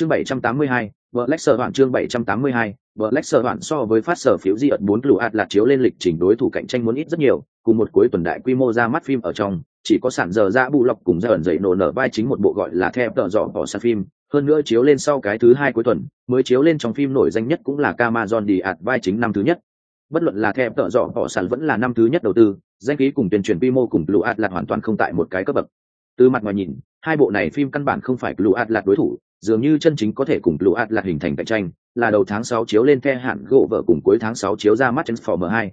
chương 782, Black Sở Hoạn chương 782, Black Sở Hoạn so với phát sở phiếu di ợt 4 lũ ạt là chiếu lên lịch trình đối thủ cạnh tranh muốn ít rất nhiều, cùng một cuối tuần đại quy mô ra mắt phim ở trong, chỉ có sản giờ ra bù lọc cùng ra ẩn dậy nổ nở vai chính một bộ gọi là theo tờ dọ bỏ sản phim, hơn nữa chiếu lên sau cái thứ hai cuối tuần, mới chiếu lên trong phim nổi danh nhất cũng là Camazon đi ạt vai chính năm thứ nhất. Bất luận là theo tờ dọ bỏ sản vẫn là năm thứ nhất đầu tư, danh khí cùng tuyên truyền quy mô cùng lùa ạt là hoàn toàn không tại một cái cấp bậc. Từ mặt ngoài nhìn, hai bộ này phim căn bản không phải lũ ạt là đối thủ, dường như chân chính có thể cùng Blue lạt hình thành cạnh tranh, là đầu tháng 6 chiếu lên the hạn gỗ vợ cùng cuối tháng 6 chiếu ra mắt Transformer 2.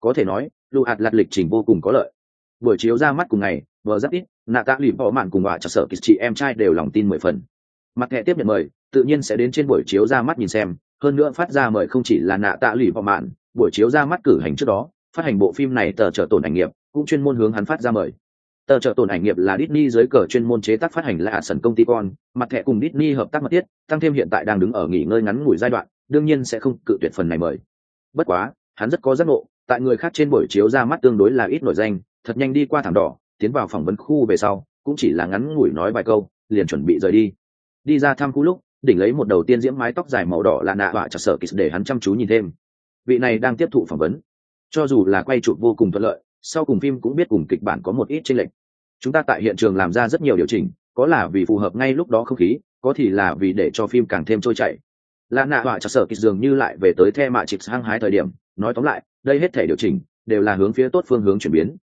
Có thể nói, Blue lạt lịch trình vô cùng có lợi. Buổi chiếu ra mắt cùng ngày, vợ rất ít, nạ tạ lụy bỏ mạn cùng họa trợ sở kịch chị em trai đều lòng tin mười phần. Mặt thẻ tiếp nhận mời, tự nhiên sẽ đến trên buổi chiếu ra mắt nhìn xem, hơn nữa phát ra mời không chỉ là nạ tạ lụy bỏ mạn, buổi chiếu ra mắt cử hành trước đó, phát hành bộ phim này tờ trợ tổn ảnh nghiệp, cũng chuyên môn hướng hắn phát ra mời tờ trợ tổn ảnh nghiệp là Disney dưới cờ chuyên môn chế tác phát hành là sần công ty con, mặt thẻ cùng Disney hợp tác mật thiết, tăng thêm hiện tại đang đứng ở nghỉ ngơi ngắn ngủi giai đoạn, đương nhiên sẽ không cự tuyệt phần này mời. Bất quá, hắn rất có giác ngộ, tại người khác trên buổi chiếu ra mắt tương đối là ít nổi danh, thật nhanh đi qua thảm đỏ, tiến vào phỏng vấn khu về sau, cũng chỉ là ngắn ngủi nói vài câu, liền chuẩn bị rời đi. Đi ra thăm khu lúc, đỉnh lấy một đầu tiên diễm mái tóc dài màu đỏ là nạ họa chặt sợ kịch để hắn chăm chú nhìn thêm. Vị này đang tiếp thụ phỏng vấn. Cho dù là quay chụp vô cùng thuận lợi sau cùng phim cũng biết cùng kịch bản có một ít chênh lệch. Chúng ta tại hiện trường làm ra rất nhiều điều chỉnh, có là vì phù hợp ngay lúc đó không khí, có thì là vì để cho phim càng thêm trôi chảy. Lạ nạ họa chặt sợ kịch dường như lại về tới the mạ chịp hăng hái thời điểm, nói tóm lại, đây hết thể điều chỉnh, đều là hướng phía tốt phương hướng chuyển biến.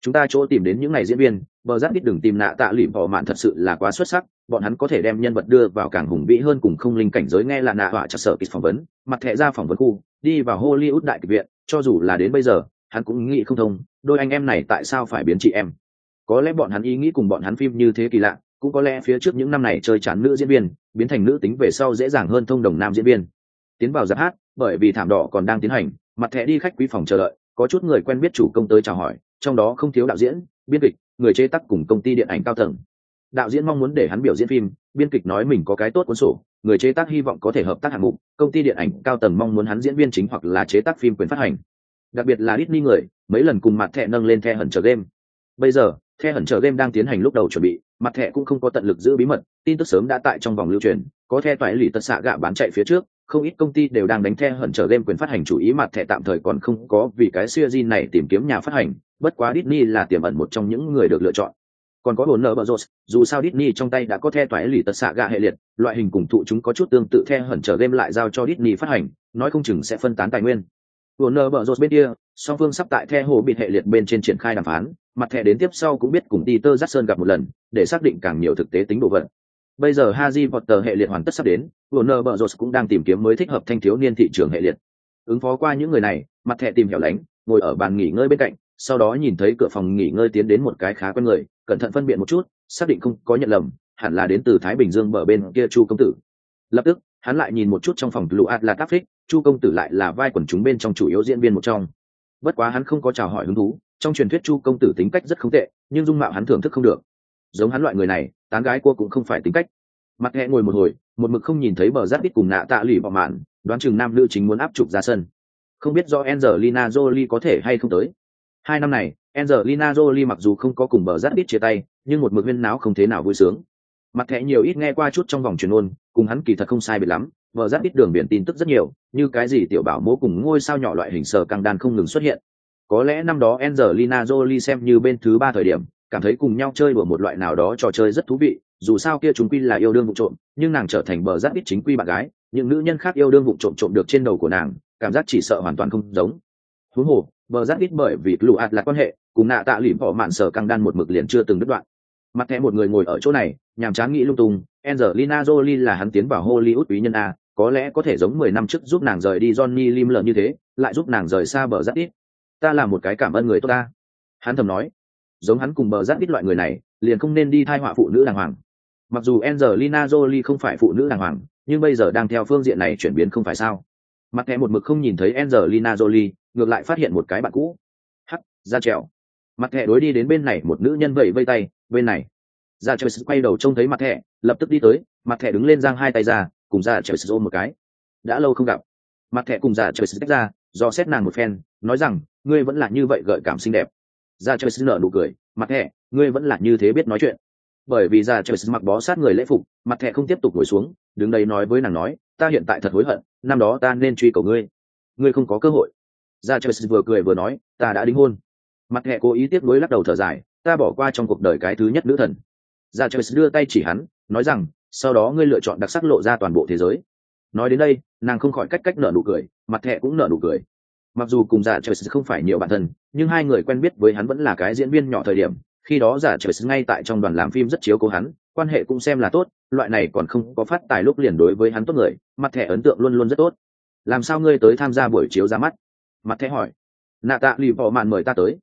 Chúng ta chỗ tìm đến những ngày diễn viên, bờ giáp biết đừng tìm nạ tạ lụy bỏ mạn thật sự là quá xuất sắc, bọn hắn có thể đem nhân vật đưa vào càng hùng vĩ hơn cùng không linh cảnh giới nghe là nạ họa chặt sợ kịch phỏng vấn, mặt thẻ ra phỏng vấn khu, đi vào hollywood đại kịch viện, cho dù là đến bây giờ, hắn cũng nghĩ không thông đôi anh em này tại sao phải biến chị em? Có lẽ bọn hắn ý nghĩ cùng bọn hắn phim như thế kỳ lạ, cũng có lẽ phía trước những năm này chơi chán nữ diễn viên, biến thành nữ tính về sau dễ dàng hơn thông đồng nam diễn viên. Tiến vào giáp hát, bởi vì thảm đỏ còn đang tiến hành, mặt thẻ đi khách quý phòng chờ đợi, có chút người quen biết chủ công tới chào hỏi, trong đó không thiếu đạo diễn, biên kịch, người chế tác cùng công ty điện ảnh cao tầng. Đạo diễn mong muốn để hắn biểu diễn phim, biên kịch nói mình có cái tốt cuốn sổ, người chế tác hy vọng có thể hợp tác hạng mục, công ty điện ảnh cao tầng mong muốn hắn diễn viên chính hoặc là chế tác phim quyền phát hành đặc biệt là Disney người, mấy lần cùng mặt thẻ nâng lên the hẩn chờ game. Bây giờ, the hẩn chờ game đang tiến hành lúc đầu chuẩn bị, mặt thẻ cũng không có tận lực giữ bí mật, tin tức sớm đã tại trong vòng lưu truyền, có the toại lì tật xạ gạ bán chạy phía trước, không ít công ty đều đang đánh the hẩn chờ game quyền phát hành chủ ý mặt thẻ tạm thời còn không có vì cái series này tìm kiếm nhà phát hành, bất quá Disney là tiềm ẩn một trong những người được lựa chọn. Còn có hồn nợ bờ rột dù sao Disney trong tay đã có the toại lì tật xạ gạ hệ liệt, loại hình cùng thụ chúng có chút tương tự the hẩn chờ game lại giao cho Disney phát hành, nói không chừng sẽ phân tán tài nguyên. Warner Bros bên kia, song phương sắp tại The Hồ bị hệ liệt bên trên triển khai đàm phán, mặt thẻ đến tiếp sau cũng biết cùng Peter Jackson gặp một lần, để xác định càng nhiều thực tế tính độ vận. Bây giờ Harry Potter hệ liệt hoàn tất sắp đến, Warner Bros cũng đang tìm kiếm mới thích hợp thanh thiếu niên thị trường hệ liệt. Ứng phó qua những người này, mặt thẻ tìm hiểu lánh, ngồi ở bàn nghỉ ngơi bên cạnh, sau đó nhìn thấy cửa phòng nghỉ ngơi tiến đến một cái khá quen người, cẩn thận phân biệt một chút, xác định không có nhận lầm, hẳn là đến từ Thái Bình Dương bờ bên kia Chu công tử. Lập tức, hắn lại nhìn một chút trong phòng Blue Atlas chu công tử lại là vai quần chúng bên trong chủ yếu diễn viên một trong. Bất quá hắn không có chào hỏi hứng thú, trong truyền thuyết chu công tử tính cách rất không tệ, nhưng dung mạo hắn thưởng thức không được. Giống hắn loại người này, tán gái cô cũng không phải tính cách. Mặt hẹ ngồi một hồi, một mực không nhìn thấy bờ giáp ít cùng nạ tạ lì vào mạn, đoán chừng nam nữ chính muốn áp trục ra sân. Không biết do angelina jolie có thể hay không tới. Hai năm này, angelina jolie mặc dù không có cùng bờ giáp ít chia tay, nhưng một mực viên náo không thế nào vui sướng. Mặt thẻ nhiều ít nghe qua chút trong vòng truyền ôn, cùng hắn kỳ thật không sai biệt lắm vợ giáp ít đường biển tin tức rất nhiều, như cái gì tiểu bảo mố cùng ngôi sao nhỏ loại hình sở căng đan không ngừng xuất hiện. Có lẽ năm đó Angelina Jolie xem như bên thứ ba thời điểm, cảm thấy cùng nhau chơi đùa một loại nào đó trò chơi rất thú vị, dù sao kia chúng quy là yêu đương vụ trộm, nhưng nàng trở thành bờ giáp ít chính quy bạn gái, những nữ nhân khác yêu đương vụ trộm trộm được trên đầu của nàng, cảm giác chỉ sợ hoàn toàn không giống. Huống hồ, bờ giáp ít bởi vì lụ ạt là quan hệ, cùng nạ tạ lỉm bỏ mạn sở căng đan một mực liền chưa từng đứt đoạn mặt thẻ một người ngồi ở chỗ này nhàm chán nghĩ lung tung Angelina Jolie là hắn tiến vào Hollywood quý nhân a có lẽ có thể giống mười năm trước giúp nàng rời đi Johnny Lim lợn như thế, lại giúp nàng rời xa bờ giáp ít. Ta là một cái cảm ơn người tốt ta. Hắn thầm nói, giống hắn cùng bờ giáp ít loại người này, liền không nên đi thai họa phụ nữ đàng hoàng. Mặc dù Angelina Jolie không phải phụ nữ đàng hoàng, nhưng bây giờ đang theo phương diện này chuyển biến không phải sao. Mặt thẻ một mực không nhìn thấy Angelina Jolie, ngược lại phát hiện một cái bạn cũ. Hắc, ra trèo. Mặt thẻ đối đi đến bên này một nữ nhân vẫy vây tay, bên này. Dạ ra trèo quay đầu trông thấy mặt thẻ, lập tức đi tới, mặt thẻ đứng lên giang hai tay ra, cùng dạ ra trời ôm một cái. Đã lâu không gặp. Mặt thẻ cùng dạ ra trời tách ra do xét nàng một phen nói rằng ngươi vẫn là như vậy gợi cảm xinh đẹp. Ra trời nở nụ cười mặt thẻ ngươi vẫn là như thế biết nói chuyện. Bởi vì ra trời mặc bó sát người lễ phục mặt thẻ không tiếp tục ngồi xuống đứng đây nói với nàng nói ta hiện tại thật hối hận năm đó ta nên truy cầu ngươi. Ngươi không có cơ hội. Ra trời vừa cười vừa nói ta đã đính hôn. Mặt thẻ cố ý tiếp nuối lắc đầu thở dài ta bỏ qua trong cuộc đời cái thứ nhất nữ thần. Dạ ra trời đưa tay chỉ hắn, nói rằng, sau đó ngươi lựa chọn đặc sắc lộ ra toàn bộ thế giới. Nói đến đây, nàng không khỏi cách cách nở nụ cười, mặt thẹ cũng nở nụ cười. Mặc dù cùng dạ giả trời không phải nhiều bản thân, nhưng hai người quen biết với hắn vẫn là cái diễn viên nhỏ thời điểm. Khi đó dạ giả trời ngay tại trong đoàn làm phim rất chiếu cố hắn, quan hệ cũng xem là tốt, loại này còn không có phát tài lúc liền đối với hắn tốt người, mặt thẻ ấn tượng luôn luôn rất tốt. Làm sao ngươi tới tham gia buổi chiếu ra mắt? Mặt thẻ hỏi. Nạ tạ lì bỏ màn mời ta tới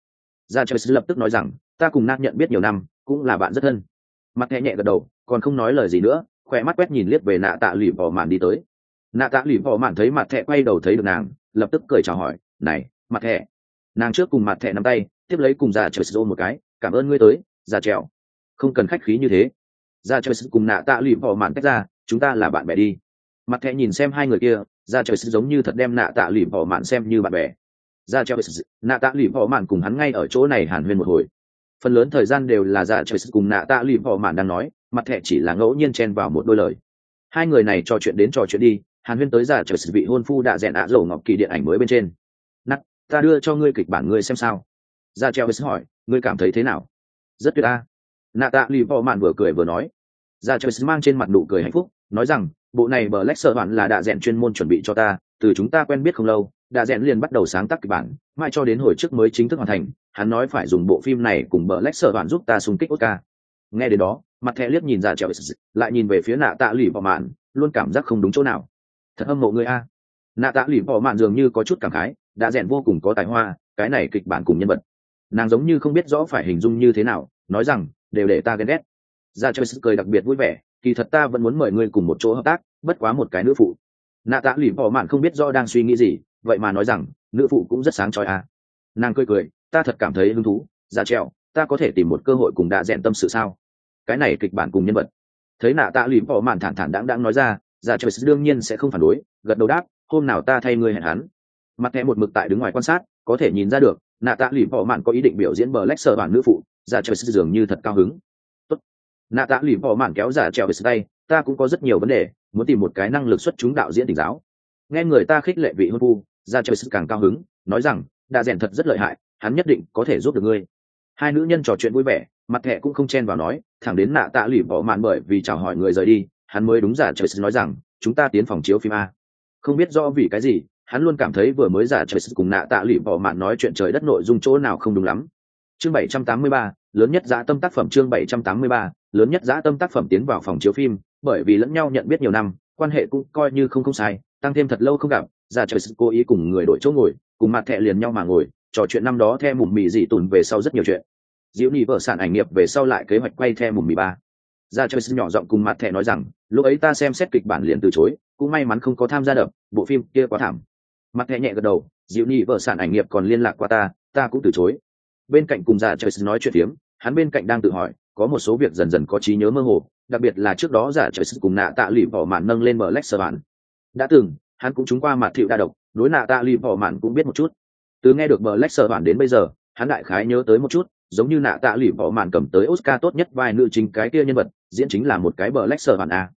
giả trời lập tức nói rằng, ta cùng nát nhận biết nhiều năm, cũng là bạn rất thân. Mặt nhẹ nhẹ gật đầu, còn không nói lời gì nữa, khỏe mắt quét nhìn liếc về nạ tạ Lụy bỏ màn đi tới. Nạ tạ Lụy bỏ màn thấy mặt thẻ quay đầu thấy được nàng, lập tức cười chào hỏi, này, mặt thẻ. Nàng trước cùng mặt thẻ nắm tay, tiếp lấy cùng giả trời ôm một cái, cảm ơn ngươi tới Gia trèo. Không cần khách khí như thế. Ra trời cùng nạ tạ lụy bỏ mạn tách ra, chúng ta là bạn bè đi. Mặt thẹ nhìn xem hai người kia, ra trời giống như thật đem nạ tạ lụy bỏ mạn xem như bạn bè ra trời nạ tạ lụy bỏ mạn cùng hắn ngay ở chỗ này hàn huyên một hồi. Phần lớn thời gian đều là ra trời cùng nạ tạ lụy bỏ mạn đang nói, mặt thẹ chỉ là ngẫu nhiên chen vào một đôi lời. Hai người này trò chuyện đến trò chuyện đi, hàn huyên tới giả trời vị hôn phu đã rèn ạ dầu ngọc kỳ điện ảnh mới bên trên. Nắt ta đưa cho ngươi kịch bản ngươi xem sao. Ra treo hỏi, ngươi cảm thấy thế nào? Rất tuyệt a. Nạ tạ lì vò mạn vừa cười vừa nói. Ra treo mang trên mặt nụ cười hạnh phúc, nói rằng, bộ này bờ lách sợ hoạn là đạ rèn chuyên môn chuẩn bị cho ta, từ chúng ta quen biết không lâu đã rèn liền bắt đầu sáng tác kịch bản, mãi cho đến hồi trước mới chính thức hoàn thành, hắn nói phải dùng bộ phim này cùng bờ lách sợ đoạn giúp ta xung kích oscar. Nghe đến đó, mặt thẻ liếc nhìn ra trèo lại nhìn về phía nạ tạ lì Bỏ mạn luôn cảm giác không đúng chỗ nào. Thật âm mộ người a. Nạ tạ lì Bỏ mạn dường như có chút cảm khái đã rèn vô cùng có tài hoa, cái này kịch bản cùng nhân vật. Nàng giống như không biết rõ phải hình dung như thế nào, nói rằng, đều để ta ghen ghét. Ra chơi sức cười đặc biệt vui vẻ, kỳ thật ta vẫn muốn mời ngươi cùng một chỗ hợp tác, bất quá một cái nữ phụ. Nạ tạ lì bỏ mạn không biết rõ đang suy nghĩ gì vậy mà nói rằng, nữ phụ cũng rất sáng trói à. nàng cười cười, ta thật cảm thấy hứng thú dạ ra treo ta có thể tìm một cơ hội cùng đã rèn tâm sự sao? Cái này kịch bản cùng nhân vật. Thấy nạ tạ lìm bỏ mạn thản thản đáng đáng nói ra dạ ra trời đương nhiên sẽ không phản đối, gật đầu đáp, hôm nào ta thay ngươi hẹn hắn. Mặt thẻ một mực tại đứng ngoài quan sát, có thể nhìn ra được, nạ tạ lìm bỏ mạn có ý định biểu diễn bờ lách sờ bản nữ phụ dạ giả trời dường như thật cao hứng. Tốt. nạ tạ lìm bỏ mạn kéo giả trèo về tay, ta cũng có rất nhiều vấn đề, muốn tìm một cái năng lực xuất chúng đạo diễn tỉnh giáo. Nghe người ta khích lệ vị hôn phu ra trời càng cao hứng nói rằng đa rèn thật rất lợi hại hắn nhất định có thể giúp được ngươi. Hai nữ nhân trò chuyện vui vẻ mặt thẹ cũng không chen vào nói thẳng đến nạ tạ lì bỏ mạn bởi vì chào hỏi người rời đi hắn mới đúng giả trời nói rằng chúng ta tiến phòng chiếu phim a. Không biết do vì cái gì hắn luôn cảm thấy vừa mới giả trời cùng nạ tạ lụy bỏ mạn nói chuyện trời đất nội dung chỗ nào không đúng lắm. Chương 783, lớn nhất giá tâm tác phẩm chương 783, lớn nhất giá tâm tác phẩm tiến vào phòng chiếu phim bởi vì lẫn nhau nhận biết nhiều năm quan hệ cũng coi như không không sai tăng thêm thật lâu không gặp, ra trời cố ý cùng người đổi chỗ ngồi, cùng mặt thẹ liền nhau mà ngồi, trò chuyện năm đó theo mùng mì dị tùn về sau rất nhiều chuyện. Diễu nhị vợ sản ảnh nghiệp về sau lại kế hoạch quay theo mùng mì ba. Ra chơi nhỏ giọng cùng mặt thẻ nói rằng, lúc ấy ta xem xét kịch bản liền từ chối, cũng may mắn không có tham gia đập, bộ phim kia quá thảm. Mặt thẻ nhẹ gật đầu, diệu nhị vợ sản ảnh nghiệp còn liên lạc qua ta ta cũng từ chối. Bên cạnh cùng giả trời nói chuyện tiếm hắn bên cạnh đang tự hỏi, có một số việc dần dần có trí nhớ mơ hồ, đặc biệt là trước đó giả trời cùng nạ tạ lụy vỏ mạn nâng lên mở lách sơ bản đã từng, hắn cũng trúng qua mặt thiệu đa độc, đối nạ tạ lì bỏ mạn cũng biết một chút. Từ nghe được bờ lách sở bản đến bây giờ, hắn đại khái nhớ tới một chút, giống như nạ tạ lì bỏ mạn cầm tới oscar tốt nhất vai nữ chính cái kia nhân vật, diễn chính là một cái bờ lách sở bản a.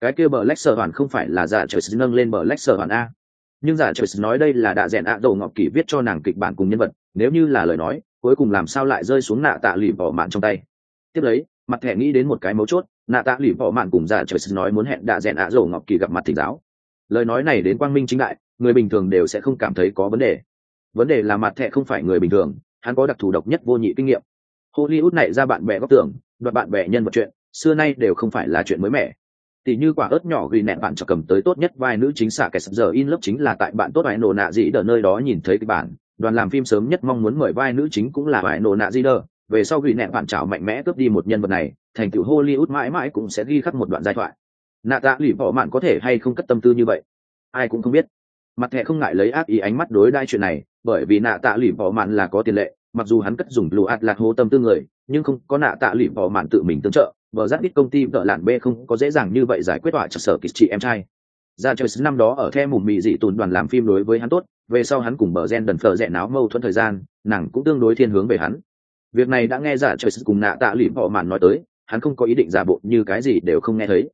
Cái kia bờ lách sở bản không phải là giả trời nâng lên bờ lách sở bản a. Nhưng giả trời nói đây là đạ rèn ạ đầu ngọc kỷ viết cho nàng kịch bản cùng nhân vật, nếu như là lời nói, cuối cùng làm sao lại rơi xuống nạ tạ lì bỏ mạn trong tay? Tiếp lấy, mặt thẻ nghĩ đến một cái mấu chốt, nạ tạ lì bỏ mạn cùng giả trời nói muốn hẹn đạ rèn ạ dầu ngọc kỳ gặp mặt thỉnh giáo lời nói này đến quang minh chính đại, người bình thường đều sẽ không cảm thấy có vấn đề. Vấn đề là mặt thẻ không phải người bình thường, hắn có đặc thù độc nhất vô nhị kinh nghiệm. Hollywood này ra bạn bè góc tưởng, đoạt bạn bè nhân vật chuyện, xưa nay đều không phải là chuyện mới mẻ. Tỷ như quả ớt nhỏ ghi nẹn bạn cho cầm tới tốt nhất vai nữ chính xạ kẻ sập giờ in lớp chính là tại bạn tốt vài nổ nạ dĩ đờ nơi đó nhìn thấy kịch bản. Đoàn làm phim sớm nhất mong muốn mời vai nữ chính cũng là vài nổ nạ dĩ đờ. Về sau ghi nẹn bạn chảo mạnh mẽ cướp đi một nhân vật này, thành tựu hollywood mãi mãi cũng sẽ ghi khắc một đoạn giai thoại nạ tạ lụy bỏ mạn có thể hay không cất tâm tư như vậy? Ai cũng không biết. Mặt thẻ không ngại lấy ác ý ánh mắt đối đai chuyện này, bởi vì nạ tạ lụy bỏ mạn là có tiền lệ, mặc dù hắn cất dùng lụa ạt lạc hố tâm tư người, nhưng không có nạ tạ lụy bỏ mạn tự mình tương trợ vợ giáp ít công ty vợ lạn b không có dễ dàng như vậy giải quyết tỏa cho sở kịch chị em trai. Ra chơi năm đó ở theo mùng mị dị tồn đoàn làm phim đối với hắn tốt, về sau hắn cùng bờ gen đần phờ rẽ náo mâu thuẫn thời gian, nàng cũng tương đối thiên hướng về hắn. Việc này đã nghe giả trời cùng nạ tạ lụy bỏ mạn nói tới, hắn không có ý định giả bộ như cái gì đều không nghe thấy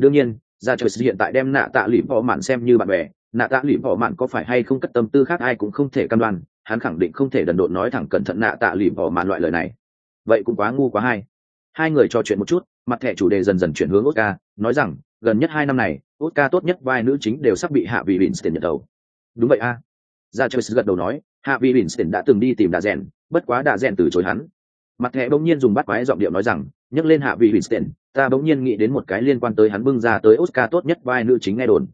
đương nhiên ra trời hiện tại đem nạ tạ lụy bỏ mạn xem như bạn bè. Nạ tạ lụy bỏ mạn có phải hay không cất tâm tư khác ai cũng không thể căn đoan. Hắn khẳng định không thể đần độn nói thẳng cẩn thận nạ tạ lụy bỏ mạn loại lời này. Vậy cũng quá ngu quá hay. Hai người trò chuyện một chút, mặt thẻ chủ đề dần dần chuyển hướng oscar, nói rằng, gần nhất hai năm này, oscar tốt nhất vai nữ chính đều sắp bị hạ vị vincent nhận đầu. Đúng vậy a. À. ra chơi gật đầu nói, hạ vị vincent đã từng đi tìm đà rèn, bất quá đà rèn từ chối hắn. Mặt thẻ bỗng nhiên dùng bắt quái giọng điệu nói rằng nhắc lên hạ vị Winston, ta bỗng nhiên nghĩ đến một cái liên quan tới hắn bưng ra tới oscar tốt nhất vai nữ chính nghe đồn.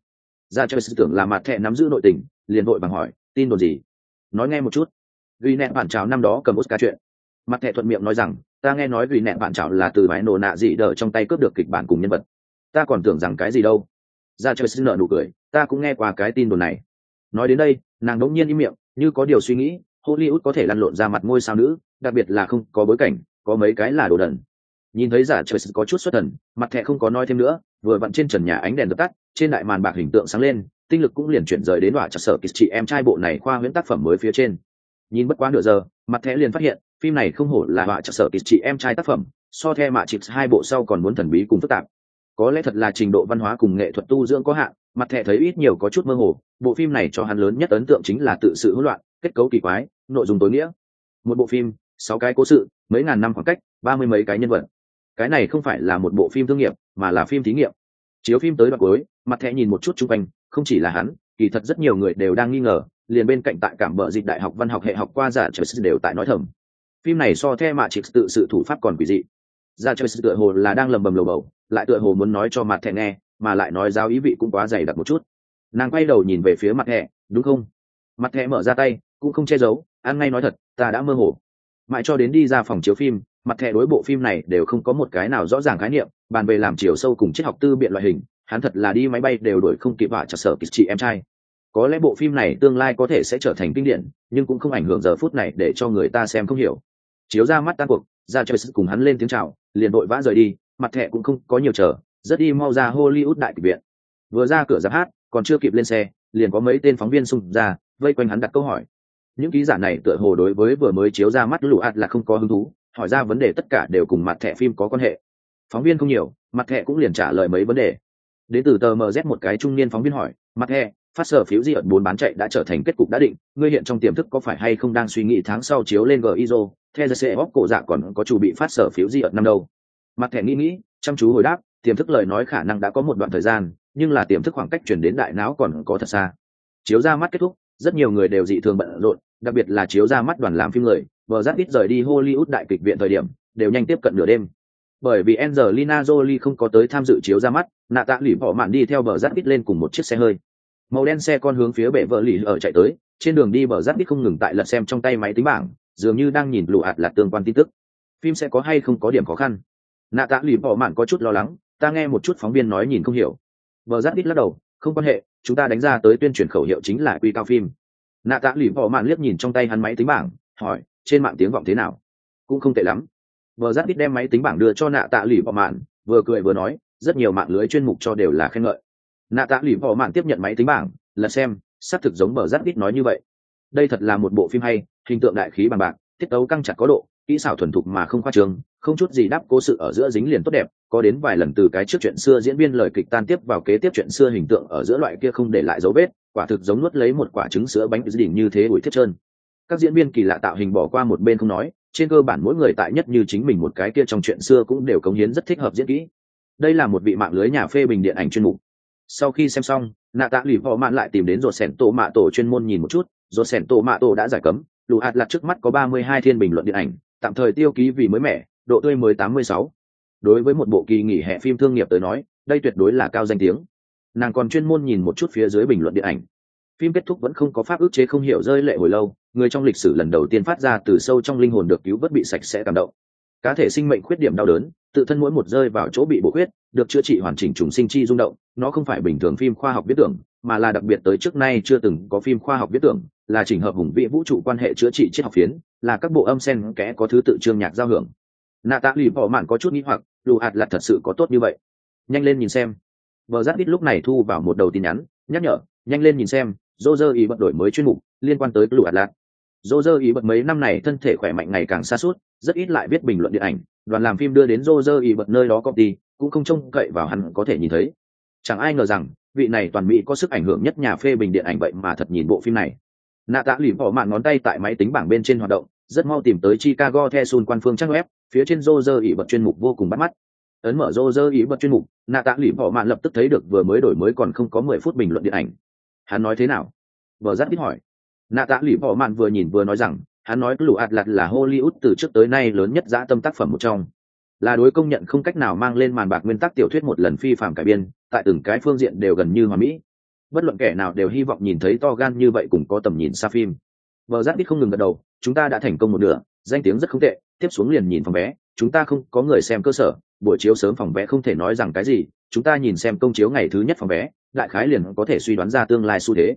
Ra chơi tưởng là mặt thẻ nắm giữ nội tình liền vội bằng hỏi tin đồn gì? Nói nghe một chút. Vì nẹn bản chào năm đó cầm oscar chuyện. Mặt thẻ thuận miệng nói rằng ta nghe nói vì nẹn bạn trào là từ bãi nổ nạ gì đỡ trong tay cướp được kịch bản cùng nhân vật. Ta còn tưởng rằng cái gì đâu. Ra cho xin nợ nụ cười ta cũng nghe qua cái tin đồn này. Nói đến đây nàng đống nhiên im miệng như có điều suy nghĩ hollywood có thể lăn lộn ra mặt ngôi sao nữ đặc biệt là không có bối cảnh có mấy cái là đồ đần nhìn thấy giả trời có chút xuất thần, mặt thẻ không có nói thêm nữa, vừa vặn trên trần nhà ánh đèn dập tắt, trên đại màn bạc hình tượng sáng lên, tinh lực cũng liền chuyển rời đến đọa chặt sở kịch chị em trai bộ này khoa huyễn tác phẩm mới phía trên. Nhìn bất quá nửa giờ, mặt thẻ liền phát hiện, phim này không hổ là họa trợ sở kịch chị em trai tác phẩm, so theo mạ chịp hai bộ sau còn muốn thần bí cùng phức tạp. Có lẽ thật là trình độ văn hóa cùng nghệ thuật tu dưỡng có hạn, mặt thẻ thấy ít nhiều có chút mơ hồ, bộ phim này cho hắn lớn nhất ấn tượng chính là tự sự hỗn loạn, kết cấu kỳ quái, nội dung tối nghĩa. Một bộ phim, sáu cái cố sự, mấy ngàn năm khoảng cách, ba mươi mấy cái nhân vật cái này không phải là một bộ phim thương nghiệp mà là phim thí nghiệm. Chiếu phim tới đoạn cuối, mặt thẻ nhìn một chút chung quanh, không chỉ là hắn, kỳ thật rất nhiều người đều đang nghi ngờ, liền bên cạnh tại cảm bờ dịch đại học văn học hệ học qua giả trời đều tại nói thầm. Phim này so theo mạ chỉ tự sự thủ pháp còn quỷ dị. Ra trời sự tựa hồ là đang lầm bầm lầu bầu, lại tựa hồ muốn nói cho mặt thẻ nghe, mà lại nói giáo ý vị cũng quá dày đặc một chút. Nàng quay đầu nhìn về phía mặt thẻ, đúng không? Mặt thẻ mở ra tay, cũng không che giấu, ăn ngay nói thật, ta đã mơ hồ. Mãi cho đến đi ra phòng chiếu phim mặt thẻ đối bộ phim này đều không có một cái nào rõ ràng khái niệm, bàn về làm chiều sâu cùng triết học tư biện loại hình, hắn thật là đi máy bay đều đổi không kịp vả chặt sở kịch chị em trai. Có lẽ bộ phim này tương lai có thể sẽ trở thành kinh điển, nhưng cũng không ảnh hưởng giờ phút này để cho người ta xem không hiểu. Chiếu ra mắt tan cuộc, ra chơi sức cùng hắn lên tiếng chào, liền đội vã rời đi, mặt thẻ cũng không có nhiều chờ, rất đi mau ra hollywood đại kịch viện. Vừa ra cửa giáp hát, còn chưa kịp lên xe, liền có mấy tên phóng viên xung ra, vây quanh hắn đặt câu hỏi. Những ký giả này tựa hồ đối với vừa mới chiếu ra mắt lũ ạt là không có hứng thú hỏi ra vấn đề tất cả đều cùng mặt thẻ phim có quan hệ. Phóng viên không nhiều, mặt thẻ cũng liền trả lời mấy vấn đề. Đến từ tờ mz một cái trung niên phóng viên hỏi, mặt thẻ, phát sở phiếu di ẩn bốn bán chạy đã trở thành kết cục đã định, ngươi hiện trong tiềm thức có phải hay không đang suy nghĩ tháng sau chiếu lên gizo theo giờ bóp cổ dạ còn có chủ bị phát sở phiếu di ẩn năm đâu? Mặt thẻ nghĩ nghĩ, chăm chú hồi đáp, tiềm thức lời nói khả năng đã có một đoạn thời gian, nhưng là tiềm thức khoảng cách chuyển đến đại não còn có thật xa. Chiếu ra mắt kết thúc, rất nhiều người đều dị thường bận rộn, đặc biệt là chiếu ra mắt đoàn làm phim người vợ giáp ít rời đi hollywood đại kịch viện thời điểm đều nhanh tiếp cận nửa đêm. Bởi vì Angelina Jolie không có tới tham dự chiếu ra mắt, nạ tạ lỉ bỏ mạn đi theo bờ rát ít lên cùng một chiếc xe hơi. Màu đen xe con hướng phía bệ vợ lì ở chạy tới trên đường đi bờ rát ít không ngừng tại lật xem trong tay máy tính bảng dường như đang nhìn lụ ạt là tương quan tin tức. Phim sẽ có hay không có điểm khó khăn? Nạ tạ lì bỏ mạn có chút lo lắng ta nghe một chút phóng viên nói nhìn không hiểu. Bờ rát ít lắc đầu không quan hệ chúng ta đánh ra tới tuyên truyền khẩu hiệu chính là quy cao phim. Nạ tạ lì bỏ mạn liếc nhìn trong tay hắn máy tính bảng hỏi trên mạng tiếng vọng thế nào? Cũng không tệ lắm. Vợ giáp ít đem máy tính bảng đưa cho nạ tạ lì bỏ mạn, vừa cười vừa nói, rất nhiều mạng lưới chuyên mục cho đều là khen ngợi. Nạ tạ lì bỏ mạn tiếp nhận máy tính bảng lật xem, xác thực giống bờ giáp ít nói như vậy. Đây thật là một bộ phim hay, hình tượng đại khí bằng bạc, tiết tấu căng chặt có độ, kỹ xảo thuần thục mà không khoa trương, không chút gì đáp cố sự ở giữa dính liền tốt đẹp, có đến vài lần từ cái trước chuyện xưa diễn viên lời kịch tan tiếp vào kế tiếp chuyện xưa hình tượng ở giữa loại kia không để lại dấu vết, quả thực giống nuốt lấy một quả trứng sữa bánh đỉnh như thế ủi thiết trơn các diễn viên kỳ lạ tạo hình bỏ qua một bên không nói, trên cơ bản mỗi người tại nhất như chính mình một cái kia trong chuyện xưa cũng đều cống hiến rất thích hợp diễn kỹ. Đây là một vị mạng lưới nhà phê bình điện ảnh chuyên mục. Sau khi xem xong, nạ tạ lụy họ mạn lại tìm đến rột sẻn tổ mạ tổ chuyên môn nhìn một chút, rột sẻn tổ mạ tổ đã giải cấm lụ hạt lặt trước mắt có ba mươi hai thiên bình luận điện ảnh, tạm thời tiêu ký vì mới mẻ, độ tươi mới tám mươi sáu. Đối với một bộ kỳ nghỉ hè phim thương nghiệp tới nói, đây tuyệt đối là cao danh tiếng. Nàng còn chuyên môn nhìn một chút phía dưới bình luận điện ảnh. Phim kết thúc vẫn không có pháp ức chế không hiểu rơi lệ hồi lâu người trong lịch sử lần đầu tiên phát ra từ sâu trong linh hồn được cứu vớt bị sạch sẽ cảm động. Cá thể sinh mệnh khuyết điểm đau đớn, tự thân mỗi một rơi vào chỗ bị bổ khuyết, được chữa trị hoàn chỉnh trùng sinh chi rung động, nó không phải bình thường phim khoa học viết tưởng, mà là đặc biệt tới trước nay chưa từng có phim khoa học viết tưởng, là chỉnh hợp hùng vĩ vũ trụ quan hệ chữa trị triết học phiến, là các bộ âm sen kẽ có thứ tự trương nhạc giao hưởng. Nạ tạ lì bỏ mạn có chút nghĩ hoặc đủ hạt là thật sự có tốt như vậy. Nhanh lên nhìn xem. Vợ giáp ít lúc này thu vào một đầu tin nhắn, nhắc nhở, nhanh lên nhìn xem dô dơ ý bật đổi mới chuyên mục, liên quan tới lũ hạt lạc dô dơ ý bật mấy năm này thân thể khỏe mạnh ngày càng xa suốt, rất ít lại biết bình luận điện ảnh. Đoàn làm phim đưa đến dô dơ ý bật nơi đó công ty cũng không trông cậy vào hắn có thể nhìn thấy. Chẳng ai ngờ rằng, vị này toàn mỹ có sức ảnh hưởng nhất nhà phê bình điện ảnh vậy mà thật nhìn bộ phim này. Nạ tạ lỉ bỏ mạng ngón tay tại máy tính bảng bên trên hoạt động, rất mau tìm tới chicago the sun quan phương trang web, phía trên rô rơ ý bật chuyên mục vô cùng bắt mắt. Ấn mở rô rơ ý bật chuyên mục, nạ tạ lỉ bỏ mạng lập tức thấy được vừa mới đổi mới còn không có mười phút bình luận điện ảnh. Hắn nói thế nào? Vợ rất ít hỏi nạ tạ lụy bỏ mạn vừa nhìn vừa nói rằng hắn nói lũ ạt lạt là hollywood từ trước tới nay lớn nhất dã tâm tác phẩm một trong. Là đối công nhận không cách nào mang lên màn bạc nguyên tắc tiểu thuyết một lần phi phạm cải biên tại từng cái phương diện đều gần như hòa mỹ. Bất luận kẻ nào đều hy vọng nhìn thấy to gan như vậy cùng có tầm nhìn xa phim. Vợ giáp ít không ngừng gật đầu chúng ta đã thành công một nửa danh tiếng rất không tệ tiếp xuống liền nhìn phòng vé chúng ta không có người xem cơ sở buổi chiếu sớm phòng vé không thể nói rằng cái gì chúng ta nhìn xem công chiếu ngày thứ nhất phòng vé đại khái liền có thể suy đoán ra tương lai xu thế.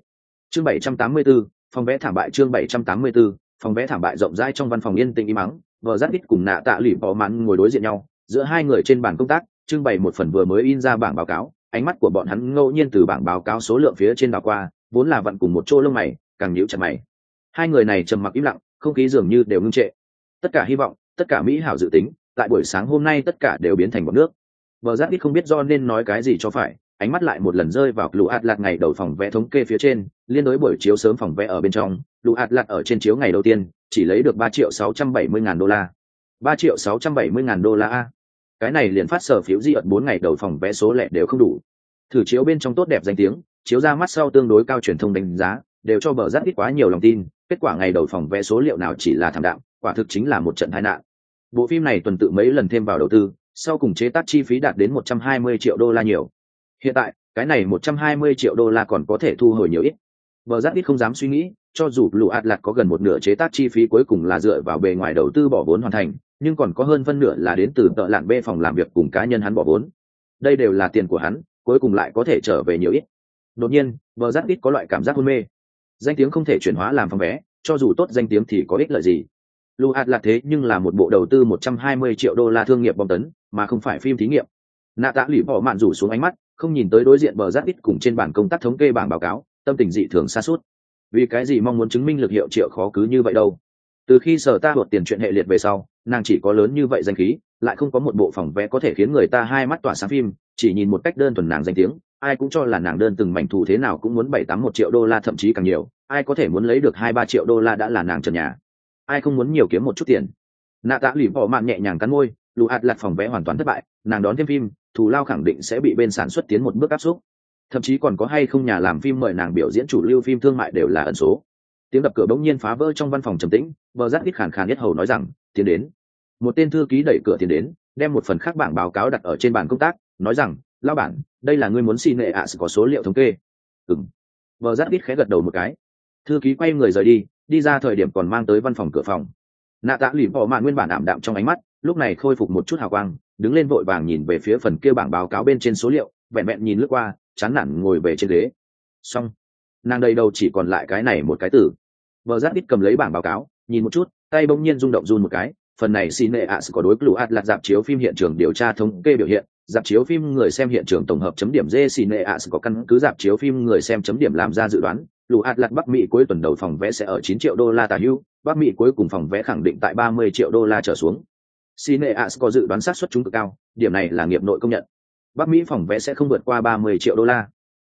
Chương 784, phòng vé thảm bại chương 784, phòng vé thảm bại rộng rãi trong văn phòng yên tĩnh im mắng vợ rất ít cùng nạ tạ lụy bỏ mắn ngồi đối diện nhau giữa hai người trên bàn công tác trưng bày một phần vừa mới in ra bảng báo cáo ánh mắt của bọn hắn ngẫu nhiên từ bảng báo cáo số lượng phía trên đảo qua vốn là vặn cùng một chỗ lông mày càng nhíu chặt mày. Hai người này trầm mặc im lặng không khí dường như đều ngưng trệ. Tất cả hy vọng tất cả mỹ hảo dự tính tại buổi sáng hôm nay tất cả đều biến thành bọt nước. Vợ giáp ít không biết do nên nói cái gì cho phải ánh mắt lại một lần rơi vào lũ ạt lạt ngày đầu phòng vẽ thống kê phía trên, liên đối buổi chiếu sớm phòng vẽ ở bên trong, lũ ạt lạt ở trên chiếu ngày đầu tiên, chỉ lấy được ba triệu sáu trăm bảy mươi ngàn đô la. ba triệu sáu trăm bảy mươi ngàn đô la a. Cái này liền phát sở phiếu di ẩn bốn ngày đầu phòng vẽ số lẻ đều không đủ. Thử chiếu bên trong tốt đẹp danh tiếng, chiếu ra mắt sau tương đối cao truyền thông đánh giá, đều cho bờ rất ít quá nhiều lòng tin, kết quả ngày đầu phòng vẽ số liệu nào chỉ là thảm đạm, quả thực chính là một trận tai nạn. Bộ phim này tuần tự mấy lần thêm vào đầu tư, sau cùng chế tác chi phí đạt đến một trăm hai mươi triệu đô la nhiều hiện tại, cái này một trăm hai mươi triệu đô la còn có thể thu hồi nhiều ít. Bờ giáp ít không dám suy nghĩ, cho dù lũ ạt lạt có gần một nửa chế tác chi phí cuối cùng là dựa vào bề ngoài đầu tư bỏ vốn hoàn thành, nhưng còn có hơn phân nửa là đến từ tợ lạn bê phòng làm việc cùng cá nhân hắn bỏ vốn. Đây đều là tiền của hắn, cuối cùng lại có thể trở về nhiều ít. Đột nhiên vợ giáp ít có loại cảm giác hôn mê. Danh tiếng không thể chuyển hóa làm phòng vé cho dù tốt danh tiếng thì có ích lợi gì? Lũ ạt là thế nhưng là một bộ đầu tư một trăm hai mươi triệu đô la thương nghiệp bom tấn, mà không phải phim thí nghiệm. Nạ tạ lụy bỏ mạn rủ xuống ánh mắt không nhìn tới đối diện bờ giáp ít cùng trên bản công tác thống kê bảng báo cáo, tâm tình dị thường xa suốt. Vì cái gì mong muốn chứng minh lực hiệu triệu khó cứ như vậy đâu? Từ khi sở ta luật tiền chuyện hệ liệt về sau, nàng chỉ có lớn như vậy danh khí, lại không có một bộ phòng vé có thể khiến người ta hai mắt tỏa sáng phim, chỉ nhìn một cách đơn thuần nàng danh tiếng, ai cũng cho là nàng đơn từng mảnh thù thế nào cũng muốn bảy tám một triệu đô la thậm chí càng nhiều, ai có thể muốn lấy được hai ba triệu đô la đã là nàng trần nhà. Ai không muốn nhiều kiếm một chút tiền? Nạ tạ lì bỏ mạng nhẹ nhàng cắn môi lụ hạt lạt phòng vé hoàn toàn thất bại, nàng đón thêm phim, thù lao khẳng định sẽ bị bên sản xuất tiến một bước áp xúc. Thậm chí còn có hay không nhà làm phim mời nàng biểu diễn chủ lưu phim thương mại đều là ẩn số. Tiếng đập cửa bỗng nhiên phá vỡ trong văn phòng trầm tĩnh vợ giác ít khàn khàn nhất hầu nói rằng, tiến đến. Một tên thư ký đẩy cửa tiến đến, đem một phần khác bảng báo cáo đặt ở trên bàn công tác, nói rằng lao bản, đây là ngươi muốn xin nệ ạ có số liệu thống kê. Ừng vợ giác ít khẽ gật đầu một cái. Thư ký quay người rời đi đi ra thời điểm còn mang tới văn phòng cửa phòng. Nạ tạ lì bỏ mạng nguyên bản ảm đạm trong ánh mắt lúc này khôi phục một chút hào quang, đứng lên vội vàng nhìn về phía phần kia bảng báo cáo bên trên số liệu, vẹn vẹn nhìn lướt qua, chán nản ngồi về trên ghế. Xong, nàng đầy đầu chỉ còn lại cái này một cái tử. Vợ giáp ít cầm lấy bảng báo cáo, nhìn một chút, tay bỗng nhiên rung động run một cái, phần này xin nệ ạ có đối lũ ạt là dạp chiếu phim hiện trường điều tra thống kê biểu hiện, dạp chiếu phim người xem hiện trường tổng hợp chấm điểm dê xin nệ ạ có căn cứ dạp chiếu phim người xem chấm điểm làm ra dự đoán, lũ ạt lạc bắc mỹ cuối tuần đầu phòng vé sẽ ở 9 triệu đô la tà hưu, bắc mỹ cuối cùng phòng vé khẳng định tại 30 triệu đô la trở xuống. Cineas có dự đoán xác suất trúng cực cao, điểm này là nghiệp nội công nhận. Bắc Mỹ phòng vé sẽ không vượt qua 30 triệu đô la.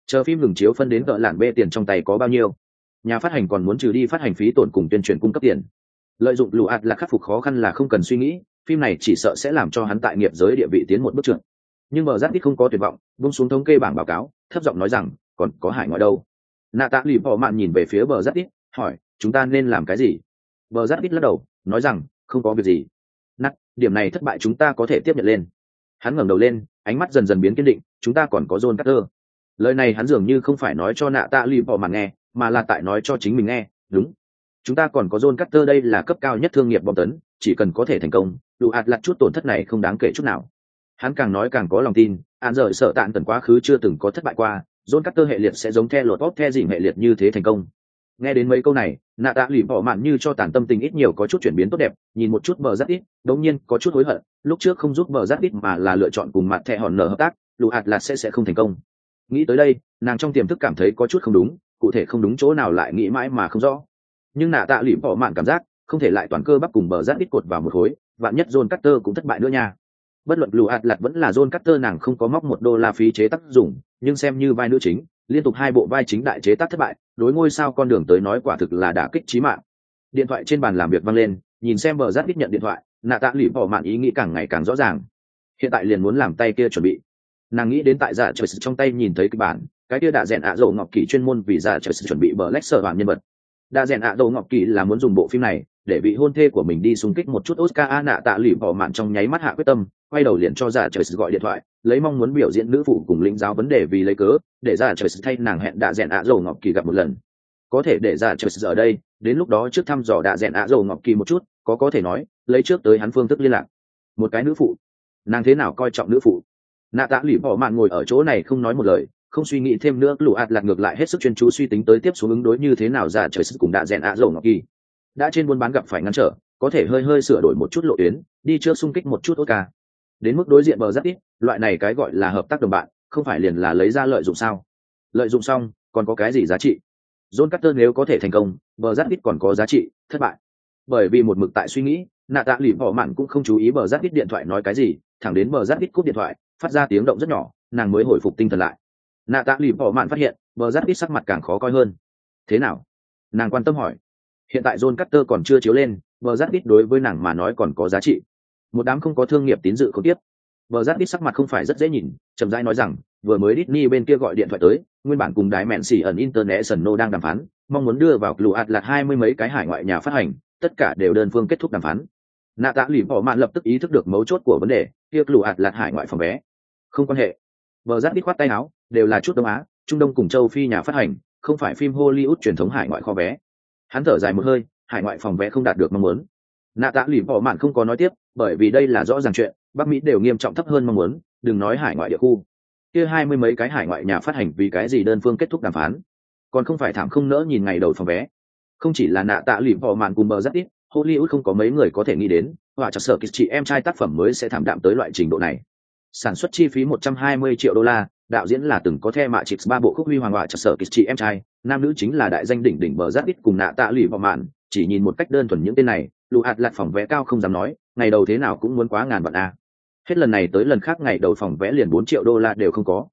Chờ phim ngừng chiếu phân đến cỡ lạn bê tiền trong tay có bao nhiêu? Nhà phát hành còn muốn trừ đi phát hành phí tổn cùng tuyên truyền cung cấp tiền. Lợi dụng lũ ạt là khắc phục khó khăn là không cần suy nghĩ, phim này chỉ sợ sẽ làm cho hắn tại nghiệp giới địa vị tiến một bước trưởng. Nhưng mở giác ít không có tuyệt vọng, buông xuống thống kê bảng báo cáo, thấp giọng nói rằng, còn có hải ngoại đâu? Nạ Tạ Lì bỏ mạn nhìn về phía bờ giác ít, hỏi, chúng ta nên làm cái gì? Bờ giác ít lắc đầu, nói rằng, không có việc gì điểm này thất bại chúng ta có thể tiếp nhận lên. Hắn ngẩng đầu lên, ánh mắt dần dần biến kiên định, chúng ta còn có john carter. Lời này hắn dường như không phải nói cho nạ tạ lì bỏ mà nghe, mà là tại nói cho chính mình nghe, đúng. Chúng ta còn có john carter đây là cấp cao nhất thương nghiệp bom tấn, chỉ cần có thể thành công đủ hạt lặt chút tổn thất này không đáng kể chút nào. Hắn càng nói càng có lòng tin an rời sợ tạn tần quá khứ chưa từng có thất bại qua, john carter hệ liệt sẽ giống the lột bóp the dìm hệ liệt như thế thành công nghe đến mấy câu này nạ tạ lì bỏ mạn như cho tàn tâm tình ít nhiều có chút chuyển biến tốt đẹp nhìn một chút bờ giáp ít đống nhiên có chút hối hận lúc trước không giúp bờ giáp ít mà là lựa chọn cùng mặt thẹ hòn nở hợp tác lụ hạt là sẽ sẽ không thành công. Nghĩ tới đây nàng trong tiềm thức cảm thấy có chút không đúng cụ thể không đúng chỗ nào lại nghĩ mãi mà không rõ. Nhưng nạ tạ lì bỏ mạn cảm giác không thể lại toàn cơ bắp cùng bờ rát ít cột vào một khối vạn nhất john carter cũng thất bại nữa nha. Bất luận lụ hạt lặt vẫn là john carter nàng không có móc một đô la phí chế tác dụng, nhưng xem như vai nữ chính liên tục hai bộ vai chính đại chế tác thất bại, đối ngôi sao con đường tới nói quả thực là đả kích trí mạng. Điện thoại trên bàn làm việc vang lên, nhìn xem bờ rát ít nhận điện thoại, nạ tạ lụy bỏ mạn ý nghĩ càng ngày càng rõ ràng. Hiện tại liền muốn làm tay kia chuẩn bị. Nàng nghĩ đến tại giả trời trong tay nhìn thấy kịch bản, cái kia đã rèn ạ dầu ngọc kỳ chuyên môn vì giả trời chuẩn bị bờ lách sở hoàn nhân vật. Đã rèn ạ dầu ngọc kỳ là muốn dùng bộ phim này để vị hôn thê của mình đi xung kích một chút oscar a nạ tạ lụy bỏ mạn trong nháy mắt hạ quyết tâm, quay đầu liền cho dạ trời gọi điện thoại, lấy mong muốn biểu diễn nữ phụ cùng lĩnh giáo vấn đề vì lấy cớ, để dạ trời thay nàng hẹn đã rèn ạ dầu ngọc kỳ gặp một lần. Có thể để dạ trời ở đây, đến lúc đó trước thăm dò đã rèn ạ dầu ngọc kỳ một chút, có có thể nói, lấy trước tới hắn phương thức liên lạc. Một cái nữ phụ. Nàng thế nào coi trọng nữ phụ? Nạ tạ lụy bỏ mạn ngồi ở chỗ này không nói một lời, không suy nghĩ thêm nữa lũ ạt lạc ngược lại hết sức chuyên chú suy tính tới tiếp xuống ứng đối như thế nào ra trời sức cùng đã rèn ạ dầu ngọc kỳ đã trên buôn bán gặp phải ngăn trở, có thể hơi hơi sửa đổi một chút lộ tuyến, đi trước xung kích một chút tốt ca đến mức đối diện bờ rất ít, loại này cái gọi là hợp tác đồng bạn, không phải liền là lấy ra lợi dụng sao? Lợi dụng xong, còn có cái gì giá trị? John carter nếu có thể thành công, bờ rất ít còn có giá trị, thất bại. Bởi vì một mực tại suy nghĩ, nạ tạ lụy bỏ mạn cũng không chú ý bờ rát ít điện thoại nói cái gì, thẳng đến bờ rát ít cúp điện thoại, phát ra tiếng động rất nhỏ, nàng mới hồi phục tinh thần lại. Nạ tạ lụy bỏ mạn phát hiện, bờ rát ít sắc mặt càng khó coi hơn. Thế nào? Nàng quan tâm hỏi hiện tại john cutter còn chưa chiếu lên, bờ giáp ít đối với nàng mà nói còn có giá trị. Một đám không có thương nghiệp tín dự không tiếp. Bờ giáp ít sắc mặt không phải rất dễ nhìn, chậm rãi nói rằng, vừa mới Disney bên kia gọi điện thoại tới, nguyên bản cùng đái mẹn xỉ ẩn international đang đàm phán, mong muốn đưa vào lụ ạt lạt hai mươi mấy cái hải ngoại nhà phát hành, tất cả đều đơn phương kết thúc đàm phán. Nạ tạ lỉ bỏ mạn lập tức ý thức được mấu chốt của vấn đề, kia lụ ạt lạt hải ngoại phòng vé. Không quan hệ. Bờ rát ít khoát tay áo, đều là chút đông á, trung đông cùng châu phi nhà phát hành, không phải phim hollywood truyền thống hải ngoại kho vé hắn thở dài một hơi, hải ngoại phòng vé không đạt được mong muốn. Nạ tạ lụy bỏ mạn không có nói tiếp, bởi vì đây là rõ ràng chuyện, bắc mỹ đều nghiêm trọng thấp hơn mong muốn, đừng nói hải ngoại địa khu. Kia hai mươi mấy cái hải ngoại nhà phát hành vì cái gì đơn phương kết thúc đàm phán? Còn không phải thảm không nỡ nhìn ngày đầu phòng vé. Không chỉ là nạ tạ lụy bỏ mạn cùng bờ rất ít, hollywood không có mấy người có thể nghĩ đến và chặt sở kịch chị em trai tác phẩm mới sẽ thảm đạm tới loại trình độ này. Sản xuất chi phí 120 triệu đô la đạo diễn là từng có the mạ chịt ba bộ khúc huy hoàng họa cho sở kịch chị em trai. Nam nữ chính là đại danh đỉnh đỉnh bờ rất ít cùng nạ tạ lụy vào mạn. Chỉ nhìn một cách đơn thuần những tên này lụ hạt lặt phòng vé cao không dám nói, ngày đầu thế nào cũng muốn quá ngàn vạn a. Hết lần này tới lần khác ngày đầu phòng vé liền bốn triệu đô la đều không có.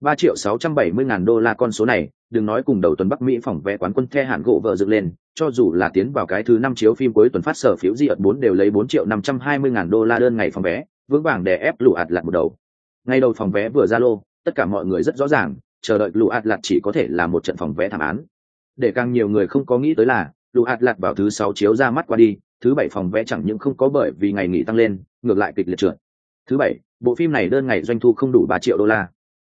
Ba triệu sáu trăm bảy mươi ngàn đô la con số này, đừng nói cùng đầu tuần bắc mỹ phòng vé quán quân the hạn gỗ vợ dựng lên, cho dù là tiến vào cái thứ năm chiếu phim cuối tuần phát sở phiếu di ợt bốn đều lấy bốn triệu năm trăm hai mươi ngàn đô la đơn ngày phòng vé, vững vàng để ép lụ hạt lặt một đầu. Ngay đầu phòng vé vừa ra lô tất cả mọi người rất rõ ràng chờ đợi lũ ạt lạt chỉ có thể là một trận phòng vé thảm án. Để càng nhiều người không có nghĩ tới là lũ ạt lạt vào thứ sáu chiếu ra mắt qua đi thứ bảy phòng vé chẳng những không có bởi vì ngày nghỉ tăng lên ngược lại kịch liệt trượt. Thứ bảy bộ phim này đơn ngày doanh thu không đủ ba triệu đô la.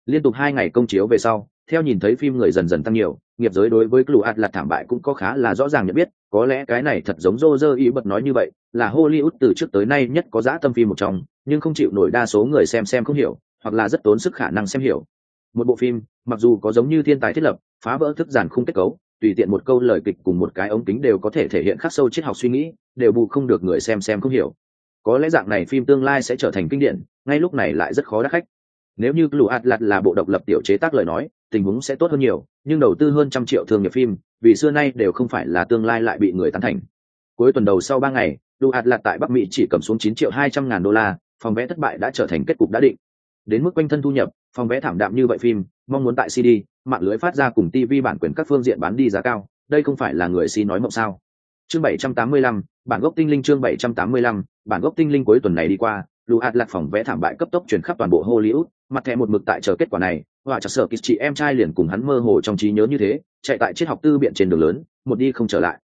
Liên tục hai ngày công chiếu về sau theo nhìn thấy phim người dần dần tăng nhiều nghiệp giới đối với lũ ạt lạt thảm bại cũng có khá là rõ ràng nhận biết, có lẽ cái này thật giống Roger ý bật nói như vậy, là Hollywood từ trước tới nay nhất có giá tâm phim một trong, nhưng không chịu nổi đa số người xem xem không hiểu, hoặc là rất tốn sức khả năng xem hiểu. Một bộ phim, mặc dù có giống như thiên tài thiết lập, phá vỡ thức giản khung kết cấu, tùy tiện một câu lời kịch cùng một cái ống kính đều có thể thể hiện khắc sâu triết học suy nghĩ, đều bù không được người xem xem không hiểu. Có lẽ dạng này phim tương lai sẽ trở thành kinh điển, ngay lúc này lại rất khó đắc khách. Nếu như lũ ạt lạt là bộ độc lập tiểu chế tác lời nói, tình huống sẽ tốt hơn nhiều nhưng đầu tư hơn trăm triệu thương nghiệp phim vì xưa nay đều không phải là tương lai lại bị người tán thành cuối tuần đầu sau ba ngày lũ hạt lạt tại bắc mỹ chỉ cầm xuống chín triệu hai trăm ngàn đô la phòng vé thất bại đã trở thành kết cục đã định đến mức quanh thân thu nhập, phòng vé thảm đạm như vậy phim, mong muốn tại cd, mạng lưới phát ra cùng tv bản quyền các phương diện bán đi giá cao, đây không phải là người xin nói mộng sao. Chương bảy trăm tám mươi lăm, bản gốc tinh linh chương bảy trăm tám mươi lăm, bản gốc tinh linh cuối tuần này đi qua, lù hạt lạc phòng vẽ thảm bại cấp tốc chuyển khắp toàn bộ hollywood, mặt thẻ một mực tại chờ kết quả này, họa chặt sợ kịch chị em trai liền cùng hắn mơ hồ trong trí nhớ như thế, chạy tại triết học tư biện trên đường lớn, một đi không trở lại.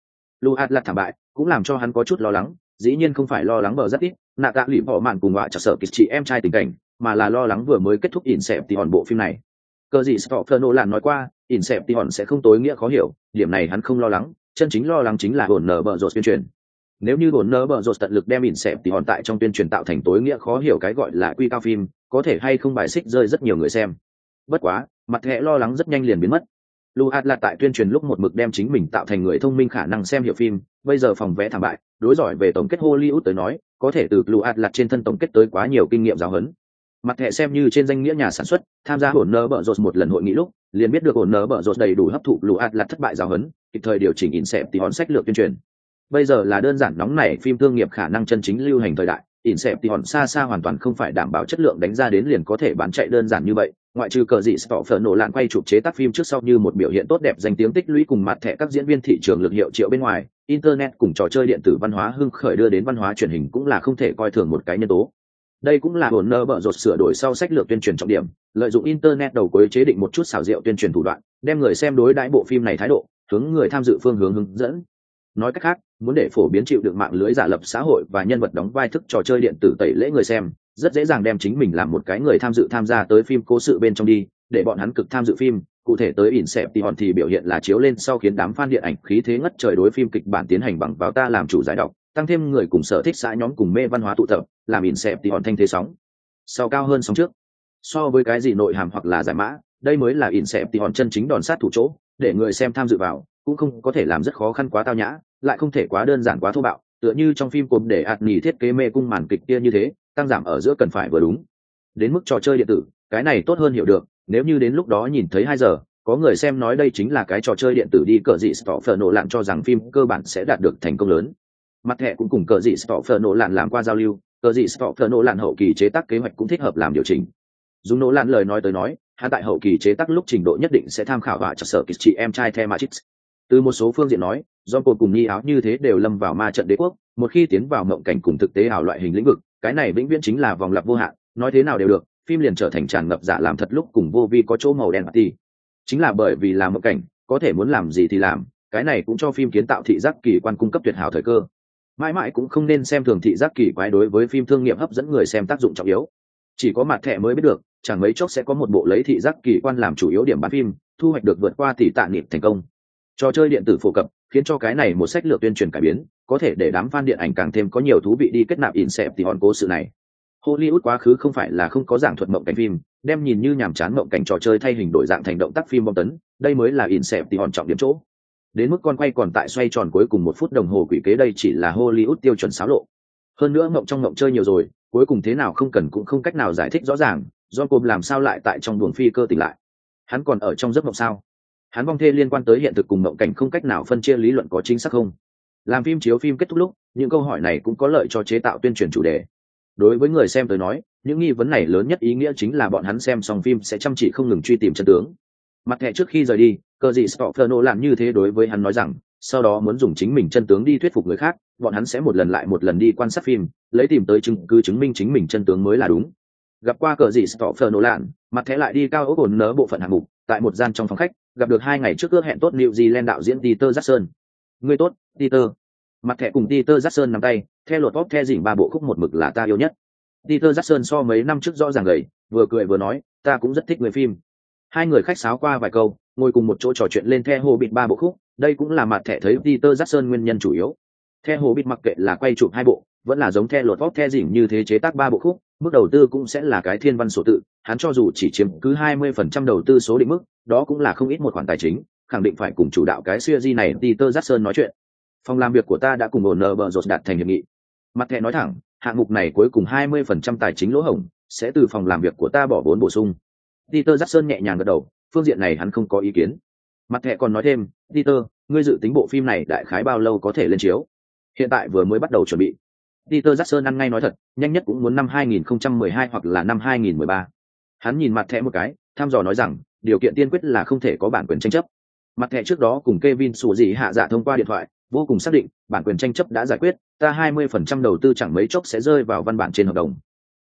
Lù hạt lạc thảm bại, cũng làm cho hắn có chút lo lắng, dĩ nhiên không phải lo lắng bờ rất ít, nạ tạ lụy bỏ mạn cùng họa chặt sợ kịch chị em trai tình cảnh mà là lo lắng vừa mới kết thúc ỉn xẹp thì hòn bộ phim này. Cờ gì stopher nolan nói qua, ỉn xẹp thì hòn sẽ không tối nghĩa khó hiểu, điểm này hắn không lo lắng, chân chính lo lắng chính là hồn nở bờ rột tuyên truyền. Nếu như hồn nở bờ rột tận lực đem ỉn xẹp thì hòn tại trong tuyên truyền tạo thành tối nghĩa khó hiểu cái gọi là quy cao phim, có thể hay không bài xích rơi rất nhiều người xem. Bất quá, mặt thẻ lo lắng rất nhanh liền biến mất. Lu hạt là tại tuyên truyền lúc một mực đem chính mình tạo thành người thông minh khả năng xem hiểu phim, bây giờ phòng vẽ thảm bại, đối giỏi về tổng kết hollywood tới nói, có thể từ lu hạt trên thân tổng kết tới quá nhiều kinh nghiệm giáo huấn mặt thẻ xem như trên danh nghĩa nhà sản xuất tham gia hồn nơ bở rột một lần hội nghị lúc liền biết được hồn nơ bở rột đầy đủ hấp thụ lu hạt là thất bại giáo huấn kịp thời điều chỉnh in xẹp thì hòn sách lược tuyên truyền bây giờ là đơn giản nóng nảy phim thương nghiệp khả năng chân chính lưu hành thời đại Inception xa xa hoàn toàn không phải đảm bảo chất lượng đánh ra đến liền có thể bán chạy đơn giản như vậy, ngoại trừ cờ dị Stoffer nổ lạn quay chụp chế tác phim trước sau như một biểu hiện tốt đẹp danh tiếng tích lũy cùng mặt thẻ các diễn viên thị trường lực hiệu triệu bên ngoài, internet cùng trò chơi điện tử văn hóa hưng khởi đưa đến văn hóa truyền hình cũng là không thể coi thường một cái nhân tố. Đây cũng là hồn nơ bợ rột sửa đổi sau sách lược tuyên truyền trọng điểm, lợi dụng internet đầu cuối chế định một chút xảo diệu tuyên truyền thủ đoạn, đem người xem đối đãi bộ phim này thái độ, hướng người tham dự phương hướng hướng dẫn. Nói cách khác, muốn để phổ biến chịu được mạng lưới giả lập xã hội và nhân vật đóng vai thức trò chơi điện tử tẩy lễ người xem rất dễ dàng đem chính mình làm một cái người tham dự tham gia tới phim cố sự bên trong đi để bọn hắn cực tham dự phim cụ thể tới ỉn xẹp thì hòn thì biểu hiện là chiếu lên sau khiến đám fan điện ảnh khí thế ngất trời đối phim kịch bản tiến hành bằng vào ta làm chủ giải đọc tăng thêm người cùng sở thích xã nhóm cùng mê văn hóa tụ tập làm ỉn xẹp thì hòn thanh thế sóng. Sau cao hơn sóng trước, so với cái gì nội hàm hoặc là giải mã, đây mới là ỉn xẹp thì hòn chân chính đòn sát thủ chỗ, để người xem tham dự vào, cũng không có thể làm rất khó khăn quá tao nhã, lại không thể quá đơn giản quá thô bạo, tựa như trong phim cộm để ạt nhì thiết kế mê cung màn kịch kia như thế, tăng giảm ở giữa cần phải vừa đúng. Đến mức trò chơi điện tử, cái này tốt hơn hiểu được, nếu như đến lúc đó nhìn thấy hai giờ, có người xem nói đây chính là cái trò chơi điện tử đi, cờ dị phở nổ lạn cho rằng phim cơ bản sẽ đạt được thành công lớn. Mặt thẻ cũng cùng cờ dị phở nổ lạn làm qua giao lưu cờ dị stoffer nỗ lạn hậu kỳ chế tác kế hoạch cũng thích hợp làm điều chỉnh. Dùng nỗ lạn lời nói tới nói hạ tại hậu kỳ chế tác lúc trình độ nhất định sẽ tham khảo và chặt sở kịch chị em trai The Matrix. Từ một số phương diện nói do cột cùng nghi áo như thế đều lâm vào ma trận đế quốc, một khi tiến vào mộng cảnh cùng thực tế ảo loại hình lĩnh vực, cái này vĩnh viễn chính là vòng lặp vô hạn, nói thế nào đều được, phim liền trở thành tràn ngập giả làm thật lúc cùng vô vi có chỗ màu đen thì. Chính là bởi vì làm mộng cảnh, có thể muốn làm gì thì làm, cái này cũng cho phim kiến tạo thị giác kỳ quan cung cấp tuyệt hảo thời cơ mãi mãi cũng không nên xem thường thị giác kỳ quái đối với phim thương nghiệp hấp dẫn người xem tác dụng trọng yếu. Chỉ có mặt thẻ mới biết được, chẳng mấy chốc sẽ có một bộ lấy thị giác kỳ quan làm chủ yếu điểm bán phim, thu hoạch được vượt qua tỷ tạ niệm thành công. Trò chơi điện tử phổ cập, khiến cho cái này một sách lược tuyên truyền cải biến, có thể để đám fan điện ảnh càng thêm có nhiều thú vị đi kết nạp in xẹp thì hòn cố sự này. Hollywood quá khứ không phải là không có giảng thuật mộng cảnh phim, đem nhìn như nhàm chán mộng cảnh trò chơi thay hình đổi dạng thành động tác phim bom tấn, đây mới là in xẹp thì hòn trọng điểm chỗ đến mức con quay còn tại xoay tròn cuối cùng một phút đồng hồ quỷ kế đây chỉ là hollywood tiêu chuẩn xáo lộ. Hơn nữa mộng trong mộng chơi nhiều rồi, cuối cùng thế nào không cần cũng không cách nào giải thích rõ ràng do cồm làm sao lại tại trong buồng phi cơ tỉnh lại? Hắn còn ở trong giấc mộng sao? Hắn vong thê liên quan tới hiện thực cùng mộng cảnh không cách nào phân chia lý luận có chính xác không? Làm phim chiếu phim kết thúc lúc, những câu hỏi này cũng có lợi cho chế tạo tuyên truyền chủ đề. Đối với người xem tới nói, những nghi vấn này lớn nhất ý nghĩa chính là bọn hắn xem xong phim sẽ chăm chỉ không ngừng truy tìm chân tướng. Mặt thẻ trước khi rời đi cờ gì stofferno làm như thế đối với hắn nói rằng sau đó muốn dùng chính mình chân tướng đi thuyết phục người khác bọn hắn sẽ một lần lại một lần đi quan sát phim lấy tìm tới chứng cứ chứng minh chính mình chân tướng mới là đúng gặp qua cờ gì stofferno lạn mặt thẻ lại đi cao ốc ổn nớ bộ phận hạng mục tại một gian trong phòng khách gặp được hai ngày trước ước hẹn tốt New Zealand đạo diễn Peter Jackson. Người tốt, Peter. Mặt thẻ cùng Peter Jackson nắm tay, theo luật pop theo dỉnh ba bộ khúc một mực là ta yêu nhất. Peter Jackson so mấy năm trước rõ ràng gầy, vừa cười vừa nói, ta cũng rất thích người phim. Hai người khách sáo qua vài câu, ngồi cùng một chỗ trò chuyện lên theo hồ bịt ba bộ khúc, đây cũng là mặt thẻ thấy Peter Jackson nguyên nhân chủ yếu. Theo hồ bịt mặc kệ là quay chụp hai bộ, vẫn là giống theo luật pop theo dỉnh như thế chế tác ba bộ khúc, mức đầu tư cũng sẽ là cái thiên văn số tự, hắn cho dù chỉ chiếm cứ 20% đầu tư số định mức, đó cũng là không ít một khoản tài chính, khẳng định phải cùng chủ đạo cái series này Peter Jackson nói chuyện. Phòng làm việc của ta đã cùng ổn nợ bờ rột đạt thành hiệp nghị. Mặt thẻ nói thẳng, hạng mục này cuối cùng 20% tài chính lỗ hổng, sẽ từ phòng làm việc của ta bỏ vốn bổ sung. Peter Jackson nhẹ nhàng gật đầu, phương diện này hắn không có ý kiến. Mặt thẻ còn nói thêm, Peter, ngươi dự tính bộ phim này đại khái bao lâu có thể lên chiếu? Hiện tại vừa mới bắt đầu chuẩn bị. Peter Jackson ăn ngay nói thật, nhanh nhất cũng muốn năm 2012 hoặc là năm 2013. Hắn nhìn mặt thẻ một cái, tham dò nói rằng, điều kiện tiên quyết là không thể có bản quyền tranh chấp. Mặt thẻ trước đó cùng Kevin sủ gì hạ dạ thông qua điện thoại, vô cùng xác định, bản quyền tranh chấp đã giải quyết, ta 20% đầu tư chẳng mấy chốc sẽ rơi vào văn bản trên hợp đồng.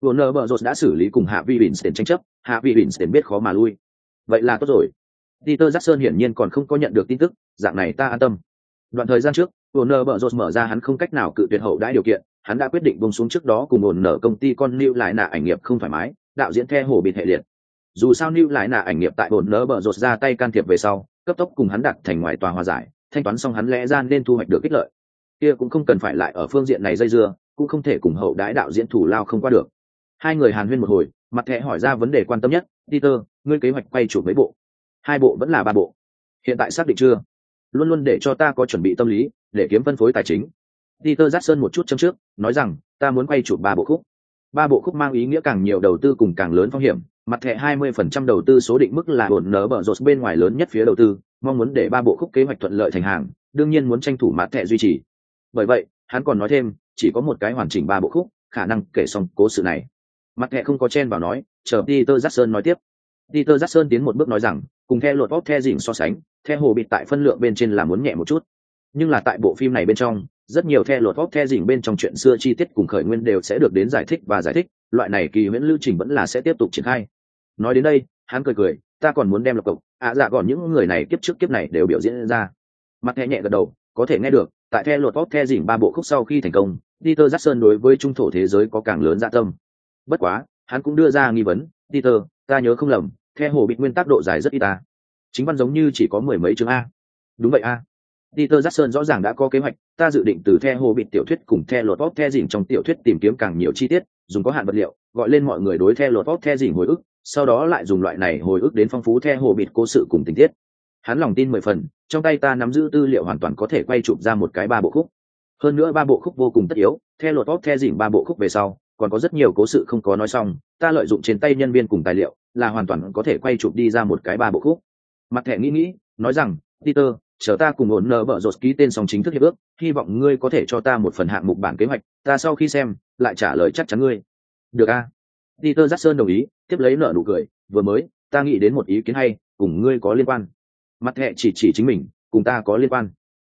Warner Bros đã xử lý cùng Hạ Vi Winston tranh chấp, Hạ Vi Winston biết khó mà lui. Vậy là tốt rồi. Peter Jackson hiển nhiên còn không có nhận được tin tức, dạng này ta an tâm. Đoạn thời gian trước, Warner Bros. mở ra hắn không cách nào cự tuyệt hậu đãi điều kiện, hắn đã quyết định bông xuống trước đó cùng ổn nở công ty con lưu lại nạ ảnh nghiệp không thoải mái đạo diễn the hồ bịt hệ liệt. Dù sao lưu lại nạ ảnh nghiệp tại ổn nở bở rột ra tay can thiệp về sau cấp tốc cùng hắn đặt thành ngoài tòa hòa giải thanh toán xong hắn lẽ ra nên thu hoạch được ích lợi. Kia cũng không cần phải lại ở phương diện này dây dưa cũng không thể cùng hậu đãi đạo diễn thủ lao không qua được. Hai người hàn huyên một hồi mặt thẻ hỏi ra vấn đề quan tâm nhất peter ngươi kế hoạch quay chụp mấy bộ? Hai bộ vẫn là ba bộ. Hiện tại xác định chưa? Luôn luôn để cho ta có chuẩn bị tâm lý để kiếm phân phối tài chính. Peter Jackson một chút châm trước, nói rằng, ta muốn quay chụp ba bộ khúc. Ba bộ khúc mang ý nghĩa càng nhiều đầu tư cùng càng lớn phong hiểm, mặt thẻ 20% đầu tư số định mức là ổn nở bở rột bên ngoài lớn nhất phía đầu tư, mong muốn để ba bộ khúc kế hoạch thuận lợi thành hàng, đương nhiên muốn tranh thủ mặt thẻ duy trì. bởi vậy hắn còn nói thêm chỉ có một cái hoàn chỉnh ba bộ khúc khả năng kể xong cố sự này mặt thẹ không có chen vào nói chờ peter jackson nói tiếp. Peter jackson tiến một bước nói rằng cùng theo lột bóp the dình so sánh theo hồ bịt tại phân lượng bên trên là muốn nhẹ một chút. Nhưng là tại bộ phim này bên trong rất nhiều The lột bóp the dình bên trong chuyện xưa chi tiết cùng khởi nguyên đều sẽ được đến giải thích và giải thích loại này kỳ huyễn lưu trình vẫn là sẽ tiếp tục triển khai. Nói đến đây hắn cười cười ta còn muốn đem lập cộc ạ à, dạ còn những người này kiếp trước kiếp này đều biểu diễn ra. Mặt thẹ nhẹ gật đầu có thể nghe được tại The lột bóp the dình ba bộ khúc sau khi thành công peter jackson đối với trung thổ thế giới có càng lớn dạ tâm bất quá hắn cũng đưa ra nghi vấn peter ta nhớ không lầm theo hồ bị nguyên tắc độ dài rất ít ta chính văn giống như chỉ có mười mấy chương a đúng vậy a Peter Jackson rõ ràng đã có kế hoạch, ta dự định từ The bị tiểu thuyết cùng The lột bóp the Rings trong tiểu thuyết tìm kiếm càng nhiều chi tiết, dùng có hạn vật liệu, gọi lên mọi người đối The lột bóp the Rings hồi ức, sau đó lại dùng loại này hồi ức đến phong phú The bịt cố sự cùng tình tiết. Hắn lòng tin mười phần, trong tay ta nắm giữ tư liệu hoàn toàn có thể quay chụp ra một cái ba bộ khúc. Hơn nữa ba bộ khúc vô cùng tất yếu, The lột bóp the Rings ba bộ khúc về sau, còn có rất nhiều cố sự không có nói xong, ta lợi dụng trên tay nhân viên cùng tài liệu, là hoàn toàn có thể quay chụp đi ra một cái ba bộ khúc. Mặt thẻ nghĩ nghĩ, nói rằng, Peter, chờ ta cùng ổn nợ bợ rột ký tên song chính thức hiệp ước hy vọng ngươi có thể cho ta một phần hạng mục bản kế hoạch ta sau khi xem lại trả lời chắc chắn ngươi được a à? peter jackson đồng ý tiếp lấy nợ nụ cười vừa mới ta nghĩ đến một ý kiến hay cùng ngươi có liên quan mặt thẻ chỉ chỉ chính mình cùng ta có liên quan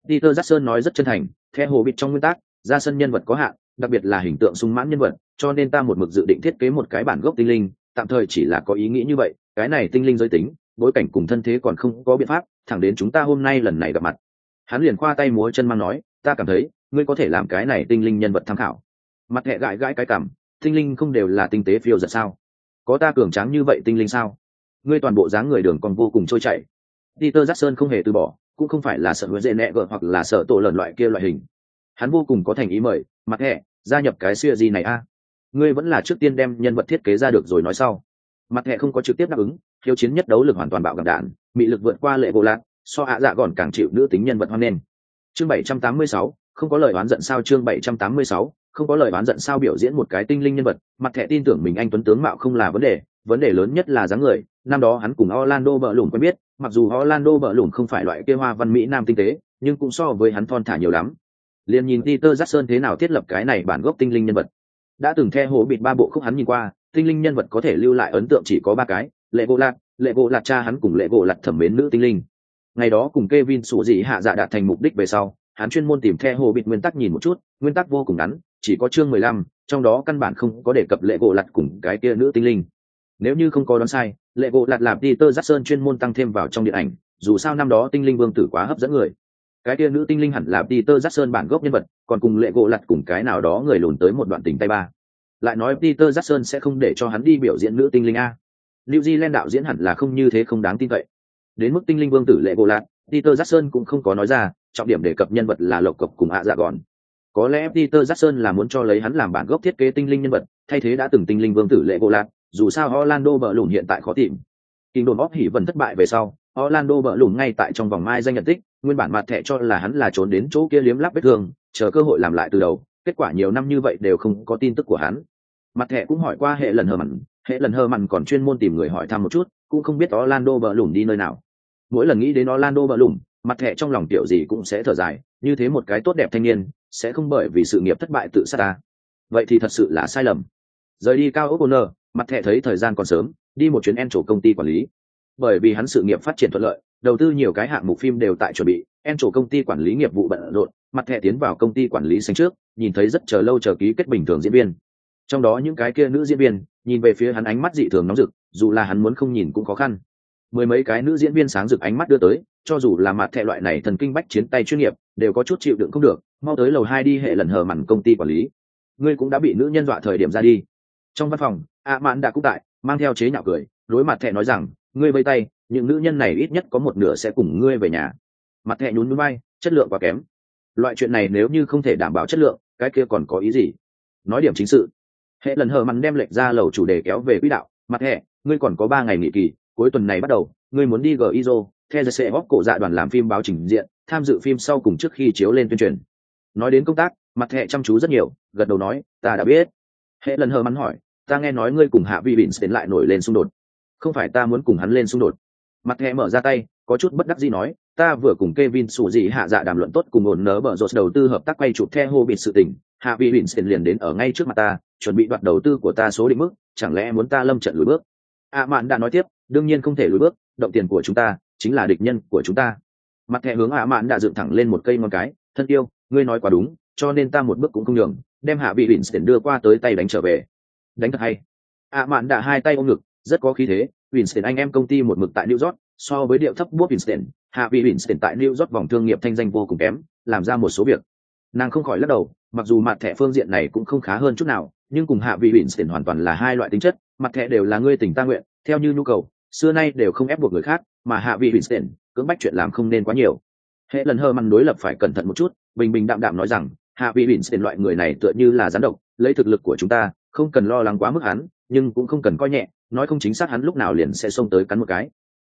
peter jackson nói rất chân thành theo hồ bịt trong nguyên tắc ra sân nhân vật có hạn đặc biệt là hình tượng sung mãn nhân vật, cho nên ta một mực dự định thiết kế một cái bản gốc tinh linh, tạm thời chỉ là có ý nghĩ như vậy, cái này tinh linh giới tính, bối cảnh cùng thân thế còn không có biện pháp, thẳng đến chúng ta hôm nay lần này gặp mặt. Hắn liền khoa tay múa chân mang nói, ta cảm thấy, ngươi có thể làm cái này tinh linh nhân vật tham khảo. Mặt hẹ gãi gãi cái cảm tinh linh không đều là tinh tế phiêu giật sao? Có ta cường tráng như vậy tinh linh sao? Ngươi toàn bộ dáng người đường còn vô cùng trôi chảy. Peter jackson không hề từ bỏ, cũng không phải là sợ huế dễ nẹ vợ hoặc là sợ tổ lần loại kia loại hình hắn vô cùng có thành ý mời mặt hẹ gia nhập cái xuya gì này a? Ngươi vẫn là trước tiên đem nhân vật thiết kế ra được rồi nói sau. Mặt hẹ không có trực tiếp đáp ứng hiếu chiến nhất đấu lực hoàn toàn bạo gặp đạn bị lực vượt qua lệ vô lạc so ạ dạ còn càng chịu nữ tính nhân vật hoan nghênh. Chương 786, không có lời oán giận sao chương 786, không có lời oán giận sao biểu diễn một cái tinh linh nhân vật. Mặt thẻ tin tưởng mình anh tuấn tướng mạo không là vấn đề vấn đề lớn nhất là dáng người. Năm đó hắn cùng orlando bợ lủng quen biết mặc dù orlando bợ lủng không phải loại kia hoa văn mỹ nam tinh tế nhưng cũng so với hắn thon thả nhiều lắm liền nhìn peter jackson thế nào thiết lập cái này bản gốc tinh linh nhân vật đã từng theo hồ bịt ba bộ khúc hắn nhìn qua tinh linh nhân vật có thể lưu lại ấn tượng chỉ có ba cái lệ Vô lạc lệ Vô lạc cha hắn cùng lệ Vô lạc thẩm mến nữ tinh linh ngày đó cùng Kevin sủ dị hạ dạ đạt thành mục đích về sau, hắn chuyên môn tìm theo hồ bịt nguyên tắc nhìn một chút, nguyên tắc vô cùng ngắn, chỉ có chương mười lăm, trong đó căn bản không có đề cập lệ Vô Lạc cùng cái kia nữ tinh linh. Nếu như không có đoán sai, lệ Vô Lạc làm Peter Jackson chuyên môn tăng thêm vào trong điện ảnh, dù sao năm đó tinh linh vương tử quá hấp dẫn người. Cái kia nữ tinh linh hẳn là Peter Jackson bản gốc nhân vật, còn cùng lệ gỗ lật cùng cái nào đó người lùn tới một đoạn tình tay ba. Lại nói Peter Jackson sẽ không để cho hắn đi biểu diễn nữ tinh linh a. New Zealand đạo diễn hẳn là không như thế không đáng tin cậy. Đến mức tinh linh vương tử lệ gỗ lật, Peter Jackson cũng không có nói ra, trọng điểm đề cập nhân vật là lộc cộc cùng ạ dạ gòn. Có lẽ Peter Jackson là muốn cho lấy hắn làm bản gốc thiết kế tinh linh nhân vật, thay thế đã từng tinh linh vương tử lệ gỗ lạc, dù sao Orlando bờ lùn hiện tại khó tìm. Kinh đồn bóp hỉ vần thất bại về sau, Orlando bợ lủng ngay tại trong vòng mai danh nhận tích, nguyên bản mặt thẻ cho là hắn là trốn đến chỗ kia liếm lắp vết thương, chờ cơ hội làm lại từ đầu, kết quả nhiều năm như vậy đều không có tin tức của hắn. Mặt thẻ cũng hỏi qua hệ lần hờ mặn, hệ lần hờ mặn còn chuyên môn tìm người hỏi thăm một chút, cũng không biết Orlando bợ lủng đi nơi nào mỗi lần nghĩ đến Orlando bợ lủng, mặt thẻ trong lòng tiểu gì cũng sẽ thở dài, như thế một cái tốt đẹp thanh niên, sẽ không bởi vì sự nghiệp thất bại tự sát ta. Vậy thì thật sự là sai lầm. Rời đi cao O'Connor, mặt thẻ thấy thời gian còn sớm, đi một chuyến en chỗ công ty quản lý. Bởi vì hắn sự nghiệp phát triển thuận lợi, đầu tư nhiều cái hạng mục phim đều tại chuẩn bị, en chỗ công ty quản lý nghiệp vụ bận rộn, mặt thẻ tiến vào công ty quản lý xanh trước, nhìn thấy rất chờ lâu chờ ký kết bình thường diễn viên. Trong đó những cái kia nữ diễn viên, nhìn về phía hắn ánh mắt dị thường nóng rực, dù là hắn muốn không nhìn cũng khó khăn. Mười mấy cái nữ diễn viên sáng rực ánh mắt đưa tới cho dù là mặt thẻ loại này thần kinh bách chiến tay chuyên nghiệp đều có chút chịu đựng không được mau tới lầu hai đi hệ lần hờ mặn công ty quản lý. Ngươi cũng đã bị nữ nhân dọa thời điểm ra đi. Trong văn phòng a mãn đã cúc tại mang theo chế nhạo cười đối mặt thẻ nói rằng ngươi vây tay những nữ nhân này ít nhất có một nửa sẽ cùng ngươi về nhà. Mặt thẻ nhún núi bay chất lượng quá kém. Loại chuyện này nếu như không thể đảm bảo chất lượng cái kia còn có ý gì? Nói điểm chính sự. Hệ lần hờ mặn đem lệch ra lầu chủ đề kéo về quỹ đạo. Mặt hệ, ngươi còn có ba ngày nghỉ kỳ cuối tuần này bắt đầu ngươi muốn đi gizo theo sẽ góp cổ dạ đoàn làm phim báo trình diện tham dự phim sau cùng trước khi chiếu lên tuyên truyền. Nói đến công tác mặt hệ chăm chú rất nhiều gật đầu nói ta đã biết. Hệ lần hờ mắn hỏi ta nghe nói ngươi cùng hạ vi bỉn đến lại nổi lên xung đột không phải ta muốn cùng hắn lên xung đột mặt thẻ mở ra tay có chút bất đắc gì nói ta vừa cùng Kevin sủ gì hạ dạ đàm luận tốt cùng ổn nớ bở rột đầu tư hợp tác quay chụp theo hô biệt sự tình, hạ vị Winston liền đến ở ngay trước mặt ta, chuẩn bị đoạt đầu tư của ta số định mức, chẳng lẽ muốn ta lâm trận lùi bước? A Mạn đã nói tiếp, đương nhiên không thể lùi bước, động tiền của chúng ta chính là địch nhân của chúng ta. Mặt thẻ hướng A Mạn đã dựng thẳng lên một cây ngón cái, thân yêu, ngươi nói quá đúng, cho nên ta một bước cũng không nhường, đem hạ vị Winston đưa qua tới tay đánh trở về. Đánh thật hay. A Mạn đã hai tay ôm ngực, rất có khí thế, Winston anh em công ty một mực tại New York, so với điệu thấp bút Winston, hạ vị Winston tại New York vòng thương nghiệp thanh danh vô cùng kém, làm ra một số việc. Nàng không khỏi lắc đầu, mặc dù mặt thẻ phương diện này cũng không khá hơn chút nào, nhưng cùng hạ vị Winston hoàn toàn là hai loại tính chất, mặt thẻ đều là ngươi tình ta nguyện, theo như nhu cầu, xưa nay đều không ép buộc người khác, mà hạ vị Winston, cưỡng bách chuyện làm không nên quá nhiều. Hệ lần hơ măn đối lập phải cẩn thận một chút, bình bình đạm đạm nói rằng, hạ vị Winston loại người này tựa như là gián độc, lấy thực lực của chúng ta, không cần lo lắng quá mức hắn, nhưng cũng không cần coi nhẹ, nói không chính xác hắn lúc nào liền sẽ xông tới cắn một cái.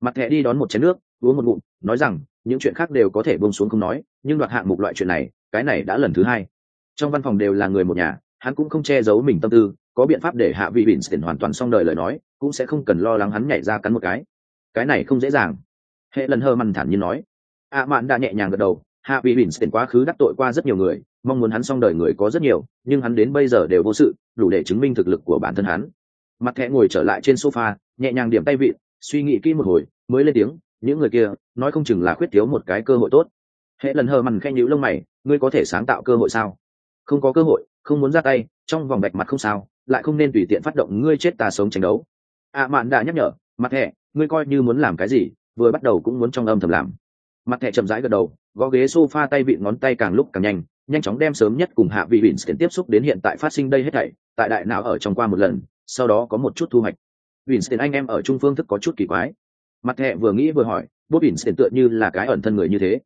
Mặt thẻ đi đón một chén nước, uống một ngụm, nói rằng, những chuyện khác đều có thể bông xuống không nói, nhưng đoạt hạng mục loại chuyện này, cái này đã lần thứ hai. Trong văn phòng đều là người một nhà, hắn cũng không che giấu mình tâm tư, có biện pháp để hạ vị bỉn tiền hoàn toàn xong đời lời nói, cũng sẽ không cần lo lắng hắn nhảy ra cắn một cái. Cái này không dễ dàng. Hệ lần hơ mằn thản nhiên nói. Ạ mạn đã nhẹ nhàng gật đầu, hạ vị bỉn tiền quá khứ đắc tội qua rất nhiều người, mong muốn hắn xong đời người có rất nhiều, nhưng hắn đến bây giờ đều vô sự, đủ để chứng minh thực lực của bản thân hắn mặt thẻ ngồi trở lại trên sofa, nhẹ nhàng điểm tay vịn suy nghĩ kỹ một hồi, mới lên tiếng, những người kia, nói không chừng là khuyết thiếu một cái cơ hội tốt. Hệ lần hờ mằn khen nhữ lông mày, ngươi có thể sáng tạo cơ hội sao? Không có cơ hội, không muốn ra tay, trong vòng bạch mặt không sao, lại không nên tùy tiện phát động ngươi chết ta sống tranh đấu. Ạ mạn đã nhắc nhở, mặt thẻ, ngươi coi như muốn làm cái gì, vừa bắt đầu cũng muốn trong âm thầm làm. Mặt thẻ chậm rãi gật đầu, gõ ghế s o f a tay vịn ngón tay càng lúc càng nhanh nhanh chóng đem sớm nhất cùng hạ vị bỉn tiếp xúc đến hiện tại phát sinh đây hết thảy, tại đại não ở trong qua một lần sau đó có một chút thu hoạch Winston anh em ở trung phương thức có chút kỳ quái. Mặt hệ vừa nghĩ vừa hỏi, Bob Winston tựa như là cái ẩn thân người như thế.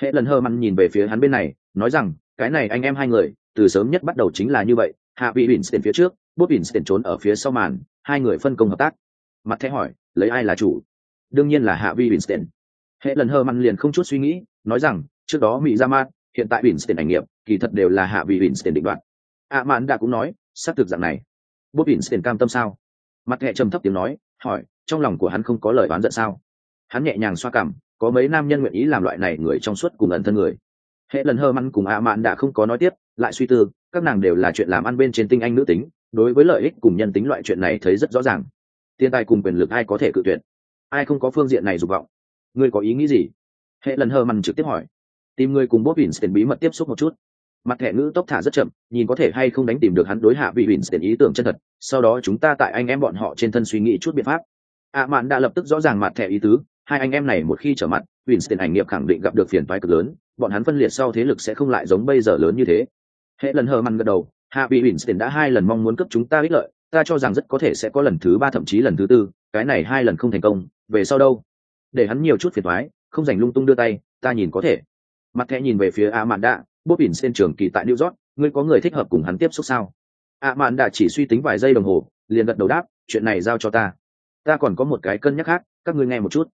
Hệ lần hơ măn nhìn về phía hắn bên này, nói rằng, cái này anh em hai người, từ sớm nhất bắt đầu chính là như vậy, hạ vị Winston phía trước, Bob Winston trốn ở phía sau màn, hai người phân công hợp tác. Mặt hệ hỏi, lấy ai là chủ? Đương nhiên là hạ vị Winston. Hệ lần hơ măn liền không chút suy nghĩ, nói rằng, trước đó Mỹ ra mát, hiện tại Winston ảnh nghiệp, kỳ thật đều là hạ vị Winston định đoạt. À mạn đã cũng nói, xác thực dạng này. Bob tiền cam tâm sao? mặt hệ trầm thấp tiếng nói, hỏi, trong lòng của hắn không có lời oán giận sao? Hắn nhẹ nhàng xoa cảm, có mấy nam nhân nguyện ý làm loại này người trong suốt cùng ẩn thân người. Hệ lần hơ măn cùng a mạn đã không có nói tiếp, lại suy tư, các nàng đều là chuyện làm ăn bên trên tinh anh nữ tính, đối với lợi ích cùng nhân tính loại chuyện này thấy rất rõ ràng. Tiền tài cùng quyền lực ai có thể cự tuyệt? Ai không có phương diện này dục vọng? Ngươi có ý nghĩ gì? Hệ lần hơ măn trực tiếp hỏi. Tìm người cùng bốt tiền bí mật tiếp xúc một chút mặt thẻ ngữ tốc thả rất chậm, nhìn có thể hay không đánh tìm được hắn đối hạ vị Winston ý tưởng chân thật, sau đó chúng ta tại anh em bọn họ trên thân suy nghĩ chút biện pháp. Ạ mạn đã lập tức rõ ràng mặt thẻ ý tứ, hai anh em này một khi trở mặt Winston ảnh nghiệp khẳng định gặp được phiền toái cực lớn, bọn hắn phân liệt sau thế lực sẽ không lại giống bây giờ lớn như thế. Hệ lần hờ măn gật đầu, hạ vị Winston đã hai lần mong muốn cấp chúng ta ích lợi, ta cho rằng rất có thể sẽ có lần thứ ba thậm chí lần thứ tư, cái này hai lần không thành công, về sau đâu? Để hắn nhiều chút phiền toái, không dành lung tung đưa tay, ta nhìn có thể. Mặt thẻ nhìn về phía a mạn đạ Bob Vincent trường kỳ tại New York, ngươi có người thích hợp cùng hắn tiếp xúc sao? A Mạn đã chỉ suy tính vài giây đồng hồ, liền gật đầu đáp, chuyện này giao cho ta. Ta còn có một cái cân nhắc khác, các ngươi nghe một chút.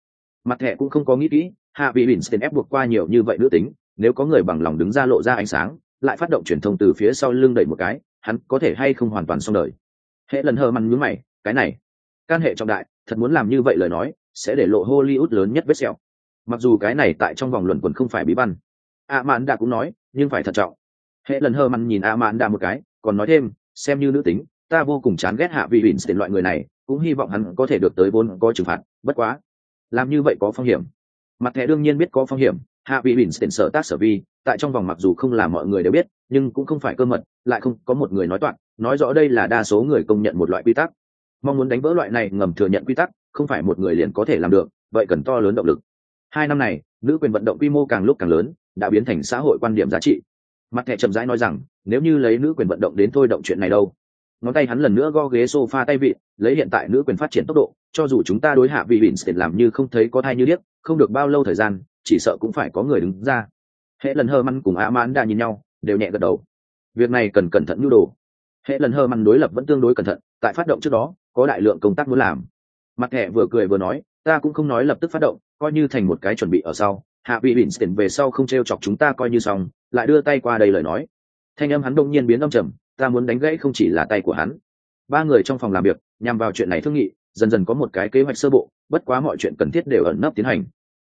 Mặt thẻ cũng không có nghĩ kỹ, hạ vị Vincent ép buộc qua nhiều như vậy nữ tính, nếu có người bằng lòng đứng ra lộ ra ánh sáng, lại phát động truyền thông từ phía sau lưng đẩy một cái, hắn có thể hay không hoàn toàn xong đời. Hệ lần hờ măn nhúm mày, cái này, can hệ trọng đại, thật muốn làm như vậy lời nói, sẽ để lộ Hollywood lớn nhất vết sẹo. Mặc dù cái này tại trong vòng luận quần không phải bí văn. A Mạn đã cũng nói, nhưng phải thận trọng. Hệ lần hơ mặn nhìn a mạn đạ một cái còn nói thêm xem như nữ tính ta vô cùng chán ghét hạ vị bỉn tiền loại người này cũng hy vọng hắn có thể được tới vốn có trừng phạt bất quá. Làm như vậy có phong hiểm. Mặt thẻ đương nhiên biết có phong hiểm hạ vị bỉn tiền sở tác sở vi tại trong vòng mặc dù không là mọi người đều biết nhưng cũng không phải cơ mật lại không có một người nói toạc nói rõ đây là đa số người công nhận một loại quy tắc. Mong muốn đánh vỡ loại này ngầm thừa nhận quy tắc không phải một người liền có thể làm được vậy cần to lớn động lực. Hai năm này nữ quyền vận động quy mô càng lúc càng lớn đã biến thành xã hội quan điểm giá trị. Mặt thẻ chậm rãi nói rằng, nếu như lấy nữ quyền vận động đến thôi động chuyện này đâu. Ngón tay hắn lần nữa go ghế sofa tay vị, lấy hiện tại nữ quyền phát triển tốc độ, cho dù chúng ta đối hạ vị bỉn sẽ làm như không thấy có thai như điếc, không được bao lâu thời gian, chỉ sợ cũng phải có người đứng ra. Hệ lần hơ măn cùng ạ mãn đã nhìn nhau, đều nhẹ gật đầu. Việc này cần cẩn thận nhu đồ. Hệ lần hơ măn đối lập vẫn tương đối cẩn thận, tại phát động trước đó, có đại lượng công tác muốn làm. Mặt thẻ vừa cười vừa nói, ta cũng không nói lập tức phát động, coi như thành một cái chuẩn bị ở sau hạ vị Winston về sau không t chọc chúng ta coi như xong, lại đưa tay qua đây lời nói. Thanh âm hắn đông nhiên biến âm trầm, ta muốn đánh gãy không chỉ là tay của hắn. Ba người trong phòng làm việc, nhằm vào chuyện này thương nghị, dần dần có một cái kế hoạch sơ bộ, bất quá mọi chuyện cần thiết đều ẩn nấp tiến hành.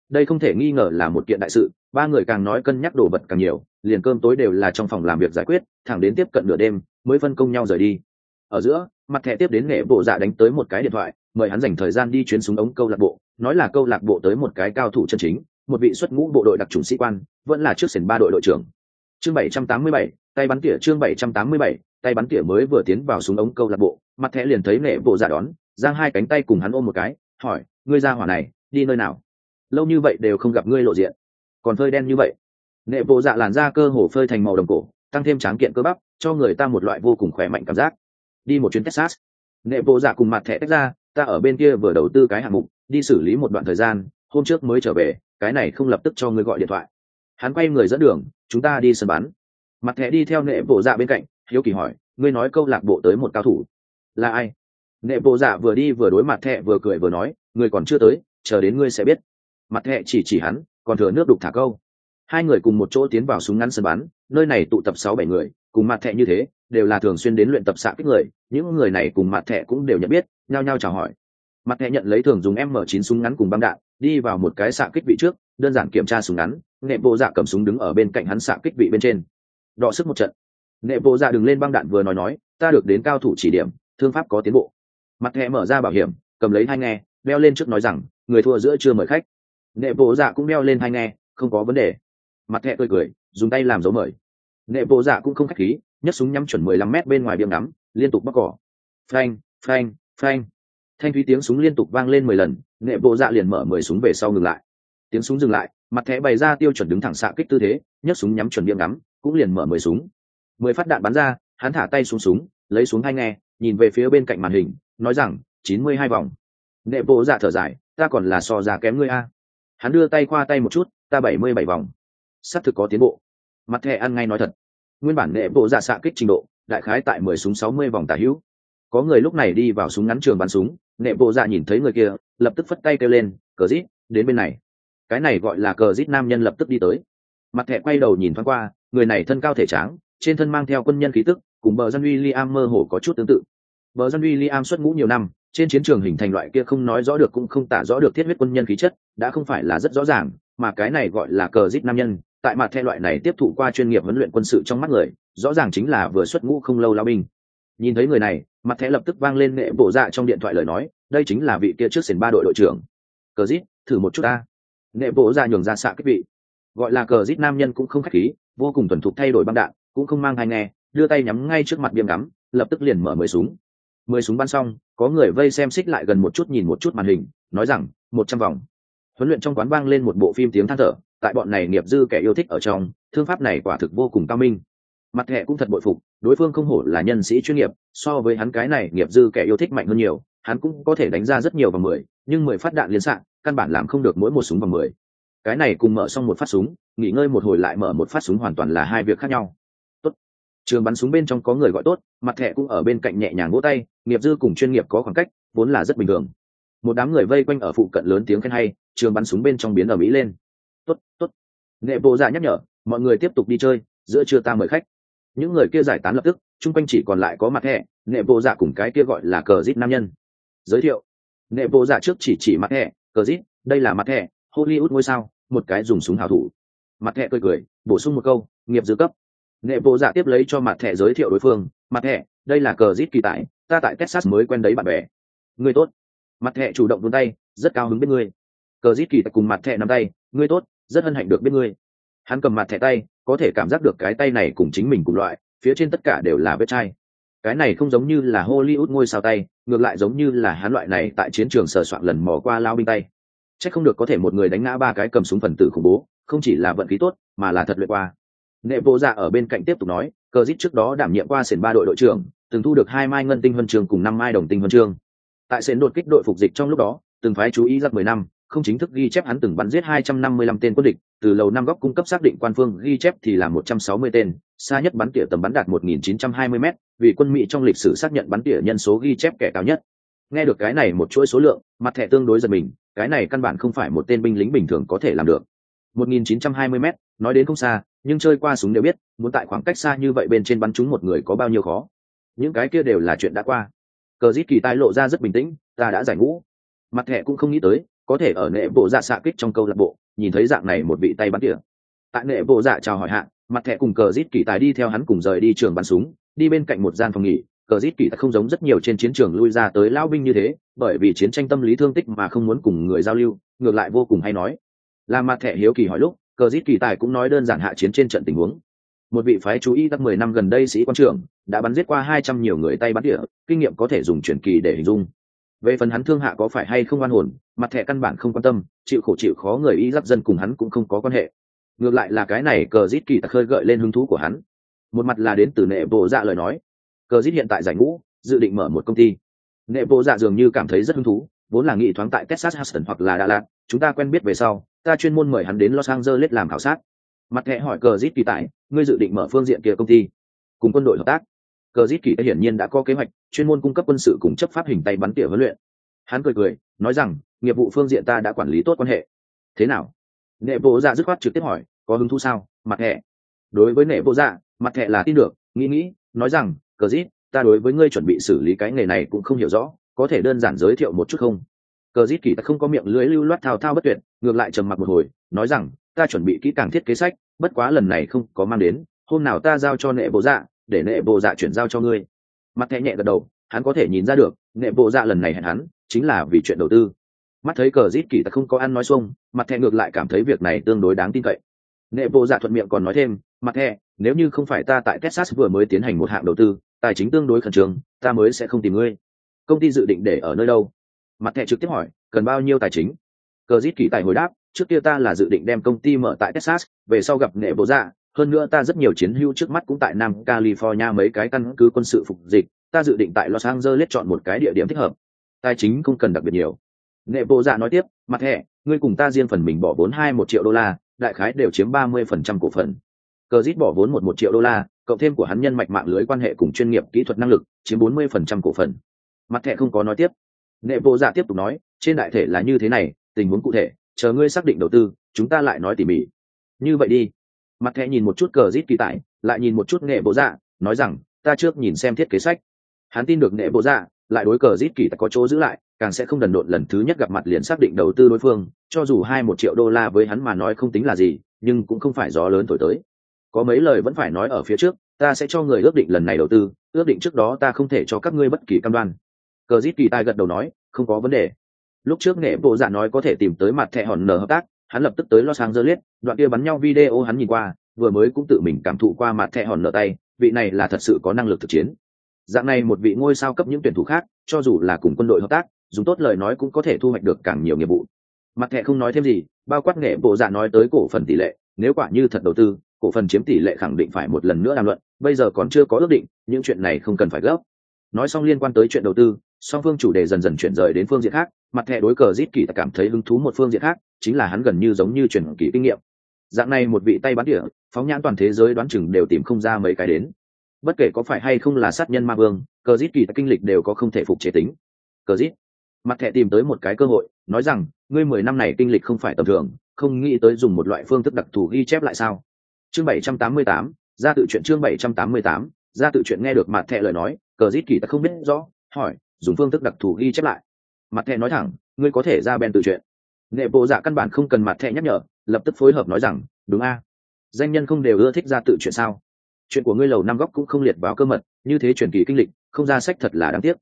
Đây không thể nghi ngờ là một kiện đại sự, ba người càng nói cân nhắc đồ vật càng nhiều, liền cơm tối đều là trong phòng làm việc giải quyết, thẳng đến tiếp cận nửa đêm, mới phân công nhau rời đi. Ở giữa, mặt thẻ tiếp đến nghệ bộ dạ đánh tới một cái điện thoại, mời hắn dành thời gian đi chuyến súng ống câu lạc bộ, nói là câu lạc bộ tới một cái cao thủ chân chính một vị xuất ngũ bộ đội đặc trùng sĩ quan vẫn là trước sển ba đội đội trưởng. Chương 787, tay bắn tỉa chương 787, tay bắn tỉa mới vừa tiến vào súng ống câu lạc bộ mặt thẻ liền thấy nệ bộ dạ đón giang hai cánh tay cùng hắn ôm một cái hỏi ngươi ra hỏa này đi nơi nào? Lâu như vậy đều không gặp ngươi lộ diện. Còn phơi đen như vậy? Nệ bộ dạ làn da cơ hồ phơi thành màu đồng cổ tăng thêm tráng kiện cơ bắp cho người ta một loại vô cùng khỏe mạnh cảm giác. Đi một chuyến texas. Nệ bộ dạ cùng mặt thẻ tách ra ta ở bên kia vừa đầu tư cái hạng mục đi xử lý một đoạn thời gian hôm trước mới trở về cái này không lập tức cho ngươi gọi điện thoại. Hắn quay người dẫn đường, chúng ta đi sân bắn. Mặt thẻ đi theo nệ bộ dạ bên cạnh, hiếu kỳ hỏi, ngươi nói câu lạc bộ tới một cao thủ. Là ai? Nệ bộ dạ vừa đi vừa đối mặt thẻ vừa cười vừa nói, người còn chưa tới, chờ đến ngươi sẽ biết. Mặt thẻ chỉ chỉ hắn, còn thừa nước đục thả câu. Hai người cùng một chỗ tiến vào súng ngắn sân bắn, nơi này tụ tập sáu bảy người, cùng mặt thẻ như thế, đều là thường xuyên đến luyện tập xạ kích người, những người này cùng mặt thẻ cũng đều nhận biết, nhao nhao chào hỏi. Mặt thẻ nhận lấy thường dùng m 9 súng ngắn cùng băng đạn đi vào một cái xạ kích vị trước, đơn giản kiểm tra súng ngắn nệ bộ dạ cầm súng đứng ở bên cạnh hắn xạ kích vị bên trên. Đọ sức một trận. Nệ bộ dạ đừng lên băng đạn vừa nói nói, ta được đến cao thủ chỉ điểm, thương pháp có tiến bộ. Mặt thẹ mở ra bảo hiểm, cầm lấy hai nghe đeo lên trước nói rằng, người thua giữa chưa mời khách. Nệ bộ dạ cũng đeo lên hai nghe, không có vấn đề. Mặt thẹ cười cười, dùng tay làm dấu mời. Nệ bộ dạ cũng không khách khí, nhấc súng nhắm chuẩn mười lăm mét bên ngoài biếng ngắm, liên tục bóc cỏ. Phanh phanh phanh thanh thúy tiếng súng liên tục vang lên mười lần, nệ bộ dạ liền mở mười súng về sau ngừng lại. Tiếng súng dừng lại, mặt thẻ bày ra tiêu chuẩn đứng thẳng xạ kích tư thế, nhấc súng nhắm chuẩn miệng ngắm, cũng liền mở mười súng. Mười phát đạn bắn ra, hắn thả tay xuống súng, lấy xuống hai nghe, nhìn về phía bên cạnh màn hình, nói rằng, chín mươi hai vòng. Nệ bộ dạ thở dài, ta còn là so già kém ngươi a. Hắn đưa tay qua tay một chút, ta bảy mươi bảy vòng. S ắ c thực có tiến bộ. Mặt thẻ ăn ngay nói thật. Nguyên bản nệ bộ dạ xạ kích trình độ, đại khái tại mười súng sáu mươi vòng tả hữu. Có người lúc này đi vào súng ngắn trường bắn súng nệ bộ dạ nhìn thấy người kia, lập tức phất tay kêu lên, cờ rít đến bên này. Cái này gọi là cờ rít nam nhân lập tức đi tới. Mặt thẹ quay đầu nhìn thoáng qua, người này thân cao thể tráng, trên thân mang theo quân nhân khí tức, cùng bờ dân uy liam mơ hồ có chút tương tự. Bờ dân uy liam xuất ngũ nhiều năm, trên chiến trường hình thành loại kia không nói rõ được cũng không tả rõ được thiết huyết quân nhân khí chất, đã không phải là rất rõ ràng, mà cái này gọi là cờ rít nam nhân, tại mặt thẹ loại này tiếp thụ qua chuyên nghiệp huấn luyện quân sự trong mắt người, rõ ràng chính là vừa xuất ngũ không lâu lao binh. Nhìn thấy người này mặt thẻ lập tức vang lên nghệ bộ dạ trong điện thoại lời nói, đây chính là vị kia trước sền ba đội đội trưởng. Cờ rít thử một chút ta. Nghệ bộ dạ nhường ra xạ kích vị. Gọi là cờ rít nam nhân cũng không khách khí, vô cùng thuần thục thay đổi băng đạn, cũng không mang hai nghe, đưa tay nhắm ngay trước mặt biêm ngắm, lập tức liền mở mười súng. Mười súng bắn xong, có người vây xem xích lại gần một chút nhìn một chút màn hình, nói rằng, một trăm vòng. Huấn luyện trong quán vang lên một bộ phim tiếng than thở, tại bọn này nghiệp dư kẻ yêu thích ở trong, thương pháp này quả thực vô cùng cao minh mặt hệ cũng thật bội phục, đối phương không hổ là nhân sĩ chuyên nghiệp, so với hắn cái này nghiệp dư kẻ yêu thích mạnh hơn nhiều, hắn cũng có thể đánh ra rất nhiều vào mười, nhưng mười phát đạn liên xạ, căn bản làm không được mỗi một súng bằng mười. Cái này cùng mở xong một phát súng, nghỉ ngơi một hồi lại mở một phát súng hoàn toàn là hai việc khác nhau. Tốt. Trường bắn súng bên trong có người gọi tốt, mặt thẻ cũng ở bên cạnh nhẹ nhàng vỗ tay, nghiệp dư cùng chuyên nghiệp có khoảng cách, vốn là rất bình thường. Một đám người vây quanh ở phụ cận lớn tiếng khen hay, trường bắn súng bên trong biến ở mỹ lên. Tốt tốt. Nghệ bộ dạ nhắc nhở, mọi người tiếp tục đi chơi, giữa trưa ta mời khách những người kia giải tán lập tức, chung quanh chỉ còn lại có mặt thẻ nghệ bộ dạ cùng cái kia gọi là cờ dít nam nhân. Giới thiệu nghệ bộ dạ trước chỉ chỉ mặt thẻ cờ dít, đây là mặt thẻ hollywood ngôi sao, một cái dùng súng hào thủ. Mặt thẻ cười cười, bổ sung một câu, nghiệp dư cấp. Nghệ bộ dạ tiếp lấy cho mặt thẻ giới thiệu đối phương, mặt thẻ đây là cờ dít kỳ tại ta tại texas mới quen đấy bạn bè. Người tốt. Mặt thẻ chủ động vươn tay, rất cao hứng biết ngươi. Cờ dít kỳ tại cùng mặt thẻ nắm tay, ngươi tốt, rất hân hạnh được biết ngươi hắn cầm mặt thẻ tay, có thể cảm giác được cái tay này cùng chính mình cùng loại, phía trên tất cả đều là vết chai. Cái này không giống như là hollywood ngôi sao tay, ngược lại giống như là hắn loại này tại chiến trường sờ soạn lần mò qua lao binh tay. C h ắ c không được có thể một người đánh ngã ba cái cầm súng phần tử khủng bố, không chỉ là vận khí tốt, mà là thật luyện qua. Nệ Vô dạ ở bên cạnh tiếp tục nói cờ dít trước đó đảm nhiệm qua sển ba đội đội trưởng, từng thu được hai mai ngân tinh huân trường cùng năm mai đồng tinh huân trường. tại sển đột kích đội phục dịch trong lúc đó, từng phái chú ý giặc mười năm không chính thức ghi chép hắn từng bắn giết 255 tên quân địch, từ lầu năm góc cung cấp xác định quan phương ghi chép thì là 160 tên, xa nhất bắn tỉa tầm bắn đạt 1920m, vì quân Mỹ trong lịch sử xác nhận bắn tỉa nhân số ghi chép kẻ cao nhất. Nghe được cái này một chuỗi số lượng, mặt thẻ tương đối giật mình, cái này căn bản không phải một tên binh lính bình thường có thể làm được. 1920m, nói đến không xa, nhưng chơi qua súng đều biết, muốn tại khoảng cách xa như vậy bên trên bắn trúng một người có bao nhiêu khó. Những cái kia đều là chuyện đã qua. Cờ Dít kỳ tai lộ ra rất bình tĩnh, ta đã giải ngũ. Mặt thẻ cũng không nghĩ tới, có thể ở nệ bộ dạ xạ kích trong câu lạc bộ, nhìn thấy dạng này một vị tay bắn tỉa. Tại nệ bộ dạ chào hỏi hạ, mặt thẻ cùng cờ rít kỳ tài đi theo hắn cùng rời đi trường bắn súng, đi bên cạnh một gian phòng nghỉ, cờ rít kỳ tài không giống rất nhiều trên chiến trường lui ra tới lao binh như thế, bởi vì chiến tranh tâm lý thương tích mà không muốn cùng người giao lưu, ngược lại vô cùng hay nói. Là mặt thẻ hiếu kỳ hỏi lúc, cờ rít kỳ tài cũng nói đơn giản hạ chiến trên trận tình huống. Một vị phái chú ý các mười năm gần đây sĩ quan trưởng, đã bắn giết qua hai trăm nhiều người tay bắn địa kinh nghiệm có thể dùng truyền kỳ để hình dung về phần hắn thương hạ có phải hay không oan hồn, mặt thẻ căn bản không quan tâm, chịu khổ chịu khó người y giáp dân cùng hắn cũng không có quan hệ. Ngược lại là cái này cờ rít kỳ tặc khơi gợi lên hứng thú của hắn. Một mặt là đến từ nệ bộ dạ lời nói. Cờ rít hiện tại giải ngũ, dự định mở một công ty. Nệ bộ dạ dường như cảm thấy rất hứng thú, vốn là nghị thoáng tại texas houston hoặc là đà lạt, chúng ta quen biết về sau, ta chuyên môn mời hắn đến los angeles làm khảo sát. Mặt thẻ hỏi cờ rít kỳ tại, ngươi dự định mở phương diện kia công ty, cùng quân đội hợp tác cờ giết kỳ hiển nhiên đã có kế hoạch chuyên môn cung cấp quân sự cùng chấp pháp hình tay bắn tỉa huấn luyện. Hắn cười cười nói rằng nghiệp vụ phương diện ta đã quản lý tốt quan hệ. Thế nào? Nệ bộ dạ dứt khoát trực tiếp hỏi có hứng thú sao? Mặt thẻ đối với nệ bộ dạ mặt thẻ là tin được nghĩ nghĩ nói rằng cờ giết, ta đối với ngươi chuẩn bị xử lý cái nghề này cũng không hiểu rõ có thể đơn giản giới thiệu một chút không? Cờ giết kỳ ta không có miệng lưới lưu loát thao thao bất tuyệt ngược lại trầm mặc một hồi nói rằng ta chuẩn bị kỹ càng thiết kế sách bất quá lần này không có mang đến hôm nào ta giao cho nệ bộ dạ để nệ bộ dạ chuyển giao cho ngươi. Mặt thẻ nhẹ gật đầu, hắn có thể nhìn ra được, nệ bộ dạ lần này hẹn hắn, chính là vì chuyện đầu tư. Mắt thấy cờ rít kỳ ta không có ăn nói xuông, mặt thẻ ngược lại cảm thấy việc này tương đối đáng tin cậy. Nệ bộ dạ thuận miệng còn nói thêm, mặt thẻ nếu như không phải ta tại texas vừa mới tiến hành một hạng đầu tư, tài chính tương đối khẩn trương, ta mới sẽ không tìm ngươi. Công ty dự định để ở nơi đâu? Mặt thẻ trực tiếp hỏi, cần bao nhiêu tài chính? Cờ rít kỳ tài hồi đáp, trước kia ta là dự định đem công ty mở tại texas, về sau gặp nệ bộ dạ hơn nữa ta rất nhiều chiến hữu trước mắt cũng tại nam california mấy cái căn cứ quân sự phục dịch, ta dự định tại los angeles chọn một cái địa điểm thích hợp. Tài chính không cần đặc biệt nhiều. Nghệ bộ dạ nói tiếp, mặt hệ ngươi cùng ta riêng phần mình bỏ vốn hai một triệu đô la, đại khái đều chiếm ba mươi phần trăm cổ phần. Cờ rít bỏ vốn một một triệu đô la, cộng thêm của hắn nhân mạch mạng lưới quan hệ cùng chuyên nghiệp kỹ thuật năng lực, chiếm bốn mươi phần trăm cổ phần. Mặt thẻ không có nói tiếp. Nệ bộ dạ tiếp tục nói, trên đại thể là như thế này, tình huống cụ thể, chờ ngươi xác định đầu tư, chúng ta lại nói tỉ mỉ. Như vậy đi mặt thẻ nhìn một chút cờ rít kỳ tại lại nhìn một chút nghệ bộ dạ nói rằng, ta trước nhìn xem thiết kế sách. Hắn tin được nghệ bộ dạ lại đối cờ rít kỳ có chỗ giữ lại, càng sẽ không đần độn lần thứ nhất gặp mặt liền xác định đầu tư đối phương, cho dù hai một triệu đô la với hắn mà nói không tính là gì, nhưng cũng không phải gió lớn thổi tới. Có mấy lời vẫn phải nói ở phía trước, ta sẽ cho người ước định lần này đầu tư, ước định trước đó ta không thể cho các ngươi bất kỳ cam đoan. Cờ rít kỳ tài gật đầu nói, không có vấn đề. Lúc trước nghệ bộ dạ nói có thể tìm tới mặt thẻ hòn nở hợp tác hắn lập tức tới los angeles, đoạn kia bắn nhau video hắn nhìn qua, vừa mới cũng tự mình cảm thụ qua mặt thẻ hòn nở tay, vị này là thật sự có năng lực thực chiến. Dạng này một vị ngôi sao cấp những tuyển thủ khác, cho dù là cùng quân đội hợp tác, dùng tốt lời nói cũng có thể thu hoạch được càng nhiều nghiệp vụ. Mặt thẻ không nói thêm gì, bao quát nghệ bộ dạ nói tới cổ phần tỷ lệ, nếu quả như thật đầu tư, cổ phần chiếm tỷ lệ khẳng định phải một lần nữa đàm luận, bây giờ còn chưa có ước định, những chuyện này không cần phải gấp. Nói xong liên quan tới chuyện đầu tư song phương chủ đề dần dần chuyển rời đến phương diện khác, mặt thẻ đối cờ rít kỳ cảm thấy hứng thú một phương diện khác, chính là hắn gần như giống như truyền kỳ kinh nghiệm. Dạng này một vị tay bắn địa, phóng nhãn toàn thế giới đoán chừng đều tìm không ra mấy cái đến. Bất kể có phải hay không là sát nhân ma vương, cờ rít kỳ kinh lịch đều có không thể phục chế tính. Cờ rít mặt thẻ tìm tới một cái cơ hội, nói rằng, ngươi mười năm này kinh lịch không phải tầm thường, không nghĩ tới dùng một loại phương thức đặc thù ghi chép lại sao? Chương bảy trăm tám mươi tám, ra tự chuyện chương bảy trăm tám mươi tám, ra tự chuyện nghe được mặt thẻ lời nói, cờ rít kỳ ta không biết rõ, hỏi dùng phương thức đặc thù ghi chép lại. Mặt thẻ nói thẳng, ngươi có thể ra bèn tự chuyện. Nghệ bộ dạ căn bản không cần mặt thẻ nhắc nhở, lập tức phối hợp nói rằng, đúng a. Danh nhân không đều ưa thích ra tự chuyện sao? Chuyện của ngươi lầu năm góc cũng không liệt báo cơ mật, như thế truyền kỳ kinh lịch, không ra sách thật là đáng tiếc.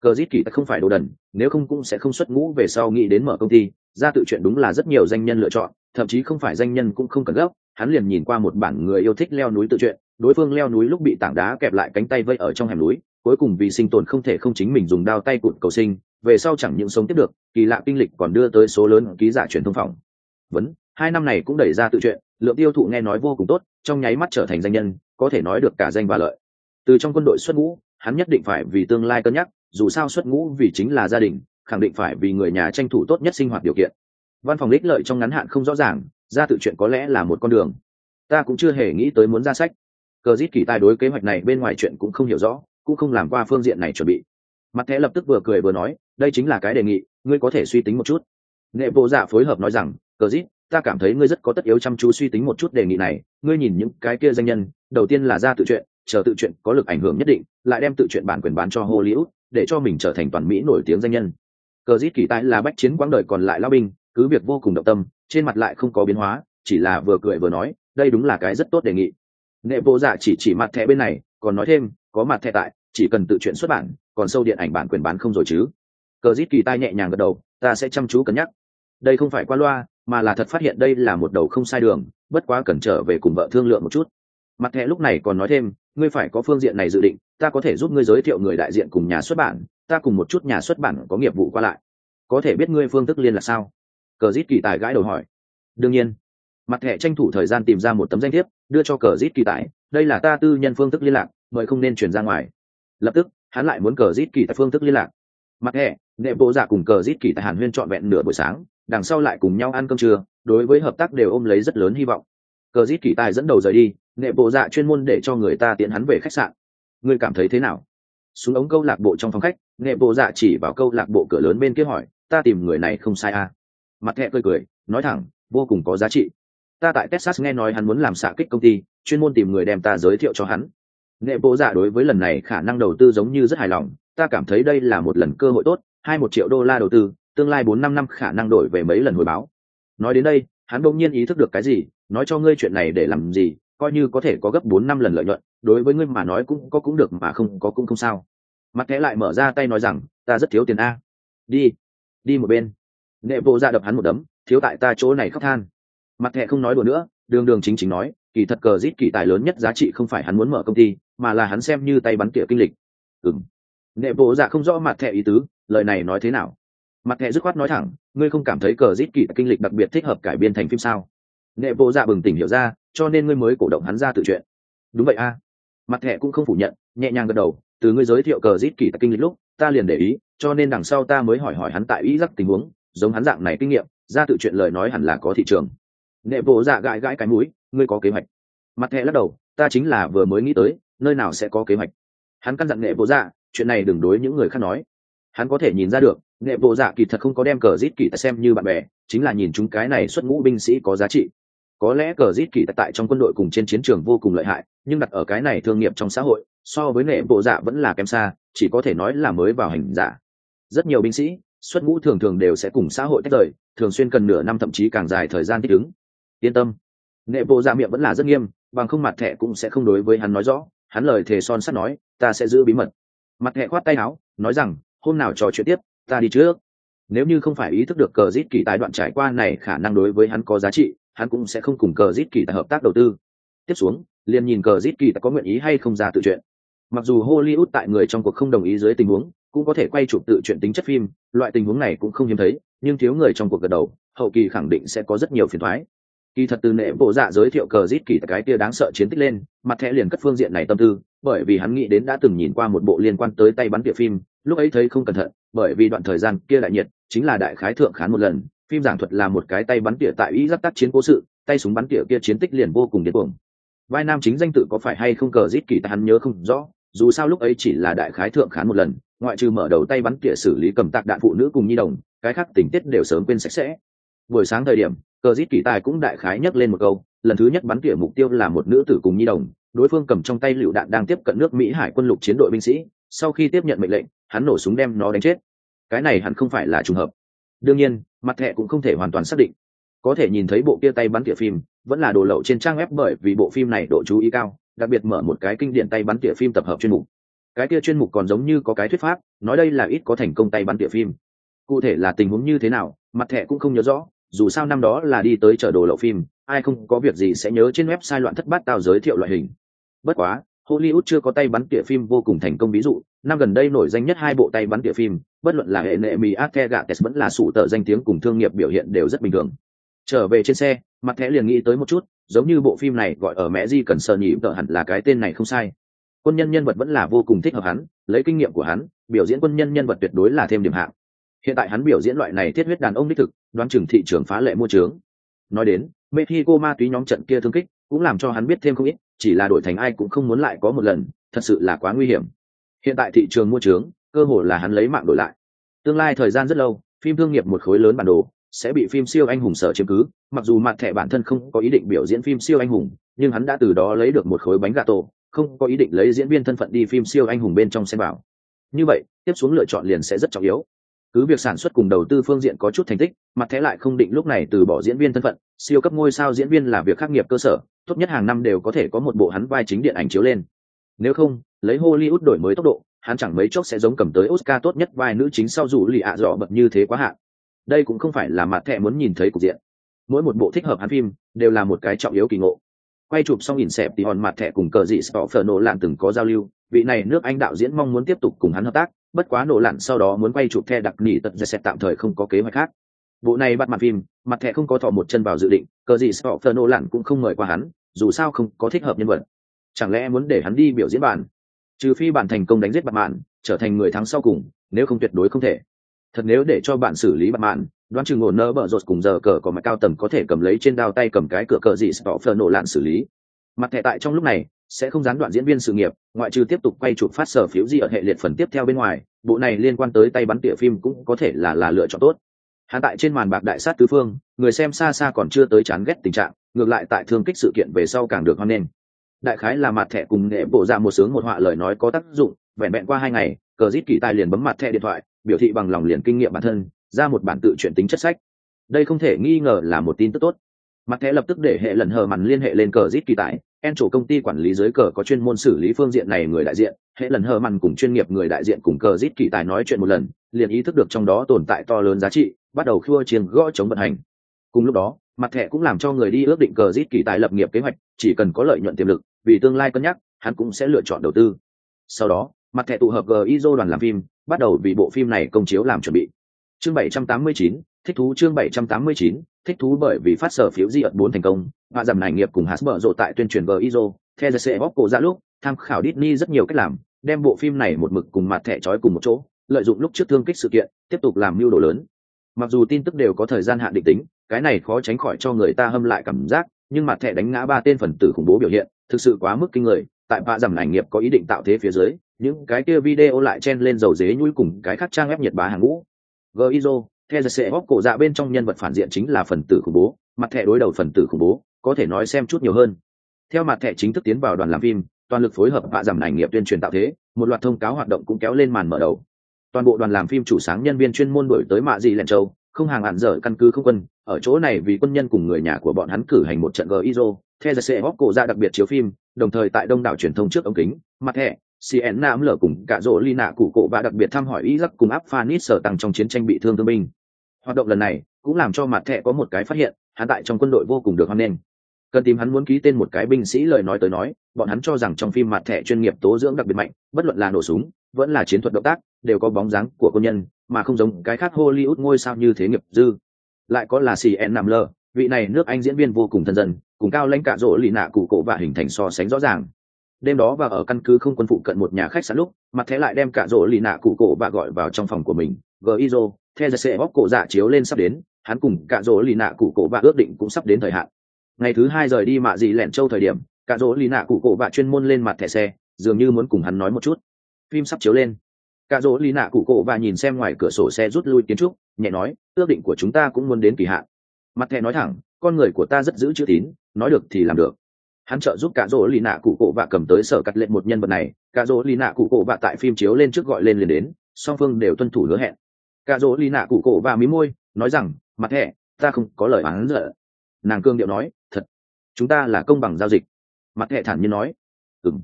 Cờ giết kỳ không phải đồ đần, nếu không cũng sẽ không xuất ngũ về sau nghĩ đến mở công ty, ra tự chuyện đúng là rất nhiều danh nhân lựa chọn, thậm chí không phải danh nhân cũng không cần gấp, hắn liền nhìn qua một bản người yêu thích leo núi tự chuyện, đối phương leo núi lúc bị tảng đá kẹp lại cánh tay vây ở trong hẻm núi cuối cùng vì sinh tồn không thể không chính mình dùng đao tay cụt cầu sinh, về sau chẳng những sống tiếp được, kỳ lạ kinh lịch còn đưa tới số lớn ký giả truyền thông phòng. Vấn, hai năm này cũng đẩy ra tự chuyện lượng tiêu thụ nghe nói vô cùng tốt, trong nháy mắt trở thành danh nhân, có thể nói được cả danh và lợi. Từ trong quân đội xuất ngũ, hắn nhất định phải vì tương lai cân nhắc, dù sao xuất ngũ vì chính là gia đình, khẳng định phải vì người nhà tranh thủ tốt nhất sinh hoạt điều kiện. Văn phòng ích lợi trong ngắn hạn không rõ ràng, ra tự chuyện có lẽ là một con đường. Ta cũng chưa hề nghĩ tới muốn ra sách. Cờ giết kỳ tài đối kế hoạch này bên ngoài chuyện cũng không hiểu rõ cũng không làm qua phương diện này chuẩn bị. Mặt thẻ lập tức vừa cười vừa nói, đây chính là cái đề nghị, ngươi có thể suy tính một chút. Nghệ bộ dạ phối hợp nói rằng, cờ dít, ta cảm thấy ngươi rất có tất yếu chăm chú suy tính một chút đề nghị này. Ngươi nhìn những cái kia danh nhân, đầu tiên là ra tự chuyện chờ tự chuyện có lực ảnh hưởng nhất định, lại đem tự chuyện bản quyền bán cho hollywood, để cho mình trở thành toàn mỹ nổi tiếng danh nhân. Cờ dít kỳ tài là bách chiến quãng đời còn lại lao binh, cứ việc vô cùng động tâm, trên mặt lại không có biến hóa, chỉ là vừa cười vừa nói, đây đúng là cái rất tốt đề nghị. Nghệ bộ dạ chỉ chỉ mặt thẻ bên này, còn nói thêm, có mặt thẻ tại chỉ cần tự chuyện xuất bản, còn sâu điện ảnh bản quyền bán không rồi chứ. Cờ rít kỳ tai nhẹ nhàng gật đầu, ta sẽ chăm chú cân nhắc. Đây không phải qua loa, mà là thật phát hiện đây là một đầu không sai đường, bất quá cần trở về cùng vợ thương lượng một chút. Mặt thẻ lúc này còn nói thêm, ngươi phải có phương diện này dự định, ta có thể giúp ngươi giới thiệu người đại diện cùng nhà xuất bản, ta cùng một chút nhà xuất bản có nghiệp vụ qua lại. Có thể biết ngươi phương thức liên là sao? Cờ rít kỳ tài gãi đầu hỏi. Đương nhiên. Mặt thẻ tranh thủ thời gian tìm ra một tấm danh thiếp, đưa cho cờ rít kỳ tài đây là ta tư nhân phương thức liên lạc, mời không nên chuyển ra ngoài lập tức, hắn lại muốn cờ rít kỳ tại phương thức liên lạc. Mặt hệ nệ bộ giả cùng cờ rít kỳ tại hàn huyên trọn vẹn nửa buổi sáng, đằng sau lại cùng nhau ăn cơm trưa, đối với hợp tác đều ôm lấy rất lớn hy vọng. Cờ rít kỳ tài dẫn đầu rời đi, nệ bộ dạ chuyên môn để cho người ta tiện hắn về khách sạn. Ngươi cảm thấy thế nào? Xuống ống câu lạc bộ trong phòng khách, nệ bộ dạ chỉ vào câu lạc bộ cửa lớn bên kia hỏi, ta tìm người này không sai à? Mặt thẹ cười cười, nói thẳng, vô cùng có giá trị. Ta tại texas nghe nói hắn muốn làm xạ kích công ty, chuyên môn tìm người đem ta giới thiệu cho hắn nghệ bộ dạ đối với lần này khả năng đầu tư giống như rất hài lòng, ta cảm thấy đây là một lần cơ hội tốt, hai một triệu đô la đầu tư, tương lai bốn năm năm khả năng đổi về mấy lần hồi báo. Nói đến đây, hắn bỗng nhiên ý thức được cái gì, nói cho ngươi chuyện này để làm gì, coi như có thể có gấp bốn năm lần lợi nhuận, đối với ngươi mà nói cũng có cũng được mà không có cũng không sao. Mặt thẻ lại mở ra tay nói rằng, ta rất thiếu tiền a. Đi đi một bên. Nghệ bộ ra dạ đập hắn một đấm, thiếu tại ta chỗ này khóc than. Mặt thẻ không nói đùa nữa, đường đường chính chính nói kỳ thật cờ rít kỳ tài lớn nhất giá trị không phải hắn muốn mở công ty, mà là hắn xem như tay bắn tỉa kinh lịch. Ừng nệ bộ dạ không rõ mặt thẻ ý tứ, lời này nói thế nào? Mặt thẹ dứt khoát nói thẳng, ngươi không cảm thấy cờ rít kỳ kinh lịch đặc biệt thích hợp cải biên thành phim sao? Nệ bộ dạ bừng tỉnh hiểu ra, cho nên ngươi mới cổ động hắn ra tự chuyện đúng vậy a. Mặt thẹ cũng không phủ nhận, nhẹ nhàng gật đầu, từ ngươi giới thiệu cờ rít kỳ kinh lịch lúc, ta liền để ý, cho nên đằng sau ta mới hỏi hỏi hắn tại ý giắc tình huống, giống hắn dạng này kinh nghiệm, ra tự chuyện lời nói hẳn là có thị trường nệ bộ dạ gãi gãi cái mũi, ngươi có kế hoạch? Mặt thẹ lắc đầu, ta chính là vừa mới nghĩ tới, nơi nào sẽ có kế hoạch. Hắn căn dặn nệ bộ dạ chuyện này đừng đối những người khác nói. Hắn có thể nhìn ra được, nệ bộ dạ kỳ thật không có đem cờ rít kỳ xem như bạn bè, chính là nhìn chúng cái này xuất ngũ binh sĩ có giá trị. Có lẽ cờ rít kỳ tại trong quân đội cùng trên chiến trường vô cùng lợi hại, nhưng đặt ở cái này thương nghiệp trong xã hội, so với nệ bộ dạ vẫn là kém xa, chỉ có thể nói là mới vào hành giả. Rất nhiều binh sĩ, xuất ngũ thường thường đều sẽ cùng xã hội tách rời, thường xuyên cần nửa năm thậm chí càng dài thời gian thích ứng yên tâm. Nệ bộ ra miệng vẫn là rất nghiêm, bằng không mặt thẻ cũng sẽ không đối với hắn nói rõ. Hắn lời thề son sắt nói, ta sẽ giữ bí mật. Mặt thẻ khoát tay áo, nói rằng, hôm nào trò chuyện tiếp, ta đi trước. Nếu như không phải ý thức được cờ rít kỳ tài đoạn trải qua này, khả năng đối với hắn có giá trị, hắn cũng sẽ không cùng cờ rít kỳ tài hợp tác đầu tư. Tiếp xuống, liền nhìn cờ rít kỳ tài có nguyện ý hay không ra tự chuyện. Mặc dù hollywood tại người trong cuộc không đồng ý dưới tình huống, cũng có thể quay chụp tự chuyện tính chất phim, loại tình huống này cũng không hiếm thấy, nhưng thiếu người trong cuộc gật đầu, hậu kỳ khẳng định sẽ có rất nhiều phiền thoái kỳ thật từ nệ bộ dạ giới thiệu cờ rít kỳ cái kia đáng sợ chiến tích lên, mặt thẻ liền cất phương diện này tâm tư, bởi vì hắn nghĩ đến đã từng nhìn qua một bộ liên quan tới tay bắn tỉa phim, lúc ấy thấy không cẩn thận, bởi vì đoạn thời gian kia đại nhiệt, chính là đại khái thượng khán một lần, phim giảng thuật là một cái tay bắn tỉa tại ý giáp tác chiến cố sự, tay súng bắn tỉa kia chiến tích liền vô cùng điên cuồng. Vai nam chính danh tự có phải hay không cờ rít kỳ hắn nhớ không rõ, dù sao lúc ấy chỉ là đại khái thượng khán một lần, ngoại trừ mở đầu tay bắn tỉa xử lý cầm tạc đạn phụ nữ cùng nhi đồng, cái khác tình tiết đều sớm quên sạch sẽ. Buổi sáng thời điểm cờ dít kỳ tài cũng đại khái nhắc lên một câu, lần thứ nhất bắn tỉa mục tiêu là một nữ tử cùng nhi đồng, đối phương cầm trong tay lựu đạn đang tiếp cận nước mỹ hải quân lục chiến đội binh sĩ, sau khi tiếp nhận mệnh lệnh, hắn nổ súng đem nó đánh chết. Cái này hẳn không phải là trùng hợp. Đương nhiên, mặt thẹ cũng không thể hoàn toàn xác định. Có thể nhìn thấy bộ kia tay bắn tỉa phim, vẫn là đồ lậu trên trang web bởi vì bộ phim này độ chú ý cao, đặc biệt mở một cái kinh điển tay bắn tỉa phim tập hợp chuyên mục. Cái kia chuyên mục còn giống như có cái thuyết pháp, nói đây là ít có thành công tay bắn tỉa phim. Cụ thể là tình huống như thế nào, mặt thẻ cũng không nhớ rõ dù sao năm đó là đi tới chợ đồ lậu phim, ai không có việc gì sẽ nhớ trên website loạn thất bát tao giới thiệu loại hình. Bất quá, hollywood chưa có tay bắn tỉa phim vô cùng thành công ví dụ, năm gần đây nổi danh nhất hai bộ tay bắn tỉa phim, bất luận là hệ nệ mì ake gạ tes vẫn là sủ tờ danh tiếng cùng thương nghiệp biểu hiện đều rất bình thường. Trở về trên xe, mặt thẻ liền nghĩ tới một chút, giống như bộ phim này gọi ở mẹ di cần sờ nhị tợ hẳn là cái tên này không sai. Quân nhân nhân vật vẫn là vô cùng thích hợp hắn, lấy kinh nghiệm của hắn, biểu diễn quân nhân nhân vật tuyệt đối là thêm điểm hạng. Hiện tại hắn biểu diễn loại này thiết huyết đàn ông đích thực đoán chừng thị trường phá lệ mua trướng. Nói đến, mexico ma túy nhóm trận kia thương kích cũng làm cho hắn biết thêm không ít, chỉ là đổi thành ai cũng không muốn lại có một lần, thật sự là quá nguy hiểm. Hiện tại thị trường mua trướng, cơ hội là hắn lấy mạng đổi lại. Tương lai thời gian rất lâu, phim thương nghiệp một khối lớn bản đồ sẽ bị phim siêu anh hùng sở chiếm cứ, mặc dù mặt thẻ bản thân không có ý định biểu diễn phim siêu anh hùng, nhưng hắn đã từ đó lấy được một khối bánh gà tổ, không có ý định lấy diễn viên thân phận đi phim siêu anh hùng bên trong xem vào. Như vậy, tiếp xuống lựa chọn liền sẽ rất trọng yếu cứ việc sản xuất cùng đầu tư phương diện có chút thành tích, mặt thế lại không định lúc này từ bỏ diễn viên thân phận, siêu cấp ngôi sao diễn viên là việc khắc nghiệp cơ sở, tốt nhất hàng năm đều có thể có một bộ hắn vai chính điện ảnh chiếu lên. Nếu không, lấy hollywood đổi mới tốc độ, hắn chẳng mấy chốc sẽ giống cầm tới oscar tốt nhất vai nữ chính sau dù lì ạ dọ bật như thế quá hạn. Đây cũng không phải là mặt thẹ muốn nhìn thấy cục diện. Mỗi một bộ thích hợp hắn phim, đều là một cái trọng yếu kỳ ngộ. Quay chụp xong nhìn xẹp thì hòn mặt thẻ cùng cờ dị sọ phở nổ lạn từng có giao lưu, vị này nước anh đạo diễn mong muốn tiếp tục cùng hắn hợp tác bất quá nổ lạn sau đó muốn quay chụp the đặc nỉ tật sẽ tạm thời không có kế hoạch khác. Bộ này bắt mặt phim, mặt thẻ không có thọ một chân vào dự định, cờ gì sợ thơ nổ lạn cũng không mời qua hắn, dù sao không có thích hợp nhân vật. Chẳng lẽ muốn để hắn đi biểu diễn bản? Trừ phi bản thành công đánh giết bạn mạn, trở thành người thắng sau cùng, nếu không tuyệt đối không thể. Thật nếu để cho bạn xử lý bạn mạn, đoán chừng ổn nơ bở rột cùng giờ cờ có mặt cao tầng có thể cầm lấy trên đao tay cầm cái cửa cờ gì sợ phờ nổ lạn xử lý. Mặt thẻ tại trong lúc này sẽ không gián đoạn diễn viên sự nghiệp, ngoại trừ tiếp tục quay chụp phát sở phiếu gì ở hệ liệt phần tiếp theo bên ngoài, bộ này liên quan tới tay bắn tỉa phim cũng có thể là là lựa chọn tốt. Hắn tại trên màn bạc đại sát tứ phương, người xem xa xa còn chưa tới chán ghét tình trạng, ngược lại tại thương kích sự kiện về sau càng được hoan nghênh. Đại khái là mặt thẻ cùng nghệ bộ ra một sướng một họa lời nói có tác dụng, vẹn vẹn qua hai ngày, cờ rít kỳ tài liền bấm mặt thẻ điện thoại, biểu thị bằng lòng liền kinh nghiệm bản thân, ra một bản tự chuyển tính chất sách. Đây không thể nghi ngờ là một tin tức tốt mặt thẻ lập tức để hệ lần hờ mằn liên hệ lên cờ rít kỳ tài en chủ công ty quản lý dưới cờ có chuyên môn xử lý phương diện này người đại diện. Hệ lần hờ mằn cùng chuyên nghiệp người đại diện cùng cờ rít kỳ tài nói chuyện một lần liền ý thức được trong đó tồn tại to lớn giá trị bắt đầu khua chiến gõ chống vận hành. Cùng lúc đó mặt thẻ cũng làm cho người đi ước định cờ rít kỳ tài lập nghiệp kế hoạch chỉ cần có lợi nhuận tiềm lực vì tương lai cân nhắc hắn cũng sẽ lựa chọn đầu tư. Sau đó mặt thẻ tụ hợp gizo đoàn làm phim bắt đầu vì bộ phim này công chiếu làm chuẩn bị. Chương 789, thích thú chương 789, thích thú bởi vì phát sở phiếu di ẩn bốn thành công và giảm này nghiệp cùng hasbro rộ tại tuyên truyền gizo theo sẽ bóc cổ ra lúc tham khảo Disney rất nhiều cách làm đem bộ phim này một mực cùng mặt thẻ trói cùng một chỗ lợi dụng lúc trước thương kích sự kiện tiếp tục làm mưu đồ lớn. Mặc dù tin tức đều có thời gian hạn định tính cái này khó tránh khỏi cho người ta hâm lại cảm giác nhưng mặt thẻ đánh ngã ba tên phần tử khủng bố biểu hiện thực sự quá mức kinh người tại bạ giảm ảnh nghiệp có ý định tạo thế phía dưới những cái kia video lại chen lên dầu dế nhũi cùng cái khác trang ép nhiệt bá hàng ngũ. Gizo theo sẽ bóc cổ dạ bên trong nhân vật phản diện chính là phần tử khủng bố, mặt thẻ đối đầu phần tử khủng bố, có thể nói xem chút nhiều hơn. Theo mặt thẻ chính thức tiến vào đoàn làm phim, toàn lực phối hợp bạ giảm ảnh nghiệp tuyên truyền tạo thế, một loạt thông cáo hoạt động cũng kéo lên màn mở đầu. Toàn bộ đoàn làm phim chủ sáng nhân viên chuyên môn đổi tới mạ dị lẹn châu, không hàng hạn dở căn cứ không quân, ở chỗ này vì quân nhân cùng người nhà của bọn hắn cử hành một trận gizo theo sẽ bóc cổ dạ đặc biệt chiếu phim, đồng thời tại đông đảo truyền thông trước ống kính, mặt thẻ cn nam lở cùng cả rỗ ly nạ cụ cổ và đặc biệt thăm hỏi iraq cùng áp phanis sở tăng trong chiến tranh bị thương thương binh hoạt động lần này cũng làm cho mặt thẻ có một cái phát hiện hắn tại trong quân đội vô cùng được hoan nghênh. Cần tìm hắn muốn ký tên một cái binh sĩ lời nói tới nói bọn hắn cho rằng trong phim mặt thẻ chuyên nghiệp tố dưỡng đặc biệt mạnh bất luận là nổ súng vẫn là chiến thuật động tác đều có bóng dáng của quân nhân mà không giống cái khác hollywood ngôi sao như thế nghiệp dư. Lại có là cn nằm lơ, vị này nước anh diễn viên vô cùng thân dân cùng cao lãnh cả rỗ lì nạ cụ cổ và hình thành so sánh rõ ràng. Đêm đó và ở căn cứ không quân phụ cận một nhà khách sạn lúc mặt thế lại đem cả rỗ lì nạ cụ cổ và gọi vào trong phòng của mình gizo theo sẽ bóp cổ dạ chiếu lên sắp đến, hắn cùng cả rỗ lì nạ cụ cổ và ước định cũng sắp đến thời hạn. Ngày thứ hai rời đi mạ dị lẻn châu thời điểm cả rỗ lì nạ cụ cổ và chuyên môn lên mặt thẻ xe, dường như muốn cùng hắn nói một chút. Phim sắp chiếu lên. Cả rỗ lì nạ cụ cổ và nhìn xem ngoài cửa sổ xe rút lui kiến trúc, nhẹ nói, ước định của chúng ta cũng muốn đến kỳ hạn. Mặt thẻ nói thẳng, con người của ta rất giữ chữ tín, nói được thì làm được. Hắn trợ giúp cả rỗ lì nạ cụ cổ và cầm tới sở cắt lệnh một nhân vật này cả rỗ lì nạ cụ cổ và tại phim chiếu lên trước gọi lên liền đến, song phương đều tuân thủ hứa hẹn cạ rỗ lì nạ cụ cổ và mí môi, nói rằng, mặt thẻ ta không có lời oán giận. Nàng cương điệu nói, thật, chúng ta là công bằng giao dịch. Mặt thẻ thản nhiên nói ừng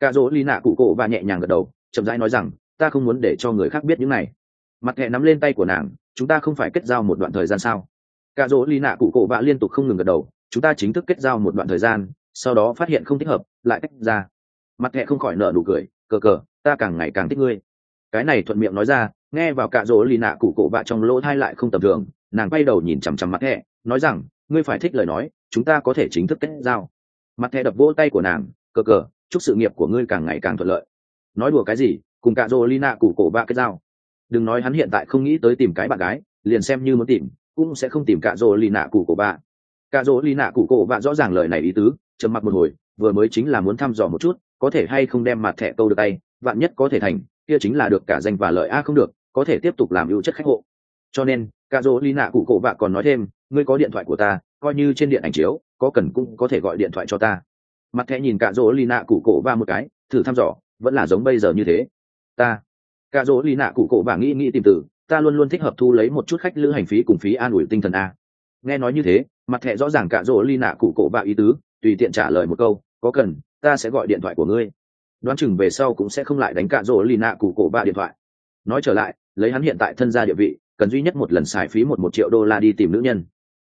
cạ rỗ lì nạ cụ cổ và nhẹ nhàng gật đầu, chậm rãi nói rằng, ta không muốn để cho người khác biết những này. Mặt thẻ nắm lên tay của nàng, chúng ta không phải kết giao một đoạn thời gian sao? Cạ rỗ lì nạ cụ cổ và liên tục không ngừng gật đầu, chúng ta chính thức kết giao một đoạn thời gian, sau đó phát hiện không thích hợp, lại tách ra. Mặt hệ không khỏi nở nụ cười, cờ cờ, ta càng ngày càng thích ngươi. Cái này thuận miệng nói ra nghe vào cạ rỗ lì nạ cụ cổ vạ trong lỗ thai lại không tầm thường, nàng quay đầu nhìn chằm chằm mặt thẹ nói rằng, ngươi phải thích lời nói, chúng ta có thể chính thức kết giao. Mặt thẹ đập vỗ tay của nàng, cờ cờ, chúc sự nghiệp của ngươi càng ngày càng thuận lợi. Nói đùa cái gì, cùng cạ rỗ lì nạ cụ cổ vạ kết giao. Đừng nói hắn hiện tại không nghĩ tới tìm cái bạn gái, liền xem như muốn tìm, cũng sẽ không tìm cạ rỗ lì nạ cụ cổ vạ cạ rỗ lì nạ cụ cổ vạ rõ ràng lời này ý tứ, trầm mặc một hồi, vừa mới chính là muốn thăm dò một chút, có thể hay không đem mặt thẻ câu được tay, vạn nhất có thể thành, kia chính là được cả danh và lợi a không được có thể tiếp tục làm ưu chất khách hộ. Cho nên cả dỗ ly nạ cụ cổ bạ còn nói thêm, ngươi có điện thoại của ta, coi như trên điện ảnh chiếu, có cần cũng có thể gọi điện thoại cho ta. Mặt thẻ nhìn cả dỗ ly nạ cụ cổ Bạ một cái, thử thăm dò, vẫn là giống bây giờ như thế. Ta. Cả dỗ ly nạ cụ cổ bạ nghĩ nghĩ tìm từ, ta luôn luôn thích hợp thu lấy một chút khách lữ hành phí cùng phí an ủi tinh thần a. Nghe nói như thế, mặt thẻ rõ ràng cả rỗ ly nạ cụ cổ bạ ý tứ, tùy tiện trả lời một câu, có cần, ta sẽ gọi điện thoại của ngươi. Đoán chừng về sau cũng sẽ không lại đánh cả rỗ ly nạ cụ cổ bạ điện thoại nói trở lại, lấy hắn hiện tại thân gia địa vị, cần duy nhất một lần xài phí một một triệu đô la đi tìm nữ nhân.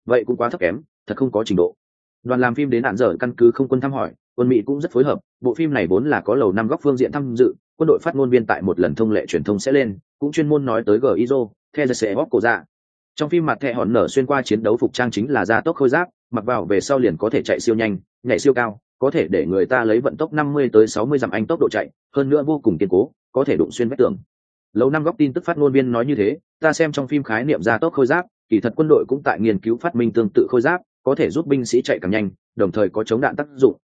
Vậy cũng quá thấp kém, thật không có trình độ. Đoàn làm phim đến hạn giờ căn cứ không quân thăm hỏi, quân mỹ cũng rất phối hợp, bộ phim này vốn là có lầu năm góc phương diện tham dự, quân đội phát ngôn viên tại một lần thông lệ truyền thông sẽ lên, cũng chuyên môn nói tới gizo theo sẽ bóp cổ ra trong phim mặt thẹ hòn nở xuyên qua chiến đấu phục trang chính là da tốc khôi giáp, mặc vào về sau liền có thể chạy siêu nhanh, nhảy siêu cao, có thể để người ta lấy vận tốc 50 tới 60 dặm anh tốc độ chạy, hơn nữa vô cùng kiên cố, có thể đụng xuyên vách tường lâu năm góc tin tức phát ngôn viên nói như thế, ta xem trong phim khái niệm gia tốc khôi giáp, kỳ thật quân đội cũng tại nghiên cứu phát minh tương tự khôi giáp, có thể giúp binh sĩ chạy càng nhanh, đồng thời có chống đạn tác dụng.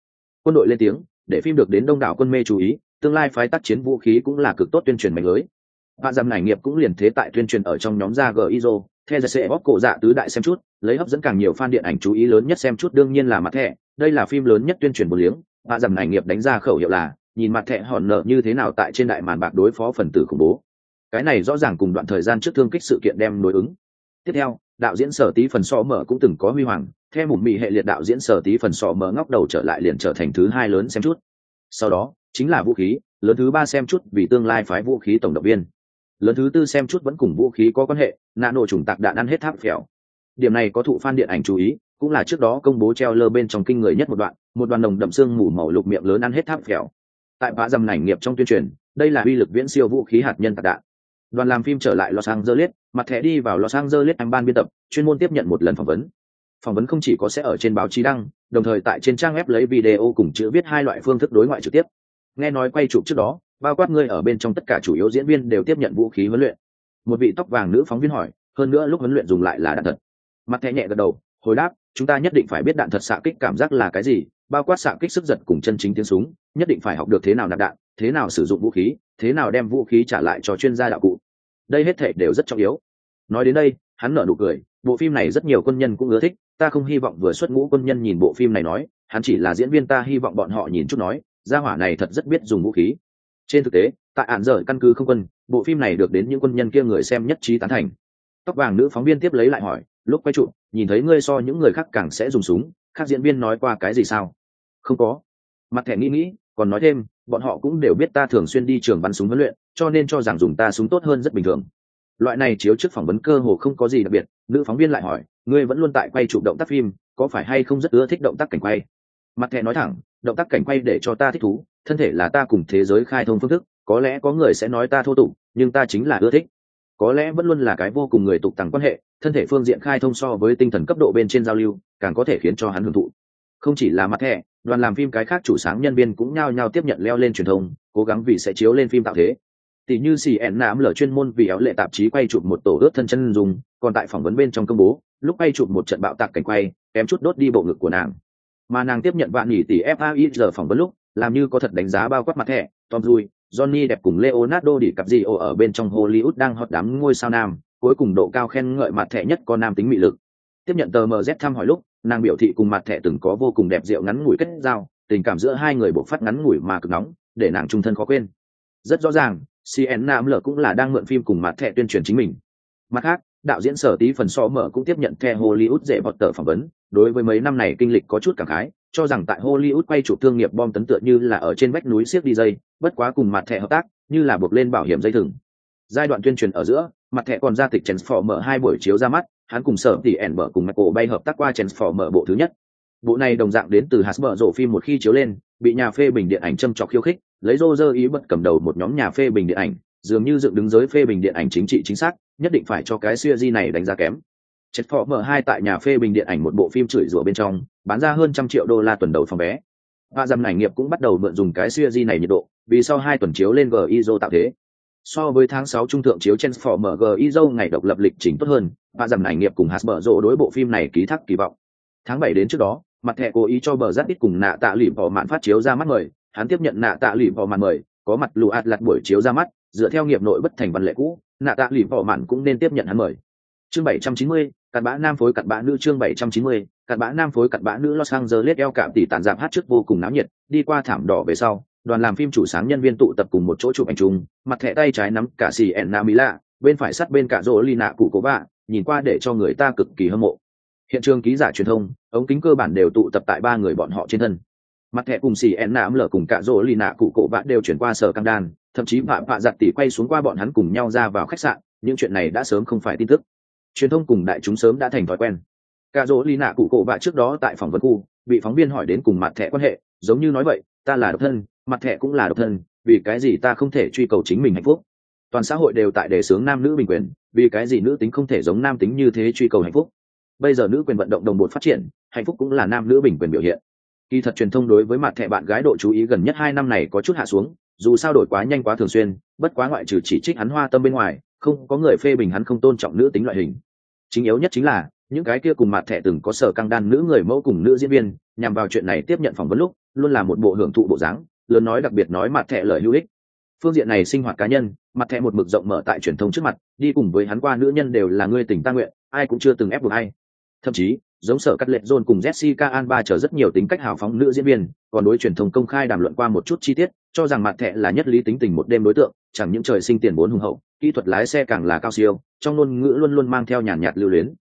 Quân đội lên tiếng, để phim được đến đông đảo quân mê chú ý, tương lai phái tác chiến vũ khí cũng là cực tốt tuyên truyền mạnh lưới. Bạn giảm nải nghiệp cũng liền thế tại tuyên truyền ở trong nhóm gia gizo theo giờ sẽ bóp cổ dạ tứ đại xem chút, lấy hấp dẫn càng nhiều fan điện ảnh chú ý lớn nhất xem chút đương nhiên là mặt thẻ đây là phim lớn nhất tuyên truyền một liếng. Bạn giảm nải nghiệp đánh ra khẩu hiệu là, nhìn mặt thẻ hòn nợ như thế nào tại trên đại màn bạc đối phó phần tử khủng bố cái này rõ ràng cùng đoạn thời gian trước thương kích sự kiện đem đối ứng. Tiếp theo, đạo diễn sở tí phần so mở cũng từng có huy hoàng, theo một mỹ hệ liệt đạo diễn sở tí phần so mở ngóc đầu trở lại liền trở thành thứ hai lớn xem chút. Sau đó, chính là vũ khí, lớn thứ ba xem chút vì tương lai phái vũ khí tổng động viên. Lớn thứ tư xem chút vẫn cùng vũ khí có quan hệ nạ nổ trùng tạc đạn ăn hết tháp phèo. Điểm này có thụ phan điện ảnh chú ý, cũng là trước đó công bố treo lơ bên trong kinh người nhất một đoạn, một đoàn đồng đậm xương mù màu lục miệng lớn ăn hết tháp phèo. Tại bã dầm nảnh nghiệp trong tuyên truyền, đây là uy lực viễn siêu vũ khí hạt nhân tạc đạn đoàn làm phim trở lại los angeles, mặt thẻ đi vào los angeles anh ban biên tập, chuyên môn tiếp nhận một lần phỏng vấn. Phỏng vấn không chỉ có sẽ ở trên báo chí đăng, đồng thời tại trên trang web lấy video cùng chữ viết hai loại phương thức đối ngoại trực tiếp. Nghe nói quay chụp trước đó, bao quát ngươi ở bên trong tất cả chủ yếu diễn viên đều tiếp nhận vũ khí huấn luyện. Một vị tóc vàng nữ phóng viên hỏi, hơn nữa lúc huấn luyện dùng lại là đạn thật. Mặt thẻ nhẹ gật đầu, hồi đáp, chúng ta nhất định phải biết đạn thật xạ kích cảm giác là cái gì, bao quát xạ kích sức giật cùng chân chính tiếng súng, nhất định phải học được thế nào nạp đạn, thế nào sử dụng vũ khí thế nào đem vũ khí trả lại cho chuyên gia đạo cụ? Đây hết thể đều rất trọng yếu. Nói đến đây, hắn nở nụ cười, bộ phim này rất nhiều quân nhân cũng ưa thích, ta không hy vọng vừa xuất ngũ quân nhân nhìn bộ phim này nói, hắn chỉ là diễn viên ta hy vọng bọn họ nhìn chút nói, gia hỏa này thật rất biết dùng vũ khí. Trên thực tế, tại ạn dở căn cứ không quân, bộ phim này được đến những quân nhân kia người xem nhất trí tán thành. Tóc vàng nữ phóng viên tiếp lấy lại hỏi, lúc quay trụ nhìn thấy ngươi so những người khác càng sẽ dùng súng, khác diễn viên nói qua cái gì sao? Không có. Mặt thẻ nghĩ nghĩ, còn nói thêm bọn họ cũng đều biết ta thường xuyên đi trường bắn súng huấn luyện, cho nên cho rằng dùng ta súng tốt hơn rất bình thường. Loại này chiếu trước phỏng vấn cơ hồ không có gì đặc biệt, nữ phóng viên lại hỏi, ngươi vẫn luôn tại quay chụp động tác phim, có phải hay không rất ưa thích động tác cảnh quay? Mặt thẻ nói thẳng, động tác cảnh quay để cho ta thích thú, thân thể là ta cùng thế giới khai thông phương thức, có lẽ có người sẽ nói ta thô tục, nhưng ta chính là ưa thích. Có lẽ vẫn luôn là cái vô cùng người tục tằng quan hệ, thân thể phương diện khai thông so với tinh thần cấp độ bên trên giao lưu, càng có thể khiến cho hắn hưởng thụ. Không chỉ là mặt thẻ đoàn làm phim cái khác chủ sáng nhân viên cũng nhao nhao tiếp nhận leo lên truyền thông, cố gắng vì sẽ chiếu lên phim tạo thế. Tỷ như cn nám lở chuyên môn vì áo lệ tạp chí quay chụp một tổ ướt thân chân dùng, còn tại phỏng vấn bên trong công bố, lúc quay chụp một trận bạo tạc cảnh quay, kém chút đốt đi bộ ngực của nàng. Mà nàng tiếp nhận vạn nhỉ tỷ fai giờ phỏng vấn lúc, làm như có thật đánh giá bao quát mặt thẻ, tom dui johnny đẹp cùng leonardo đi cặp gì ở bên trong hollywood đang hot đám ngôi sao nam, cuối cùng độ cao khen ngợi mặt thẻ nhất có nam tính mị lực. Tiếp nhận tờ mz thăm hỏi lúc nàng biểu thị cùng mặt thẻ từng có vô cùng đẹp rượu ngắn ngủi kết giao, tình cảm giữa hai người bộc phát ngắn ngủi mà cực nóng, để nàng trung thân khó quên. Rất rõ ràng cn nam lở cũng là đang mượn phim cùng mặt thẻ tuyên truyền chính mình. Mặt khác, đạo diễn sở tí phần so mở cũng tiếp nhận theo hollywood dễ bọt tờ phỏng vấn, đối với mấy năm này kinh lịch có chút cảm khái, cho rằng tại hollywood quay chụp thương nghiệp bom tấn tựa như là ở trên vách núi siếc đi dây, bất quá cùng mặt thẻ hợp tác, như là buộc lên bảo hiểm dây thừng. Giai đoạn tuyên truyền ở giữa, mặt thẻ còn ra tịch mở hai buổi chiếu ra mắt hắn cùng sở tỷ ẻn mở cùng michael bay hợp tác qua mở bộ thứ nhất. Bộ này đồng dạng đến từ hasbro rộ phim một khi chiếu lên, bị nhà phê bình điện ảnh châm trọc khiêu khích, lấy rô rơ ý bật cầm đầu một nhóm nhà phê bình điện ảnh, dường như dựng đứng giới phê bình điện ảnh chính trị chính xác, nhất định phải cho cái siêu di này đánh giá kém. Chết phỏ mở hai tại nhà phê bình điện ảnh một bộ phim chửi rủa bên trong, bán ra hơn trăm triệu đô la tuần đầu phòng vé. Và dầm ảnh nghiệp cũng bắt đầu mượn dùng cái siêu di này nhiệt độ, vì sau hai tuần chiếu lên gizo tạo thế so với tháng sáu trung thượng chiếu Transformer gizo ngày độc lập lịch trình tốt hơn, và giảm này nghiệp cùng Hasbro đối bộ phim này ký thác kỳ vọng. Tháng bảy đến trước đó, mặt thẻ cố ý cho bờ giáp ít cùng nạ tạ lụy bỏ mạn phát chiếu ra mắt mời. Hắn tiếp nhận nạ tạ lụy bỏ mạn mời, có mặt lù ạt lặt buổi chiếu ra mắt, dựa theo nghiệp nội bất thành văn lệ cũ, nạ tạ lụy bỏ mạn cũng nên tiếp nhận hắn mời. Chương bảy trăm chín mươi, cặn bã nam phối cặn bã nữ chương bảy trăm chín mươi, cặn bã nam phối cặn bã nữ los angeles eo cảm tỷ tàn giảm hát trước vô cùng náo nhiệt, đi qua thảm đỏ về sau đoàn làm phim chủ sáng nhân viên tụ tập cùng một chỗ chụp ảnh chung, mặt thẻ tay trái nắm cả xì ẻn nam mỹ lạ, bên phải sát bên cả rỗ ly nạ cụ cố vạ, nhìn qua để cho người ta cực kỳ hâm mộ. Hiện trường ký giả truyền thông, ống kính cơ bản đều tụ tập tại ba người bọn họ trên thân. Mặt thẻ cùng xì ẹn nạm lở cùng cả rỗ ly nạ cụ cổ vạ đều chuyển qua sở cam đan, thậm chí vạ vạ giặt tỉ quay xuống qua bọn hắn cùng nhau ra vào khách sạn, những chuyện này đã sớm không phải tin tức. Truyền thông cùng đại chúng sớm đã thành thói quen. Cả rỗ ly nạ cụ cổ vạ trước đó tại phỏng vấn khu, bị phóng viên hỏi đến cùng mặt thẻ quan hệ, giống như nói vậy, ta là độc thân mặt thẻ cũng là độc thân, vì cái gì ta không thể truy cầu chính mình hạnh phúc? Toàn xã hội đều tại đề xướng nam nữ bình quyền, vì cái gì nữ tính không thể giống nam tính như thế truy cầu hạnh phúc? Bây giờ nữ quyền vận động đồng bộ phát triển, hạnh phúc cũng là nam nữ bình quyền biểu hiện. Kỳ thật truyền thông đối với mặt thẻ bạn gái độ chú ý gần nhất hai năm này có chút hạ xuống, dù sao đổi quá nhanh quá thường xuyên, bất quá ngoại trừ chỉ trích hắn hoa tâm bên ngoài, không có người phê bình hắn không tôn trọng nữ tính loại hình. Chính yếu nhất chính là, những cái kia cùng mặt thẻ từng có sở căng đan nữ người mẫu cùng nữ diễn viên, nhằm vào chuyện này tiếp nhận phỏng vấn lúc, luôn là một bộ hưởng thụ bộ dáng lớn nói đặc biệt nói mặt thẻ lời hữu ích. Phương diện này sinh hoạt cá nhân, mặt thẻ một mực rộng mở tại truyền thông trước mặt, đi cùng với hắn qua nữ nhân đều là người tình ta nguyện, ai cũng chưa từng ép buộc ai. Thậm chí, giống sở cắt lệ john cùng jessica alba chờ rất nhiều tính cách hào phóng nữ diễn viên, còn đối truyền thông công khai đàm luận qua một chút chi tiết, cho rằng mặt thẻ là nhất lý tính tình một đêm đối tượng, chẳng những trời sinh tiền vốn hùng hậu, kỹ thuật lái xe càng là cao siêu, trong ngôn ngữ luôn luôn mang theo nhàn nhạt lưu luyến.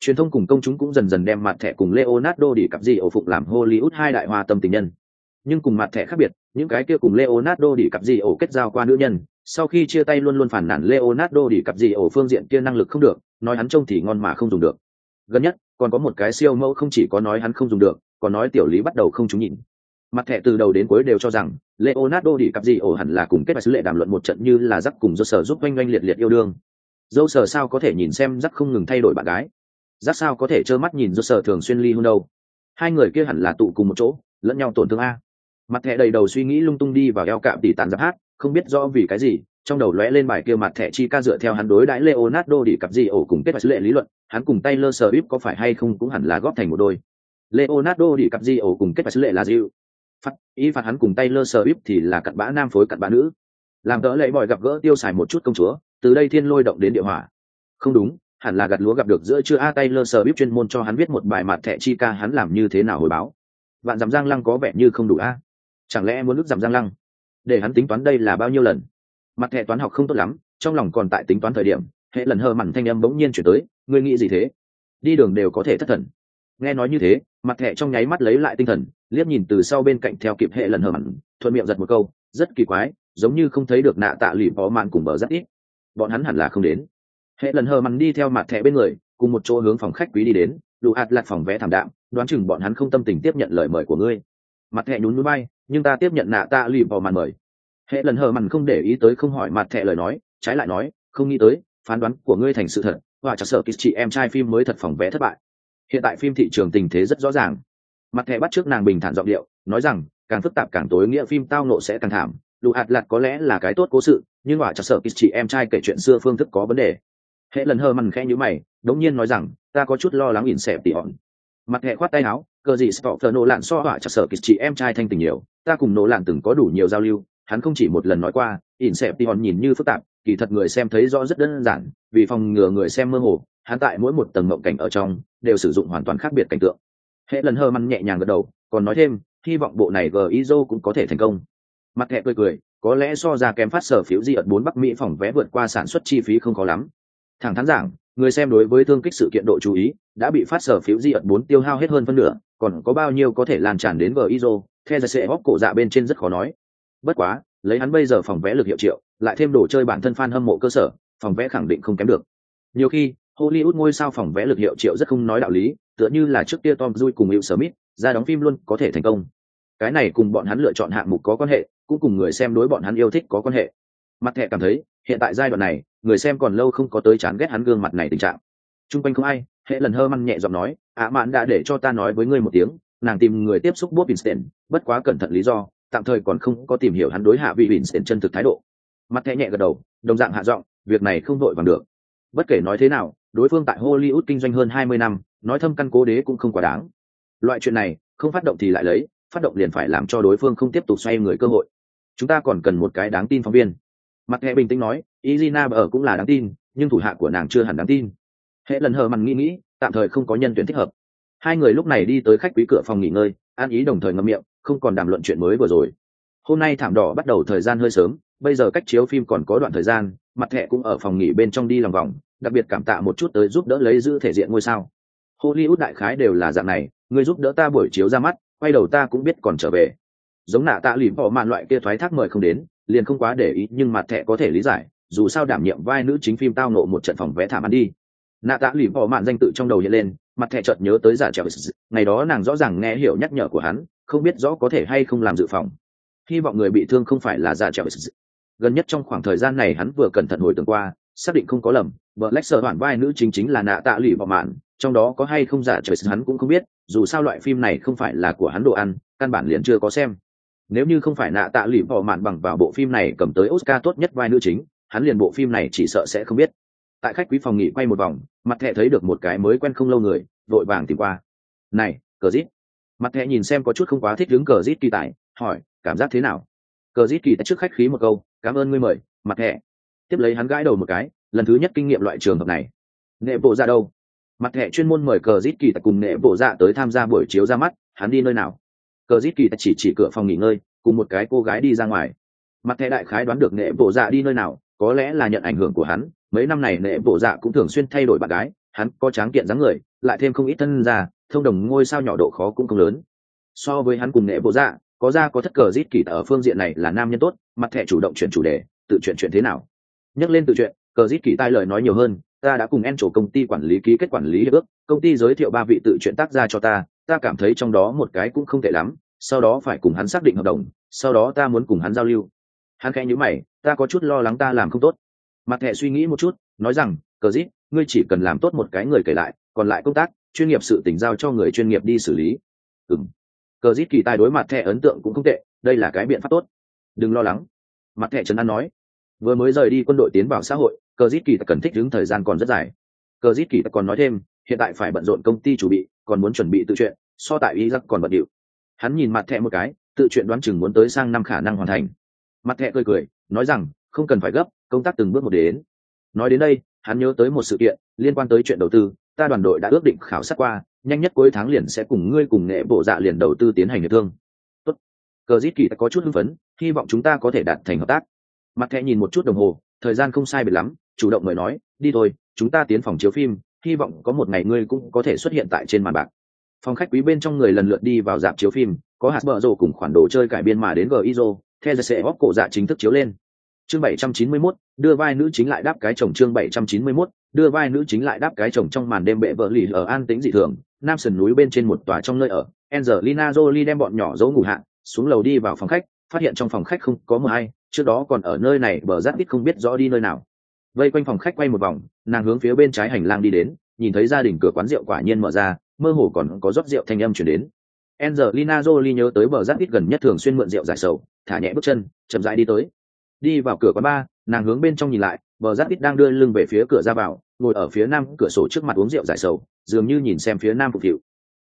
Truyền thông cùng công chúng cũng dần dần đem mặt thẻ cùng leonardo đi cặp gì ổ phục làm hollywood hai đại hoa tâm tình nhân. Nhưng cùng mặt thẻ khác biệt những cái kia cùng leonardo đi cặp gì ổ kết giao qua nữ nhân, sau khi chia tay luôn luôn phản nản leonardo đi cặp gì ổ phương diện kia năng lực không được, nói hắn trông thì ngon mà không dùng được. Gần nhất, còn có một cái siêu mẫu không chỉ có nói hắn không dùng được, còn nói tiểu lý bắt đầu không chúng nhịn mặt thẻ từ đầu đến cuối đều cho rằng, leonardo đi cặp gì ổ hẳn là cùng kết bài sứ lệ đàm luận một trận như là giắc cùng do sở giúp oanh oanh liệt liệt yêu đương. Dâu sở sao có thể nhìn xem giắc không ngừng thay đổi bạn gái? Giắc sao có thể trơ mắt nhìn do sở thường xuyên ly hôn đâu? Hai người kia hẳn là tụ cùng một chỗ, lẫn nhau tổn thương a mặt thẻ đầy đầu suy nghĩ lung tung đi vào eo cạm tỉ tàn giáp hát không biết rõ vì cái gì trong đầu lóe lên bài kia mặt thẻ chi ca dựa theo hắn đối đãi Leonardo đi cặp gì ổ cùng kết sứ lệ lý luận, hắn cùng Taylor Swift có phải hay không cũng hẳn là góp thành một đôi. Leonardo đi cặp gì ổ cùng kết sứ lệ là dịu. Phạt, ý phạt hắn cùng Taylor Swift thì là cặn bã nam phối cặn bã nữ. Làm đỡ lệ bòi gặp gỡ tiêu xài một chút công chúa, từ đây thiên lôi động đến địa hỏa. Không đúng, hẳn là gặt lúa gặp được giữa chưa A Taylor Swift chuyên môn cho hắn viết một bài mặt thẻ chi ca hắn làm như thế nào hồi báo. Vạn dằm giang lăng có vẻ như không đủ a. Chẳng lẽ muốn lúc dặm giang lăng? Để hắn tính toán đây là bao nhiêu lần? mặt hệ toán học không tốt lắm, trong lòng còn tại tính toán thời điểm, hệ lần hờ mặn thanh âm bỗng nhiên chuyển tới, ngươi nghĩ gì thế? Đi đường đều có thể thất thần. Nghe nói như thế, mặt hệ trong nháy mắt lấy lại tinh thần, liếc nhìn từ sau bên cạnh theo kịp hệ lần hờ mặn, thuận miệng giật một câu, rất kỳ quái, giống như không thấy được nạ tạ lụy bó mạn cùng bờ rất ít. Bọn hắn hẳn là không đến. Hệ lần hờ mặn đi theo mặt thẻ bên người, cùng một chỗ hướng phòng khách quý đi đến đủ hạt lặt phòng vé thảm đạm, đoán chừng bọn hắn không tâm tình tiếp nhận lời mời của ngươi. Mặt thẻ nhún núi bay nhưng ta tiếp nhận nạ tạ lì vào màn mời. Hệ lần hờ mặn không để ý tới không hỏi mặt thẹ lời nói, trái lại nói, không nghĩ tới, phán đoán của ngươi thành sự thật, và chả sợ kịch chị em trai phim mới thật phòng vé thất bại. Hiện tại phim thị trường tình thế rất rõ ràng. Mặt thẻ bắt trước nàng bình thản giọng điệu, nói rằng, càng phức tạp càng tối nghĩa phim tao nộ sẽ càng thảm lụ hạt lặt có lẽ là cái tốt cố sự, nhưng hỏa chả sợ kịch chị em trai kể chuyện xưa phương thức có vấn đề. Hệ lần hờ mằn khẽ nhữ mày, đống nhiên nói rằng, ta có chút lo lắng ỉn xẹp tỉ hòn mặt hệ khoát tay áo, cờ gì stop nổ lạn so hỏa chả sợ kịch chị em trai thanh tình nhiều, ta cùng nổ lạn từng có đủ nhiều giao lưu, hắn không chỉ một lần nói qua, ỉn xẹp thì hòn nhìn như phức tạp, kỳ thật người xem thấy rõ rất đơn giản, vì phòng ngừa người xem mơ hồ, hắn tại mỗi một tầng mộng cảnh ở trong, đều sử dụng hoàn toàn khác biệt cảnh tượng. Hệ lần hơ măn nhẹ nhàng gật đầu, còn nói thêm, hy vọng bộ này gizo cũng có thể thành công. Mặt hẹ cười cười, có lẽ so ra kém phát sở phiếu di ợt bốn bắc mỹ phòng vé vượt qua sản xuất chi phí không có lắm. Thẳng thắn giảng người xem đối với thương kích sự kiện độ chú ý, đã bị phát sở phiếu di ẩn bốn tiêu hao hết hơn phân nửa, còn có bao nhiêu có thể lan tràn đến gizo theo ra sẽ bóp cổ dạ bên trên rất khó nói. Bất quá, lấy hắn bây giờ phòng vẽ lực hiệu triệu, lại thêm đồ chơi bản thân fan hâm mộ cơ sở, phòng vẽ khẳng định không kém được. Nhiều khi, hollywood ngôi sao phòng vẽ lực hiệu triệu rất không nói đạo lý, tựa như là trước kia tom dui cùng hữu sở mít ra đóng phim luôn có thể thành công. Cái này cùng bọn hắn lựa chọn hạng mục có quan hệ, cũng cùng người xem đối bọn hắn yêu thích có quan hệ mặt thẻ cảm thấy hiện tại giai đoạn này người xem còn lâu không có tới chán ghét hắn gương mặt này tình trạng t r u n g quanh không ai hệ lần hơ măng nhẹ giọng nói ạ mạn đã để cho ta nói với ngươi một tiếng nàng tìm người tiếp xúc bốt vincent bất quá cẩn thận lý do tạm thời còn không có tìm hiểu hắn đối hạ vị Vincent chân thực thái độ. Mặt thẻ nhẹ gật đầu, đồng dạng hạ giọng, việc này không đội bằng được. Bất kể nói thế nào, đối phương tại Hollywood kinh doanh hơn hai mươi năm, nói thâm căn cố đế cũng không quá đáng. Loại chuyện này, không phát động thì lại lấy, phát động liền phải làm cho đối phương không tiếp tục xoay người cơ hội. Chúng ta còn cần một cái đáng tin phóng viên. Mặt hệ bình tĩnh nói, Izina ở cũng là đáng tin, nhưng thủ hạ của nàng chưa hẳn đáng tin. Hệ lần hờ mằn nghĩ nghĩ, tạm thời không có nhân tuyển thích hợp. Hai người lúc này đi tới khách quý cửa phòng nghỉ ngơi, an ý đồng thời ngậm miệng, không còn đàm luận chuyện mới vừa rồi hôm nay thảm đỏ bắt đầu thời gian hơi sớm bây giờ cách chiếu phim còn có đoạn thời gian mặt thẻ cũng ở phòng nghỉ bên trong đi lòng vòng đặc biệt cảm tạ một chút tới giúp đỡ lấy giữ thể diện ngôi sao hollywood đại khái đều là dạng này người giúp đỡ ta buổi chiếu ra mắt quay đầu ta cũng biết còn trở về giống nạ tạ lìm bỏ mạn loại kia thoái thác mời không đến liền không quá để ý, nhưng mặt thẻ có thể lý giải, dù sao đảm nhiệm vai nữ chính phim tao nộ một trận phòng vé thảm ăn đi. Nạ tạ lì bỏ mạn danh tự trong đầu hiện lên, mặt thẻ chợt nhớ tới giả trèo ngày đó nàng rõ ràng nghe hiểu nhắc nhở của hắn, không biết rõ có thể hay không làm dự phòng. Hy vọng người bị thương không phải là giả trèo gần nhất trong khoảng thời gian này hắn vừa cẩn thận hồi tưởng qua, xác định không có lầm, vợ lách sợ bản vai nữ chính chính là nạ tạ lụy bỏ mạn, trong đó có hay không giả trời hắn cũng không biết, dù sao loại phim này không phải là của hắn đồ ăn, căn bản liền chưa có xem nếu như không phải nạ tạ lụy bỏ mạn bằng vào bộ phim này cầm tới oscar tốt nhất vai nữ chính, hắn liền bộ phim này chỉ sợ sẽ không biết. Tại khách quý phòng nghỉ quay một vòng, mặt thẹ thấy được một cái mới quen không lâu người, vội vàng tìm qua. Này, cờ rít. Mặt thẹ nhìn xem có chút không quá thích đứng cờ rít kỳ tài, hỏi, cảm giác thế nào? Cờ rít kỳ tại trước khách khí một câu, cảm ơn ngươi mời, mặt thẹ tiếp lấy hắn gãi đầu một cái, lần thứ nhất kinh nghiệm loại trường hợp này. Nghệ bộ ra đâu? Mặt thẻ chuyên môn mời cờ rít kỳ tại cùng nghệ bộ dạ tới tham gia buổi chiếu ra mắt, hắn đi nơi nào? Cờ rít kỳ chỉ chỉ cửa phòng nghỉ ngơi, cùng một cái cô gái đi ra ngoài. Mặt thẻ đại khái đoán được nghệ bộ dạ đi nơi nào, có lẽ là nhận ảnh hưởng của hắn. Mấy năm này nghệ bộ dạ cũng thường xuyên thay đổi bạn gái, hắn có tráng kiện dáng người, lại thêm không ít thân ra thông đồng ngôi sao nhỏ độ khó cũng không lớn. So với hắn cùng nghệ bộ dạ có ra có thất cờ rít kỳ ở phương diện này là nam nhân tốt, mặt thẻ chủ động chuyển chủ đề, tự chuyện chuyện thế nào. Nhắc lên tự chuyện, cờ rít kỳ tai lời nói nhiều hơn, ta đã cùng en chỗ công ty quản lý ký kết quản lý hiệp ước, công ty giới thiệu ba vị tự chuyện tác ra cho ta ta cảm thấy trong đó một cái cũng không tệ lắm, sau đó phải cùng hắn xác định hợp đồng, sau đó ta muốn cùng hắn giao lưu. Hắn khẽ nhữ mày, ta có chút lo lắng ta làm không tốt. Mặt thẻ suy nghĩ một chút, nói rằng, cờ dít, ngươi chỉ cần làm tốt một cái người kể lại, còn lại công tác, chuyên nghiệp sự tỉnh giao cho người chuyên nghiệp đi xử lý. Ừng cờ dít kỳ tài đối mặt thẻ ấn tượng cũng không tệ, đây là cái biện pháp tốt. Đừng lo lắng. Mặt thẻ trấn an nói. Vừa mới rời đi quân đội tiến vào xã hội, cờ dít kỳ cần thích đứng thời gian còn rất dài. Cờ dít kỳ còn nói thêm hiện tại phải bận rộn công ty chủ bị, còn muốn chuẩn bị tự chuyện, so tại iraq còn bận điệu. Hắn nhìn mặt thẹ một cái, tự chuyện đoán chừng muốn tới sang năm khả năng hoàn thành. Mặt thẹ cười cười, nói rằng, không cần phải gấp, công tác từng bước một đến. Nói đến đây, hắn nhớ tới một sự kiện, liên quan tới chuyện đầu tư, ta đoàn đội đã ước định khảo sát qua, nhanh nhất cuối tháng liền sẽ cùng ngươi cùng nghệ bộ dạ liền đầu tư tiến hành hiệp thương. Tốt. cờ dít kỳ có chút hưng phấn, hy vọng chúng ta có thể đạt thành hợp tác. Mặt thẹ nhìn một chút đồng hồ, thời gian không sai biệt lắm, chủ động mời nói, đi thôi, chúng ta tiến phòng chiếu phim hy vọng có một ngày ngươi cũng có thể xuất hiện tại trên màn bạc. Phòng khách quý bên trong người lần lượt đi vào dạp chiếu phim có hạt bờ rồ cùng khoản đồ chơi cải biên mà đến gizo theo giờ sẽ góp cổ dạ chính thức chiếu lên. Chương 791, đưa vai nữ chính lại đáp cái chồng chương 791, đưa vai nữ chính lại đáp cái chồng trong màn đêm bệ vợ lì ở an tĩnh dị thường nam sườn núi bên trên một tòa trong nơi ở Angelina Jolie đem bọn nhỏ giấu ngủ hạ xuống lầu đi vào phòng khách phát hiện trong phòng khách không có mờ ai trước đó còn ở nơi này bờ rát ít không biết rõ đi nơi nào vây quanh phòng khách quay một vòng nàng hướng phía bên trái hành lang đi đến nhìn thấy gia đình cửa quán rượu quả nhiên mở ra mơ hồ còn có rót rượu thanh âm chuyển đến Angelina Jolie nhớ tới bờ rác ít gần nhất thường xuyên mượn rượu giải sầu, thả nhẹ bước chân, chậm rãi đi tới. Đi vào cửa quán bar, nàng hướng bên trong nhìn lại, bờ rác ít đang đưa lưng về phía cửa ra vào, ngồi ở phía nam cửa sổ trước mặt uống rượu giải sầu, dường như nhìn xem phía nam phục vụ.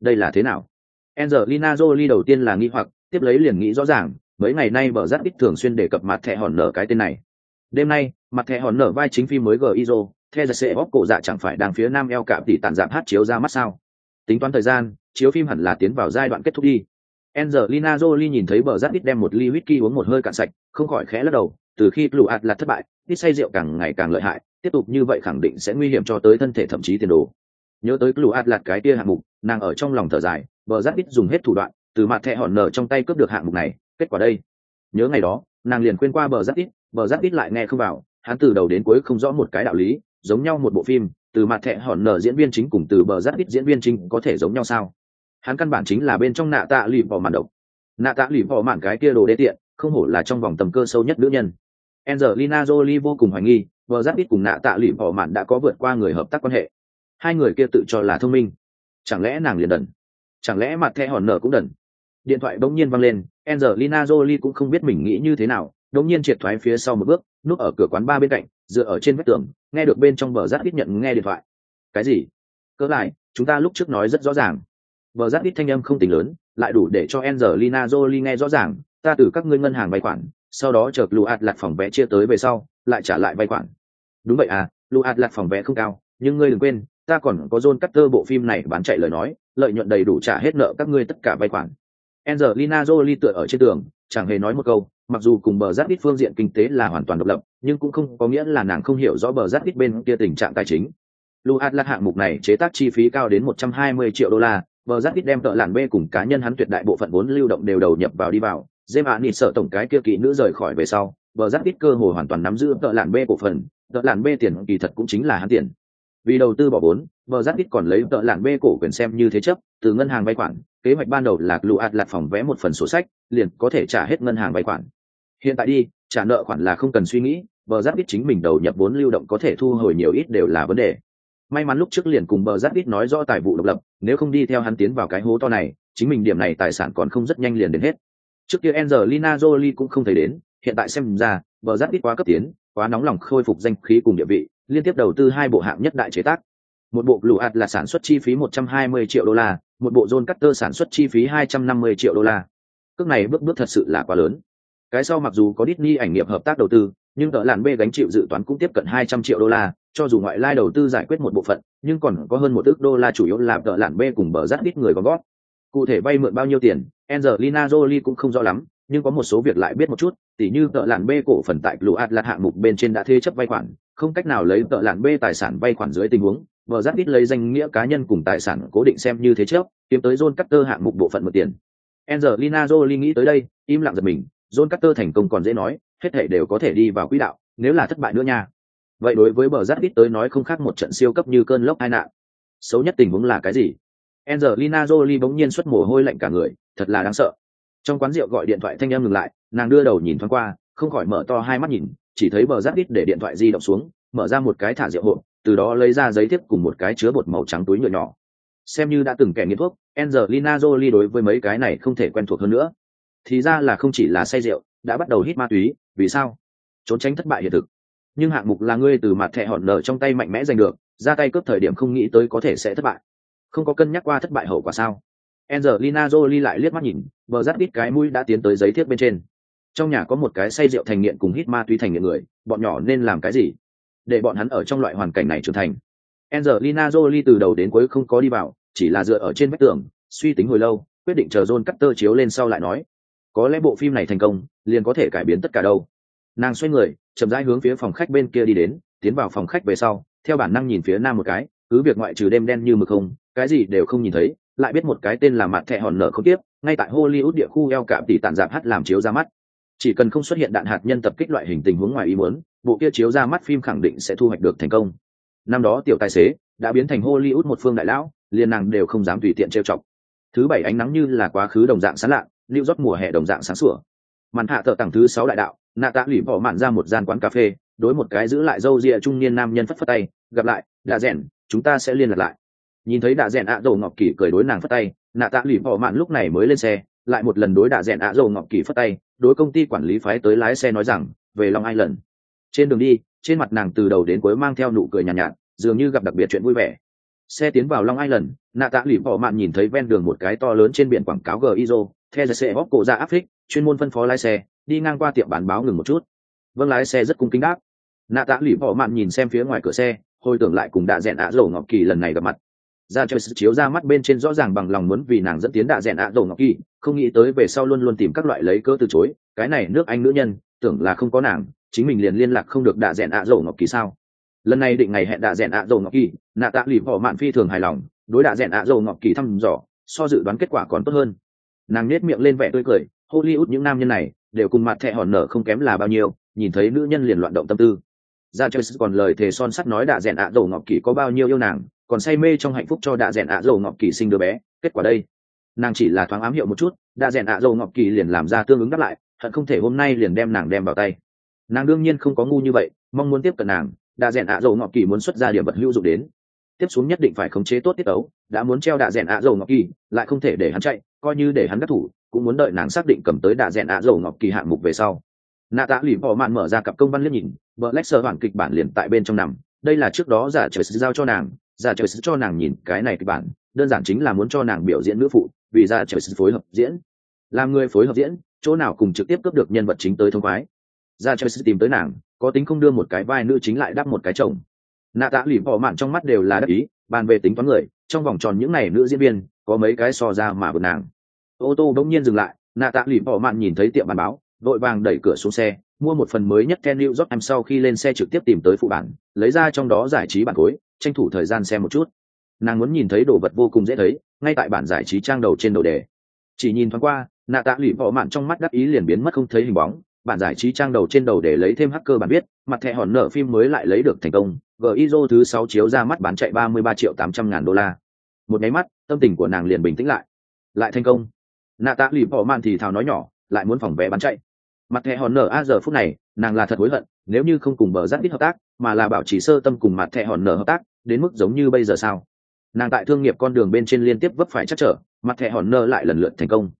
Đây là thế nào? Angelina Jolie đầu tiên là nghi hoặc, tiếp lấy liền nghĩ rõ ràng, mấy ngày nay bờ rác ít thường xuyên đề cập mặt thẻ hòn nở cái tên này đêm nay mặt thẻ hòn nở vai chính phim mới gizo the giật sẽ bóp cổ dạ chẳng phải đang phía nam eo cạm tỷ tàn giảm hát chiếu ra mắt sao? Tính toán thời gian chiếu phim hẳn là tiến vào giai đoạn kết thúc đi. Angelina Jolie nhìn thấy bờ rác ít đem một ly whisky uống một hơi cạn sạch, không khỏi khẽ lắc đầu, từ khi Blue Atlas thất bại, ít say rượu càng ngày càng lợi hại, tiếp tục như vậy khẳng định sẽ nguy hiểm cho tới thân thể thậm chí tiền đồ. Nhớ tới Blue Atlas cái kia hạng mục, nàng ở trong lòng thở dài, bờ rác ít dùng hết thủ đoạn, từ mặt thẻ hòn nở trong tay cướp được hạng mục này, kết quả đây. Nhớ ngày đó nàng liền quên qua bờ rác ít bờ rác ít lại nghe không vào hắn từ đầu đến cuối không rõ một cái đạo lý giống nhau một bộ phim từ mặt thẹ hòn nở diễn viên chính cùng từ bờ giáp ít diễn viên chính có thể giống nhau sao hắn căn bản chính là bên trong nạ tạ lì vỏ màn độc nạ tạ lì vỏ màn cái kia đồ đê tiện không hổ là trong vòng tầm cơ sâu nhất nữ nhân Angelina Jolie vô cùng hoài nghi, bờ giáp ít cùng nạ tạ lì vỏ màn đã có vượt qua người hợp tác quan hệ. Hai người kia tự cho là thông minh. Chẳng lẽ nàng liền đần? Chẳng lẽ mặt thẻ hòn nở cũng đần? điện thoại bỗng nhiên văng lên angelina jolie cũng không biết mình nghĩ như thế nào đột nhiên triệt thoái phía sau một bước núp ở cửa quán ba bên cạnh dựa ở trên vách tường nghe được bên trong bờ giác ít nhận nghe điện thoại. Cái gì? Cớ lại chúng ta lúc trước nói rất rõ ràng. Bờ giác ít thanh âm không tính lớn lại đủ để cho angelina jolie nghe rõ ràng ta từ các ngươi ngân hàng vay khoản sau đó chợt lụ ạt lặt phòng vẽ chia tới về sau lại trả lại vay khoản. Đúng vậy à lụ ạt lặt phòng vẽ không cao nhưng ngươi đừng quên ta còn có John Carter bộ phim này bán chạy lời nói, lợi nhuận đầy đủ trả hết nợ các ngươi tất cả vay khoản. Angelina Jolie tựa ở trên tường, chẳng hề nói một câu, mặc dù cùng bờ giáp ít phương diện kinh tế là hoàn toàn độc lập nhưng cũng không có nghĩa là nàng không hiểu rõ bờ giáp ít bên kia tình trạng tài chính Blue Atlas hạng mục này chế tác chi phí cao đến 120 triệu đô la, bờ giáp ít đem tợ làn B cùng cá nhân hắn tuyệt đại bộ phận vốn lưu động đều đầu nhập vào đi vào. James nịt sợ tổng cái kia kỹ nữ rời khỏi về sau, bờ giáp ít cơ hội hoàn toàn nắm giữ tợ làn B cổ phần, tợ làn B tiền kỳ thật cũng chính là hắn tiền. Vì đầu tư bỏ vốn, bờ giáp ít còn lấy tợ lạng bê cổ quyền xem như thế chấp, từ ngân hàng vay khoản, kế hoạch ban đầu là lụaạt lạt phòng vẽ một phần sổ sách, liền có thể trả hết ngân hàng vay khoản. Hiện tại đi, trả nợ khoản là không cần suy nghĩ, bờ giáp ít chính mình đầu nhập vốn lưu động có thể thu hồi nhiều ít đều là vấn đề may mắn lúc trước liền cùng bờ giáp ít nói rõ tài vụ độc lập nếu không đi theo hắn tiến vào cái hố to này chính mình điểm này tài sản còn không rất nhanh liền đến hết trước kia Angelina Jolie cũng không thấy đến hiện tại xem ra bờ giáp ít quá cấp tiến quá nóng lòng khôi phục danh khí cùng địa vị liên tiếp đầu tư hai bộ hạng nhất đại chế tác. Một bộ Blue Art là sản xuất chi phí 120 triệu đô la, một bộ John Cutter sản xuất chi phí 250 triệu đô la. Cước này bước bước thật sự là quá lớn. Cái sau mặc dù có Disney ảnh nghiệp hợp tác đầu tư, nhưng tợ làn B gánh chịu dự toán cũng tiếp cận 200 triệu đô la, cho dù ngoại lai đầu tư giải quyết một bộ phận, nhưng còn có hơn một ước đô la chủ yếu là tợ làn b cùng bờ rát ít người có gót cụ thể vay mượn bao nhiêu tiền, angelina jolie cũng không rõ lắm, nhưng có một số việc lại biết một chút, tỉ như tợ làn b cổ phần tại blue atlas hạng mục bên trên đã thế chấp vay khoản không cách nào lấy tợ lạn b tài sản vay khoản dưới tình huống bờ giáp ít lấy danh nghĩa cá nhân cùng tài sản cố định xem như thế trước, kiếm tới john cutter hạng mục bộ phận mượn tiền. Angelina jolie nghĩ tới đây im lặng giật mình john cutter thành công còn dễ nói hết thể đều có thể đi vào quỹ đạo nếu là thất bại nữa nha. Vậy đối với bờ giáp ít tới nói không khác một trận siêu cấp như cơn lốc hai nạn. Xấu nhất tình huống là cái gì? Angelina Jolie bỗng nhiên xuất mồ hôi lạnh cả người, thật là đáng sợ. Trong quán rượu gọi điện thoại thanh em ngừng lại, nàng đưa đầu nhìn thoáng qua, không khỏi mở to hai mắt nhìn, chỉ thấy bờ giáp ít để điện thoại di động xuống, mở ra một cái thả rượu hộp, từ đó lấy ra giấy thiếp cùng một cái chứa bột màu trắng túi nhựa nhỏ. Xem như đã từng kẻ nghiện thuốc, Angelina Jolie đối với mấy cái này không thể quen thuộc hơn nữa. Thì ra là không chỉ là say rượu, đã bắt đầu hít ma túy, vì sao? Trốn tránh thất bại hiện thực nhưng hạng mục là ngươi từ mặt thẻ hòn nở trong tay mạnh mẽ giành được ra tay cướp thời điểm không nghĩ tới có thể sẽ thất bại không có cân nhắc qua thất bại hậu quả sao Angelina Jolie lại liếc mắt nhìn, bờ rát đít cái mũi đã tiến tới giấy thiếp bên trên. Trong nhà có một cái say rượu thành nghiện cùng hít ma túy thành nghiện người, bọn nhỏ nên làm cái gì? Để bọn hắn ở trong loại hoàn cảnh này trưởng thành. Angelina Jolie từ đầu đến cuối không có đi vào, chỉ là dựa ở trên vách tường, suy tính hồi lâu, quyết định chờ John Cutter chiếu lên sau lại nói. Có lẽ bộ phim này thành công, liền có thể cải biến tất cả đâu nàng xoay người chậm rãi hướng phía phòng khách bên kia đi đến tiến vào phòng khách về sau theo bản năng nhìn phía nam một cái cứ việc ngoại trừ đêm đen như mực không cái gì đều không nhìn thấy lại biết một cái tên là mặt thẹ hòn nở không tiếp ngay tại hollywood địa khu eo cạm tỷ tản giảm hát làm chiếu ra mắt chỉ cần không xuất hiện đạn hạt nhân tập kích loại hình tình huống ngoài ý muốn, bộ kia chiếu ra mắt phim khẳng định sẽ thu hoạch được thành công. Năm đó tiểu tài xế đã biến thành hollywood một phương đại lão, liền nàng đều không dám tùy tiện trêu chọc. Thứ bảy ánh nắng như là quá khứ đồng dạng sáng lạ lưu rót mùa hè đồng dạng sáng sủa. Màn hạ thợ tặng thứ sáu đại đạo, nạ tạ lủy bỏ mạn ra một gian quán cà phê, đối một cái giữ lại râu rịa trung niên nam nhân phất phất tay, gặp lại, đạ rẽn chúng ta sẽ liên lạc lại. Nhìn thấy đạ rẽn ạ dầu ngọc kỳ cười đối nàng phất tay, nạ tạ lủy bỏ mạn lúc này mới lên xe lại một lần đối đạ rẽn ạ dầu ngọc kỳ phất tay đối công ty quản lý phái tới lái xe nói rằng về long island. Trên đường đi trên mặt nàng từ đầu đến cuối mang theo nụ cười nhàn nhạt, nhạt dường như gặp đặc biệt chuyện vui vẻ. Xe tiến vào long island nạ tạ lụy bỏ mạn nhìn thấy ven đường một cái to lớn trên biển quảng cáo gizo theo xe bóc cổ ra áp phích chuyên môn phân phó lái xe đi ngang qua tiệm bán báo ngừng một chút. Vâng lái xe rất cung kính đáp. Nạ tạ lụy bỏ mạn nhìn xem phía ngoài cửa xe hồi tưởng lại cùng đạ rẽn ạ dầu ngọc kỳ lần này gặp mặt. Ra cho sự chiếu ra mắt bên trên rõ ràng bằng lòng muốn vì nàng dẫn tiến đạ rẽn ạ dầu ngọc kỳ không nghĩ tới về sau luôn luôn tìm các loại lấy cớ từ chối, cái này nước anh nữ nhân, tưởng là không có nàng, chính mình liền liên lạc không được đạ rẽn ạ dầu ngọc kỳ sao? Lần này định ngày hẹn đạ rẽn ạ dầu ngọc kỳ, nạ tạ lụy bỏ mạn phi thường hài lòng, đối đạ rẽn ạ dầu ngọc kỳ thăm dò, so dự đoán kết quả còn tốt hơn. Nàng nết miệng lên vẻ tươi cười, hollywood những nam nhân này, đều cùng mặt thẹ hòn nở không kém là bao nhiêu, nhìn thấy nữ nhân liền loạn động tâm tư. Ra chơi còn lời thề son sắt nói đạ rẽn ạ dầu ngọc kỳ có bao nhiêu yêu nàng, còn say mê trong hạnh phúc cho đạ rẽn ạ dầu ngọc kỳ sinh đứa bé, kết quả đây nàng chỉ là thoáng ám hiệu một chút, đã rèn ạ dầu ngọc kỳ liền làm ra tương ứng đáp lại, hận không thể hôm nay liền đem nàng đem vào tay. Nàng đương nhiên không có ngu như vậy, mong muốn tiếp cận nàng, đã rèn ạ dầu ngọc kỳ muốn xuất ra điểm vật hữu dụng đến. Tiếp xuống nhất định phải khống chế tốt tiết ấu đã muốn treo đạ rèn ạ dầu ngọc kỳ, lại không thể để hắn chạy, coi như để hắn đắc thủ, cũng muốn đợi nàng xác định cầm tới đạ rèn ạ dầu ngọc kỳ hạng mục về sau. Nạ tạ lì bỏ mạn mở ra cặp công văn liếc nhìn vợ lách sơ hoàn kịch bản liền tại bên trong nằm, đây là trước đó giả trời giao cho nàng, giả trời cho nàng nhìn cái này kịch bản, đơn giản chính là muốn cho nàng biểu diễn nữ phụ vì ra trở sự phối hợp diễn. Làm người phối hợp diễn, chỗ nào cùng trực tiếp cướp được nhân vật chính tới thông khoái. Ra trở sự tìm tới nàng, có tính không đưa một cái vai nữ chính lại đắp một cái chồng. Nạ tạ lì bỏ mạn trong mắt đều là đắc ý, bàn về tính toán người, trong vòng tròn những n à y nữ diễn viên, có mấy cái so ra mà vượt nàng. Ô tô bỗng nhiên dừng lại, nạ tạ lì bỏ mạn nhìn thấy tiệm bàn báo vội vàng đẩy cửa xuống xe, mua một phần mới nhất ken new york em sau khi lên xe trực tiếp tìm tới phụ bản, lấy ra trong đó giải trí bản khối, tranh thủ thời gian xem một chút. Nàng muốn nhìn thấy đồ vật vô cùng dễ thấy ngay tại bản giải trí trang đầu trên đầu đề. Chỉ nhìn thoáng qua, nạ tạ lụy võ mạn trong mắt đắc ý liền biến mất không thấy hình bóng. Bản giải trí trang đầu trên đầu để lấy thêm hacker bản biết, mặt thẻ hòn nở phim mới lại lấy được thành công. Gizo thứ sáu chiếu ra mắt bán chạy ba mươi ba triệu tám trăm ngàn đô la. Một nháy mắt, tâm tình của nàng liền bình tĩnh lại. Lại thành công. Nạ tạ lụy võ mạn thì thào nói nhỏ, lại muốn phòng vé bán chạy. Mặt thẻ hòn nở a giờ phút này, nàng là thật hối hận, nếu như không cùng bờ giáp ít hợp tác, mà là bảo trì sơ tâm cùng mặt thẻ hòn nở hợp tác, đến mức giống như bây giờ sao? Nàng tại thương nghiệp con đường bên trên liên tiếp vấp phải chắc trở mặt thẻ hòn nơ lại lần lượt thành công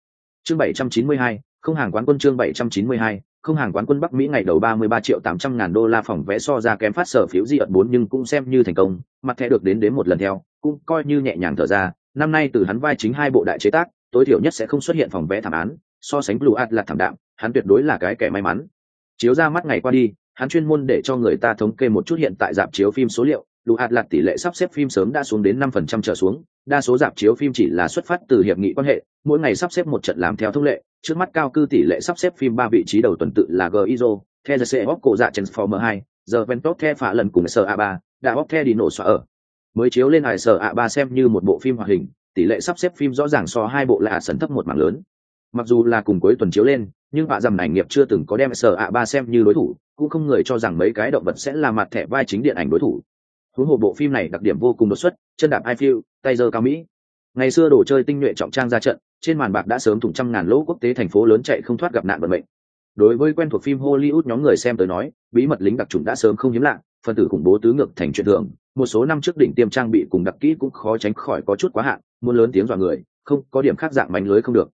chương 792, không hàng quán quân chương 792, không hàng quán quân Bắc Mỹ ngày đầu 33 triệu 800 ngàn đô la phòng vé so ra kém phát sở phiếu di ợt 4 nhưng cũng xem như thành công, mặt thẻ được đến đến một lần theo, cũng coi như nhẹ nhàng thở ra, năm nay từ hắn vai chính hai bộ đại chế tác, tối thiểu nhất sẽ không xuất hiện phòng vé thảm án, so sánh Blue Art là thảm đạm, hắn tuyệt đối là cái kẻ may mắn. Chiếu ra mắt ngày qua đi, hắn chuyên môn để cho người ta thống kê một chút hiện tại dạp chiếu phim số liệu, Lưu Hạt Lạc tỷ lệ sắp xếp phim sớm đã xuống đến 5% trở xuống, đa số dạp chiếu phim chỉ là xuất phát từ hiệp nghị quan hệ, mỗi ngày sắp xếp một trận làm theo thông lệ, trước mắt cao cư tỷ lệ sắp xếp phim ba vị trí đầu tuần tự là Gizo, The Hop cổ dạ Transformer 2, The Ventos The phả lần cùng SA3, đã bóc The đi nổ xóa ở. Mới chiếu lên hải sở A3 xem như một bộ phim hoạt hình, tỷ lệ sắp xếp phim rõ ràng so hai bộ là sấn thấp một mảng lớn mặc dù là cùng cuối tuần chiếu lên nhưng bạ dầm ảnh nghiệp chưa từng có đem sở ạ ba xem như đối thủ cũng không người cho rằng mấy cái động vật sẽ là mặt thẻ vai chính điện ảnh đối thủ huống hồ bộ phim này đặc điểm vô cùng đột xuất chân đạp i phiêu tay giơ cao mỹ. Ngày xưa đồ chơi tinh nhuệ trọng trang ra trận trên màn bạc đã sớm thủng trăm ngàn lỗ quốc tế thành phố lớn chạy không thoát gặp nạn vận mệnh. Đối với quen thuộc phim hollywood nhóm người xem tới nói bí mật lính đặc trùng đã sớm không hiếm lạ phân tử khủng bố tứ ngược thành chuyện thường. Một số năm trước đỉnh tiêm trang bị cùng đặc kỹ cũng khó tránh khỏi có chút quá hạn muốn lớn tiếng dọa người không có điểm khác dạng mánh lưới không được.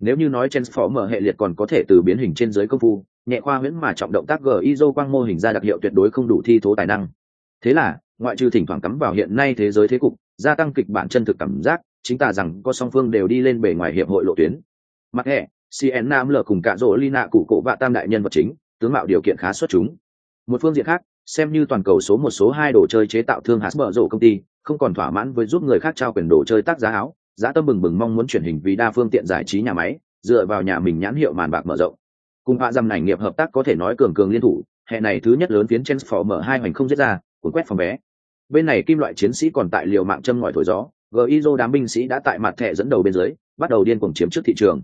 Nếu như nói Transformer hệ liệt còn có thể từ biến hình trên dưới công phu, nhẹ khoa huyễn mà trọng động tác GIZO quang mô hình ra đặc hiệu tuyệt đối không đủ thi thố tài năng. Thế là, ngoại trừ thỉnh thoảng cắm vào hiện nay thế giới thế cục, gia tăng kịch bản chân thực cảm giác, chính ta rằng có song phương đều đi lên bề ngoài hiệp hội lộ tuyến. Mặt hệ, CN Nam lờ cùng cả rỗ Lina cụ cổ và tam đại nhân vật chính, tướng mạo điều kiện khá xuất chúng. Một phương diện khác, xem như toàn cầu số một số hai đồ chơi chế tạo thương Hasbro công ty, không còn thỏa mãn với giúp người khác trao quyền đồ chơi tác giá áo, giá tâm bừng bừng mong muốn chuyển hình vì đa phương tiện giải trí nhà máy dựa vào nhà mình nhãn hiệu màn bạc mở rộng cùng hạ dăm này nghiệp hợp tác có thể nói cường cường liên thủ hệ này thứ nhất lớn phiến mở hai hoành không giết ra cuốn quét phòng vé. Bên này kim loại chiến sĩ còn tại liều mạng châm ngòi thổi gió gizo đám binh sĩ đã tại mặt thẻ dẫn đầu bên dưới, bắt đầu điên cuồng chiếm trước thị trường.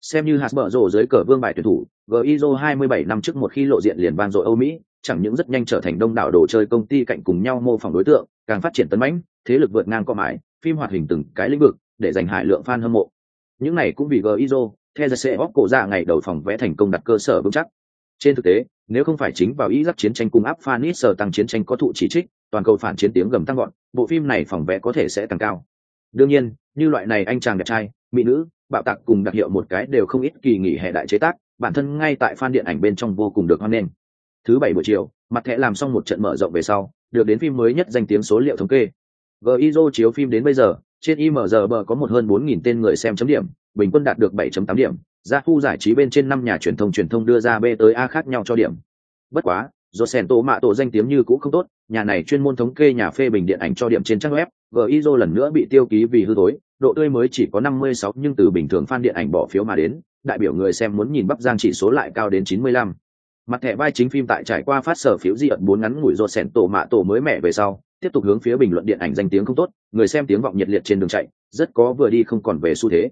Xem như hạt bở rổ dưới cờ vương bài tuyển thủ gizo 27 năm trước một khi lộ diện liền vang dội âu mỹ, chẳng những rất nhanh trở thành đông đảo đồ chơi công ty cạnh cùng nhau mô phỏng đối tượng, càng phát triển tấn mãnh, thế lực vượt ngang co mãi phim hoạt hình từng cái lĩnh vực, để giành hải lượng fan hâm mộ. Những này cũng vì gizo theo sẽ bóc cổ ra ngày đầu phòng vẽ thành công đặt cơ sở vững chắc. Trên thực tế nếu không phải chính vào ý giáp chiến tranh cùng áp phanis sở tăng chiến tranh có thụ chỉ trích, toàn cầu phản chiến tiếng gầm tăng gọn bộ phim này phòng vẽ có thể sẽ tăng cao. Đương nhiên, như loại này anh chàng đẹp trai, mỹ nữ, bạo tạc cùng đặc hiệu một cái đều không ít kỳ nghỉ hè đại chế tác, bản thân ngay tại fan điện ảnh bên trong vô cùng được hoan nghênh. Thứ bảy buổi chiều, mặt thẻ làm xong một trận mở rộng về sau, được đến phim mới nhất danh tiếng số liệu thống kê. Gizo chiếu phim đến bây giờ, trên imgb bờ có một hơn 4.000 tên người xem chấm điểm, bình quân đạt được 7.8 điểm ra khu giải trí bên trên năm nhà truyền thông truyền thông đưa ra b tới a khác nhau cho điểm bất quá, do sen tổ mạ tổ danh tiếng như cũ không tốt, nhà này chuyên môn thống kê nhà phê bình điện ảnh cho điểm trên trang web gizo lần nữa bị tiêu ký vì hư tối, độ tươi mới chỉ có 56 nhưng từ bình thường fan điện ảnh bỏ phiếu mà đến, đại biểu người xem muốn nhìn bắp giang chỉ số lại cao đến 95. mặt thẻ vai chính phim tại trải qua phát sở phiếu di ẩn bốn ngắn ngủi do sen tổ mạ tổ mới mẹ về sau, tiếp tục hướng phía bình luận điện ảnh danh tiếng không tốt, người xem tiếng vọng nhiệt liệt trên đường chạy, rất có vừa đi không còn về xu thế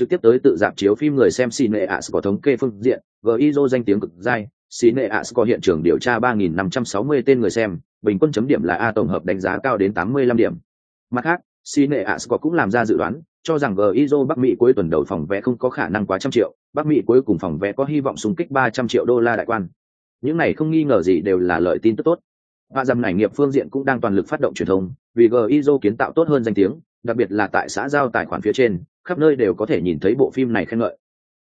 trực tiếp tới tự dạp chiếu phim người xem cine as có thống kê phương diện gizo danh tiếng cực dai, cine as có hiện trường điều tra 3.560 tên người xem, bình quân chấm điểm là a tổng hợp đánh giá cao đến 85 điểm. Mặt khác, cine as có cũng làm ra dự đoán, cho rằng gizo bắc mỹ cuối tuần đầu phòng vé không có khả năng quá trăm triệu, bắc mỹ cuối cùng phòng vé có hy vọng xung kích 300 triệu đô la đại quan. Những này không nghi ngờ gì đều là lợi tin tức tốt. Và dầm nải nghiệp phương diện cũng đang toàn lực phát động truyền thông, vì gizo kiến tạo tốt hơn danh tiếng, đặc biệt là tại xã giao tài khoản phía trên khắp nơi đều có thể nhìn thấy bộ phim này khen ngợi.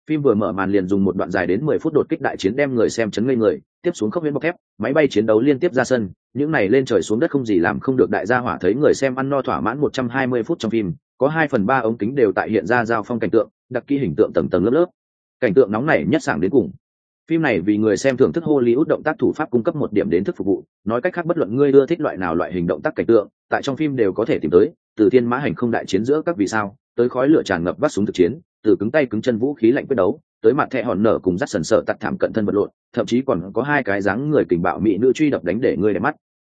Phim vừa mở màn liền dùng một đoạn dài đến mười phút đột kích đại chiến đem người xem chấn ngây người, tiếp xuống khốc huyễn bọc thép, máy bay chiến đấu liên tiếp ra sân, những này lên trời xuống đất không gì làm không được đại gia hỏa thấy người xem ăn no thỏa mãn một trăm hai mươi phút trong phim, có hai phần ba ống kính đều tại hiện ra giao phong cảnh tượng, đặc kỹ hình tượng tầng tầng lớp lớp. Cảnh tượng nóng này nhất sảng đến cùng. Phim này vì người xem thưởng thức hollywood động tác thủ pháp cung cấp một điểm đến thức phục vụ, nói cách khác bất luận ngươi ưa thích loại nào loại hình động tác cảnh tượng, tại trong phim đều có thể tìm tới, từ thiên mã hành không đại chiến giữa các vì sao tới khói lửa tràn ngập vắt súng thực chiến, từ cứng tay cứng chân vũ khí lạnh quyết đấu, tới mặt thẻ hòn nở cùng dắt sần sợ tặc thảm cận thân vật lộn, thậm chí còn có hai cái dáng người kình bạo mỹ nữ truy đập đánh để ngươi đẹp mắt.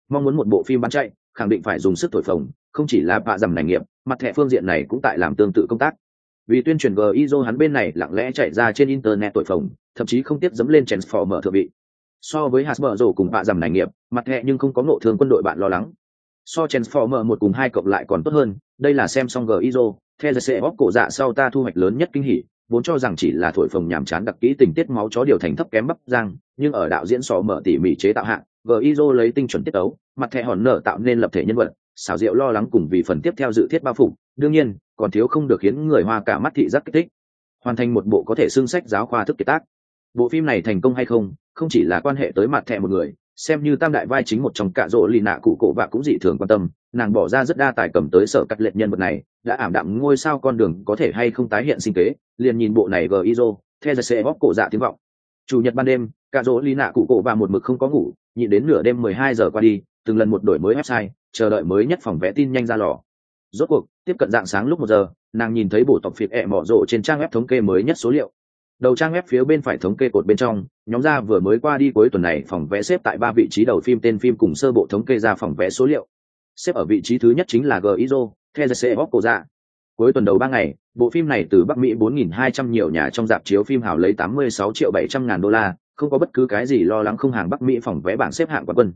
Mong muốn một bộ phim bán chạy, khẳng định phải dùng sức thổi phồng, không chỉ là bạ dầm nảy nghiệp, mặt thẻ phương diện này cũng tại làm tương tự công tác. Vì tuyên truyền gizo hắn bên này lặng lẽ chạy ra trên internet thổi phồng, thậm chí không tiếp dẫm lên transformer thượng vị. So với hasbro rổ cùng bạ dầm nảy nghiệp, mặt thẻ nhưng không có ngộ thương quân đội bạn lo lắng. So transformer một cùng hai cộng lại còn tốt hơn đây là xem xong gizo theo sẽ bóp cổ dạ sau ta thu hoạch lớn nhất kinh hỉ, vốn cho rằng chỉ là thổi phồng nhàm chán đặc kỹ tình tiết máu chó điều thành thấp kém bắp giang nhưng ở đạo diễn sò mở tỉ mỉ chế tạo hạng gizo lấy tinh chuẩn tiết tấu, mặt thẻ hòn nở tạo nên lập thể nhân vật, xảo diệu lo lắng cùng vì phần tiếp theo dự thiết bao phủ, đương nhiên, còn thiếu không được khiến người hoa cả mắt thị giác kích thích. Hoàn thành một bộ có thể xưng sách giáo khoa thức kiệt tác. Bộ phim này thành công hay không không chỉ là quan hệ tới mặt thẻ một người xem như tam đại vai chính một trong cả rỗ lì nạ cụ cổ và cũng dị thường quan tâm, nàng bỏ ra rất đa tài cầm tới sở cắt lệ nhân vật này, đã ảm đạm ngôi sao con đường có thể hay không tái hiện sinh kế, liền nhìn bộ này gizo theo giờ sẽ bóp cổ dạ tiếng vọng. Chủ nhật ban đêm, cả rỗ lì nạ cụ cổ và một mực không có ngủ nhịn đến nửa đêm mười hai giờ qua đi, từng lần một đổi mới website, chờ đợi mới nhất phòng vẽ tin nhanh ra lò. Rốt cuộc, tiếp cận dạng sáng lúc một giờ, nàng nhìn thấy bộ tộc phiệt ẹ mỏ rộ trên trang web thống kê mới nhất số liệu đầu trang web phía bên phải thống kê cột bên trong, nhóm ra vừa mới qua đi cuối tuần này phòng vé xếp tại ba vị trí đầu phim tên phim cùng sơ bộ thống kê ra phòng vé số liệu. Xếp ở vị trí thứ nhất chính là gizo theo the hóc cổ ra cuối tuần đầu ba ngày, bộ phim này từ bắc mỹ 4.200 nhiều nhà trong dạp chiếu phim hào lấy 86 triệu 700 ngàn đô la, không có bất cứ cái gì lo lắng không hàng bắc mỹ phòng vé bảng xếp hạng quán quân.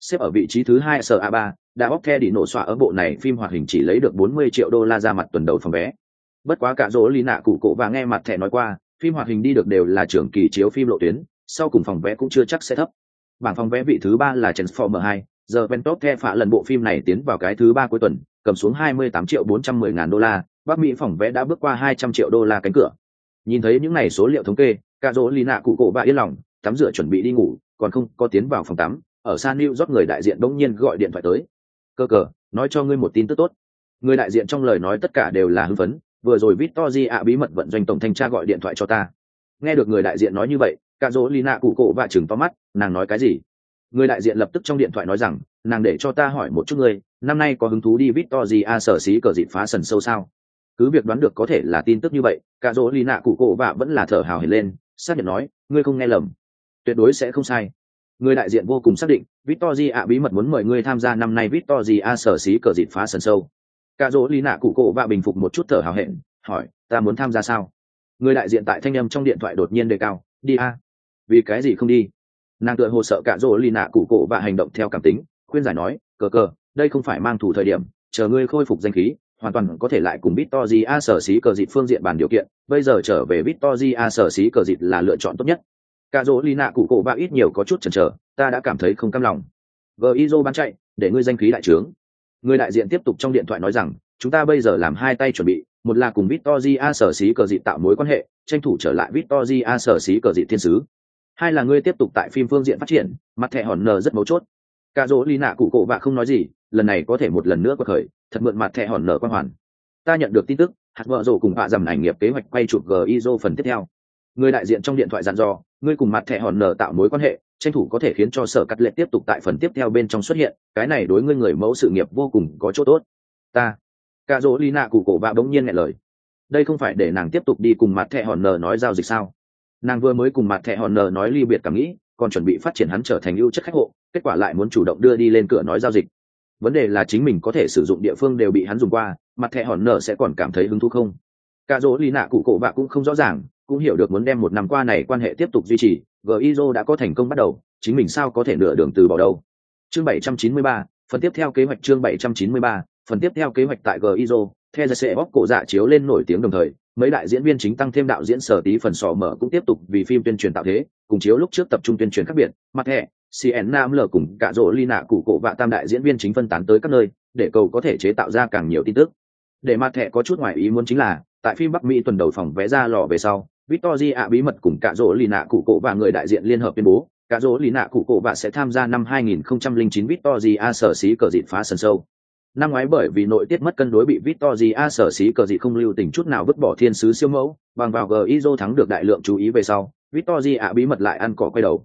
Xếp ở vị trí thứ hai sở a 3 đã bóc the đi nổ xoa ở bộ này phim hoạt hình chỉ lấy được 40 triệu đô la ra mặt tuần đầu phòng vé. Bất quá cả dỗ lý nạ cụ cổ và nghe mặt thẻ nói qua phim hoạt hình đi được đều là trưởng kỳ chiếu phim lộ tuyến sau cùng phòng vé cũng chưa chắc sẽ thấp. Bảng phòng vé vị thứ ba là transformer 2, giờ Ventos the phạ lần bộ phim này tiến vào cái thứ ba cuối tuần cầm xuống 28 triệu 410 ngàn đô la bắc mỹ phòng vé đã bước qua 200 triệu đô la cánh cửa. Nhìn thấy những này số liệu thống kê cả dỗ lì nạ cụ cổ và yên lòng tắm rửa chuẩn bị đi ngủ còn không có tiến vào phòng tắm ở san new rót người đại diện bỗng nhiên gọi điện thoại tới. Cơ cờ nói cho ngươi một tin tức tốt. Người đại diện trong lời nói tất cả đều là hưng phấn vừa rồi Victory ạ bí mật vận doanh tổng thanh tra gọi điện thoại cho ta. Nghe được người đại diện nói như vậy, cả lina cụ cổ và chừng to mắt, nàng nói cái gì? Người đại diện lập tức trong điện thoại nói rằng, nàng để cho ta hỏi một chút ngươi, năm nay có hứng thú đi Victory a sở xí cờ dịp phá sần sâu sao? Cứ việc đoán được có thể là tin tức như vậy, cả lina cụ cổ và vẫn là thở hào hển lên, xác nhận nói, ngươi không nghe lầm. Tuyệt đối sẽ không sai. Người đại diện vô cùng xác định, Victory ạ bí mật muốn mời ngươi tham gia năm nay Victory a sở xí cờ dịp phá sần sâu cả dỗ lý nạ cụ cổ và bình phục một chút thở hào hẹn hỏi ta muốn tham gia sao? Người đại diện tại thanh âm trong điện thoại đột nhiên đề cao đi a. Vì cái gì không đi? Nàng tựa hồ sợ cả dỗ lý nạ cụ cổ và hành động theo cảm tính khuyên giải nói cờ cờ đây không phải mang thủ thời điểm chờ ngươi khôi phục danh khí hoàn toàn có thể lại cùng Victor A sở xí cờ dịt phương diện bàn điều kiện, bây giờ trở về Victor A sở xí cờ dịt là lựa chọn tốt nhất. Cả dỗ lì nạ cụ cổ bạ ít nhiều có chút chần chờ ta đã cảm thấy không cam lòng. Vợ izo bán chạy để ngươi danh khí đại trướng người đại diện tiếp tục trong điện thoại nói rằng, chúng ta bây giờ làm hai tay chuẩn bị, một là cùng victor sở xí cờ dị tạo mối quan hệ, tranh thủ trở lại victor sở xí cờ dị thiên sứ. Hai là ngươi tiếp tục tại phim phương diện phát triển, mặt thẻ hòn nờ rất mấu chốt. Cả dỗ ly nạ cụ cổ bạ không nói gì, lần này có thể một lần nữa có khởi, thật mượn mặt thẻ hòn nở quan hoàn. Ta nhận được tin tức, hạt vợ rổ cùng bạ dầm ảnh nghiệp kế hoạch quay chụp gizo phần tiếp theo. Người đại diện trong điện thoại dặn dò, ngươi cùng mặt thẻ hòn nở tạo mối quan hệ tranh thủ có thể khiến cho sở cắt lệ tiếp tục tại phần tiếp theo bên trong xuất hiện, cái này đối ngươi người mẫu sự nghiệp vô cùng có chỗ tốt. Ta, cả dỗ ly nạ cụ cổ bạ bỗng nhiên nghe lời. Đây không phải để nàng tiếp tục đi cùng mặt thẹ hòn nở nói giao dịch sao? Nàng vừa mới cùng mặt thẹ hòn nở nói ly biệt cảm nghĩ, còn chuẩn bị phát triển hắn trở thành ưu chất khách hộ, kết quả lại muốn chủ động đưa đi lên cửa nói giao dịch. Vấn đề là chính mình có thể sử dụng địa phương đều bị hắn dùng qua, mặt thẻ hòn nở sẽ còn cảm thấy hứng thú không? Cả dỗ ly nạ cụ cổ bạ cũng không rõ ràng cũng hiểu được muốn đem một năm qua này quan hệ tiếp tục duy trì gizo đã có thành công bắt đầu chính mình sao có thể nửa đường từ bỏ đâu. Chương 793, phần tiếp theo kế hoạch chương 793, phần tiếp theo kế hoạch tại gizo theo sẽ bóc cổ dạ chiếu lên nổi tiếng đồng thời mấy đại diễn viên chính tăng thêm đạo diễn sở tí phần sò mở cũng tiếp tục vì phim tuyên truyền tạo thế cùng chiếu lúc trước tập trung tuyên truyền khác biệt mặt hệ cn nam l cùng cả rỗ lina nạ cụ cổ và tam đại diễn viên chính phân tán tới các nơi để cầu có thể chế tạo ra càng nhiều tin tức. Để mặt hệ có chút ngoài ý muốn chính là tại phim bắc mỹ tuần đầu phòng vé ra lò về sau Victory ạ bí mật cùng cả rỗ lì nạ cụ cổ và người đại diện liên hợp tuyên bố, cả rỗ lì nạ cụ cổ và sẽ tham gia năm 2009 Victory A sở xí cờ dịt phá sân sâu. Năm ngoái bởi vì nội tiết mất cân đối bị Victory A sở xí cờ dịt không lưu tình chút nào vứt bỏ thiên sứ siêu mẫu, bằng vào Gizo thắng được đại lượng chú ý về sau, Victory ạ bí mật lại ăn cỏ quay đầu.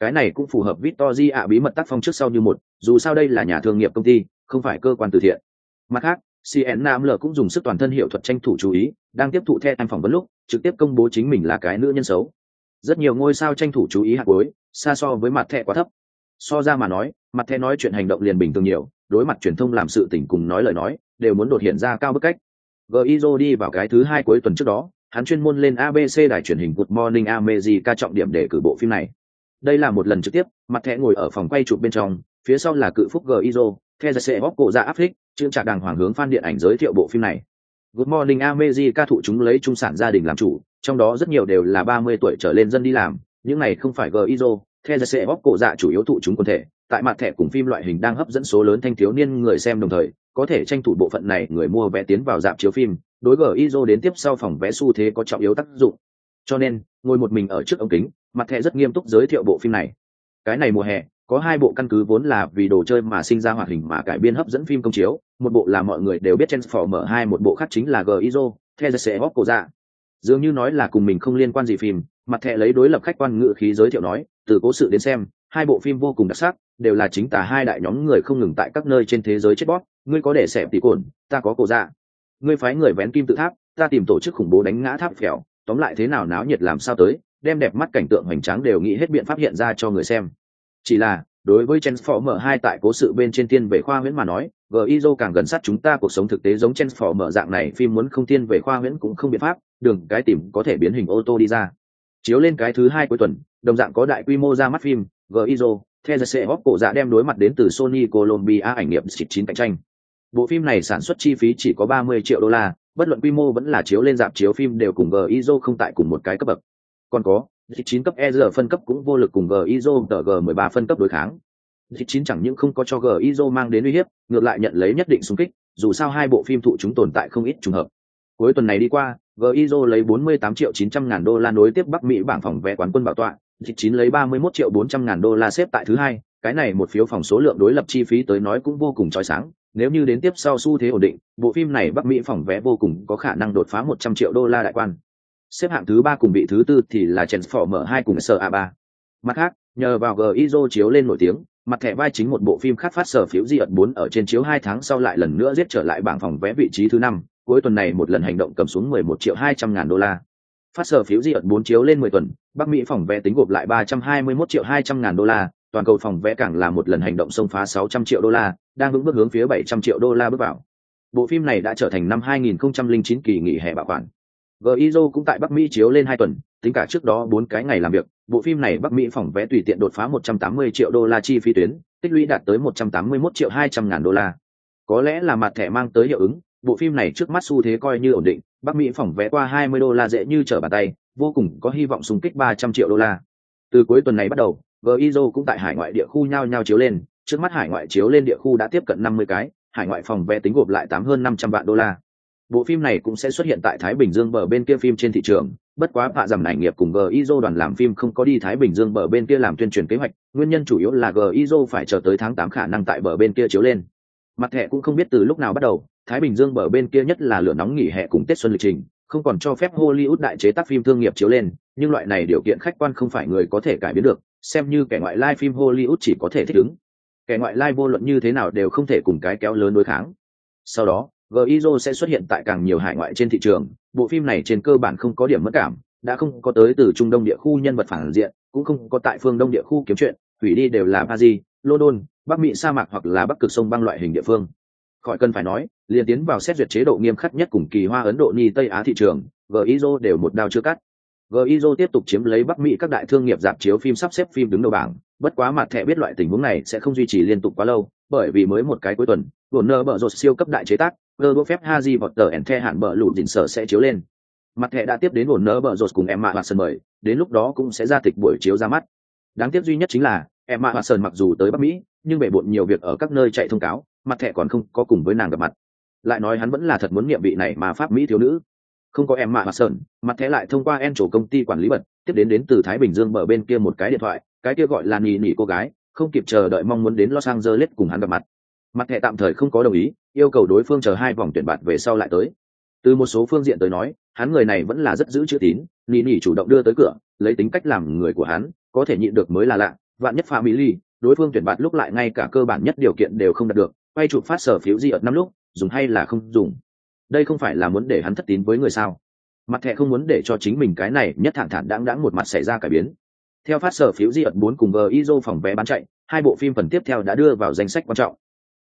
Cái này cũng phù hợp Victory ạ bí mật tác phong trước sau như một, dù sao đây là nhà thương nghiệp công ty, không phải cơ quan từ thiện. Mặt khác, cn nam l cũng dùng sức toàn thân hiệu thuật tranh thủ chú ý, đang tiếp thụ the tham phỏng vấn lúc, trực tiếp công bố chính mình là cái nữ nhân xấu. Rất nhiều ngôi sao tranh thủ chú ý hạt cuối xa so với mặt thẻ quá thấp. So ra mà nói, mặt thẻ nói chuyện hành động liền bình thường nhiều, đối mặt truyền thông làm sự tình cùng nói lời nói, đều muốn đột hiện ra cao bức cách. Gizo đi vào cái thứ hai cuối tuần trước đó, hắn chuyên môn lên abc đài truyền hình good morning america trọng điểm để cử bộ phim này. Đây là một lần trực tiếp, mặt thẻ ngồi ở phòng quay chụp bên trong, phía sau là cự phúc gizo the giải sẽ bóc cổ ra áp phích chương trạc đàng hoàng hướng fan điện ảnh giới thiệu bộ phim này. Good morning america thụ chúng lấy trung sản gia đình làm chủ, trong đó rất nhiều đều là ba mươi tuổi trở lên dân đi làm, những này không phải gizo the giải sẽ bóc cổ dạ chủ yếu thụ chúng quần thể, tại mặt thẻ cùng phim loại hình đang hấp dẫn số lớn thanh thiếu niên người xem đồng thời, có thể tranh thủ bộ phận này người mua vé tiến vào dạp chiếu phim, đối gizo đến tiếp sau phòng vé xu thế có trọng yếu tác dụng. Cho nên, ngồi một mình ở trước ống kính, mặt thẻ rất nghiêm túc giới thiệu bộ phim này. Cái này mùa hè có hai bộ căn cứ vốn là vì đồ chơi mà sinh ra hoạt hình mà cải biên hấp dẫn phim công chiếu một bộ là mọi người đều biết Transformer hai một bộ khác chính là Gizo, theo sẽ hóc cổ dạ. Dường như nói là cùng mình không liên quan gì phim, mặt thẻ lấy đối lập khách quan ngự khí giới thiệu nói, từ cố sự đến xem, hai bộ phim vô cùng đặc sắc, đều là chính tả hai đại nhóm người không ngừng tại các nơi trên thế giới chết bóp, ngươi có để xẹp tỷ cồn, ta có cổ dạ. Ngươi phái người vén kim tự tháp, ta tìm tổ chức khủng bố đánh ngã tháp phèo, tóm lại thế nào náo nhiệt làm sao tới, đem đẹp mắt cảnh tượng hoành tráng đều nghĩ hết biện pháp hiện ra cho người xem. Chỉ là, đối với Transformer 2 tại cố sự bên trên tiên về khoa huyễn mà nói, Gizo càng gần sát chúng ta cuộc sống thực tế giống Transformer dạng này phim muốn không tiên về khoa huyễn cũng không biện pháp, đường cái tìm có thể biến hình ô tô đi ra. Chiếu lên cái thứ hai cuối tuần, đồng dạng có đại quy mô ra mắt phim, Gizo, theo sẽ góp cổ dạ đem đối mặt đến từ Sony Columbia ảnh nghiệp 9 cạnh tranh. Bộ phim này sản xuất chi phí chỉ có 30 triệu đô la, bất luận quy mô vẫn là chiếu lên dạp chiếu phim đều cùng Gizo không tại cùng một cái cấp bậc. Còn có, chín cấp e phân cấp cũng vô lực cùng gizo tờ g 13 phân cấp đối kháng. Chín chẳng những không có cho gizo mang đến uy hiếp, ngược lại nhận lấy nhất định xung kích, dù sao hai bộ phim thụ chúng tồn tại không ít trùng hợp. Cuối tuần này đi qua gizo lấy 48 triệu 900 ngàn đô la nối tiếp bắc mỹ bảng phòng vé quán quân bảo tọa chín lấy 31 triệu 400 ngàn đô la xếp tại thứ hai, cái này một phiếu phòng số lượng đối lập chi phí tới nói cũng vô cùng trói sáng, nếu như đến tiếp sau xu thế ổn định, bộ phim này bắc mỹ phòng vé vô cùng có khả năng đột phá 100 triệu đô la đại quan xếp hạng thứ ba cùng vị thứ tư thì là Transformer 2 cùng sở A3. mặt khác nhờ vào gizo chiếu lên nổi tiếng mặt thẻ vai chính một bộ phim khác phát sở phiếu di ẩn 4 ở trên chiếu 2 tháng sau lại lần nữa giết trở lại bảng phòng vé vị trí thứ 5, cuối tuần này một lần hành động cầm xuống 11 triệu 200 ngàn đô la. Phát sở phiếu di ẩn 4 chiếu lên 10 tuần bắc mỹ phòng vé tính gộp lại 321 triệu 200 ngàn đô la toàn cầu phòng vé càng là một lần hành động xông phá 600 triệu đô la đang vững bước hướng phía 700 triệu đô la bước vào. Bộ phim này đã trở thành năm 2009 kỳ nghỉ hè bảo quản. Gizo cũng tại Bắc Mỹ chiếu lên hai tuần, tính cả trước đó bốn cái ngày làm việc, bộ phim này Bắc Mỹ phòng vé tùy tiện đột phá 180 triệu đô la chi phí tuyến, tích lũy đạt tới 181 triệu 200 ngàn đô la. Có lẽ là mặt thẻ mang tới hiệu ứng, bộ phim này trước mắt xu thế coi như ổn định, Bắc Mỹ phòng vé qua 20 đô la dễ như trở bàn tay, vô cùng có hy vọng xung kích 300 triệu đô la. Từ cuối tuần này bắt đầu, Gizo cũng tại hải ngoại địa khu nhau nhau chiếu lên, trước mắt hải ngoại chiếu lên địa khu đã tiếp cận 50 cái, hải ngoại phòng vé tính gộp lại tám hơn 500 vạn đô la bộ phim này cũng sẽ xuất hiện tại thái bình dương bờ bên kia phim trên thị trường, bất quá phạ dầm ảnh nghiệp cùng gizo đoàn làm phim không có đi thái bình dương bờ bên kia làm tuyên truyền kế hoạch, nguyên nhân chủ yếu là gizo phải chờ tới tháng tám khả năng tại bờ bên kia chiếu lên. Mặt thẻ cũng không biết từ lúc nào bắt đầu, thái bình dương bờ bên kia nhất là lửa nóng nghỉ hè cùng tết xuân lịch trình, không còn cho phép hollywood đại chế tác phim thương nghiệp chiếu lên, nhưng loại này điều kiện khách quan không phải người có thể cải biến được, xem như kẻ ngoại lai phim hollywood chỉ có thể thích ứng. Kẻ ngoại lai vô luận như thế nào đều không thể cùng cái kéo lớn đối kháng. Sau đó Gizo sẽ xuất hiện tại càng nhiều hải ngoại trên thị trường, bộ phim này trên cơ bản không có điểm mất cảm, đã không có tới từ Trung Đông địa khu nhân vật phản diện, cũng không có tại phương Đông địa khu kiếm chuyện, hủy đi đều là Paris, London, Bắc Mỹ sa mạc hoặc là Bắc cực sông băng loại hình địa phương. Khỏi cần phải nói, liền tiến vào xét duyệt chế độ nghiêm khắc nhất cùng kỳ hoa Ấn Độ ni Tây Á thị trường, Gizo đều một đao chưa cắt. Gizo tiếp tục chiếm lấy Bắc Mỹ các đại thương nghiệp dạp chiếu phim sắp xếp phim đứng đầu bảng, bất quá mặt thẻ biết loại tình huống này sẽ không duy trì liên tục quá lâu, bởi vì mới một cái cuối tuần, Warner Bros rột siêu cấp đại chế tác, gơ đua phép haji vọt tờ ẻn the hạn bờ lụt dình sở sẽ chiếu lên. Mặt thẻ đã tiếp đến ổn nỡ bờ rột cùng em mạ sơn mời, đến lúc đó cũng sẽ ra tịch buổi chiếu ra mắt. Đáng tiếc duy nhất chính là em mạ sơn mặc dù tới bắc mỹ, nhưng bể bộn nhiều việc ở các nơi chạy thông cáo, mặt thẻ còn không có cùng với nàng gặp mặt. Lại nói hắn vẫn là thật muốn nghiệm vị này mà pháp mỹ thiếu nữ. Không có em mạ sơn mặt thẻ lại thông qua en chủ công ty quản lý bật, tiếp đến đến từ thái bình dương bờ bên kia một cái điện thoại, cái kia gọi là nỉ nỉ cô gái, không kịp chờ đợi mong muốn đến los angeles cùng hắn gặp mặt. Mặt thẻ tạm thời không có đồng ý yêu cầu đối phương chờ hai vòng tuyển bạt về sau lại tới. Từ một số phương diện tới nói, hắn người này vẫn là rất giữ chữ tín, nỉ nỉ chủ động đưa tới cửa, lấy tính cách làm người của hắn, có thể nhịn được mới là lạ. Vạn nhất pha mỹ ly, đối phương tuyển bạt lúc lại ngay cả cơ bản nhất điều kiện đều không đạt được, quay chụp phát sở phiếu di ở năm lúc, dùng hay là không dùng? Đây không phải là muốn để hắn thất tín với người sao? Mặt thẻ không muốn để cho chính mình cái này nhất thẳng thản đáng đáng một mặt xảy ra cải biến. Theo phát sở phiếu di ẩn bốn cùng g iso phòng vé bán chạy, hai bộ phim phần tiếp theo đã đưa vào danh sách quan trọng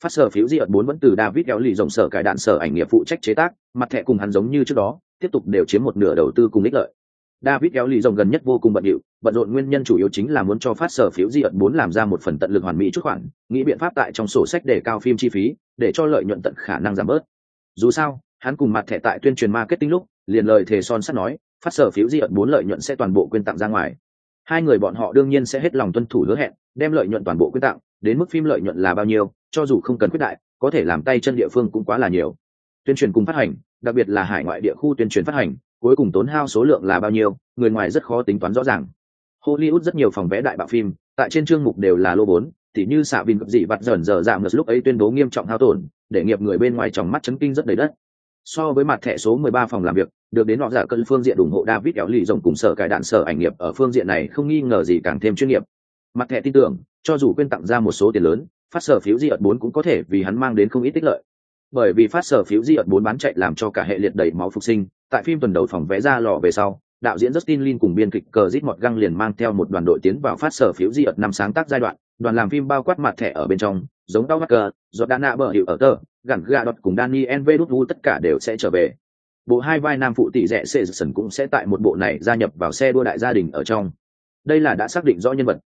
phát sở phiếu di ợt bốn vẫn từ david kéo lì rộng sở cải đạn sở ảnh nghiệp phụ trách chế tác, mặt thẻ cùng hắn giống như trước đó, tiếp tục đều chiếm một nửa đầu tư cùng ích lợi. David kéo lì rộng gần nhất vô cùng bận điệu, bận rộn nguyên nhân chủ yếu chính là muốn cho phát sở phiếu di ợt bốn làm ra một phần tận lực hoàn mỹ chút khoản, nghĩ biện pháp tại trong sổ sách để cao phim chi phí, để cho lợi nhuận tận khả năng giảm bớt. Dù sao, hắn cùng mặt thẻ tại tuyên truyền marketing lúc, liền lời thề son sắt nói, phát sở phiếu di ợt bốn lợi nhuận sẽ toàn bộ quyên tặng ra ngoài. Hai người bọn họ đương nhiên sẽ hết lòng tuân thủ hứa hẹn, đem lợi nhuận toàn bộ quyên tặng đến mức phim lợi nhuận là bao nhiêu, cho dù không cần quyết đại, có thể làm tay chân địa phương cũng quá là nhiều. Tuyên truyền cùng phát hành, đặc biệt là hải ngoại địa khu tuyên truyền phát hành, cuối cùng tốn hao số lượng là bao nhiêu, người ngoài rất khó tính toán rõ ràng. Hollywood rất nhiều phòng vé đại bạo phim, tại trên chương mục đều là lô bốn thì như xạ bình dị vặt dởn dở dạ giảm ngược lúc ấy tuyên bố nghiêm trọng hao tổn, để nghiệp người bên ngoài trong mắt chấn kinh rất đầy đất. So với mặt thẻ số 13 phòng làm việc, được đến họ giả cân phương diện ủng hộ david kéo lì rồng cùng sở cải đạn sở ảnh nghiệp ở phương diện này không nghi ngờ gì càng thêm chuyên nghiệp mặt thẻ tin tưởng cho dù quên tặng ra một số tiền lớn phát sở phiếu di ợt bốn cũng có thể vì hắn mang đến không ít tích lợi bởi vì phát sở phiếu di ợt bốn bán chạy làm cho cả hệ liệt đầy máu phục sinh tại phim tuần đầu phòng vé ra lò về sau đạo diễn Justin Lin cùng biên kịch cờ rít Mọt Găng liền mang theo một đoàn đội tiến vào phát sở phiếu di ợt năm sáng tác giai đoạn, đoàn làm phim bao quát mặt thẻ ở bên trong, giống Tao đa nạ bờ hiệu ở tờ, gẳng gà đọt cùng Daniel Vedutu tất cả đều sẽ trở về. Bộ hai vai nam phụ tỷ rẻ Caesarson cũng sẽ tại một bộ này gia nhập vào xe đua đại gia đình ở trong. Đây là đã xác định rõ nhân vật.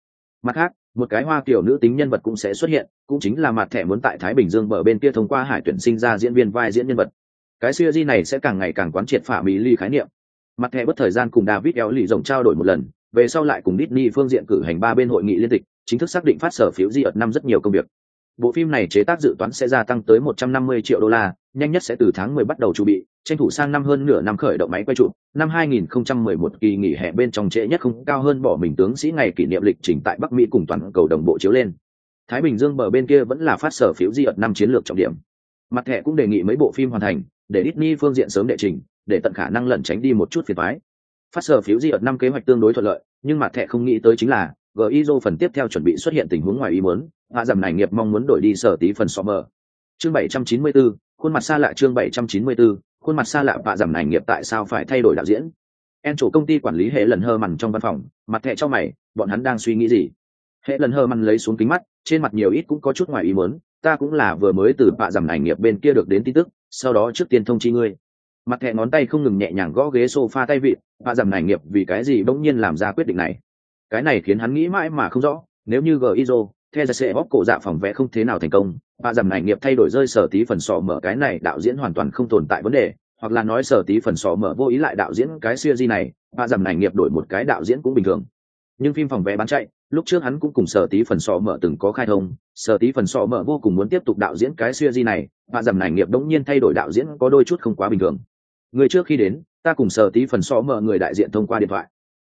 Mặt khác, một cái hoa kiểu nữ tính nhân vật cũng sẽ xuất hiện, cũng chính là mặt thẻ muốn tại Thái Bình Dương bờ bên kia thông qua hải tuyển sinh ra diễn viên vai diễn nhân vật. Cái siêu di này sẽ càng ngày càng quán triệt phả mỹ ly khái niệm. Mặt thẻ bất thời gian cùng David Eo lì rộng trao đổi một lần, về sau lại cùng Disney phương diện cử hành ba bên hội nghị liên tịch, chính thức xác định phát sở phiếu di ợt năm rất nhiều công việc bộ phim này chế tác dự toán sẽ gia tăng tới 150 triệu đô la nhanh nhất sẽ từ tháng 10 bắt đầu chuẩn bị, tranh thủ sang năm hơn nửa năm khởi động máy quay chụp. Năm 2011 kỳ nghỉ hè bên trong trễ nhất không cao hơn bỏ mình tướng sĩ ngày kỷ niệm lịch trình tại bắc mỹ cùng toàn cầu đồng bộ chiếu lên. Thái bình dương bờ bên kia vẫn là phát sở phiếu di ợt năm chiến lược trọng điểm. Mặt thẻ cũng đề nghị mấy bộ phim hoàn thành, để Disney phương diện sớm đệ trình, để tận khả năng lẩn tránh đi một chút phiền toái. Phát sở phiếu di ợt năm kế hoạch tương đối thuận lợi, nhưng mặt thẻ không nghĩ tới chính là gizo phần tiếp theo chuẩn bị xuất hiện tình huống ngoài ý muốn, hạ giảm này nghiệp mong muốn đổi đi sở tí phần so mờ chương 794, khuôn mặt xa lạ chương 794, khuôn mặt xa lạ và giảm ảnh nghiệp tại sao phải thay đổi đạo diễn? En chủ công ty quản lý hệ lần hơ mằn trong văn phòng mặt thẹ cho mày bọn hắn đang suy nghĩ gì? Hệ lần hơ mằn lấy xuống kính mắt trên mặt nhiều ít cũng có chút ngoài ý muốn ta cũng là vừa mới từ bạ giảm ảnh nghiệp bên kia được đến tin tức sau đó trước tiên thông chi ngươi. Mặt thẹ ngón tay không ngừng nhẹ nhàng gõ ghế sofa tay vịt bạ giảm ảnh nghiệp vì cái gì bỗng nhiên làm ra quyết định này? Cái này khiến hắn nghĩ mãi mà không rõ nếu như gizo theo ra sẽ bóp cổ dạ phòng vẽ không thế nào thành công. Và dầm này nghiệp thay đổi rơi sở tí phần sọ mở cái này đạo diễn hoàn toàn không tồn tại vấn đề. Hoặc là nói sở tí phần sọ mở vô ý lại đạo diễn cái siêu di này và dầm này nghiệp đổi một cái đạo diễn cũng bình thường. Nhưng phim phòng vé bán chạy, lúc trước hắn cũng cùng sở tí phần sọ mở từng có khai thông. Sở tí phần sọ mở vô cùng muốn tiếp tục đạo diễn cái siêu di này và dầm này nghiệp đống nhiên thay đổi đạo diễn có đôi chút không quá bình thường. Người trước khi đến, ta cùng sở tí phần sọ mở người đại diện thông qua điện thoại.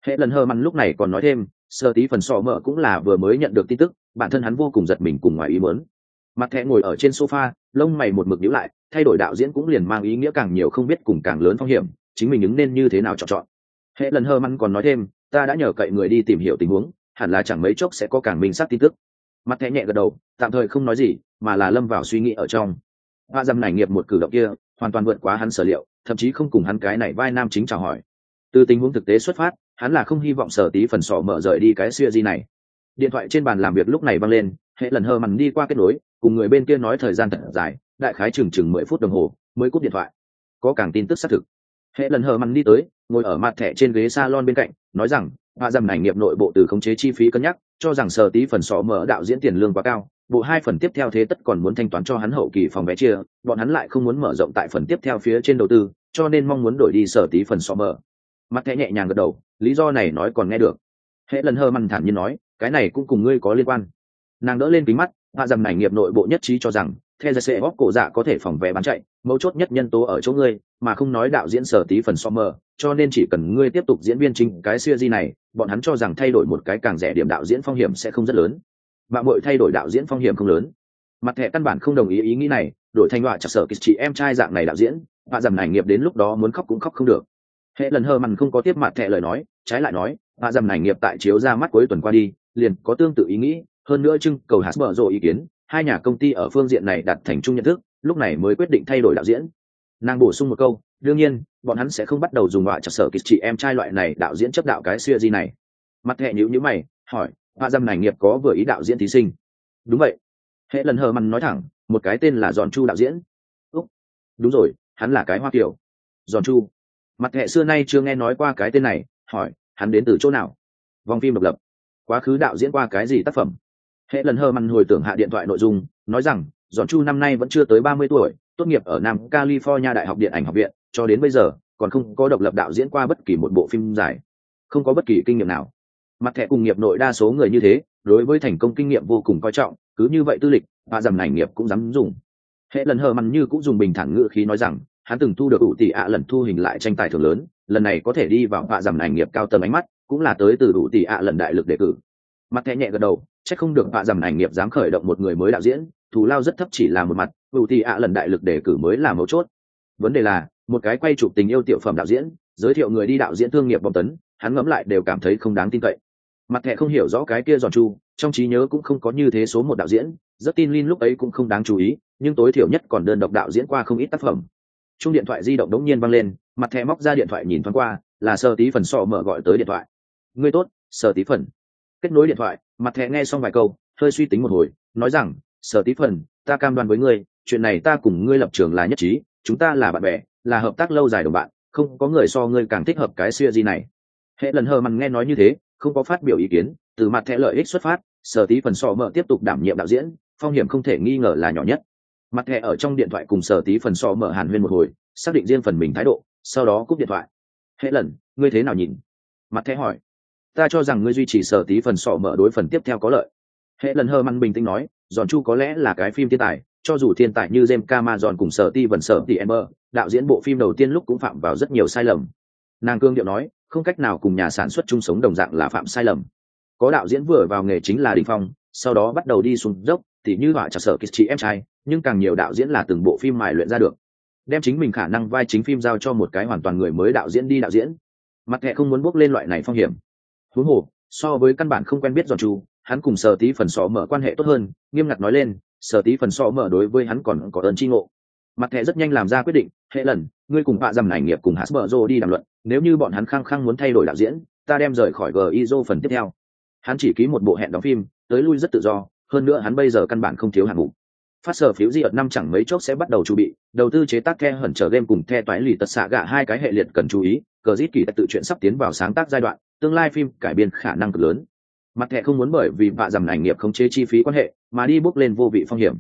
Hệ lần hơ măn lúc này còn nói thêm sơ tí phần sọ mở cũng là vừa mới nhận được tin tức, bản thân hắn vô cùng giật mình cùng ngoài ý mớn mặt thẹ ngồi ở trên sofa, lông mày một mực nhíu lại, thay đổi đạo diễn cũng liền mang ý nghĩa càng nhiều không biết cùng càng lớn phong hiểm, chính mình ứng nên như thế nào chọn chọn. Hệ lần hơ măn còn nói thêm, ta đã nhờ cậy người đi tìm hiểu tình huống, hẳn là chẳng mấy chốc sẽ có càng minh xác tin tức. Mặt thẹ nhẹ gật đầu, tạm thời không nói gì, mà là lâm vào suy nghĩ ở trong. Hoa dâm này nghiệp một cử động kia, hoàn toàn vượt quá hắn sở liệu, thậm chí không cùng hắn cái này vai nam chính chào hỏi. Từ tình huống thực tế xuất phát hắn là không hy vọng sở tí phần sọ mở rời đi cái xuya di này. Điện thoại trên bàn làm việc lúc này văng lên, hệ lần hơ mằn đi qua kết nối, cùng người bên kia nói thời gian thật dài, đại khái chừng chừng mười phút đồng hồ, mới cúp điện thoại. Có càng tin tức xác thực. Hệ lần hờ mằn đi tới, ngồi ở mặt thẻ trên ghế salon bên cạnh, nói rằng, hạ dầm này nghiệp nội bộ từ khống chế chi phí cân nhắc, cho rằng sở tí phần sọ mở đạo diễn tiền lương quá cao, bộ hai phần tiếp theo thế tất còn muốn thanh toán cho hắn hậu kỳ phòng vé chia, bọn hắn lại không muốn mở rộng tại phần tiếp theo phía trên đầu tư, cho nên mong muốn đổi đi sở tí phần sọ mở mặt thẻ nhẹ nhàng gật đầu, lý do này nói còn nghe được. Hệ lần hơ mằn thản nhiên nói, cái này cũng cùng ngươi có liên quan. Nàng đỡ lên kính mắt, hạ rằng này nghiệp nội bộ nhất trí cho rằng theo ra sẽ góp cổ dạ có thể phòng vé bán chạy, mấu chốt nhất nhân tố ở chỗ ngươi, mà không nói đạo diễn sở tí phần so mờ cho nên chỉ cần ngươi tiếp tục diễn viên chính cái siêu di này, bọn hắn cho rằng thay đổi một cái càng rẻ điểm đạo diễn phong hiểm sẽ không rất lớn. Mạng mội thay đổi đạo diễn phong hiểm không lớn. Mặt thẻ căn bản không đồng ý ý nghĩ này, đổi thanh loại chặt sở kịch chị em trai dạng này đạo diễn, hạ rằng này nghiệp đến lúc đó muốn khóc cũng khóc không được hệ lần hơ mặn không có tiếp mặt thẹ lời nói, trái lại nói hạ dầm này nghiệp tại chiếu ra mắt cuối tuần qua đi, liền có tương tự ý nghĩ, hơn nữa trưng cầu hạt mở rộ ý kiến, hai nhà công ty ở phương diện này đặt thành chung nhận thức, lúc này mới quyết định thay đổi đạo diễn. Nàng bổ sung một câu, đương nhiên, bọn hắn sẽ không bắt đầu dùng họa chặt sở kịch chị em trai loại này đạo diễn chấp đạo cái xuya di này. Mặt hệ nhữ nhữ mày, hỏi họa dâm này nghiệp có vừa ý đạo diễn thí sinh? Đúng vậy. Hệ lần hờ mặn nói thẳng, một cái tên là giòn chu đạo diễn. Úc, đúng rồi, hắn là cái hoa kiểu giòn chu mặt hệ xưa nay chưa nghe nói qua cái tên này, hỏi, hắn đến từ chỗ nào? Vòng phim độc lập. Quá khứ đạo diễn qua cái gì tác phẩm? Hệ lần hờ mằn hồi tưởng hạ điện thoại nội dung, nói rằng giòn chu năm nay vẫn chưa tới ba mươi tuổi, tốt nghiệp ở nam california đại học điện ảnh học viện, cho đến bây giờ, còn không có độc lập đạo diễn qua bất kỳ một bộ phim dài. Không có bất kỳ kinh nghiệm nào. Mặt thẻ cùng nghiệp nội đa số người như thế, đối với thành công kinh nghiệm vô cùng coi trọng, cứ như vậy tư lịch, và dầm ngành nghiệp cũng dám dùng. Hệ lần hờ mặn như cũng dùng bình thản ngữ khí nói rằng hắn từng thu được ủ tỷ ạ lần thu hình lại tranh tài thường lớn, lần này có thể đi vào họa giảm ảnh nghiệp cao tầm ánh mắt, cũng là tới từ đủ tỷ ạ lần đại lực đề cử. Mặt thẹ nhẹ gật đầu, chắc không được họa giảm ảnh nghiệp dám khởi động một người mới đạo diễn, thù lao rất thấp chỉ là một mặt, ủ tỷ ạ lần đại lực đề cử mới là mấu chốt. Vấn đề là, một cái quay chụp tình yêu tiểu phẩm đạo diễn, giới thiệu người đi đạo diễn thương nghiệp bom tấn, hắn ngẫm lại đều cảm thấy không đáng tin cậy. Mặt thẹ không hiểu rõ cái kia giòn chu, trong trí nhớ cũng không có như thế số một đạo diễn, rất tin lin lúc ấy cũng không đáng chú ý, nhưng tối thiểu nhất còn đơn độc đạo diễn qua không ít tác phẩm chung điện thoại di động đống nhiên văng lên, mặt thẻ móc ra điện thoại nhìn thoáng qua, là sơ tí phần sọ mở gọi tới điện thoại. Ngươi tốt sơ tí phần. Kết nối điện thoại, mặt thẻ nghe xong vài câu, hơi suy tính một hồi, nói rằng sơ tí phần, ta cam đoan với ngươi, chuyện này ta cùng ngươi lập trường là nhất trí, chúng ta là bạn bè, là hợp tác lâu dài đồng bạn, không có người so ngươi càng thích hợp cái xuya di này. Hệ lần hờ mặn nghe nói như thế, không có phát biểu ý kiến, từ mặt thẻ lợi ích xuất phát, sở tí phần sọ mở tiếp tục đảm nhiệm đạo diễn, phong hiểm không thể nghi ngờ là nhỏ nhất mặt thẻ ở trong điện thoại cùng sở tí phần sọ mở hàn huyên một hồi xác định riêng phần mình thái độ sau đó cúp điện thoại hệ lần ngươi thế nào nhìn mặt thẻ hỏi ta cho rằng ngươi duy trì sở tí phần sọ mở đối phần tiếp theo có lợi hệ lần hơ măn bình tĩnh nói giòn chu có lẽ là cái phim thiên tài cho dù thiên tài như James Cameron cùng sở ti vần sở ti mơ đạo diễn bộ phim đầu tiên lúc cũng phạm vào rất nhiều sai lầm. Nàng cương điệu nói, không cách nào cùng nhà sản xuất chung sống đồng dạng là phạm sai lầm. Có đạo diễn vừa vào nghề chính là đình phong, sau đó bắt đầu đi xuống dốc, tỉ như họa trả sở kịch chị em trai, nhưng càng nhiều đạo diễn là từng bộ phim mài luyện ra được. Đem chính mình khả năng vai chính phim giao cho một cái hoàn toàn người mới đạo diễn đi đạo diễn. Mặt thẹ không muốn bước lên loại này phong hiểm. Huống hồ, so với căn bản không quen biết giòn chu, hắn cùng sở tí phần sọ mở quan hệ tốt hơn, nghiêm ngặt nói lên, sở tí phần sọ mở đối với hắn còn có ơn chi ngộ mặt thẻ rất nhanh làm ra quyết định hệ lần ngươi cùng bạ dầm này nghiệp cùng hasbro đi đàm luận nếu như bọn hắn khăng khăng muốn thay đổi đạo diễn ta đem rời khỏi gizo phần tiếp theo hắn chỉ ký một bộ hẹn đóng phim tới lui rất tự do hơn nữa hắn bây giờ căn bản không thiếu hạng mục. Phát sở phiếu di ở năm chẳng mấy chốc sẽ bắt đầu chuẩn bị, đầu tư chế tác the hẩn trở game cùng the toái lì tật xạ gạ hai cái hệ liệt cần chú ý, cờ dít kỳ tự chuyện sắp tiến vào sáng tác giai đoạn, tương lai phim cải biên khả năng cực lớn. Mặt thẻ không muốn bởi vì bạ dầm ảnh nghiệp không chế chi phí quan hệ, mà đi bước lên vô vị phong hiểm.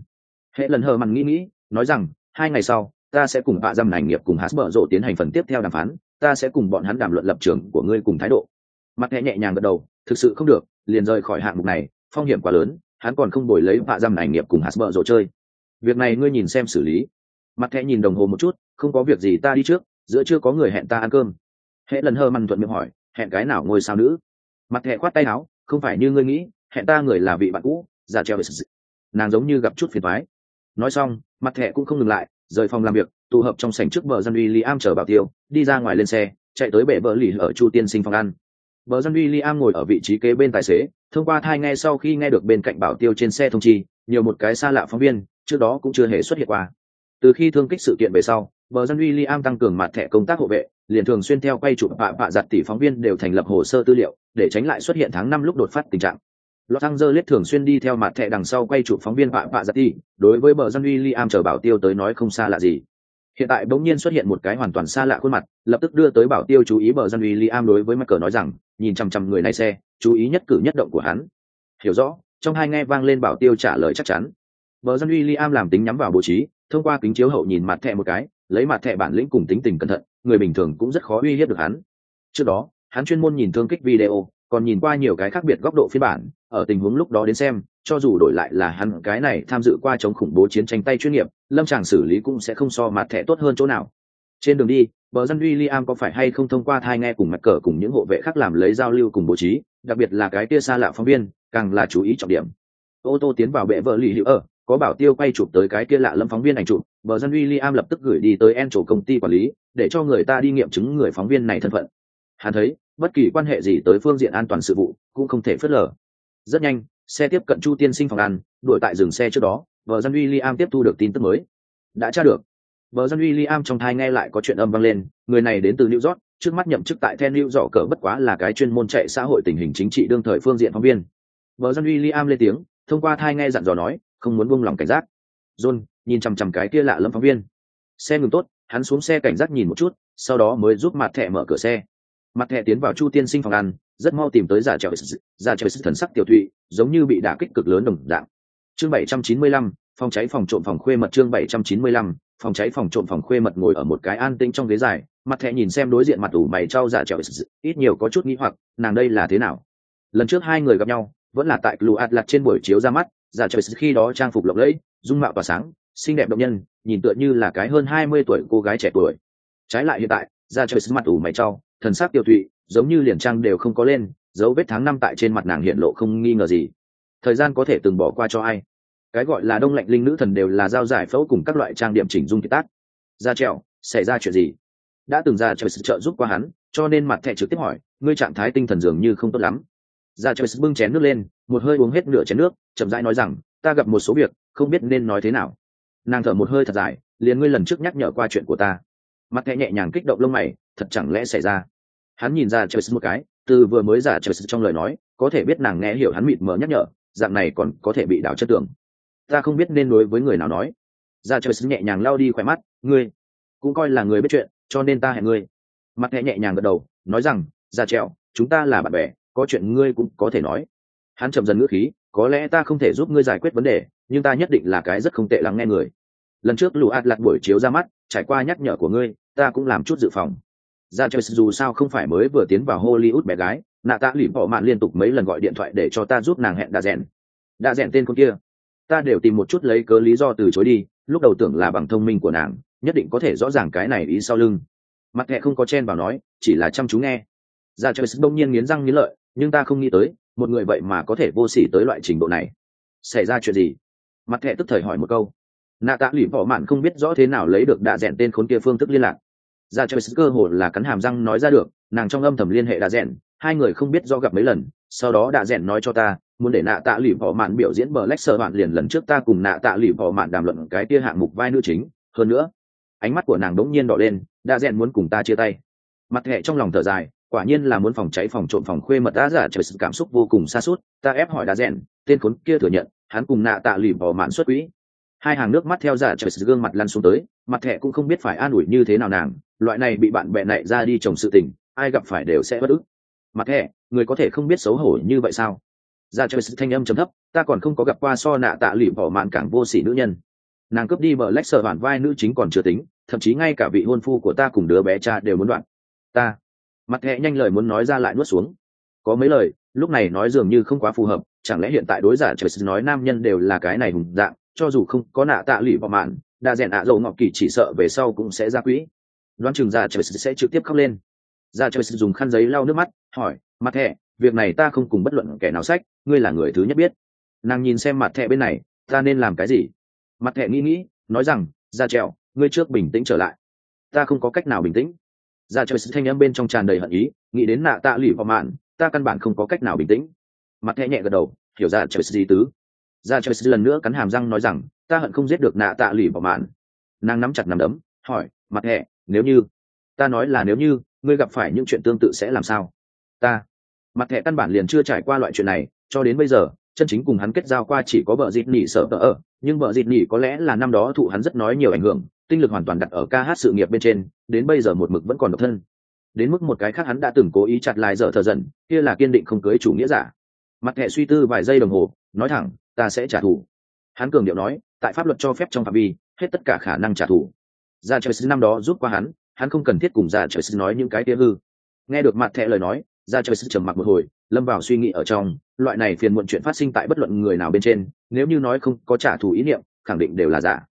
Hệ lần hờ mặn nghĩ nghĩ, nói rằng, hai ngày sau, ta sẽ cùng bạ dầm ảnh nghiệp cùng hát bở rộ tiến hành phần tiếp theo đàm phán, ta sẽ cùng bọn hắn đàm luận lập trường của ngươi cùng thái độ. Mặt thẻ nhẹ nhàng gật đầu, thực sự không được, liền rời khỏi hạng mục này, phong hiểm quá lớn hắn còn không đổi lấy vạ dăm ảnh nghiệp cùng hạt bở rộ chơi. Việc này ngươi nhìn xem xử lý. Mặt thẹ nhìn đồng hồ một chút, không có việc gì ta đi trước, giữa chưa có người hẹn ta ăn cơm. Hễ lần hơ mằn thuận miệng hỏi, hẹn cái nào ngôi sao nữ? Mặt thẹ khoát tay áo, không phải như ngươi nghĩ, hẹn ta người là vị bạn cũ, giả treo nàng giống như gặp chút phiền thoái nói xong, mặt thẹ cũng không ngừng lại, rời phòng làm việc, tụ hợp trong sảnh trước bờ dân uy liam chờ bảo tiêu, đi ra ngoài lên xe, chạy tới bể bờ lì ở chu tiên sinh phòng ăn. Bờ dân uy liam ngồi ở vị trí kế bên tài xế thông qua thai nghe sau khi nghe được bên cạnh bảo tiêu trên xe thông chi, nhiều một cái xa lạ phóng viên, trước đó cũng chưa hề xuất hiện qua. Từ khi thương kích sự kiện về sau, bờ dân uy liam tăng cường mặt thẻ công tác hộ vệ, liền thường xuyên theo quay chụp bạ bạ giặt tỷ phóng viên đều thành lập hồ sơ tư liệu, để tránh lại xuất hiện tháng năm lúc đột phát tình trạng. Los Angeles thường xuyên đi theo mặt thẻ đằng sau quay chụp phóng viên bạ bạ giặt tỷ đối với bờ dân William chờ bảo tiêu tới nói không xa lạ gì hiện tại bỗng nhiên xuất hiện một cái hoàn toàn xa lạ khuôn mặt, lập tức đưa tới bảo tiêu chú ý bờ dân William đối với Michael nói rằng, nhìn chăm chăm người này xe, chú ý nhất cử nhất động của hắn. Hiểu rõ, trong hai nghe vang lên bảo tiêu trả lời chắc chắn. Bờ dân William làm tính nhắm vào bố trí, thông qua kính chiếu hậu nhìn mặt thẹ một cái, lấy mặt thẹ bản lĩnh cùng tính tình cẩn thận, người bình thường cũng rất khó uy hiếp được hắn. Trước đó, hắn chuyên môn nhìn thương kích video còn nhìn qua nhiều cái khác biệt góc độ phiên bản, ở tình huống lúc đó đến xem, cho dù đổi lại là hắn, cái này tham dự qua chống khủng bố chiến tranh tay chuyên nghiệp, lâm tràng xử lý cũng sẽ không so mặt thẻ tốt hơn chỗ nào. Trên đường đi, bờ dân William có phải hay không thông qua thai nghe cùng mặt cờ cùng những hộ vệ khác làm lấy giao lưu cùng bố trí, đặc biệt là cái tia xa lạ phóng viên, càng là chú ý trọng điểm. Ô tô tiến vào bệ vợ lì hữu ở, có bảo tiêu quay chụp tới cái kia lạ lâm phóng viên ảnh chụp, bờ dân William lập tức gửi đi tới en chỗ công ty quản lý, để cho người ta đi nghiệm chứng người phóng viên này thân phận. Hắn thấy bất kỳ quan hệ gì tới phương diện an toàn sự vụ cũng không thể phớt lờ rất nhanh xe tiếp cận chu tiên sinh phòng ăn đuổi tại dừng xe trước đó vợ dân William tiếp thu được tin tức mới đã tra được Bờ dân William trong thai nghe lại có chuyện âm vang lên, người này đến từ New York, trước mắt nhậm chức tại then New York cỡ bất quá là cái chuyên môn chạy xã hội tình hình chính trị đương thời phương diện phóng viên. Bờ dân William lên tiếng, thông qua thai nghe dặn dò nói, không muốn buông lòng cảnh giác. John, nhìn chằm chằm cái kia lạ lẫm phóng viên. Xe ngừng tốt, hắn xuống xe cảnh giác nhìn một chút, sau đó mới giúp mặt thẻ mở cửa xe. Mặt thẻ tiến vào Chu Tiên Sinh phòng ăn, rất mau tìm tới giả trèo giả trèo thần sắc tiểu thụy, giống như bị đả kích cực lớn đồng dạng. Chương 795, phòng cháy phòng trộm phòng khuê mật chương 795, phòng cháy phòng trộm phòng khuê mật ngồi ở một cái an tĩnh trong ghế dài mặt thẻ nhìn xem đối diện mặt ủ mày trao giả trèo ít nhiều có chút nghĩ hoặc nàng đây là thế nào lần trước hai người gặp nhau vẫn là tại lụ ạt lặt trên buổi chiếu ra mắt giả trèo khi đó trang phục lộng lẫy dung mạo tỏa sáng xinh đẹp động nhân nhìn tựa như là cái hơn hai mươi tuổi cô gái trẻ tuổi trái lại hiện tại giả trèo mặt ủ mày trao thần sắc tiêu thụy, giống như liền trang đều không có lên, dấu vết tháng năm tại trên mặt nàng hiện lộ không nghi ngờ gì. Thời gian có thể từng bỏ qua cho ai? Cái gọi là đông lạnh linh nữ thần đều là giao giải phẫu cùng các loại trang điểm chỉnh dung kiệt tác. Ra trèo xảy ra chuyện gì? Đã từng ra trời sự trợ giúp qua hắn, cho nên mặt thẻ trực tiếp hỏi, ngươi trạng thái tinh thần dường như không tốt lắm. Ra trời bưng chén nước lên, một hơi uống hết nửa chén nước, chậm rãi nói rằng, ta gặp một số việc, không biết nên nói thế nào. Nàng thở một hơi thật dài, liền ngươi lần trước nhắc nhở qua chuyện của ta. Mặt thẻ nhẹ nhàng kích động lông mày thật chẳng lẽ xảy ra? Hắn nhìn ra trời một cái, từ vừa mới giả trời trong lời nói, có thể biết nàng nghe hiểu hắn mịt mờ nhắc nhở, dạng này còn có thể bị đảo chất tưởng ta không biết nên đối với người nào nói. Ra trời nhẹ nhàng lao đi khỏe mắt, ngươi cũng coi là người biết chuyện, cho nên ta hẹn ngươi. Mặt nhẹ nhẹ nhàng gật đầu, nói rằng ra trẹo, chúng ta là bạn bè, có chuyện ngươi cũng có thể nói. Hắn chậm dần ngữ khí, có lẽ ta không thể giúp ngươi giải quyết vấn đề, nhưng ta nhất định là cái rất không tệ lắng nghe người. Lần trước lũ ạt lặt buổi chiếu ra mắt, trải qua nhắc nhở của ngươi, ta cũng làm chút dự phòng ra chơi dù sao không phải mới vừa tiến vào hollywood bé gái, nạ ta lìm bỏ mạn liên tục mấy lần gọi điện thoại để cho ta giúp nàng hẹn đa rèn. Đa rèn tên con kia. Ta đều tìm một chút lấy cớ lý do từ chối đi, lúc đầu tưởng là bằng thông minh của nàng, nhất định có thể rõ ràng cái này ý sau lưng. Mặt hẹ không có chen vào nói, chỉ là chăm chú nghe. Ra chơi đông nhiên nghiến răng nghiến lợi, nhưng ta không nghĩ tới, một người vậy mà có thể vô s ỉ tới loại trình độ này. Xảy ra chuyện gì? Mặt hẹ tức thời hỏi một câu. Nạ tạ lụy bỏ mạn không biết rõ thế nào lấy được đạ rẽn tên khốn kia phương thức liên lạc ra chơi cơ hồ là cắn hàm răng nói ra được nàng trong âm thầm liên hệ đạ dẹn, hai người không biết do gặp mấy lần sau đó đạ dẹn nói cho ta muốn để nạ tạ lụy bỏ mạn biểu diễn bờ lách sơ bạn liền lần trước ta cùng nạ tạ lụy bỏ mạn đàm luận cái kia hạng mục vai nữ chính hơn nữa ánh mắt của nàng đống nhiên đỏ lên đã rèn muốn cùng ta chia tay. Mặt hệ trong lòng thở dài quả nhiên là muốn phòng cháy phòng trộm phòng khuê mật đã giả trời sự cảm xúc vô cùng xa suốt ta ép hỏi đã rèn tên khốn kia thừa nhận hắn cùng nạ tạ lụy bỏ mạn xuất quỹ hai hàng nước mắt theo giả trời gương mặt lăn xuống tới, mặt hệ cũng không biết phải an ủi như thế nào nàng, loại này bị bạn bè nạy ra đi chồng sự tình, ai gặp phải đều sẽ bất ức. Mặt hệ người có thể không biết xấu hổ như vậy sao? Ra chơi sự thanh âm chấm thấp, ta còn không có gặp qua so nạ tạ lụy bỏ mạn cảng vô sỉ nữ nhân. Nàng cướp đi bờ lách sợ bản vai nữ chính còn chưa tính, thậm chí ngay cả vị hôn phu của ta cùng đứa bé cha đều muốn đoạn. Ta. Mặt thẹ nhanh lời muốn nói ra lại nuốt xuống. Có mấy lời, lúc này nói dường như không quá phù hợp, chẳng lẽ hiện tại đối giả trời nói nam nhân đều là cái này hùng dạng cho dù không có nạ tạ lụy bỏ mạn, đa rèn ạ dầu ngọc kỳ chỉ sợ về sau cũng sẽ ra quỹ. Đoán chừng giả trời sẽ trực tiếp khóc lên. Ra trời dùng khăn giấy lau nước mắt, hỏi, mặt hẹ việc này ta không cùng bất luận kẻ nào sách, ngươi là người thứ nhất biết. Nàng nhìn xem mặt thẹ bên này, ta nên làm cái gì? Mặt thẹ nghĩ nghĩ, nói rằng ra trèo ngươi trước bình tĩnh trở lại. Ta không có cách nào bình tĩnh. Ra trời sự thanh âm bên trong tràn đầy hận ý, nghĩ đến nạ tạ lụy vào mạn, ta căn bản không có cách nào bình tĩnh. Mặt thẹ nhẹ gật đầu, hiểu ra trèo gì tứ? Ra trời lần nữa cắn hàm răng nói rằng, ta hận không giết được nạ tạ lụy bỏ mạn nàng nắm chặt nắm đấm, hỏi, mặt hẹ, nếu như? Ta nói là nếu như, ngươi gặp phải những chuyện tương tự sẽ làm sao? Ta. Mặt thẻ căn bản liền chưa trải qua loại chuyện này, cho đến bây giờ, chân chính cùng hắn kết giao qua chỉ có vợ dịt nỉ sợ tờ ở, nhưng vợ dịt nỉ có lẽ là năm đó thụ hắn rất nói nhiều ảnh hưởng, tinh lực hoàn toàn đặt ở ca hát sự nghiệp bên trên, đến bây giờ một mực vẫn còn độc thân. Đến mức một cái khác hắn đã từng cố ý chặt lại dở thờ dần, kia là kiên định không cưới chủ nghĩa giả. Mặt thẻ suy tư vài giây đồng hồ, nói thẳng ta sẽ trả thù. Hắn cường điệu nói, tại pháp luật cho phép trong phạm vi, hết tất cả khả năng trả thù. Ra trời sư năm đó giúp qua hắn hắn không cần thiết cùng ra trời sư nói những cái tia hư. Nghe được mặt thẹ lời nói ra trời sư trầm mặc một hồi, lâm vào suy nghĩ ở trong, loại này phiền muộn chuyện phát sinh tại bất luận người nào bên trên, nếu như nói không có trả thù ý niệm, khẳng định đều là giả.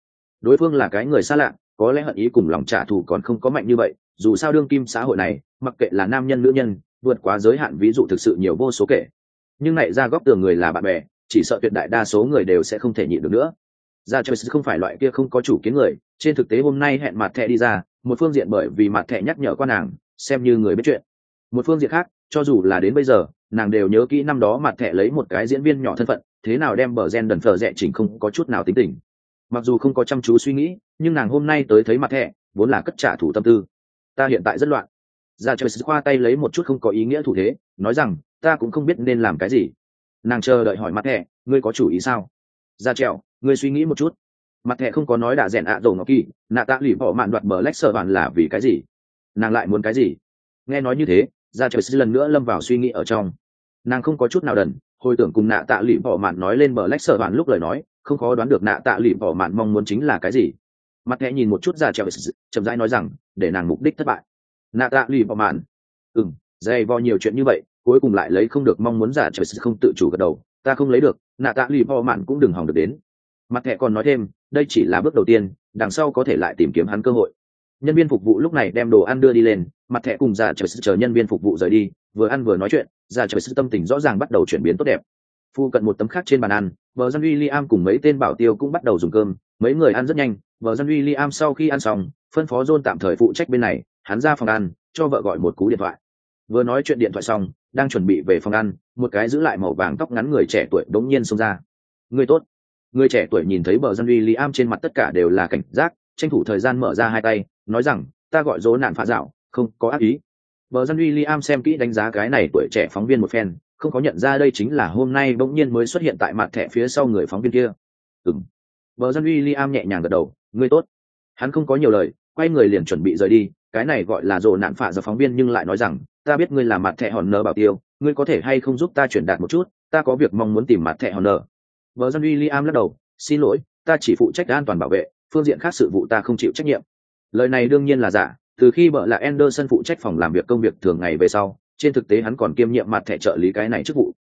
Đối phương là cái người xa lạ, có lẽ hận ý cùng lòng trả thù còn không có mạnh như vậy, dù sao đương kim xã hội này, mặc kệ là nam nhân, nữ nhân, vượt quá giới hạn ví dụ thực sự nhiều vô số kể. Nhưng này ra góc tường người là bạn bè chỉ sợ tuyệt đại đa số người đều sẽ không thể nhịn được nữa. Ra chơi không phải loại kia không có chủ kiến người, trên thực tế hôm nay hẹn mặt thẻ đi ra, một phương diện bởi vì mặt thẻ nhắc nhở qua nàng, xem như người biết chuyện. Một phương diện khác, cho dù là đến bây giờ, nàng đều nhớ kỹ năm đó mặt thẻ lấy một cái diễn viên nhỏ thân phận, thế nào đem bờ gen đần phờ rẽ chỉnh không có chút nào tính tình. Mặc dù không có chăm chú suy nghĩ, nhưng nàng hôm nay tới thấy mặt thẻ, vốn là cất trả thủ tâm tư. Ta hiện tại rất loạn. Ra trời khoa tay lấy một chút không có ý nghĩa thủ thế, nói rằng, ta cũng không biết nên làm cái gì nàng chờ đợi hỏi mặt thẻ, ngươi có chủ ý sao? Ra trèo, ngươi suy nghĩ một chút. Mặt thẻ không có nói đã rèn ạ à dầu ngọc kỳ, nạ tạ lụy bỏ mạn đoạt bờ lách sợ bạn là vì cái gì? Nàng lại muốn cái gì? Nghe nói như thế, ra trời lần nữa lâm vào suy nghĩ ở trong. Nàng không có chút nào đần, hồi tưởng cùng nạ tạ lụy bỏ mạn nói lên bờ lách sợ bạn lúc lời nói, không khó đoán được nạ tạ lụy bỏ mạn mong muốn chính là cái gì. Mặt thẻ nhìn một chút ra trèo, chậm rãi nói rằng, để nàng mục đích thất bại. Nạ tạ lụy bỏ mạn ừ dày vò nhiều chuyện như vậy cuối cùng lại lấy không được mong muốn giả trời không tự chủ gật đầu, ta không lấy được, nạ tạ lì bò mạn cũng đừng hòng được đến. Mặt thẻ còn nói thêm, đây chỉ là bước đầu tiên, đằng sau có thể lại tìm kiếm hắn cơ hội. Nhân viên phục vụ lúc này đem đồ ăn đưa đi lên, mặt thẻ cùng giả trời chờ nhân viên phục vụ rời đi, vừa ăn vừa nói chuyện, giả trời tâm tình rõ ràng bắt đầu chuyển biến tốt đẹp. Phu cận một tấm khác trên bàn ăn, vợ dân uy liam cùng mấy tên bảo tiêu cũng bắt đầu dùng cơm, mấy người ăn rất nhanh, vợ dân uy liam sau khi ăn xong, phân phó john tạm thời phụ trách bên này, hắn ra phòng ăn, cho vợ gọi một cú điện thoại vừa nói chuyện điện thoại xong, đang chuẩn bị về phòng ăn, một cái giữ lại màu vàng tóc ngắn người trẻ tuổi đống nhiên xông ra. Người tốt. Người trẻ tuổi nhìn thấy bờ dân uy liam trên mặt tất cả đều là cảnh giác, tranh thủ thời gian mở ra hai tay, nói rằng, ta gọi dỗ nạn phá dạo không có ác ý. Bờ dân uy liam xem kỹ đánh giá cái này tuổi trẻ phóng viên một phen, không có nhận ra đây chính là hôm nay bỗng nhiên mới xuất hiện tại mặt thẻ phía sau người phóng viên kia. Ừng bờ dân uy liam nhẹ nhàng gật đầu, người tốt. Hắn không có nhiều lời, quay người liền chuẩn bị rời đi, cái này gọi là rộ nạn phạ do phóng viên nhưng lại nói rằng ta biết ngươi là mặt thẻ hòn nở bảo tiêu, ngươi có thể hay không giúp ta chuyển đạt một chút, ta có việc mong muốn tìm mặt thẻ hòn nở. vợ dân uy liam lắc đầu, xin lỗi, ta chỉ phụ trách an toàn bảo vệ, phương diện khác sự vụ ta không chịu trách nhiệm. Lời này đương nhiên là giả, từ khi vợ là Anderson phụ trách phòng làm việc công việc thường ngày về sau, trên thực tế hắn còn kiêm nhiệm mặt thẻ trợ lý cái này chức vụ.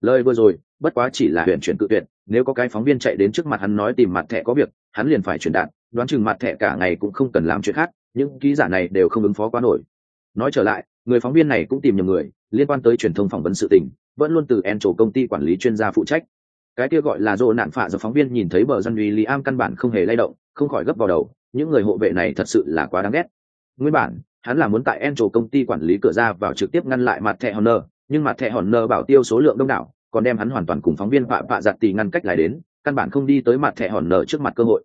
Lời vừa rồi, bất quá chỉ là huyện chuyển cự tuyệt, nếu có cái phóng viên chạy đến trước mặt hắn nói tìm mặt thẻ có việc, hắn liền phải chuyển đạt, đoán chừng mặt thẻ cả ngày cũng không cần làm chuyện khác, những ký giả này đều không ứng phó quá nổi nói trở lại người phóng viên này cũng tìm nhiều người liên quan tới truyền thông phỏng vấn sự tình vẫn luôn từ en trổ công ty quản lý chuyên gia phụ trách. Cái kia gọi là dỗ nạn phạ do phóng viên nhìn thấy bờ dân uy lý am căn bản không hề lay động không khỏi gấp vào đầu những người hộ vệ này thật sự là quá đáng ghét. Nguyên bản hắn là muốn tại en trổ công ty quản lý cửa ra vào trực tiếp ngăn lại mặt thẻ hòn nơ, nhưng mặt thẻ hòn nơ bảo tiêu số lượng đông đảo còn đem hắn hoàn toàn cùng phóng viên phạ phạ giặt tì ngăn cách lại đến căn bản không đi tới mặt thẻ hòn nơ trước mặt cơ hội.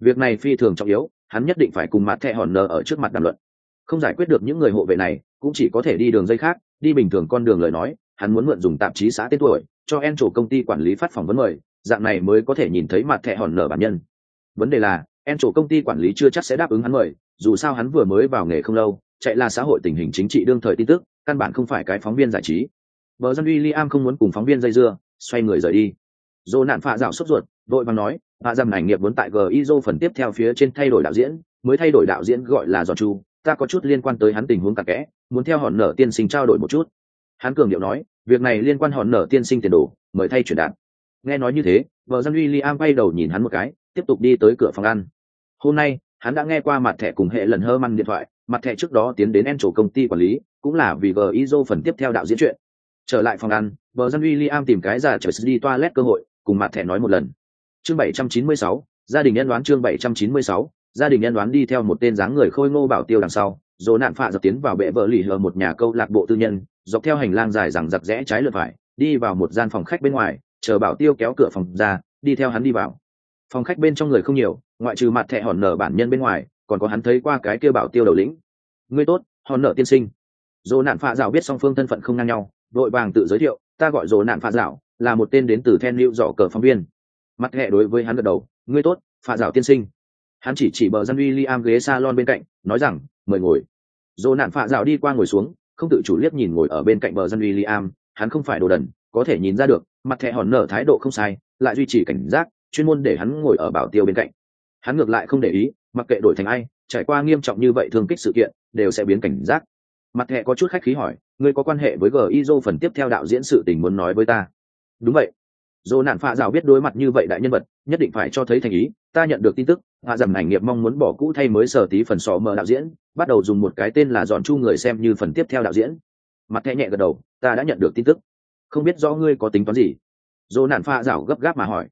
Việc này phi thường trọng yếu hắn nhất định phải cùng mặt thẻ hòn nơ ở trước mặt đàm luận không giải quyết được những người hộ vệ này, cũng chỉ có thể đi đường dây khác, đi bình thường con đường lời nói, hắn muốn mượn dùng tạp chí xã tên tuổi, cho en trổ công ty quản lý phát phỏng vấn mời, dạng này mới có thể nhìn thấy mặt thẻ hòn nở bản nhân. Vấn đề là, en trổ công ty quản lý chưa chắc sẽ đáp ứng hắn mời, dù sao hắn vừa mới vào nghề không lâu, chạy là xã hội tình hình chính trị đương thời tin tức, căn bản không phải cái phóng viên giải trí. Vợ dân uy liam không muốn cùng phóng viên dây dưa, xoay người rời đi. Dồ nạn phạ dạo sốt ruột vội vàng nói hạ dầm ảnh nghiệp muốn tại gizo phần tiếp theo phía trên thay đổi đạo diễn, mới thay đổi đạo diễn gọi là giò chu ta có chút liên quan tới hắn tình huống cặn kẽ muốn theo hòn nở tiên sinh trao đổi một chút. Hắn cường điệu nói việc này liên quan hòn nở tiên sinh tiền đồ mời thay chuyển đạt. Nghe nói như thế vợ dân uy liam quay đầu nhìn hắn một cái tiếp tục đi tới cửa phòng ăn. Hôm nay hắn đã nghe qua mặt thẻ cùng hệ lần hơ măn điện thoại mặt thẻ trước đó tiến đến en chỗ công ty quản lý cũng là vì vờ iso phần tiếp theo đạo diễn chuyện. Trở lại phòng ăn vợ dân uy liam tìm cái giả trở đi toilet cơ hội cùng mặt thẻ nói một lần. Chương 796, gia đình nhân đoán chương 796, gia đình nhân đoán đi theo một tên dáng người khôi ngô bảo tiêu đằng sau, dỗ nạn phạ dập tiến vào bệ vợ lì hờ một nhà câu lạc bộ tư nhân, dọc theo hành lang dài rằng giặc rẽ trái lượt phải, đi vào một gian phòng khách bên ngoài, chờ bảo tiêu kéo cửa phòng ra, đi theo hắn đi vào. Phòng khách bên trong người không nhiều, ngoại trừ mặt thẹ hòn nở bản nhân bên ngoài, còn có hắn thấy qua cái kia bảo tiêu đầu lĩnh. Ngươi tốt, hòn nở tiên sinh. Dỗ nạn phạ dạo biết song phương thân phận không ngang nhau, đội vàng tự giới thiệu, ta gọi dỗ nạn phạ dạo, là một tên đến từ then lưu dọ cờ phóng viên. Mặt hẹ đối với hắn gật đầu, ngươi tốt, phạ dạo tiên sinh hắn chỉ chỉ bờ dân uy ghế salon bên cạnh, nói rằng, mời ngồi. Dỗ nạn phạ dạo đi qua ngồi xuống, không tự chủ liếc nhìn ngồi ở bên cạnh bờ dân uy hắn không phải đồ đần, có thể nhìn ra được, mặt thẻ hòn nở thái độ không sai, lại duy trì cảnh giác, chuyên môn để hắn ngồi ở bảo tiêu bên cạnh. Hắn ngược lại không để ý, mặc kệ đổi thành ai, trải qua nghiêm trọng như vậy thương kích sự kiện, đều sẽ biến cảnh giác. Mặt thẻ có chút khách khí hỏi, ngươi có quan hệ với gizo phần tiếp theo đạo diễn sự tình muốn nói với ta? Đúng vậy. Dồ nạn phạ rào biết đối mặt như vậy đại nhân vật, nhất định phải cho thấy thành ý, ta nhận được tin tức hạ dầm ảnh nghiệp mong muốn bỏ cũ thay mới sở tí phần sò mờ đạo diễn, bắt đầu dùng một cái tên là dọn chu người xem như phần tiếp theo đạo diễn. Mặt thẹ nhẹ gật đầu, ta đã nhận được tin tức. Không biết rõ ngươi có tính toán gì? Dỗ nạn pha rảo gấp gáp mà hỏi.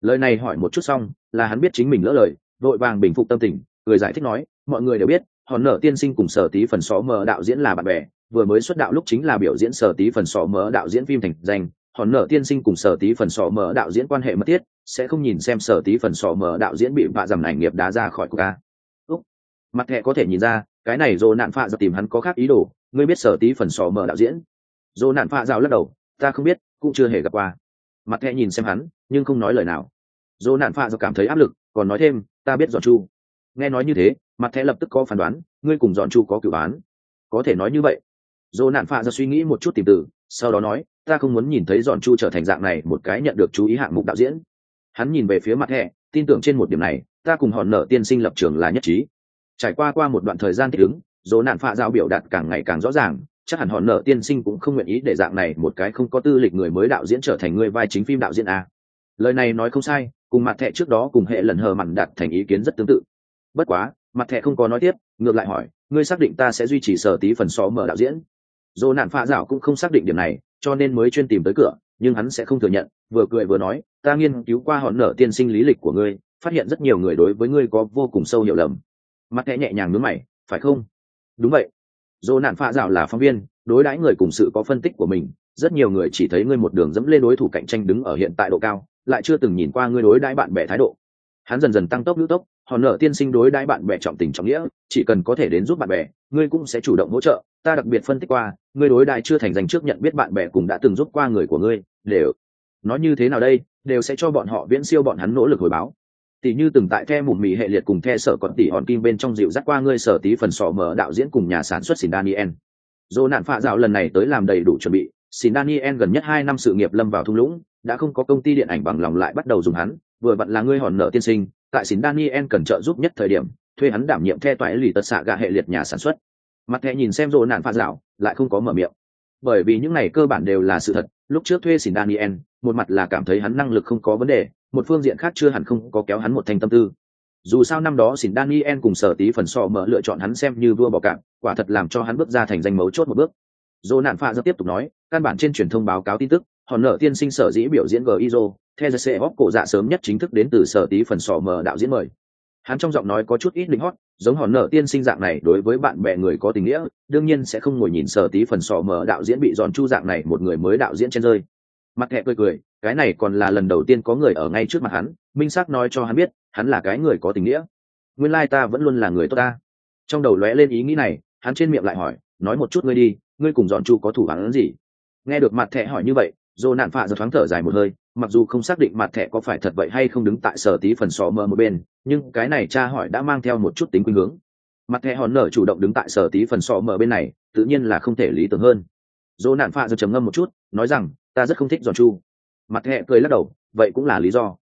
Lời này hỏi một chút xong, là hắn biết chính mình lỡ lời vội vàng bình phục tâm tình người giải thích nói, mọi người đều biết, hòn nở tiên sinh cùng sở tí phần xó mờ đạo diễn là bạn bè, vừa mới xuất đạo lúc chính là biểu diễn sở tí phần xó mờ đạo diễn phim thành danh, hòn nở tiên sinh cùng sở tí phần xó mờ đạo diễn quan hệ mật thiết sẽ không nhìn xem sở tí phần sọ mở đạo diễn bị vạ dầm ảnh nghiệp đá ra khỏi ca. Úc. Mặt thẹ có thể nhìn ra, cái này dồ nạn phạ dập tìm hắn có khác ý đồ, ngươi biết sở tí phần sọ mở đạo diễn. Dồ nạn phạ rào lắc đầu, ta không biết, cũng chưa hề gặp qua. Mặt thẹ nhìn xem hắn, nhưng không nói lời nào. Dồ nạn phạ dập cảm thấy áp lực, còn nói thêm, ta biết dọn chu. Nghe nói như thế, mặt thẹ lập tức có phán đoán, ngươi cùng dọn chu có cửu án. Có thể nói như vậy. Dồ nạn phạ ra suy nghĩ một chút tìm từ, sau đó nói, ta không muốn nhìn thấy dọn chu trở thành dạng này một cái nhận được chú ý hạng mục đạo diễn hắn nhìn về phía mặt hệ tin tưởng trên một điểm này, ta cùng hòn nở tiên sinh lập trường là nhất trí. Trải qua qua một đoạn thời gian thích ứng, dỗ nạn phạ giao biểu đạt càng ngày càng rõ ràng, chắc hẳn hòn nở tiên sinh cũng không nguyện ý để dạng này một cái không có tư lịch người mới đạo diễn trở thành người vai chính phim đạo diễn a lời này nói không sai, cùng mặt hệ trước đó cùng hệ lần hờ mặn đạt thành ý kiến rất tương tự. Bất quá, mặt hệ không có nói tiếp, ngược lại hỏi, ngươi xác định ta sẽ duy trì sở tí phần xó mở đạo diễn? Dỗ nạn phạ dạo cũng không xác định điểm này, cho nên mới chuyên tìm tới cửa nhưng hắn sẽ không thừa nhận, vừa cười vừa nói, ta nghiên cứu qua hòn nở tiên sinh lý lịch của ngươi, phát hiện rất nhiều người đối với ngươi có vô cùng sâu hiểu lầm. Mặt thẻ nhẹ nhàng nhướng mày, phải không? Đúng vậy. Dỗ nạn pha dạo là phóng viên, đối đãi người cùng sự có phân tích của mình, rất nhiều người chỉ thấy ngươi một đường dẫm lên đối thủ cạnh tranh đứng ở hiện tại độ cao, lại chưa từng nhìn qua ngươi đối đãi bạn bè thái độ. Hắn dần dần tăng tốc nữ tốc, hòn nợ tiên sinh đối đãi bạn bè trọng tình trọng nghĩa, chỉ cần có thể đến giúp bạn bè, ngươi cũng sẽ chủ động hỗ trợ ta đặc biệt phân tích qua, ngươi đối đại chưa thành danh trước nhận biết bạn bè cùng đã từng giúp qua người của ngươi, đều, nói như thế nào đây, đều sẽ cho bọn họ viễn siêu bọn hắn nỗ lực hồi báo. Tỷ như từng tại the mụn mì hệ liệt cùng the sở còn tỷ hòn kim bên trong dịu dắt qua ngươi sở tí phần sọ mở đạo diễn cùng nhà sản xuất xin daniel. Dỗ nạn phạ dạo lần này tới làm đầy đủ chuẩn bị, xin daniel gần nhất hai năm sự nghiệp lâm vào thung lũng, đã không có công ty điện ảnh bằng lòng lại bắt đầu dùng hắn, vừa vặn là ngươi hòn nợ tiên sinh, tại xin daniel cần trợ giúp nhất thời điểm, thuê hắn đảm nhiệm the toại lì tật xạ gạ hệ liệt nhà sản xuất mặt thẹ nhìn xem rộ nạn phạ dạo lại không có mở miệng. Bởi vì những này cơ bản đều là sự thật, lúc trước thuê xin daniel, một mặt là cảm thấy hắn năng lực không có vấn đề, một phương diện khác chưa hẳn không có kéo hắn một thanh tâm tư. Dù sao năm đó xin daniel cùng sở tí phần so mở lựa chọn hắn xem như vua bỏ cạn, quả thật làm cho hắn bước ra thành danh mấu chốt một bước. Dỗ nạn pha rất tiếp tục nói, căn bản trên truyền thông báo cáo tin tức hòn nợ tiên sinh sở dĩ biểu diễn gizo theo sẽ góp cổ dạ sớm nhất chính thức đến từ sở tí phần sò mở đạo diễn mời hắn trong giọng nói có chút ít linh hót, giống hòn nở tiên sinh dạng này đối với bạn bè người có tình nghĩa, đương nhiên sẽ không ngồi nhìn sở tí phần sò mở đạo diễn bị giòn chu dạng này một người mới đạo diễn trên rơi. Mặt hẹ cười cười, cái này còn là lần đầu tiên có người ở ngay trước mặt hắn, minh xác nói cho hắn biết, hắn là cái người có tình nghĩa. Nguyên lai ta vẫn luôn là người tốt ta. Trong đầu lóe lên ý nghĩ này, hắn trên miệng lại hỏi, nói một chút ngươi đi, ngươi cùng dọn chu có thủ hắn gì? Nghe được mặt thẹ hỏi như vậy dồ nạn phạ giật thoáng thở dài một hơi, mặc dù không xác định mặt thẻ có phải thật vậy hay không đứng tại sở tí phần sò mờ một bên, nhưng cái này cha hỏi đã mang theo một chút tính khuynh hướng. Mặt thẻ hòn nở chủ động đứng tại sở tí phần sò mờ bên này, tự nhiên là không thể lý tưởng hơn. Dồ nạn phạ giật trầm ngâm một chút, nói rằng, ta rất không thích giòn chu. Mặt thẻ cười lắc đầu, vậy cũng là lý do.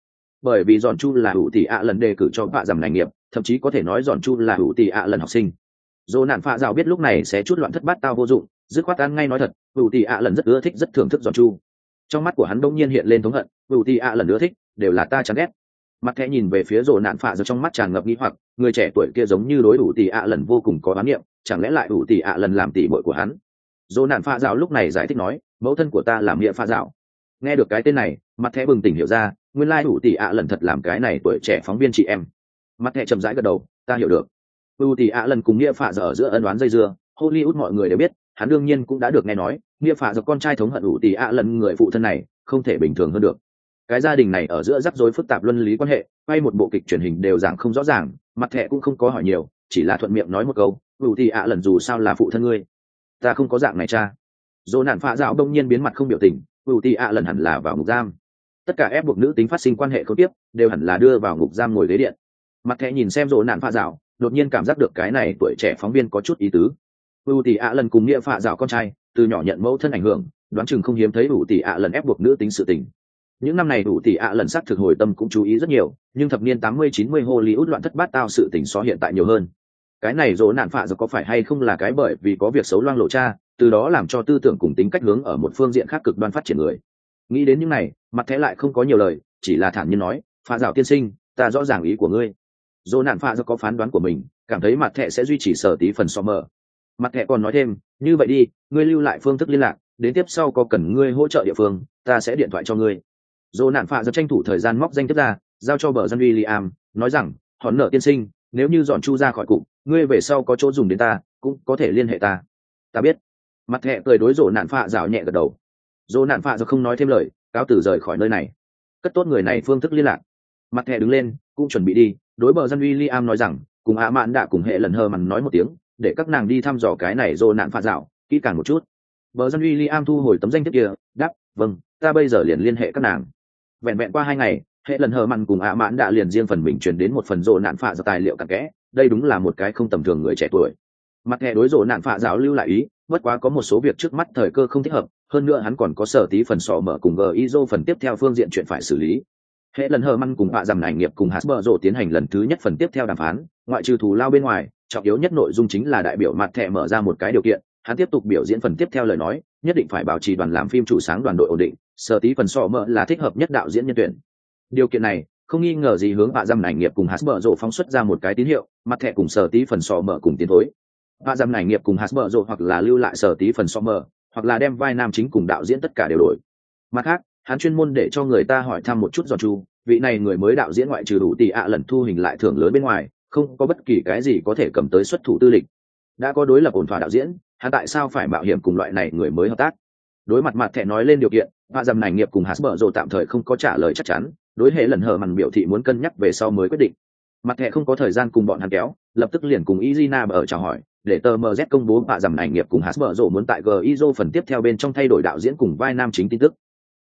Bởi vì giòn chu là hữu tỷ ạ lần đề cử cho phạ dằm ngành nghiệp, thậm chí có thể nói giòn chu là hữu tỷ ạ lần học sinh. Dồ nạn phạ rào biết lúc này sẽ chút loạn thất bát tao vô dụng, dứt khoát ăn ngay nói thật, hữu tỷ ạ lần rất ưa thích, rất thưởng thức giòn chu trong mắt của hắn đông nhiên hiện lên thống hận hữu ti ạ lần nữa thích, đều là ta chán ghét. Mặt thẹ nhìn về phía rồ nạn phạ giật trong mắt tràn ngập nghi hoặc, người trẻ tuổi kia giống như đối đủ tỷ ạ lần vô cùng có bán niệm, chẳng lẽ lại đủ tỷ ạ lần làm tỷ bội của hắn? Dồ nạn phạ dạo lúc này giải thích nói, mẫu thân của ta làm nghĩa pha dạo. Nghe được cái tên này, mặt thẻ bừng tỉnh hiểu ra, nguyên lai đủ tỷ ạ lần thật làm cái này tuổi trẻ phóng viên chị em. Mặt thẻ chậm rãi gật đầu, ta hiểu được. Đủ tỷ ạ lần cùng nghĩa pha dở giữa ân đoán dây dưa, hollywood mọi người đều biết hắn đương nhiên cũng đã được nghe nói, nghĩa phạ dọc con trai thống hận ủ tỷ ạ lần người phụ thân này không thể bình thường hơn được. Cái gia đình này ở giữa rắc rối phức tạp luân lý quan hệ, quay một bộ kịch truyền hình đều giảng không rõ ràng, mặt thẻ cũng không có hỏi nhiều, chỉ là thuận miệng nói một câu, ủ tỷ ạ lần dù sao là phụ thân ngươi. Ta không có dạng này cha. Dỗ nạn phạ dạo đông nhiên biến mặt không biểu tình, ủ tỷ ạ lần hẳn là vào ngục giam. Tất cả ép buộc nữ tính phát sinh quan hệ không tiếp, đều hẳn là đưa vào ngục giam ngồi ghế điện. Mặt thẻ nhìn xem dỗ nạn phạ dạo, đột nhiên cảm giác được cái này tuổi trẻ phóng viên có chút ý tứ ưu tỷ ạ lần cùng nghĩa phạ dạo con trai, từ nhỏ nhận mẫu thân ảnh hưởng, đoán chừng không hiếm thấy ưu tỷ ạ lần ép buộc nữ tính sự tình. Những năm này ưu tỷ ạ lần sắc thực hồi tâm cũng chú ý rất nhiều, nhưng thập niên tám mươi, chín mươi hollywood loạn thất bát tao sự tình so hiện tại nhiều hơn. Cái này dỗ nạn phạ giờ có phải hay không là cái bởi vì có việc xấu loang lộ cha, từ đó làm cho tư tưởng cùng tính cách hướng ở một phương diện khác cực đoan phát triển người. Nghĩ đến những này, mặt thẻ lại không có nhiều lời, chỉ là thản nhiên nói, phạ dạo tiên sinh, ta rõ ràng ý của ngươi. Dỗ nạn phạ dạo có phán đoán của mình, cảm thấy mặt thẻ sẽ duy trì sở tí phần so mờ mặt thẻ còn nói thêm, như vậy đi, ngươi lưu lại phương thức liên lạc, đến tiếp sau có cần ngươi hỗ trợ địa phương, ta sẽ điện thoại cho ngươi. Dồ nạn phạ do tranh thủ thời gian móc danh tiếp ra, giao cho bờ dân uy liam nói rằng hòn nợ tiên sinh, nếu như dọn chu ra khỏi cụ ngươi về sau có chỗ dùng đến ta, cũng có thể liên hệ ta. Ta biết. Mặt thẹ cười đối rộ nạn phạ rào nhẹ gật đầu. Rộ nạn phạ giờ không nói thêm lời, cáo tử rời khỏi nơi này. Cất tốt người này phương thức liên lạc. Mặt thẹ đứng lên, cũng chuẩn bị đi, đối bờ dân uy liam nói rằng, cùng ạ mạn đã cùng hệ lần hờ mằn nói một tiếng để các nàng đi thăm dò cái này dô nạn phạt dạo, kỹ càng một chút. Bờ dân uy liam thu hồi tấm danh thiếp kia, đáp vâng ta bây giờ liền liên hệ các nàng. Vẹn vẹn qua hai ngày, hệ lần hờ mặn cùng ạ mãn đã liền riêng phần mình truyền đến một phần rộ nạn phạ dạo tài liệu cặn kẽ, đây đúng là một cái không tầm thường người trẻ tuổi. Mặt hệ đối rộ nạn phạ giáo lưu lại ý, bất quá có một số việc trước mắt thời cơ không thích hợp, hơn nữa hắn còn có sở tí phần sọ mở cùng gờ Iso phần tiếp theo phương diện chuyện phải xử lý. Hệ lần hờ măn cùng họa dằm ảnh nghiệp cùng hasber rộ tiến hành lần thứ nhất phần tiếp theo đàm phán, ngoại trừ thù lao bên ngoài trọng yếu nhất nội dung chính là đại biểu mặt thẻ mở ra một cái điều kiện, hắn tiếp tục biểu diễn phần tiếp theo lời nói, nhất định phải bảo trì đoàn làm phim chủ sáng đoàn đội ổn định, sở tí phần sọ mở là thích hợp nhất đạo diễn nhân tuyển. Điều kiện này, không nghi ngờ gì hướng hạ dâm ảnh nghiệp cùng hasber rộ phóng xuất ra một cái tín hiệu, mặt thẻ cùng sở tí phần sọ mở cùng tiến thối. Hạ dâm ảnh nghiệp cùng hasber rộ hoặc là lưu lại sở tí phần sọ mở hoặc là đem vai nam chính cùng đạo diễn tất cả đều đổi. Mặt khác, hắn chuyên môn để cho người ta hỏi thăm một chút giòn chu, vị này người mới đạo diễn ngoại trừ đủ tỷ ạ lần thu hình lại thưởng lớn bên ngoài không có bất kỳ cái gì có thể cầm tới xuất thủ tư lịch. Đã có đối lập ổn thỏa đạo diễn hắn tại sao phải mạo hiểm cùng loại này người mới hợp tác? Đối mặt mặt thẻ nói lên điều kiện hạ dầm này nghiệp cùng hạt bở rộ tạm thời không có trả lời chắc chắn đối hệ lần hờ mằn biểu thị muốn cân nhắc về sau mới quyết định. Mặt thẻ không có thời gian cùng bọn hắn kéo lập tức liền cùng izina ở chào hỏi để tờ mz công bố hạ dầm này nghiệp cùng hạt bở rộ muốn tại gizo phần tiếp theo bên trong thay đổi đạo diễn cùng vai nam chính tin tức.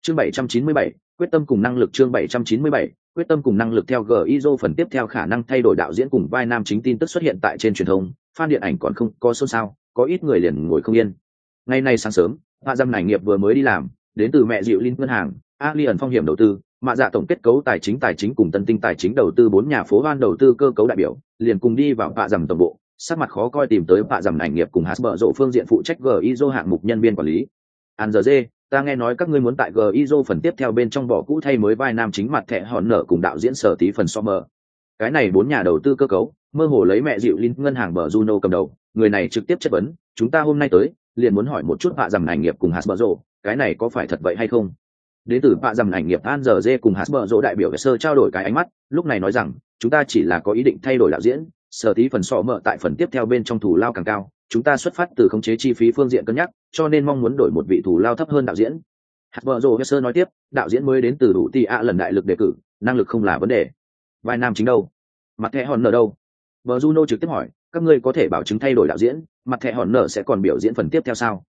Chương 797, quyết tâm cùng năng lực chương 797, quyết tâm cùng năng lực theo gizo phần tiếp theo khả năng thay đổi đạo diễn cùng vai nam chính tin tức xuất hiện tại trên truyền thông, fan điện ảnh còn không có xôn xao, có ít người liền ngồi không yên. Ngày nay sáng sớm hạ dâm này nghiệp vừa mới đi làm, đến từ mẹ dịu linh ngân hàng alien phong hiểm đầu tư, mạ dạ tổng kết cấu tài chính tài chính cùng tân tinh tài chính đầu tư bốn nhà phố ban đầu tư cơ cấu đại biểu, liền cùng đi vào hạ dầm tổng bộ, sắc mặt khó coi tìm tới hạ dầm ảnh nghiệp cùng Hasbro rộ phương diện phụ trách gizo hạng mục nhân viên quản lý. An giờ dê ta nghe nói các ngươi muốn tại gizo phần tiếp theo bên trong bỏ cũ thay mới vai nam chính mặt thẻ hòn nở cùng đạo diễn sở tí phần so mờ. Cái này bốn nhà đầu tư cơ cấu, mơ hồ lấy mẹ dịu linh ngân hàng bờ juno cầm đầu. Người này trực tiếp chất vấn, chúng ta hôm nay tới, liền muốn hỏi một chút hạ dầm ảnh nghiệp cùng hasber rộ cái này có phải thật vậy hay không? Đến từ họa dầm ảnh nghiệp an giờ dê cùng hasber đại biểu sơ trao đổi cái ánh mắt, lúc này nói rằng, chúng ta chỉ là có ý định thay đổi đạo diễn, sở tí phần so mở tại phần tiếp theo bên trong thủ lao càng cao chúng ta xuất phát từ khống chế chi phí phương diện cân nhắc, cho nên mong muốn đổi một vị thủ lao thấp hơn đạo diễn. Hasber dỗ sơ nói tiếp, đạo diễn mới đến từ đủ ti ạ lần đại lực đề cử, năng lực không là vấn đề. Vai nam chính đâu? Mặt thẻ hòn nở đâu? Vợ juno trực tiếp hỏi, các ngươi có thể bảo chứng thay đổi đạo diễn, mặt thẻ hòn nở sẽ còn biểu diễn phần tiếp theo sao?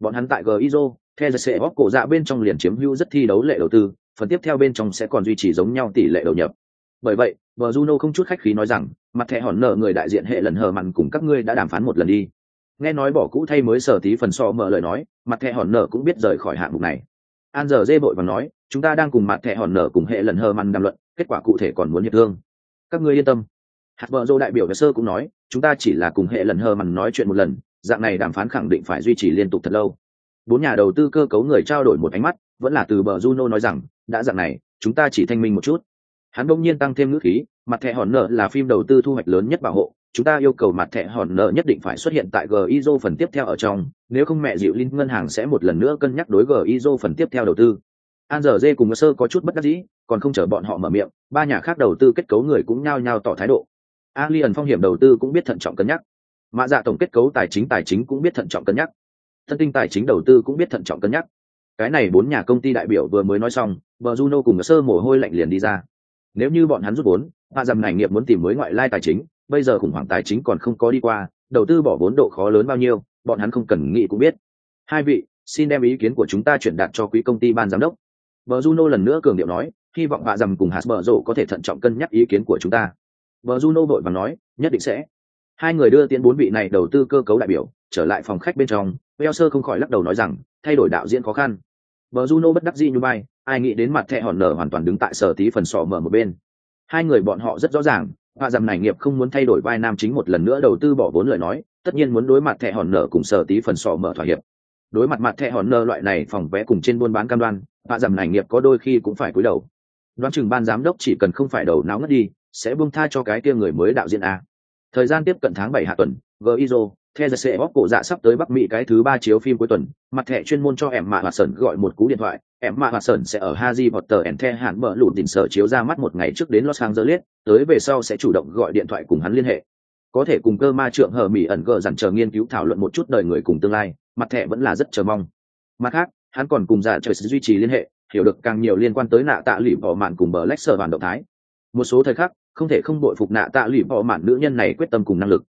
Bọn hắn tại gizo theo sẽ bóc cổ dạ bên trong liền chiếm hữu rất thi đấu lệ đầu tư, phần tiếp theo bên trong sẽ còn duy trì giống nhau tỷ lệ đầu nhập. Bởi vậy vợ juno không chút khách khí nói rằng, mặt thẻ hòn nợ người đại diện hệ lần hờ mặn cùng các ngươi đã đàm phán một lần đi nghe nói bỏ cũ thay mới sở tí phần so mở lời nói, mặt thẻ hòn nở cũng biết rời khỏi hạng mục này. An giờ dê bội và nói, chúng ta đang cùng mặt thẻ hòn nở cùng hệ lần hờ mằn đàm luận, kết quả cụ thể còn muốn hiệp thương. Các ngươi yên tâm. Hạt vợ dô đại biểu và sơ cũng nói, chúng ta chỉ là cùng hệ lần hờ mằn nói chuyện một lần, dạng này đàm phán khẳng định phải duy trì liên tục thật lâu. Bốn nhà đầu tư cơ cấu người trao đổi một ánh mắt, vẫn là từ bờ juno nói rằng, đã dạng này, chúng ta chỉ thanh minh một chút. Hắn đông nhiên tăng thêm ngữ khí, mặt thẻ hòn nở là phim đầu tư thu hoạch lớn nhất bảo hộ chúng ta yêu cầu mặt thẻ hòn nợ nhất định phải xuất hiện tại gizo phần tiếp theo ở trong, nếu không mẹ dịu linh ngân hàng sẽ một lần nữa cân nhắc đối gizo phần tiếp theo đầu tư. An giờ dê cùng sơ có chút bất đắc dĩ, còn không chờ bọn họ mở miệng, ba nhà khác đầu tư kết cấu người cũng nhao nhao tỏ thái độ. Alien phong hiểm đầu tư cũng biết thận trọng cân nhắc. Mạ dạ tổng kết cấu tài chính tài chính cũng biết thận trọng cân nhắc. Thân tinh tài chính đầu tư cũng biết thận trọng cân nhắc. Cái này bốn nhà công ty đại biểu vừa mới nói xong, bờ juno cùng sơ mồ hôi lạnh liền đi ra. Nếu như bọn hắn rút vốn hạ dầm này nghiệp muốn tìm mới ngoại lai tài chính bây giờ khủng hoảng tài chính còn không có đi qua đầu tư bỏ vốn độ khó lớn bao nhiêu bọn hắn không cần nghĩ cũng biết. Hai vị xin đem ý kiến của chúng ta chuyển đạt cho quỹ công ty ban giám đốc. Vợ juno lần nữa cường điệu nói hy vọng bà dầm cùng hạt bờ rộ có thể thận trọng cân nhắc ý kiến của chúng ta. Vợ juno vội và nói nhất định sẽ. Hai người đưa tiến bốn vị này đầu tư cơ cấu đại biểu trở lại phòng khách bên trong Weo sơ không khỏi lắc đầu nói rằng thay đổi đạo diễn khó khăn. Vợ Juno bất đắc dĩ như bay, ai nghĩ đến mặt thẹ hòn nở hoàn toàn đứng tại sở tí phần sọ mở một bên. Hai người bọn họ rất rõ ràng, họa dầm này nghiệp không muốn thay đổi vai nam chính một lần nữa đầu tư bỏ vốn lời nói, tất nhiên muốn đối mặt thẻ hòn nở cùng sở tí phần sò mở thỏa hiệp. Đối mặt mặt thẻ hòn nơ loại này phòng vẽ cùng trên buôn bán cam đoan, họa dầm này nghiệp có đôi khi cũng phải cúi đầu. Đoán chừng ban giám đốc chỉ cần không phải đầu não ngất đi, sẽ buông tha cho cái kia người mới đạo diễn a. Thời gian tiếp cận tháng bảy hạ tuần, Gizo, theo sẽ bóp cổ dạ sắp tới Bắc Mỹ cái thứ ba chiếu phim cuối tuần, mặt thẻ chuyên môn cho em mạ Hoạt sẩn gọi một cú điện thoại, em mạ Hoạt Sơn sẽ ở Harry Potter and the hạn mở lụt đỉnh sở chiếu ra mắt một ngày trước đến Los Angeles, tới về sau sẽ chủ động gọi điện thoại cùng hắn liên hệ. Có thể cùng cơ ma trượng hờ mỹ ẩn gờ dặn chờ nghiên cứu thảo luận một chút đời người cùng tương lai, mặt thẻ vẫn là rất chờ mong. Mặt khác, hắn còn cùng giả trời sẽ duy trì liên hệ, hiểu được càng nhiều liên quan tới nạ tạ lụy bỏ mạn cùng bờ lách bản động thái một số thời khắc không thể không đội phục nạ tạ lụy bỏ mạn nữ nhân này quyết tâm cùng năng lực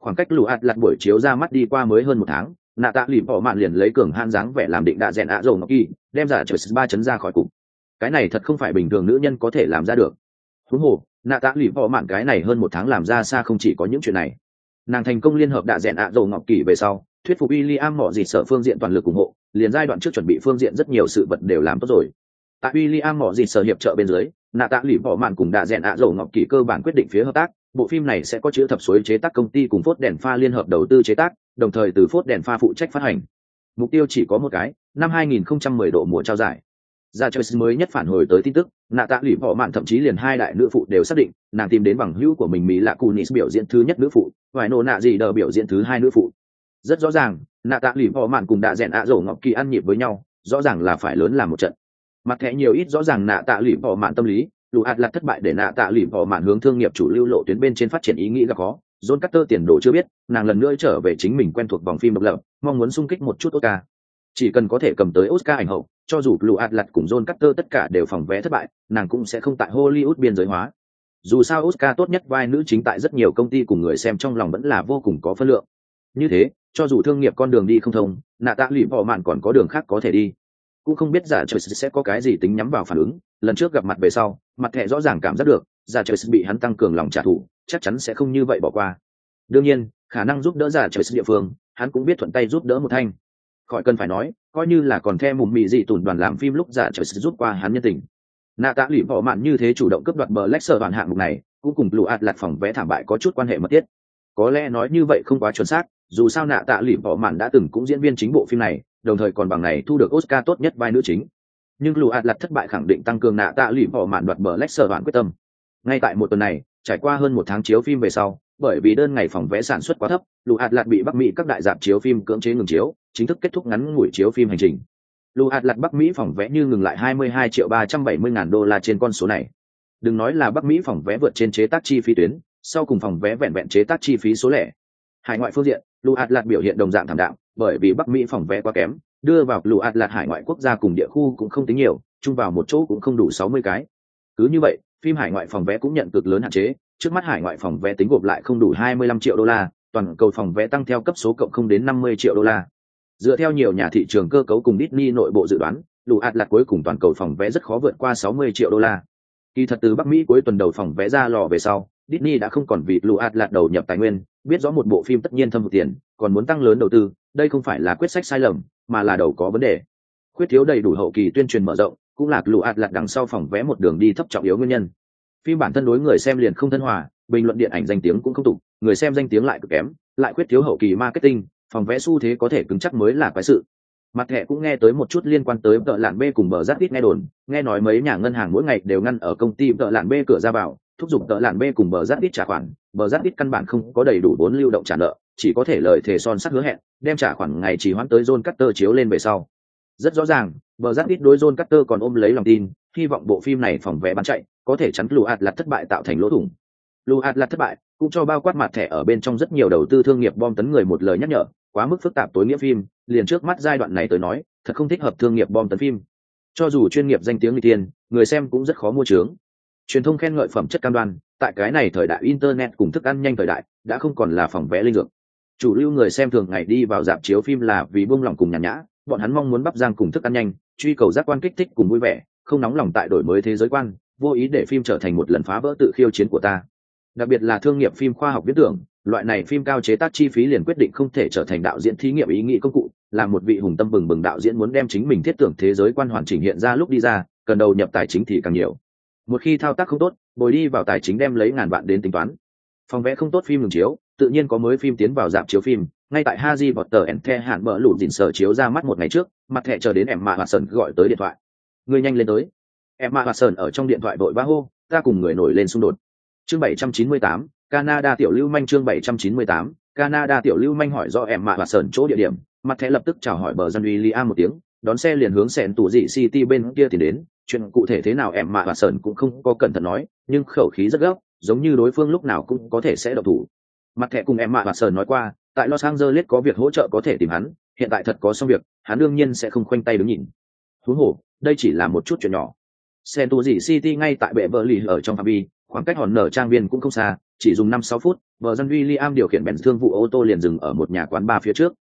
khoảng cách lũ ạt lặt buổi chiếu ra mắt đi qua mới hơn một tháng nạ tạ lìm bỏ mạn liền lấy cường han dáng vẻ làm định đạ rèn ạ dầu ngọc kỳ, đem giả trời ba chấn ra khỏi cục. Cái này thật không phải bình thường nữ nhân có thể làm ra được. Huống hồ, nạ tạ lìm bỏ mạn cái này hơn một tháng làm ra xa không chỉ có những chuyện này. Nàng thành công liên hợp đạ rèn ạ dầu ngọc kỳ về sau, thuyết phục w i am mọi gì sở phương diện toàn lực ủng hộ, liền giai đoạn trước chuẩn bị phương diện rất nhiều sự vật đều làm tốt rồi. Tại w i am mọi gì sở hiệp trợ bên dưới, nạ tạ Lì bỏ mạn cùng đạ rèn ạ dầu ngọc kỳ cơ bản quyết định phía hợp tác bộ phim này sẽ có chữ thập suối chế tác công ty cùng phốt đèn pha liên hợp đầu tư chế tác, đồng thời từ phốt đèn pha phụ trách phát hành. Mục tiêu chỉ có một cái, năm 2010 độ mùa trao giải. Ra chơi mới nhất phản hồi tới tin tức, nạ tạ lụy bỏ mạn thậm chí liền hai đại nữ phụ đều xác định, nàng tìm đến bằng hữu của mình mỹ là cunis biểu diễn thứ nhất nữ phụ, vài nô nạ gì đờ biểu diễn thứ hai nữ phụ. Rất rõ ràng, nạ tạ lụy bỏ mạn cùng đã rèn ạ dầu ngọc kỳ ăn nhịp với nhau, rõ ràng là phải lớn làm một trận. Mặt thẻ nhiều ít rõ ràng nạ tạ lụy bỏ mạn tâm lý lũ hạt lặt thất bại để nạ tạ lụy bỏ mạn hướng thương nghiệp chủ lưu lộ tuyến bên trên phát triển ý nghĩ gặp khó. John carter tiền đồ chưa biết, nàng lần nữa trở về chính mình quen thuộc vòng phim độc lập, mong muốn sung kích một chút oscar. Chỉ cần có thể cầm tới oscar ảnh hậu, cho dù lũ hạt lặt cùng john carter tất cả đều phòng vé thất bại, nàng cũng sẽ không tại hollywood biên giới hóa. Dù sao oscar tốt nhất vai nữ chính tại rất nhiều công ty cùng người xem trong lòng vẫn là vô cùng có phân lượng. Như thế, cho dù thương nghiệp con đường đi không thông, nạ tạ lụy bỏ mạn còn có đường khác có thể đi. Cũng không biết giả trời sẽ có cái gì tính nhắm vào phản ứng. Lần trước gặp mặt về sau mặt thẻ rõ ràng cảm giác được, giả trời bị hắn tăng cường lòng trả thù, chắc chắn sẽ không như vậy bỏ qua. Đương nhiên, khả năng giúp đỡ giả trời địa phương, hắn cũng biết thuận tay giúp đỡ một thanh. Khỏi cần phải nói, coi như là còn theo mùm mị dị tùn đoàn làm phim lúc giả trời giúp qua hắn nhân tình. Nạ tạ lụy bỏ mạn như thế chủ động cướp đoạt bờ lách sở đoàn hạng mục này, cũng cùng lụ ạt lạt phòng vé thảm bại có chút quan hệ mật thiết. Có lẽ nói như vậy không quá chuẩn xác, dù sao nạ tạ lụy bỏ mạn đã từng cũng diễn viên chính bộ phim này, đồng thời còn bằng này thu được oscar tốt nhất vai nữ chính nhưng lụ ạt lặt thất bại khẳng định tăng cường nạ tạ lụy bỏ mạn đoạt bờ lách sở đoạn quyết tâm. Ngay tại một tuần này, trải qua hơn một tháng chiếu phim về sau, bởi vì đơn ngày phòng vé sản xuất quá thấp lụ ạt lặt bị bắc mỹ các đại dạp chiếu phim cưỡng chế ngừng chiếu, chính thức kết thúc ngắn ngủi chiếu phim hành trình. Lù hạt lặt bắc mỹ phòng vé như ngừng lại 22 triệu 370 ngàn đô la trên con số này. Đừng nói là bắc mỹ phòng vé vượt trên chế tác chi phí tuyến, sau cùng phòng vé vẹn vẹn chế tác chi phí số lẻ. Hải ngoại phương diện, lù hạt lặt biểu hiện đồng dạng thảm đạm, bởi vì bắc mỹ phòng vé quá kém đưa vào lũ ạt lạt hải ngoại quốc gia cùng địa khu cũng không tính nhiều chung vào một chỗ cũng không đủ 60 cái cứ như vậy phim hải ngoại phòng vé cũng nhận cực lớn hạn chế trước mắt hải ngoại phòng vé tính gộp lại không đủ 25 triệu đô la toàn cầu phòng vé tăng theo cấp số cộng không đến 50 triệu đô la dựa theo nhiều nhà thị trường cơ cấu cùng Disney nội bộ dự đoán, lũ ạt lạt cuối cùng toàn cầu phòng vé rất khó vượt qua 60 triệu đô la. Kỳ thật từ Bắc Mỹ cuối tuần đầu phòng vé ra lò về sau, Disney đã không còn vì lũ ạt lạt đầu nhập tài nguyên, biết rõ một bộ phim tất nhiên thâm hụt tiền, còn muốn tăng lớn đầu tư, đây không phải là quyết sách sai lầm, mà là đầu có vấn đề. Khuyết thiếu đầy đủ hậu kỳ tuyên truyền mở rộng, cũng là lũ ạt lạc đằng sau phòng vé một đường đi thấp trọng yếu nguyên nhân. Phim bản thân đối người xem liền không thân hòa, bình luận điện ảnh danh tiếng cũng không tục, người xem danh tiếng lại cực kém, lại khuyết thiếu hậu kỳ marketing, phòng vẽ xu thế có thể cứng chắc mới là quái sự mặt thẻ cũng nghe tới một chút liên quan tới vợ lạn b cùng bờ giáp ít nghe đồn nghe nói mấy nhà ngân hàng mỗi ngày đều ngăn ở công ty vợ lạn b cửa ra vào thúc giục vợ lạn b cùng bờ giáp ít trả khoản bờ giáp ít căn bản không có đầy đủ vốn lưu động trả nợ chỉ có thể lời thề son sắt hứa hẹn, đem trả khoản ngày chỉ hoãn tới john cutter chiếu lên về sau. Rất rõ ràng, bờ giác ít đối john cutter còn ôm lấy lòng tin, hy vọng bộ phim này phòng vé bán chạy, có thể chắn lù ạt lặt thất bại tạo thành lỗ thủng. Lù ạt lặt thất bại cũng cho bao quát mặt thẻ ở bên trong rất nhiều đầu tư thương nghiệp bom tấn người một lời nhắc nhở, quá mức phức tạp tối nghĩa phim, liền trước mắt giai đoạn này tới nói, thật không thích hợp thương nghiệp bom tấn phim. Cho dù chuyên nghiệp danh tiếng người tiên người xem cũng rất khó mua trướng truyền thông khen ngợi phẩm chất cam đoan, tại cái này thời đại internet cùng thức ăn nhanh thời đại, đã không còn là phòng vẽ linh dược chủ lưu người xem thường ngày đi vào dạp chiếu phim là vì buông lòng cùng nhàn nhã, bọn hắn mong muốn bắp giang cùng thức ăn nhanh, truy cầu giác quan kích thích cùng vui vẻ, không nóng lòng tại đổi mới thế giới quan, vô ý để phim trở thành một lần phá vỡ tự khiêu chiến của ta. Đặc biệt là thương nghiệp phim khoa học viễn tưởng, loại này phim cao chế tác chi phí liền quyết định không thể trở thành đạo diễn thí nghiệm ý nghĩ công cụ, là một vị hùng tâm bừng bừng đạo diễn muốn đem chính mình thiết tưởng thế giới quan hoàn chỉnh hiện ra lúc đi ra, cần đầu nhập tài chính thì càng nhiều. Một khi thao tác không tốt, bồi đi vào tài chính đem lấy ngàn vạn đến tính toán. Phòng vẽ không tốt phim ngừng chiếu tự nhiên có mới phim tiến vào dạp chiếu phim ngay tại Haji và and The hạn mở lụt dịn sở chiếu ra mắt một ngày trước mặt thẹ chờ đến em mạ sơn gọi tới điện thoại. Người nhanh lên tới. Em mạ sơn ở trong điện thoại vội ba hô ta cùng người nổi lên xung đột. Chương 798, Canada tiểu lưu manh chương 798, Canada tiểu lưu manh hỏi do em mạ và sơn chỗ địa điểm, mặt thẻ lập tức chào hỏi bờ dân William một tiếng, đón xe liền hướng sẹn tủ dị City bên kia thì đến, chuyện cụ thể thế nào em mạ và sơn cũng không có cẩn thận nói, nhưng khẩu khí rất gấp, giống như đối phương lúc nào cũng có thể sẽ độc thủ. Mặt thẻ cùng em mạ và sờ nói qua, tại Los Angeles có việc hỗ trợ có thể tìm hắn, hiện tại thật có xong việc, hắn đương nhiên sẽ không khoanh tay đứng nhìn. Thú hổ, đây chỉ là một chút chuyện nhỏ. Sen tu dị city ngay tại bệ vợ lì ở trong phạm vi khoảng cách hòn nở trang viên cũng không xa chỉ dùng năm sáu phút vợ dân William điều khiển bèn thương vụ ô tô liền dừng ở một nhà quán bar phía trước.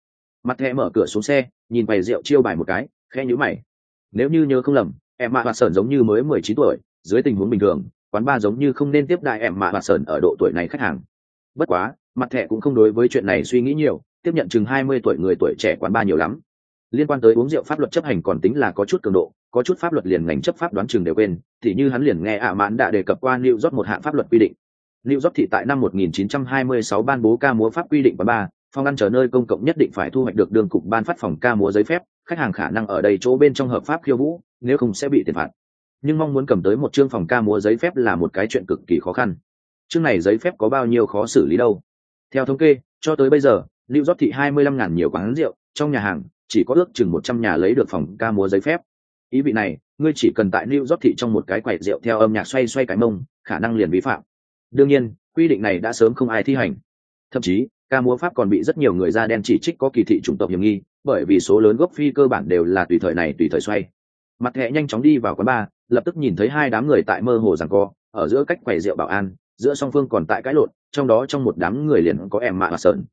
Mặt thẻ mở cửa xuống xe nhìn bày rượu chiêu bài một cái khe nhữ mày. Nếu như nhớ không lầm em mạ và sờn giống như mới mười chín tuổi dưới tình huống bình thường quán bar giống như không nên tiếp đại em mạ và sờn ở độ tuổi này khách hàng. Bất quá mặt thẻ cũng không đối với chuyện này suy nghĩ nhiều, tiếp nhận chừng hai mươi tuổi người tuổi trẻ quán ba nhiều lắm. Liên quan tới uống rượu pháp luật chấp hành còn tính là có chút cường độ, có chút pháp luật liền ngành chấp pháp đoán chừng đều quên, thì như hắn liền nghe ạ mãn đã đề cập qua New York một hạng pháp luật quy định. New York thị tại năm 1926 ban bố ca múa pháp quy định và ba, phòng ăn chờ nơi công cộng nhất định phải thu hoạch được đường cục ban phát phòng ca múa giấy phép, khách hàng khả năng ở đây chỗ bên trong hợp pháp khiêu vũ, nếu không sẽ bị tiền phạt. Nhưng mong muốn cầm tới một chương phòng ca múa giấy phép là một cái chuyện cực kỳ khó khăn. Chương này giấy phép có bao nhiêu khó xử lý đâu? Theo thống kê, cho tới bây giờ, New York thị 25 ngàn nhiều quán rượu, trong nhà hàng, chỉ có ước chừng 100 nhà lấy được phòng ca múa giấy phép. Ý vị này, ngươi chỉ cần tại New York thị trong một cái quầy rượu theo âm nhạc xoay xoay cái mông, khả năng liền vi phạm. Đương nhiên, quy định này đã sớm không ai thi hành. Thậm chí, ca múa pháp còn bị rất nhiều người da đen chỉ trích có kỳ thị chủng tộc hiểm nghi, bởi vì số lớn gốc phi cơ bản đều là tùy thời này tùy thời xoay. Mặt hệ nhanh chóng đi vào quán bar, lập tức nhìn thấy hai đám người tại mơ hồ giằng co, ở giữa cách quầy rượu bảo an giữa song phương còn tại cãi lộn, trong đó trong một đám người liền có em mạ và sợn.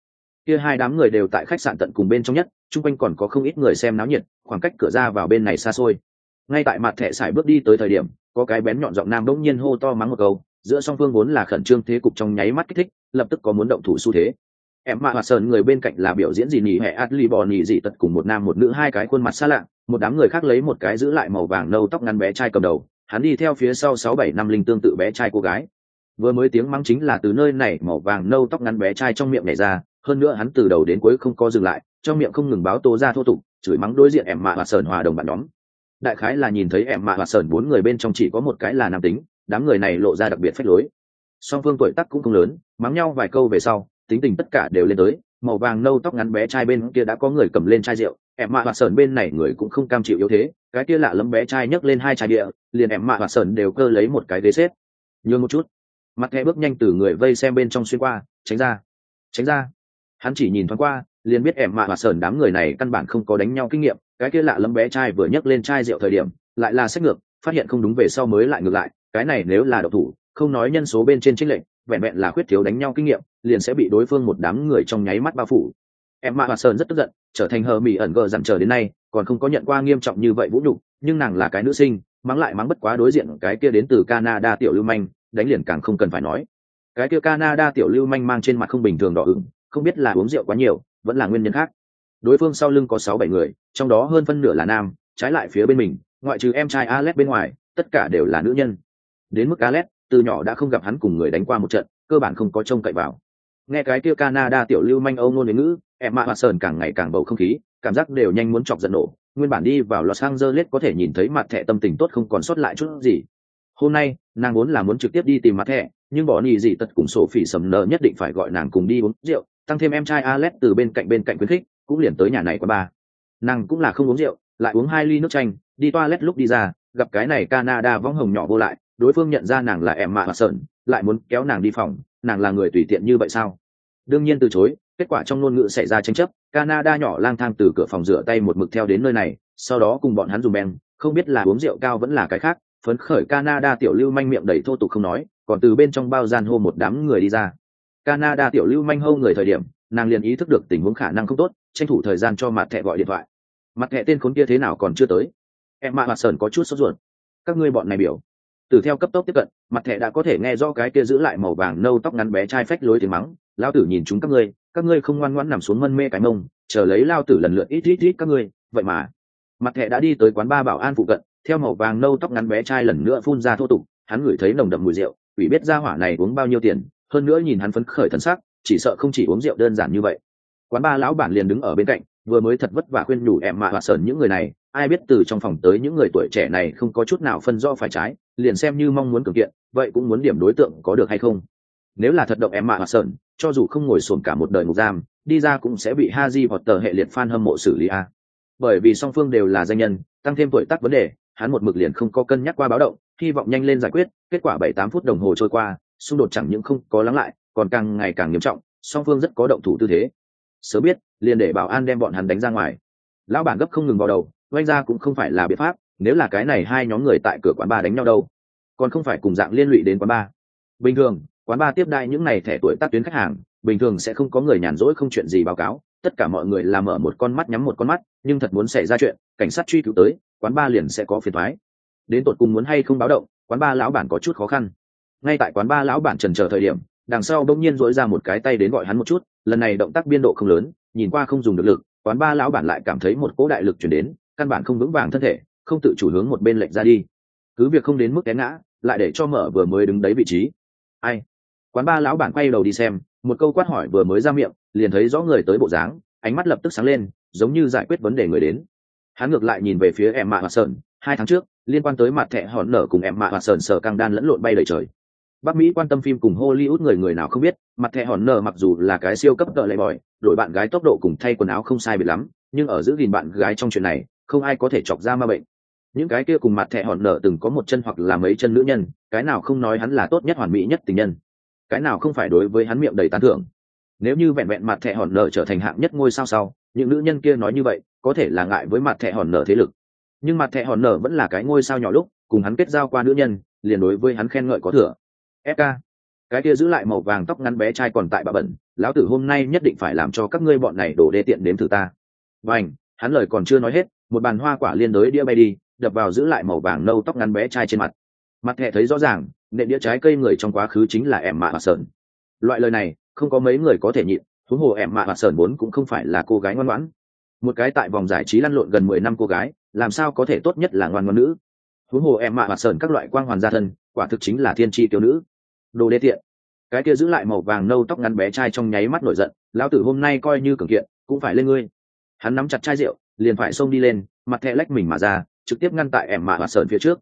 Kia hai đám người đều tại khách sạn tận cùng bên trong nhất, chung quanh còn có không ít người xem náo nhiệt, khoảng cách cửa ra vào bên này xa xôi. Ngay tại mặt thẻ sải bước đi tới thời điểm, có cái bén nhọn giọng nam bỗng nhiên hô to mắng một câu, giữa song phương vốn là khẩn trương thế cục trong nháy mắt kích thích, lập tức có muốn động thủ xu thế. Em mạ hoạt sơn người bên cạnh là biểu diễn gì nhỉ? Hệ adli bò nhỉ dị tật cùng một nam một nữ hai cái khuôn mặt xa lạ, một đám người khác lấy một cái giữ lại màu vàng nâu tóc ngắn bé trai cầm đầu, hắn đi theo phía sau sáu bảy năm linh tương tự bé trai cô gái vừa mới tiếng mắng chính là từ nơi này màu vàng nâu tóc ngắn bé trai trong miệng này ra, hơn nữa hắn từ đầu đến cuối không có dừng lại, trong miệng không ngừng báo tố ra thô tục, chửi mắng đối diện em mạ hoạt sơn hòa đồng bạn nhóm. Đại khái là nhìn thấy em mạ hoạt sơn bốn người bên trong chỉ có một cái là nam tính, đám người này lộ ra đặc biệt phách lối. Song phương tuổi tắc cũng không lớn, mắng nhau vài câu về sau, tính tình tất cả đều lên tới, màu vàng nâu tóc ngắn bé trai bên kia đã có người cầm lên chai rượu, em mạ và sờn bên này người cũng không cam chịu yếu thế, cái kia lạ lẫm bé trai nhấc lên hai chai địa liền em mạ và sờn đều cơ lấy một cái ghế xếp. Nhường một chút mặt thẻ bước nhanh từ người vây xem bên trong xuyên qua, tránh ra. Tránh ra. Hắn chỉ nhìn thoáng qua, liền biết em mạ và sờn đám người này căn bản không có đánh nhau kinh nghiệm. Cái kia lạ lẫm bé trai vừa nhấc lên chai rượu thời điểm, lại là sách ngược, phát hiện không đúng về sau mới lại ngược lại. Cái này nếu là độc thủ, không nói nhân số bên trên trích lệnh vẹn vẹn là khuyết thiếu đánh nhau kinh nghiệm, liền sẽ bị đối phương một đám người trong nháy mắt bao phủ. Em mạ và sơn rất tức giận, trở thành hờ mỹ ẩn gờ dặn chờ đến nay, còn không có nhận qua nghiêm trọng như vậy vũ nhục, nhưng nàng là cái nữ sinh, mắng lại mắng bất quá đối diện cái kia đến từ canada tiểu lưu manh đánh liền càng không cần phải nói. Cái kia canada tiểu lưu manh mang trên mặt không bình thường đỏ ửng, không biết là uống rượu quá nhiều, vẫn là nguyên nhân khác. Đối phương sau lưng có sáu bảy người, trong đó hơn phân nửa là nam, trái lại phía bên mình, ngoại trừ em trai alex bên ngoài, tất cả đều là nữ nhân. Đến mức alex, từ nhỏ đã không gặp hắn cùng người đánh qua một trận, cơ bản không có trông cậy vào. Nghe cái kia canada tiểu lưu manh âu ngôn ngữ ngữ em mạ sơn càng ngày càng bầu không khí, cảm giác đều nhanh muốn chọc giận nổ. Nguyên bản đi vào los angeles có thể nhìn thấy mặt thẻ tâm tình tốt không còn sót lại chút gì hôm nay, nàng vốn là muốn trực tiếp đi tìm mặt thẻ nhưng bỏ nỉ gì tật cùng sổ phỉ sầm nợ nhất định phải gọi nàng cùng đi uống rượu, tăng thêm em trai alex từ bên cạnh bên cạnh khuyến khích, cũng liền tới nhà này qua ba nàng cũng là không uống rượu, lại uống hai ly nước chanh, đi toilet lúc đi ra, gặp cái này canada võng hồng nhỏ vô lại, đối phương nhận ra nàng là em mạ và sơn lại muốn kéo nàng đi phòng, nàng là người tùy tiện như vậy sao? Đương nhiên từ chối, kết quả trong ngôn ngữ xảy ra tranh chấp, canada nhỏ lang thang từ cửa phòng rửa tay một mực theo đến nơi này, sau đó cùng bọn hắn dùng bèn không biết là uống rượu cao vẫn là cái khác phấn khởi canada tiểu lưu manh miệng đầy thô tục không nói, còn từ bên trong bao gian hô một đám người đi ra. Canada tiểu lưu manh hô người thời điểm, nàng liền ý thức được tình huống khả năng không tốt, tranh thủ thời gian cho mặt thẹ gọi điện thoại. Mặt thẹ tên khốn kia thế nào còn chưa tới. Em mạ mặt sờn có chút sốt ruột. Các ngươi bọn này biểu. Từ theo cấp tốc tiếp cận, mặt thẻ đã có thể nghe do cái kia giữ lại màu vàng nâu tóc ngắn bé trai phách lối tiếng mắng. Lao tử nhìn chúng các ngươi các ngươi không ngoan ngoãn nằm xuống mân mê cái mông, chờ lấy lao tử lần lượt ít ít ít các ngươi, vậy mà. Mặt thẻ đã đi tới quán ba bảo an phụ cận theo màu vàng nâu tóc ngắn bé trai lần nữa phun ra thô tục, hắn ngửi thấy nồng đậm mùi rượu ủy biết ra hỏa này uống bao nhiêu tiền, hơn nữa nhìn hắn phấn khởi thân sắc, chỉ sợ không chỉ uống rượu đơn giản như vậy. Quán ba lão bản liền đứng ở bên cạnh, vừa mới thật vất vả khuyên nhủ em mạ và sờn những người này, ai biết từ trong phòng tới những người tuổi trẻ này không có chút nào phân rõ phải trái, liền xem như mong muốn cường kiện, vậy cũng muốn điểm đối tượng có được hay không. Nếu là thật động em mạ hoặc sơn cho dù không ngồi sồn cả một đời ngục giam, đi ra cũng sẽ bị haji hoặc tờ hệ liệt fan hâm mộ xử lý a. Bởi vì song phương đều là danh nhân, tăng thêm tuổi tác vấn đề hắn một mực liền không có cân nhắc qua báo động, hy vọng nhanh lên giải quyết, kết quả bảy tám phút đồng hồ trôi qua, xung đột chẳng những không có lắng lại, còn càng ngày càng nghiêm trọng, song phương rất có động thủ tư thế. Sớm biết, liền để bảo an đem bọn hắn đánh ra ngoài. Lão bản gấp không ngừng vào đầu, oanh ra cũng không phải là biện pháp, nếu là cái này hai nhóm người tại cửa quán ba đánh nhau đâu, còn không phải cùng dạng liên lụy đến quán ba. Bình thường, quán ba tiếp đai những này thẻ tuổi tác tuyến khách hàng, bình thường sẽ không có người nhàn rỗi không chuyện gì báo cáo, tất cả mọi người làm mở một con mắt nhắm một con mắt, nhưng thật muốn xảy ra chuyện, cảnh sát truy cứu tới quán ba liền sẽ có phiền thoái. Đến tột cùng muốn hay không báo động, quán ba lão bản có chút khó khăn. Ngay tại quán ba lão bản trần chờ thời điểm, đằng sau đông nhiên dỗi ra một cái tay đến gọi hắn một chút, lần này động tác biên độ không lớn, nhìn qua không dùng được lực, quán ba lão bản lại cảm thấy một cỗ đại lực chuyển đến, căn bản không vững vàng thân thể, không tự chủ hướng một bên lệch ra đi. Cứ việc không đến mức té ngã, lại để cho mở vừa mới đứng đấy vị trí. Ai? Quán ba lão bản quay đầu đi xem, một câu quát hỏi vừa mới ra miệng, liền thấy rõ người tới bộ dáng, ánh mắt lập tức sáng lên, giống như giải quyết vấn đề người đến hắn ngược lại nhìn về phía em mạ hoạt sơn hai tháng trước, liên quan tới mặt thẹ hòn nở cùng em mạ hoạt sơn sở căng đan lẫn lộn bay đầy trời. Bắc mỹ quan tâm phim cùng hollywood người người nào không biết, mặt thẹ hòn nở mặc dù là cái siêu cấp tợ lệ bòi, đổi bạn gái tốc độ cùng thay quần áo không sai biệt lắm, nhưng ở giữ gìn bạn gái trong chuyện này, không ai có thể chọc ra ma bệnh. Những cái kia cùng mặt thẹ hòn nở từng có một chân hoặc là mấy chân nữ nhân, cái nào không nói hắn là tốt nhất hoàn mỹ nhất tình nhân. Cái nào không phải đối với hắn miệng đầy tán thưởng. Nếu như vẹn vẹn mặt thẹ hòn nở trở thành hạng nhất ngôi sao sau, những nữ nhân kia nói như vậy có thể là ngại với mặt thẻ hòn nở thế lực. Nhưng mặt thẻ hòn nở vẫn là cái ngôi sao nhỏ lúc, cùng hắn kết giao qua nữ nhân, liền đối với hắn khen ngợi có thừa. Fk cái kia giữ lại màu vàng tóc ngắn bé trai còn tại bà bẩn, lão tử hôm nay nhất định phải làm cho các ngươi bọn này đổ đê tiện đến thử ta. Và ảnh hắn lời còn chưa nói hết, một bàn hoa quả liên đới đĩa bay đi, đập vào giữ lại màu vàng nâu tóc ngắn bé trai trên mặt. Mặt thẹ thấy rõ ràng nệ đĩa trái cây người trong quá khứ chính là em mạ và sợn loại lời này, không có mấy người có thể nhịn thú hồ em mạ và sợn vốn cũng không phải là cô gái ngoan ngoãn một cái tại vòng giải trí lăn lộn gần mười năm cô gái, làm sao có thể tốt nhất là ngoan ngoãn nữ? Huống hồ em mạ mặt sờn các loại quang hoàn gia thân, quả thực chính là thiên tri tiêu nữ. Đồ đê tiện. Cái kia giữ lại màu vàng nâu tóc ngắn bé trai trong nháy mắt nổi giận, lão tử hôm nay coi như cường kiện, cũng phải lên ngươi. Hắn nắm chặt chai rượu, liền phải xông đi lên, mặt thẹ lách mình mà ra, trực tiếp ngăn tại em mạ mặt sờn phía trước.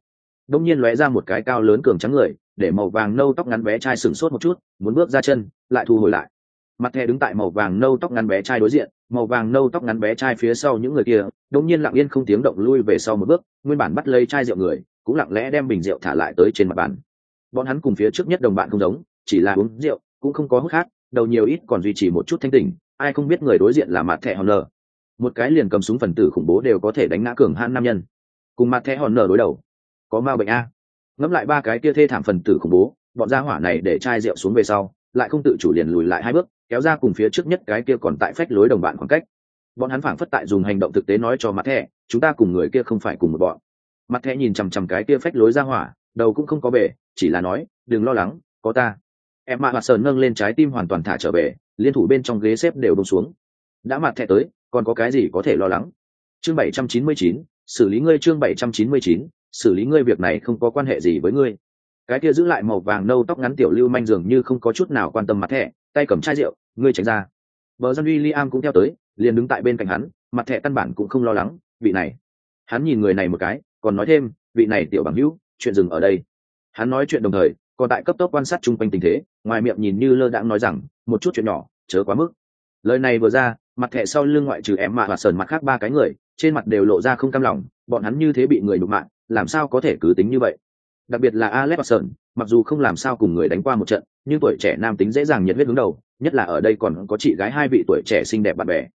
Đông nhiên lóe ra một cái cao lớn cường trắng người, để màu vàng nâu tóc ngắn bé trai sửng sốt một chút, muốn bước ra chân, lại thu hồi lại. Mặt thẹ đứng tại màu vàng nâu tóc ngắn bé trai đối diện màu vàng nâu tóc ngắn bé trai phía sau những người kia, đột nhiên lặng yên không tiếng động lui về sau một bước, nguyên bản bắt lấy chai rượu người, cũng lặng lẽ đem bình rượu thả lại tới trên mặt bàn. Bọn hắn cùng phía trước nhất đồng bạn không giống, chỉ là uống rượu, cũng không có hút khác, đầu nhiều ít còn duy trì một chút thanh tình ai không biết người đối diện là mặt thẻ hòn nở một cái liền cầm súng phần tử khủng bố đều có thể đánh ngã cường hãn nam nhân. Cùng mặt thẻ hòn nở đối đầu. Có ma bệnh a. Ngẫm lại ba cái kia thê thảm phần tử khủng bố, bọn gia hỏa này để chai rượu xuống về sau, lại không tự chủ liền lùi lại hai bước kéo ra cùng phía trước nhất cái kia còn tại phách lối đồng bạn khoảng cách. Bọn hắn phảng phất tại dùng hành động thực tế nói cho mặt thẻ chúng ta cùng người kia không phải cùng một bọn. Mặt thẻ nhìn chằm chằm cái kia phách lối ra hỏa, đầu cũng không có bể, chỉ là nói, đừng lo lắng, có ta. Em mạ mặt sờn nâng lên trái tim hoàn toàn thả trở về, liên thủ bên trong ghế xếp đều đông xuống. Đã mặt thẻ tới, còn có cái gì có thể lo lắng? Chương bảy trăm chín mươi chín, xử lý ngươi chương bảy trăm chín mươi chín, xử lý ngươi việc này không có quan hệ gì với ngươi. Cái kia giữ lại màu vàng nâu tóc ngắn tiểu lưu manh dường như không có chút nào quan tâm mặt thẻ tay cầm chai rượu, ngươi tránh ra. Vợ dân uy liam cũng theo tới, liền đứng tại bên cạnh hắn, mặt thẻ căn bản cũng không lo lắng, vị này. Hắn nhìn người này một cái, còn nói thêm, vị này tiểu bằng hữu, chuyện dừng ở đây. Hắn nói chuyện đồng thời, còn tại cấp tốc quan sát chung quanh tình thế, ngoài miệng nhìn như lơ đãng nói rằng, một chút chuyện nhỏ, chớ quá mức. Lời này vừa ra, mặt thẻ sau lưng ngoại trừ em mạ và sờn mặt khác ba cái người, trên mặt đều lộ ra không cam lòng, bọn hắn như thế bị người nhục mạ làm sao có thể cứ tính như vậy? Đặc biệt là alex và sờn mặc dù không làm sao cùng người đánh qua một trận, nhưng tuổi trẻ nam tính dễ dàng nhiệt huyết hướng đầu, nhất là ở đây còn có chị gái hai vị tuổi trẻ xinh đẹp bạn bè.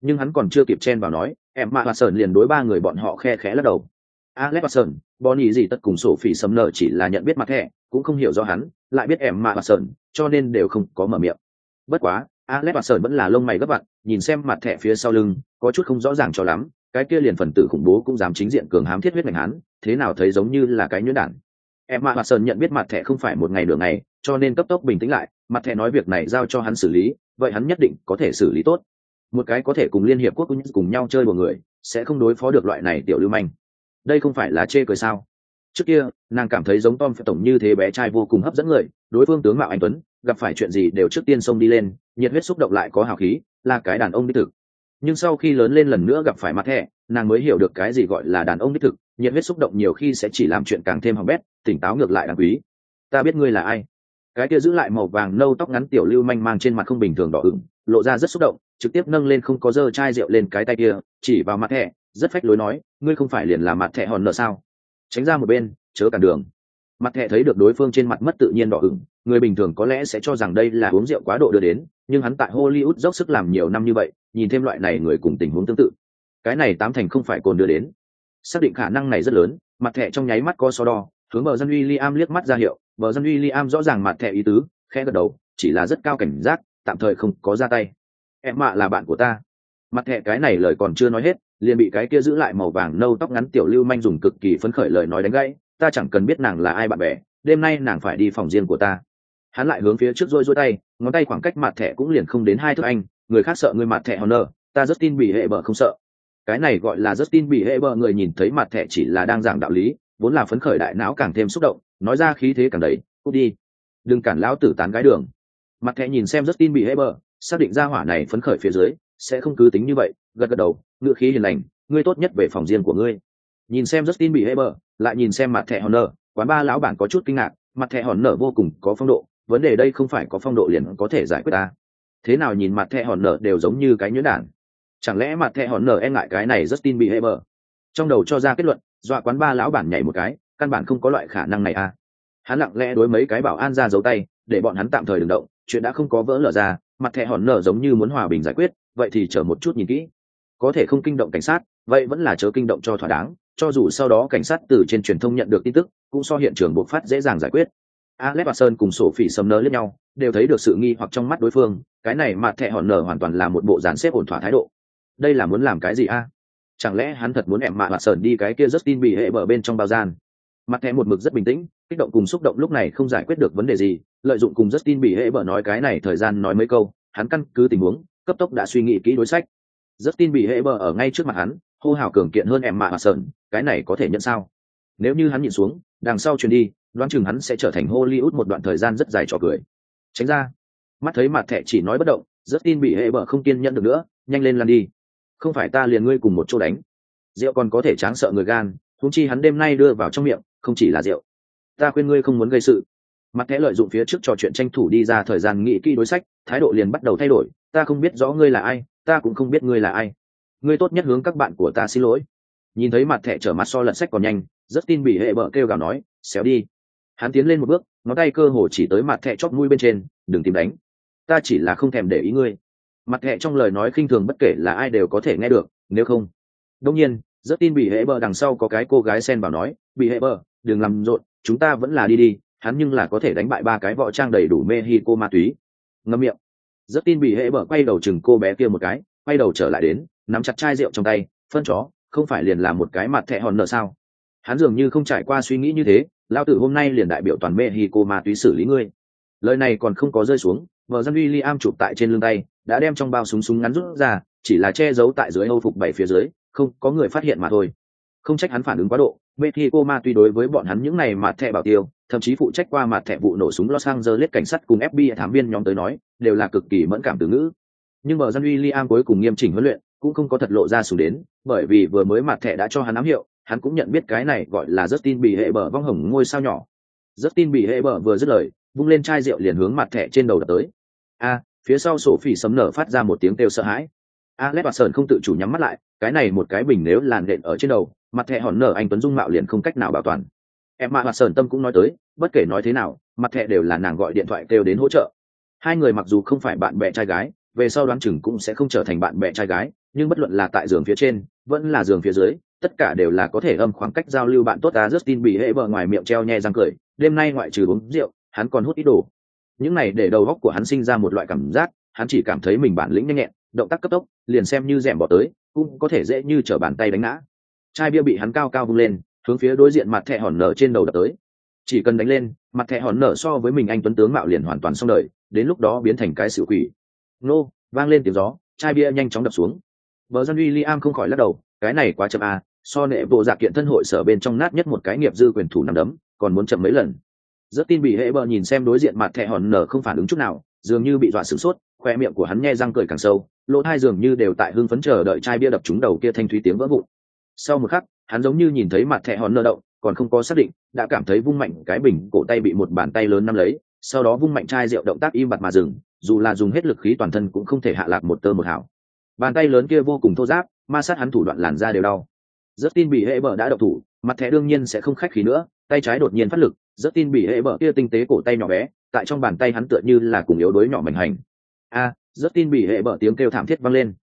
Nhưng hắn còn chưa kịp chen vào nói, em mạ và sơn liền đối ba người bọn họ khe khẽ lắc đầu. Alex và sờn bonnie gì tất cùng sổ phỉ sầm nở chỉ là nhận biết mặt thẻ, cũng không hiểu do hắn, lại biết em mạ và sờn cho nên đều không có mở miệng. Bất quá, alex và sờn vẫn là lông mày gấp vặn, nhìn xem mặt thẻ phía sau lưng, có chút không rõ ràng cho lắm, cái kia liền phần tử khủng bố cũng dám chính diện cường hám thiết huyết ngành hắn, thế nào thấy giống như là cái nhuyễn đản em mạ và sơn nhận biết mặt thẻ không phải một ngày nửa ngày, cho nên cấp tốc bình tĩnh lại, mặt thẻ nói việc này giao cho hắn xử lý, vậy hắn nhất định có thể xử lý tốt. Một cái có thể cùng liên hiệp quốc cùng nhau chơi một người, sẽ không đối phó được loại này tiểu lưu manh. Đây không phải là chê cười sao? Trước kia, nàng cảm thấy giống tom phải tổng như thế bé trai vô cùng hấp dẫn người, đối phương tướng mạo anh tuấn, gặp phải chuyện gì đều trước tiên xông đi lên, nhiệt huyết xúc động lại có hào khí, là cái đàn ông đích thực. Nhưng sau khi lớn lên lần nữa gặp phải mặt thẻ, nàng mới hiểu được cái gì gọi là đàn ông đích thực, nhiệt huyết xúc động nhiều khi sẽ chỉ làm chuyện càng thêm hỏng bét tỉnh táo ngược lại đáng quý. Ta biết ngươi là ai. Cái kia giữ lại màu vàng nâu tóc ngắn tiểu lưu manh mang trên mặt không bình thường đỏ ửng, lộ ra rất xúc động, trực tiếp nâng lên không có dơ chai rượu lên cái tay kia, chỉ vào mặt thẻ, rất phách lối nói, ngươi không phải liền là mặt thẻ hòn nợ sao? Tránh ra một bên, chớ cản đường. Mặt thẻ thấy được đối phương trên mặt mất tự nhiên đỏ ửng, người bình thường có lẽ sẽ cho rằng đây là uống rượu quá độ đưa đến, nhưng hắn tại hollywood dốc sức làm nhiều năm như vậy, nhìn thêm loại này người cùng tình huống tương tự. Cái này tám thành không phải cồn đưa đến. Xác định khả năng này rất lớn, mặt thẻ trong nháy mắt có so đo hướng bờ dân uy liam liếc mắt ra hiệu, bờ dân uy liam rõ ràng mặt thẻ ý tứ, khẽ gật đầu, chỉ là rất cao cảnh giác, tạm thời không có ra tay. Em mạ là bạn của ta. Mặt thẻ cái này lời còn chưa nói hết, liền bị cái kia giữ lại màu vàng nâu tóc ngắn tiểu lưu manh dùng cực kỳ phấn khởi lời nói đánh gãy, ta chẳng cần biết nàng là ai bạn bè, đêm nay nàng phải đi phòng riêng của ta. Hắn lại hướng phía trước rôi rôi tay, ngón tay khoảng cách mặt thẻ cũng liền không đến hai thước anh, người khác sợ người mặt thẻ honor, ta rất tin bị hệ bờ không sợ. Cái này gọi là rất tin bị hệ bờ người nhìn thấy mặt thẻ chỉ là đang giảng đạo lý vốn là phấn khởi đại não càng thêm xúc động nói ra khí thế càng đầy cút đi đừng cản lão tử tán gái đường mặt thẹ nhìn xem rất tin bị hễ bờ xác định ra hỏa này phấn khởi phía dưới sẽ không cứ tính như vậy gật gật đầu ngựa khí hiền lành ngươi tốt nhất về phòng riêng của ngươi nhìn xem rất tin bị Heber, lại nhìn xem mặt thẹ hòn nở, quán ba lão bản có chút kinh ngạc, mặt thẹ hòn nở vô cùng có phong độ, vấn đề đây không phải có phong độ liền có thể giải quyết ta. Thế nào nhìn mặt thẹ hòn nở đều giống như cái nhuyễn đản. Chẳng lẽ mặt thẹ hòn nở e ngại cái này rất tin bị Heber? Trong đầu cho ra kết luận, dọa quán ba lão bản nhảy một cái, căn bản không có loại khả năng này à. Hắn lặng lẽ đối mấy cái bảo an ra giấu tay, để bọn hắn tạm thời đừng động, chuyện đã không có vỡ lở ra, mặt thẻ hòn nở giống như muốn hòa bình giải quyết, vậy thì chờ một chút nhìn kỹ. Có thể không kinh động cảnh sát, vậy vẫn là chớ kinh động cho thỏa đáng cho dù sau đó cảnh sát từ trên truyền thông nhận được tin tức cũng so hiện trường bộc phát dễ dàng giải quyết alex và sơn cùng sổ phỉ sầm nơ lẫn nhau đều thấy được sự nghi hoặc trong mắt đối phương cái này mặt thẹ hòn nở hoàn toàn là một bộ dàn xếp ổn thỏa thái độ đây là muốn làm cái gì a chẳng lẽ hắn thật muốn em mạ và sờn đi cái kia rất tin bị hệ bờ bên trong bao gian? Mặt thẹ một mực rất bình tĩnh, kích động cùng xúc động lúc này không giải quyết được vấn đề gì, lợi dụng cùng rất tin bị hệ bờ nói cái này thời gian nói mấy câu, hắn căn cứ tình huống, cấp tốc đã suy nghĩ kỹ đối sách. Rất tin bị hệ bờ ở ngay trước mặt hắn, hô hào cường kiện hơn em mạ và sờn cái này có thể nhận sao? Nếu như hắn nhìn xuống, đằng sau chuyền đi, đoán chừng hắn sẽ trở thành hollywood một đoạn thời gian rất dài trò cười. Tránh ra. Mắt thấy mặt thẻ chỉ nói bất động rất tin bị hệ bờ không kiên nhẫn được nữa, nhanh lên lăn đi không phải ta liền ngươi cùng một chỗ đánh. Rượu còn có thể tráng sợ người gan thúng chi hắn đêm nay đưa vào trong miệng, không chỉ là rượu. Ta khuyên ngươi không muốn gây sự. Mặt thẻ lợi dụng phía trước trò chuyện tranh thủ đi ra thời gian nghị kỹ đối sách, thái độ liền bắt đầu thay đổi. Ta không biết rõ ngươi là ai, ta cũng không biết ngươi là ai. Ngươi tốt nhất hướng các bạn của ta xin lỗi. Nhìn thấy mặt thẻ trở mặt so lật sách còn nhanh, rất tin bị hệ bợ kêu gào nói, xéo đi. Hắn tiến lên một bước, ngón tay cơ hồ chỉ tới mặt thẻ chót mũi bên trên, đừng tìm đánh. Ta chỉ là không thèm để ý ngươi mặt hệ trong lời nói khinh thường bất kể là ai đều có thể nghe được, nếu không. Đông nhiên, rất tin bị hệ bờ đằng sau có cái cô gái sen bảo nói, bị hệ bờ, đừng làm rộn, chúng ta vẫn là đi đi, hắn nhưng là có thể đánh bại ba cái võ trang đầy đủ mê hi cô ma túy. Ngâm miệng. Rất tin bị hệ bờ quay đầu chừng cô bé kia một cái, quay đầu trở lại đến, nắm chặt chai rượu trong tay, phân chó, không phải liền là một cái mặt thẹ hòn nợ sao? Hắn dường như không trải qua suy nghĩ như thế lao tử hôm nay liền đại biểu toàn mê hi cô ma túy xử lý ngươi. Lời này còn không có rơi xuống, vợ dân uy li am chụp tại trên lưng tay đã đem trong bao súng súng ngắn rút ra, chỉ là che giấu tại dưới âu phục bảy phía dưới, không có người phát hiện mà thôi. Không trách hắn phản ứng quá độ mê hi cô ma tuy đối với bọn hắn những này mặt thẻ bảo tiêu, thậm chí phụ trách qua mặt thẻ vụ nổ súng los angeles cảnh sát cùng fbi thám viên nhóm tới nói, đều là cực kỳ mẫn cảm từ ngữ. Nhưng vợ dân uy li am cuối cùng nghiêm chỉnh huấn luyện, cũng không có thật lộ ra súng đến, bởi vì vừa mới mặt thẻ đã cho hắn ám hiệu, hắn cũng nhận biết cái này gọi là rất tin bị hệ bờ vong hồng ngôi sao nhỏ. Rất tin bị hệ bờ vừa dứt lời, vung lên chai rượu liền hướng mặt thẻ trên đầu đập tới. A phía sau sổ phỉ sấm nở phát ra một tiếng kêu sợ hãi Alex và Sơn không tự chủ nhắm mắt lại, cái này một cái bình nếu làn đện ở trên đầu, mặt thẹ hòn nở anh Tuấn Dung mạo liền không cách nào bảo toàn. Em mà Sơn tâm cũng nói tới, bất kể nói thế nào, mặt thẹ đều là nàng gọi điện thoại kêu đến hỗ trợ. Hai người mặc dù không phải bạn bè trai gái, về sau đoán chừng cũng sẽ không trở thành bạn bè trai gái, nhưng bất luận là tại giường phía trên vẫn là giường phía dưới tất cả đều là có thể âm khoảng cách giao lưu bạn tốt ta Justin bị hệ bờ ngoài miệng treo nhe răng cười đêm nay ngoại trừ uống rượu hắn còn hút ít đồ những này để đầu góc của hắn sinh ra một loại cảm giác hắn chỉ cảm thấy mình bản lĩnh nhanh nhẹn động tác cấp tốc liền xem như rèm bỏ tới cũng có thể dễ như trở bàn tay đánh ngã. Chai bia bị hắn cao cao vung lên hướng phía đối diện mặt thẹ hòn nở trên đầu đập tới. Chỉ cần đánh lên mặt thẹ hòn nở so với mình anh tuấn tướng mạo liền hoàn toàn xong đời đến lúc đó biến thành cái sự quỷ. Nô vang lên tiếng gió chai bia nhanh chóng đập xuống. Vợ dân William không khỏi lắc đầu, cái này quá chậm à, so nệ bộ dạ kiện thân hội sở bên trong nát nhất một cái nghiệp dư quyền thủ nằm đấm, còn muốn chậm mấy lần. Rất tin bị hệ bờ nhìn xem đối diện mặt thẻ hòn nở không phản ứng chút nào, dường như bị dọa sửng sốt, khoe miệng của hắn nhe răng cười càng sâu, lỗ hai dường như đều tại hưng phấn chờ đợi chai bia đập trúng đầu kia thanh thúy tiếng vỡ vụn. Sau một khắc, hắn giống như nhìn thấy mặt thẻ hòn nở động, còn không có xác định, đã cảm thấy vung mạnh cái bình cổ tay bị một bàn tay lớn nắm lấy, sau đó vung mạnh chai rượu động tác im bặt mà dừng, dù là dùng hết lực khí toàn thân cũng không thể hạ lạc một tơ một hảo. bàn tay lớn kia vô cùng thô giáp ma sát hắn thủ đoạn làn ra đều đau rất tin bị hệ bờ đã độc thủ mặt thẻ đương nhiên sẽ không khách khí nữa tay trái đột nhiên phát lực rất tin bị hệ bờ kia tinh tế cổ tay nhỏ bé tại trong bàn tay hắn tựa như là cùng yếu đuối nhỏ mảnh hành a rất tin bị hệ bờ tiếng kêu thảm thiết vang lên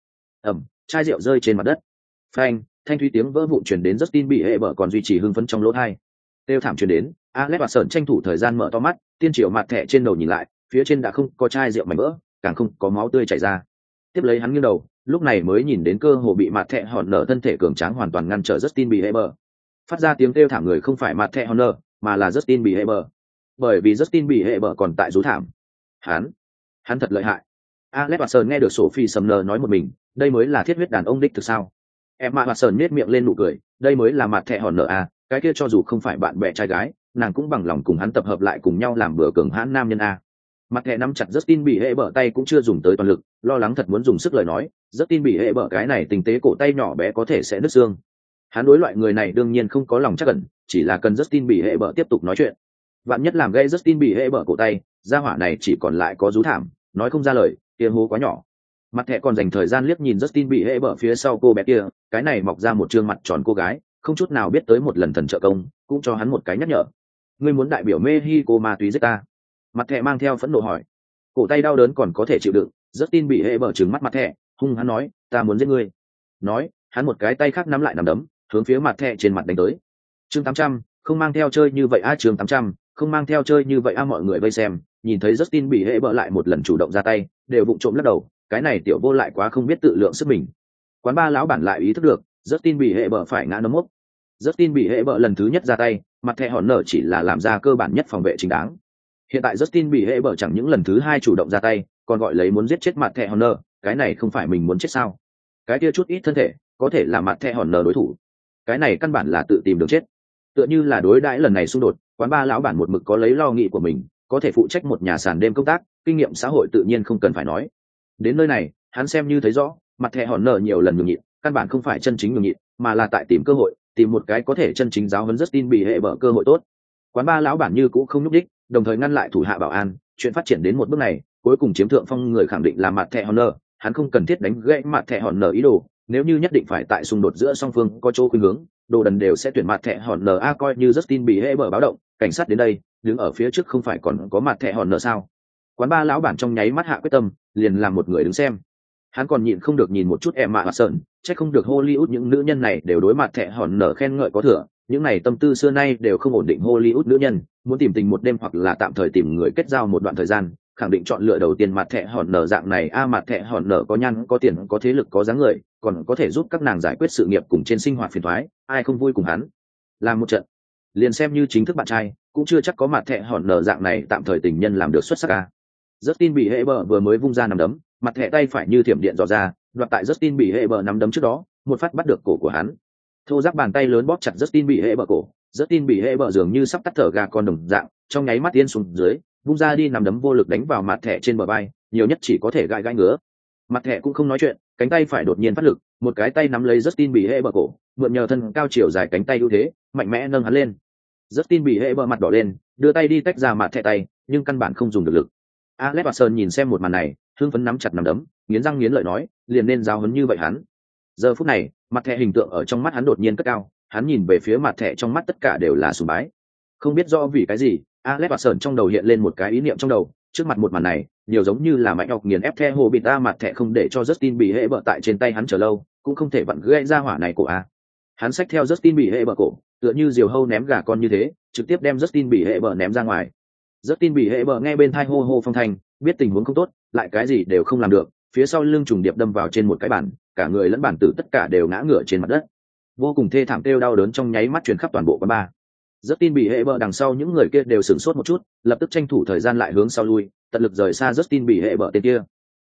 ẩm chai rượu rơi trên mặt đất phanh thanh thúy tiếng vỡ vụn truyền đến Justin bị hệ bờ còn duy trì hưng phấn trong lỗ tai. kêu thảm truyền đến, Alex và Sơn tranh thủ thời gian mở to mắt, tiên triệu mặt thẻ trên đầu nhìn lại, phía trên đã không có chai rượu mảnh vỡ, càng không có máu tươi chảy ra. Tiếp lấy hắn nghiêng đầu, lúc này mới nhìn đến cơ hồ bị mặt thẹ hòn nở thân thể cường tráng hoàn toàn ngăn trở Justin bị hệ bờ, Phát ra tiếng kêu thảm người không phải mặt thẹ hòn nở, mà là Justin Bieber. Bởi vì Justin Bieber còn tại rú thảm. Hắn, hắn thật lợi hại. Alex Watson nghe được Sophie Sumner nói một mình, đây mới là thiết huyết đàn ông đích thực sao? Em Watson nhếch miệng lên nụ cười, đây mới là mặt thẻ hòn nợ à, cái kia cho dù không phải bạn bè trai gái, nàng cũng bằng lòng cùng hắn tập hợp lại cùng nhau làm bữa cường hãn nam nhân a. Mặt thẻ nắm chặt Justin bị hệ bở tay cũng chưa dùng tới toàn lực, lo lắng thật muốn dùng sức lời nói, Justin bị hệ bở cái này tình tế cổ tay nhỏ bé có thể sẽ nứt xương. Hắn đối loại người này đương nhiên không có lòng chắc ẩn, chỉ là cần Justin bị hệ bở tiếp tục nói chuyện. Bạn nhất làm gây Justin bị hệ bở cổ tay, gia hỏa này chỉ còn lại có rú thảm, nói không ra lời, kia hố quá nhỏ mặt thẹ còn dành thời gian liếc nhìn Justin bị hệ bở phía sau cô bé kia, cái này mọc ra một trương mặt tròn cô gái, không chút nào biết tới một lần thần trợ công, cũng cho hắn một cái nhắc nhở. Ngươi muốn đại biểu Mexico ma túy giết ta? Mặt thẹ mang theo phẫn nộ hỏi. Cổ tay đau đớn còn có thể chịu đựng, Justin bị hệ bở trừng mắt mặt thẹ hung hắn nói, ta muốn giết ngươi. Nói, hắn một cái tay khác nắm lại nằm đấm, hướng phía mặt thẻ trên mặt đánh tới. Chương 800, không mang theo chơi như vậy a à, chương 800, không mang theo chơi như vậy a mọi người vây xem, nhìn thấy Justin bị hệ bỡ lại một lần chủ động ra tay, đều vụng trộm lắc đầu, cái này tiểu vô lại quá không biết tự lượng sức mình. Quán ba lão bản lại ý thức được rất tin bị hệ bỡ phải ngã nấm mốc. Rất tin bị hệ bỡ lần thứ nhất ra tay mặt thẻ hòn nở chỉ là làm ra cơ bản nhất phòng vệ chính đáng. Hiện tại rất tin bị hệ bỡ chẳng những lần thứ hai chủ động ra tay còn gọi lấy muốn giết chết mặt thẻ hòn nở cái này không phải mình muốn chết sao? Cái kia chút ít thân thể có thể là mặt thẻ hòn nở đối thủ cái này căn bản là tự tìm đường chết. Tựa như là đối đãi lần này xung đột quán ba lão bản một mực có lấy lo nghĩ của mình có thể phụ trách một nhà sàn đêm công tác kinh nghiệm xã hội tự nhiên không cần phải nói. Đến nơi này hắn xem như thấy rõ mặt thẻ hòn nợ nhiều lần nhường nhịn căn bản không phải chân chính nhường nhịn mà là tại tìm cơ hội tìm một cái có thể chân chính giáo huấn rất tin bị hệ bở cơ hội tốt. Quán ba lão bản như cũng không nhúc đích đồng thời ngăn lại thủ hạ bảo an chuyện phát triển đến một bước này cuối cùng chiếm thượng phong người khẳng định là mặt thẻ hòn nợ, hắn không cần thiết đánh gãy mặt thẻ hòn nợ ý đồ nếu như nhất định phải tại xung đột giữa song phương có chỗ khuynh hướng, đồ đần đều sẽ tuyển mặt thẻ hòn n a coi như Justin bị hễ bở báo động, cảnh sát đến đây, đứng ở phía trước không phải còn có mặt thẻ hòn n sao? Quán ba lão bản trong nháy mắt hạ quyết tâm, liền làm một người đứng xem. Hắn còn nhịn không được nhìn một chút em mạ mặt sợn chắc không được hollywood những nữ nhân này đều đối mặt thẻ hòn nở khen ngợi có thừa, những này tâm tư xưa nay đều không ổn định hollywood nữ nhân, muốn tìm tình một đêm hoặc là tạm thời tìm người kết giao một đoạn thời gian khẳng định chọn lựa đầu tiên mặt thẻ hòn nở dạng này. A mặt thẻ hòn nở có nhăn có tiền có thế lực có dáng người còn có thể giúp các nàng giải quyết sự nghiệp cùng trên sinh hoạt phiền thoái ai không vui cùng hắn? Làm một trận. Liền xem như chính thức bạn trai cũng chưa chắc có mặt thẻ hòn nở dạng này tạm thời tình nhân làm được xuất sắc a. Justin bị hệ bờ vừa mới vung ra nắm đấm, mặt thẻ tay phải như thiểm điện dò ra, đoạt tại Justin bị hệ bờ nắm đấm trước đó, một phát bắt được cổ của hắn. Thô giáp bàn tay lớn bóp chặt Justin bị hệ bờ cổ, Justin bị hệ bờ dường như sắp tắt thở gà con đồng dạng, trong nháy mắt tiên xuống dưới, vung ra đi nằm đấm vô lực đánh vào mặt thẻ trên bờ vai, nhiều nhất chỉ có thể gãi gãi ngứa. Mặt thẻ cũng không nói chuyện, cánh tay phải đột nhiên phát lực, một cái tay nắm lấy Justin bị hệ bờ cổ, mượn nhờ thân cao chiều dài cánh tay ưu thế, mạnh mẽ nâng hắn lên. Justin bị hệ bờ mặt đỏ lên, đưa tay đi tách ra mặt thẻ tay, nhưng căn bản không dùng được lực Alex và Sơn nhìn xem một màn này, hưng phấn nắm chặt nằm đấm, nghiến răng nghiến lợi nói, liền nên giáo hấn như vậy hắn. Giờ phút này, mặt thẻ hình tượng ở trong mắt hắn đột nhiên cất cao, hắn nhìn về phía mặt thẻ trong mắt tất cả đều là sùng bái. Không biết do vì cái gì, Alex Watson trong đầu hiện lên một cái ý niệm trong đầu, trước mặt một màn này, nhiều giống như là mạnh ọc nghiền ép theo hồ bị ta mặt thẻ không để cho Justin bị hệ bợ tại trên tay hắn chờ lâu, cũng không thể vặn gãy ra hỏa này của a. Hắn xách theo Justin bị hệ bợ cổ, tựa như diều hâu ném gà con như thế, trực tiếp đem Justin bị hệ bợ ném ra ngoài. Justin bị hệ bờ nghe bên tai hô hô phong thanh biết tình huống không tốt lại cái gì đều không làm được phía sau lưng trùng điệp đâm vào trên một cái bản cả người lẫn bản tử tất cả đều ngã ngửa trên mặt đất. Vô cùng thê thảm kêu đau đớn trong nháy mắt truyền khắp toàn bộ quán ba rất tin bị hệ bờ đằng sau những người kia đều sửng sốt một chút lập tức tranh thủ thời gian lại hướng sau lui tận lực rời xa rất tin bị hệ bờ tên kia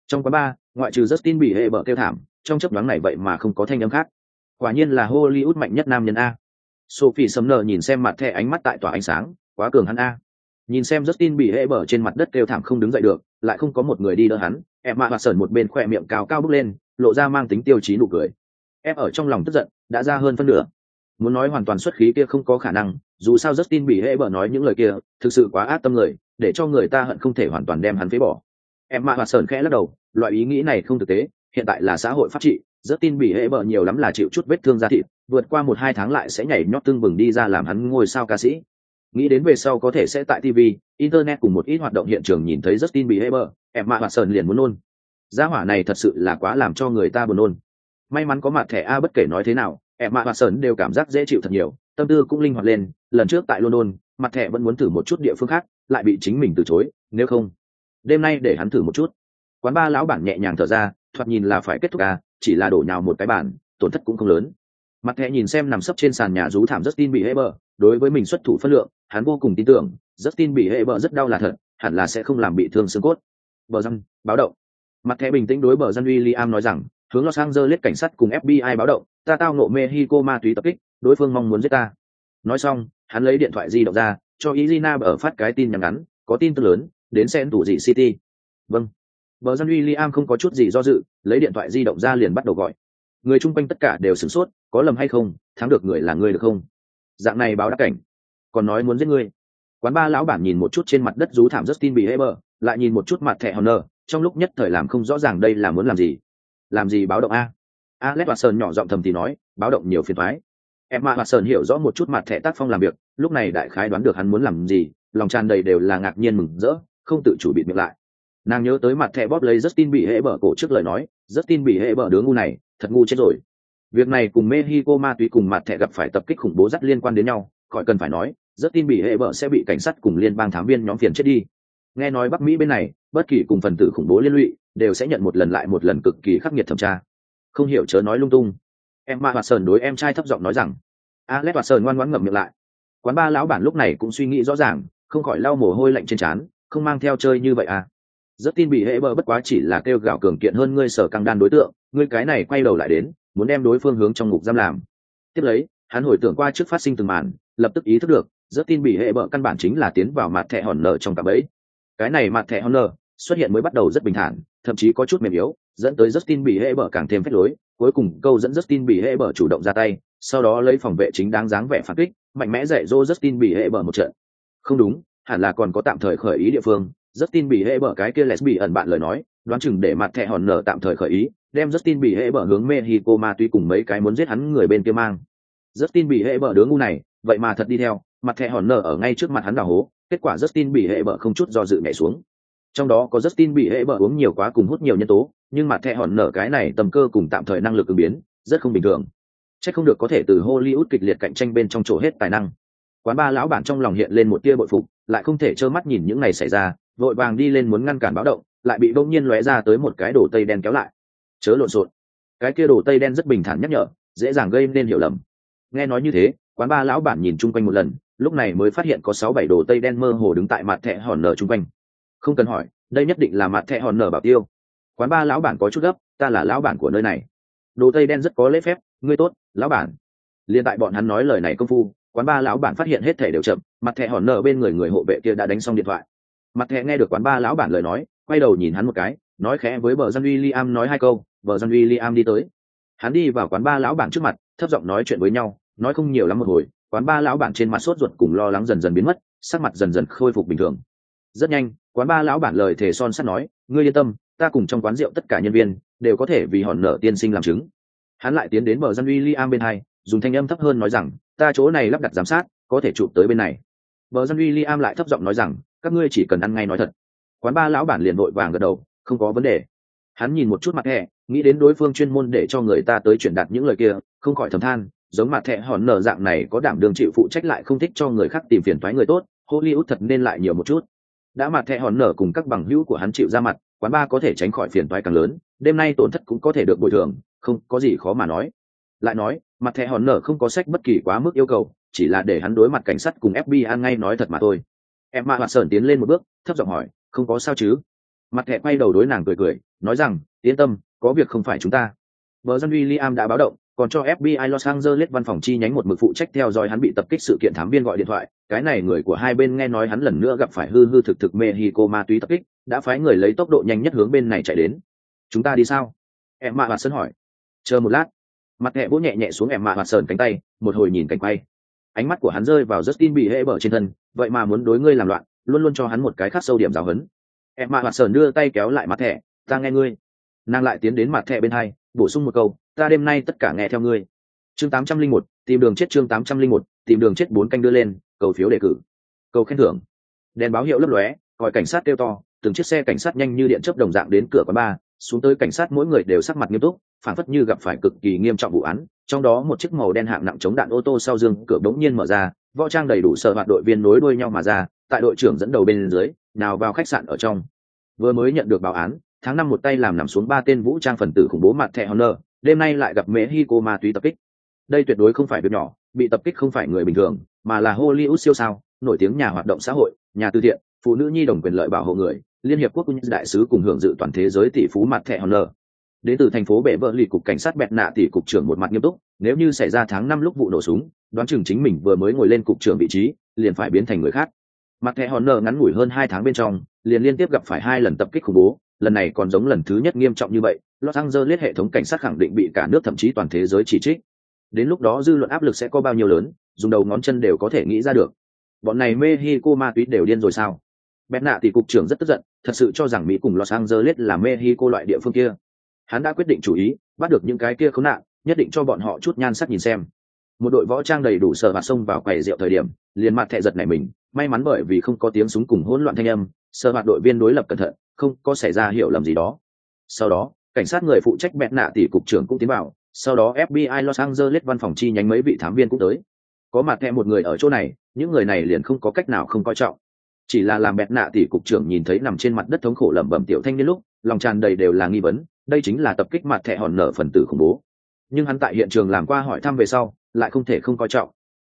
trong quán ba ngoại trừ rất tin bị hệ bờ kêu thảm trong chấp đoán này vậy mà không có thanh âm khác quả nhiên là hollywood mạnh nhất nam nhân a sophie sầm nờ nhìn xem mặt thẻ ánh mắt tại tòa ánh sáng quá cường hắn a nhìn xem Justin bị hệ bờ trên mặt đất kêu thảm không đứng dậy được, lại không có một người đi đỡ hắn, em mạ và sởn một bên khỏe miệng cao cao bước lên, lộ ra mang tính tiêu chí nụ cười. Em ở trong lòng tức giận, đã ra hơn phân nửa. Muốn nói hoàn toàn xuất khí kia không có khả năng, dù sao Justin bị hệ bở nói những lời kia, thực sự quá ác tâm lời, để cho người ta hận không thể hoàn toàn đem hắn phế bỏ. Em mạ hoạt sởn khẽ lắc đầu, loại ý nghĩ này không thực tế, hiện tại là xã hội pháp trị, Justin bị hệ bở nhiều lắm là chịu chút vết thương da thịt, vượt qua một hai tháng lại sẽ nhảy nhót tương bừng đi ra làm hắn ngôi sao ca sĩ. Nghĩ đến về sau có thể sẽ tại tv internet cùng một ít hoạt động hiện trường nhìn thấy justin bieber em mạ hoạt sơn liền muốn nôn. Gia hỏa này thật sự là quá làm cho người ta buồn nôn. May mắn có mặt thẻ a bất kể nói thế nào em mạ và đều cảm giác dễ chịu thật nhiều tâm tư cũng linh hoạt lên lần trước tại london, mặt thẻ vẫn muốn thử một chút địa phương khác, lại bị chính mình từ chối, nếu không, đêm nay để hắn thử một chút. Quán ba lão bản nhẹ nhàng thở ra, thoạt nhìn là phải kết thúc à chỉ là đổ nhào một cái bản tổn thất cũng không lớn. Mặt thẻ nhìn xem nằm sấp trên sàn nhà rú thảm justin bị hễ bờ đối với mình xuất thủ phân lượng, hắn vô cùng tin tưởng, justin bị hễ bờ rất đau là thật, hẳn là sẽ không làm bị thương xương cốt. Bờ răng, báo động. Mặt thẻ bình tĩnh đối bờ dân uy liam nói rằng, hướng los angeles cảnh sát cùng fbi báo động, ta tao nộ mexico ma túy tập kích, đối phương mong muốn giết ta. Nói xong hắn lấy điện thoại di động ra, cho izina ở phát cái tin nhắn ngắn, có tin tức lớn, đến sen tủ dị city. Vâng. Vợ dân uy liam không có chút gì do dự, lấy điện thoại di động ra liền bắt đầu gọi. Người chung quanh tất cả đều sửng sốt, có lầm hay không, thắng được người là người được không? Dạng này báo đắc cảnh. Còn nói muốn giết ngươi quán ba lão bản nhìn một chút trên mặt đất rú thảm justin bị heber lại nhìn một chút mặt thẻ honor, trong lúc nhất thời làm không rõ ràng đây là muốn làm gì. Làm gì báo động a? Alex watson nhỏ giọng thầm thì nói, báo động nhiều phiền thoái emma watson hiểu rõ một chút mặt thẻ tác phong làm việc, lúc này đại khái đoán được hắn muốn làm gì, lòng tràn đầy đều là ngạc nhiên mừng rỡ, không tự chủ bị miệng lại. Nàng nhớ tới mặt thẻ bóp lấy justin bị hệ bở cổ trước lời nói, justin bị hệ bở đứa ngu này, thật ngu chết rồi. Việc này cùng mexico ma túy cùng mặt thẻ gặp phải tập kích khủng bố rất liên quan đến nhau, khỏi cần phải nói, justin bị hệ bở sẽ bị cảnh sát cùng liên bang thám viên nhóm phiền chết đi. Nghe nói bắc mỹ bên này, bất kỳ cùng phần tử khủng bố liên lụy, đều sẽ nhận một lần lại một lần cực kỳ khắc nghiệt thẩm tra. Không hiểu chớ nói lung tung em ma hoạt sơn đối em trai thấp giọng nói rằng, alex hoạt sơn ngoan ngoãn ngậm miệng lại. Quán ba lão bản lúc này cũng suy nghĩ rõ ràng, không khỏi lau mồ hôi lạnh trên trán, không mang theo chơi như vậy à? Rất tin bị hệ bờ bất quá chỉ là kêu gạo cường kiện hơn ngươi sở căng đan đối tượng, ngươi cái này quay đầu lại đến, muốn đem đối phương hướng trong ngục giam làm. Tiếp lấy, hắn hồi tưởng qua trước phát sinh từng màn, lập tức ý thức được, rất tin bị hệ bờ căn bản chính là tiến vào mặt thẻ hòn nở trong cả ấy cái này mặt thẻ honor xuất hiện mới bắt đầu rất bình thản, thậm chí có chút mềm yếu, dẫn tới rất tin bị hệ bở càng thêm phép lối cuối cùng câu dẫn Justin bị hệ bở chủ động ra tay, sau đó lấy phòng vệ chính đáng dáng vẻ phản kích, mạnh mẽ dạy dỗ Justin bị hệ bở một trận không đúng, hẳn là còn có tạm thời khởi ý địa phương, Justin bị hệ bở cái kia lesbi ẩn bạn lời nói, đoán chừng để mặt thẻ hòn nở tạm thời khởi ý, đem Justin bị hệ bở hướng Mexico ma túy cùng mấy cái muốn giết hắn người bên kia mang Justin bị hệ bở đứa ngu này, vậy mà thật đi theo, mặt thẻ hòn nở ở ngay trước mặt hắn đào hố, kết quả Justin bị hệ bở không chút do dự nhảy xuống. Trong đó có Justin bị hệ bở uống nhiều quá cùng hút nhiều nhân tố, nhưng mặt thẻ hòn nở cái này tầm cơ cùng tạm thời năng lực ứng biến, rất không bình thường. Chắc không được có thể từ Hollywood kịch liệt cạnh tranh bên trong chỗ hết tài năng. Quán ba lão bản trong lòng hiện lên một tia bội phục, lại không thể trơ mắt nhìn những này xảy ra, vội vàng đi lên muốn ngăn cản báo động, lại bị bỗng nhiên lóe ra tới một cái đồ tây đen kéo lại. Chớ lộn xộn. Cái kia đồ tây đen rất bình thản nhắc nhở, dễ dàng gây nên hiểu lầm. Nghe nói như thế, quán ba lão bản nhìn chung quanh một lần, lúc này mới phát hiện có sáu bảy đồ tây đen mơ hồ đứng tại mặt thẻ hòn nở chung quanh không cần hỏi, đây nhất định là mặt thẻ hòn nở bảo tiêu. Quán ba lão bản có chút gấp, ta là lão bản của nơi này. Đồ tây đen rất có lễ phép, ngươi tốt, lão bản. Liền tại bọn hắn nói lời này công phu, quán ba lão bản phát hiện hết thẻ đều chậm, mặt thẻ hòn nở bên người người hộ vệ kia đã đánh xong điện thoại. Mặt thẻ nghe được quán ba lão bản lời nói, quay đầu nhìn hắn một cái, nói khẽ với bờ dân uy liam nói hai câu, bờ dân uy liam đi tới. Hắn đi vào quán ba lão bản trước mặt, thấp giọng nói chuyện với nhau, nói không nhiều lắm một hồi, quán ba lão bản trên mặt sốt ruột cùng lo lắng dần dần biến mất, sắc mặt dần dần khôi phục bình thường. Rất nhanh quán ba lão bản lời thề son sắt nói, ngươi yên tâm, ta cùng trong quán rượu tất cả nhân viên đều có thể vì hòn nở tiên sinh làm chứng. Hắn lại tiến đến bờ dân uy liam bên hai, dùng thanh âm thấp hơn nói rằng, ta chỗ này lắp đặt giám sát, có thể chụp tới bên này. Bờ dân uy liam lại thấp giọng nói rằng, các ngươi chỉ cần ăn ngay nói thật. Quán ba lão bản liền vội vàng gật đầu, không có vấn đề. Hắn nhìn một chút mặt hẹ nghĩ đến đối phương chuyên môn để cho người ta tới truyền đạt những lời kia, không khỏi thầm than, giống mặt thẻ hòn nở dạng này có đảm đương chịu phụ trách lại không thích cho người khác tìm phiền thoái người tốt, hollywood thật nên lại nhiều một chút đã mặt thẻ hòn nở cùng các bằng hữu của hắn chịu ra mặt quán ba có thể tránh khỏi phiền toái càng lớn đêm nay tổn thất cũng có thể được bồi thường không có gì khó mà nói. Lại nói mặt thẻ hòn nở không có sách bất kỳ quá mức yêu cầu chỉ là để hắn đối mặt cảnh sát cùng fbi ngay nói thật mà thôi. Em mạ hoạt sơn tiến lên một bước thấp giọng hỏi không có sao chứ? Mặt thẻ quay đầu đối nàng cười cười nói rằng yên tâm có việc không phải chúng ta. Vợ dân William đã báo động, còn cho FBI Los Angeles văn phòng chi nhánh một mực phụ trách theo dõi hắn bị tập kích sự kiện thám viên gọi điện thoại, cái này người của hai bên nghe nói hắn lần nữa gặp phải hư hư thực thực Mexico ma túy tập kích, đã phái người lấy tốc độ nhanh nhất hướng bên này chạy đến. Chúng ta đi sao? Em mạ Hoạt Sơn hỏi. Chờ một lát. Mặt nhẹ vỗ nhẹ nhẹ xuống em mạ Hoạt Sơn cánh tay, một hồi nhìn cánh quay. Ánh mắt của hắn rơi vào Justin bị hệ bở trên thân, vậy mà muốn đối ngươi làm loạn, luôn luôn cho hắn một cái khác sâu điểm giáo hấn. Em mạ Hoạt Sơn đưa tay kéo lại mặt thẻ, ta nghe ngươi. Nàng lại tiến đến mặt thẻ bên hai, bổ sung một câu, ta đêm nay tất cả nghe theo ngươi. Chương tám trăm linh một, tìm đường chết chương tám trăm linh một, tìm đường chết bốn canh đưa lên, cầu phiếu đề cử. Cầu khen thưởng. Đèn báo hiệu lấp lóe, gọi cảnh sát kêu to, từng chiếc xe cảnh sát nhanh như điện chớp đồng dạng đến cửa quán ba xuống tới cảnh sát mỗi người đều sắc mặt nghiêm túc, phản phất như gặp phải cực kỳ nghiêm trọng vụ án, trong đó một chiếc màu đen hạng nặng chống đạn ô tô sau dương cửa bỗng nhiên mở ra, võ trang đầy đủ sợ hoạt đội viên nối đuôi nhau mà ra, tại đội trưởng dẫn đầu bên dưới, nào vào khách sạn ở trong. Vừa mới nhận được báo án, tháng năm một tay làm nằm xuống ba tên vũ trang phần tử khủng bố mặt thẻ honor đêm nay lại gặp mẹ hi cô ma túy tập kích. Đây tuyệt đối không phải việc nhỏ, bị tập kích không phải người bình thường, mà là hollywood siêu sao, nổi tiếng nhà hoạt động xã hội, nhà từ thiện, phụ nữ nhi đồng quyền lợi bảo hộ người, liên hiệp quốc quân đại sứ cùng hưởng dự toàn thế giới tỷ phú mặt thẻ honor. Đến từ thành phố bể vợ lì cục cảnh sát bẹt nạ tỷ cục trưởng một mặt nghiêm túc, nếu như xảy ra tháng năm lúc vụ nổ súng, đoán chừng chính mình vừa mới ngồi lên cục trưởng vị trí, liền phải biến thành người khác. Mặt thẻ hòn nợ ngắn ngủi hơn hai tháng bên trong, liền liên tiếp gặp phải hai lần tập kích khủng bố lần này còn giống lần thứ nhất nghiêm trọng như vậy, los angeles hệ thống cảnh sát khẳng định bị cả nước thậm chí toàn thế giới chỉ trích. Đến lúc đó dư luận áp lực sẽ có bao nhiêu lớn, dùng đầu ngón chân đều có thể nghĩ ra được. Bọn này mexico ma túy đều điên rồi sao? Bẹt nạ thì cục trưởng rất tức giận, thật sự cho rằng mỹ cùng los angeles là mexico loại địa phương kia. Hắn đã quyết định chủ ý, bắt được những cái kia khốn nạn, nhất định cho bọn họ chút nhan sắc nhìn xem. Một đội võ trang đầy đủ sợ và xông vào quầy rượu thời điểm, liền mặt thẹ giật này mình, may mắn bởi vì không có tiếng súng cùng hỗn loạn thanh âm sợ mặt đội viên đối lập cẩn thận không có xảy ra hiểu lầm gì đó. Sau đó, cảnh sát người phụ trách bẹt nạ tỷ cục trưởng cũng tiến vào, sau đó fbi los angeles văn phòng chi nhánh mấy vị thám viên cũng tới. Có mặt thẹ một người ở chỗ này, những người này liền không có cách nào không coi trọng. Chỉ là làm bẹt nạ tỷ cục trưởng nhìn thấy nằm trên mặt đất thống khổ lẩm bẩm tiểu thanh niên lúc, lòng tràn đầy đều là nghi vấn, đây chính là tập kích mặt thẻ hòn nở phần tử khủng bố. Nhưng hắn tại hiện trường làm qua hỏi thăm về sau, lại không thể không coi trọng.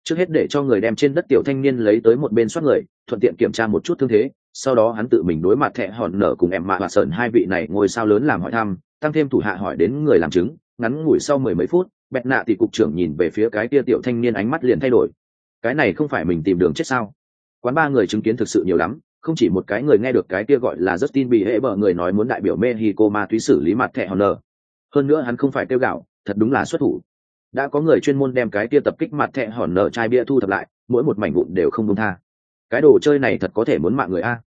Trước hết để cho người đem trên đất tiểu thanh niên lấy tới một bên soát người, thuận tiện kiểm tra một chút thương thế sau đó hắn tự mình đối mặt thẹ hòn nở cùng em mạ và sợn hai vị này ngôi sao lớn làm hỏi thăm tăng thêm thủ hạ hỏi đến người làm chứng ngắn ngủi sau mười mấy phút bẹt nạ thì cục trưởng nhìn về phía cái kia tiểu thanh niên ánh mắt liền thay đổi cái này không phải mình tìm đường chết sao quán ba người chứng kiến thực sự nhiều lắm không chỉ một cái người nghe được cái kia gọi là Justin bị hệ bờ người nói muốn đại biểu Mexico ma túy xử lý mặt thẻ Honor. Hơn nữa hắn không phải tiêu gạo, thật đúng là xuất thủ. Đã có người chuyên môn đem cái kia tập kích mặt thẻ Honor chai bia thu thập lại, mỗi một mảnh vụn đều không buông tha. Cái đồ chơi này thật có thể muốn mạng người a.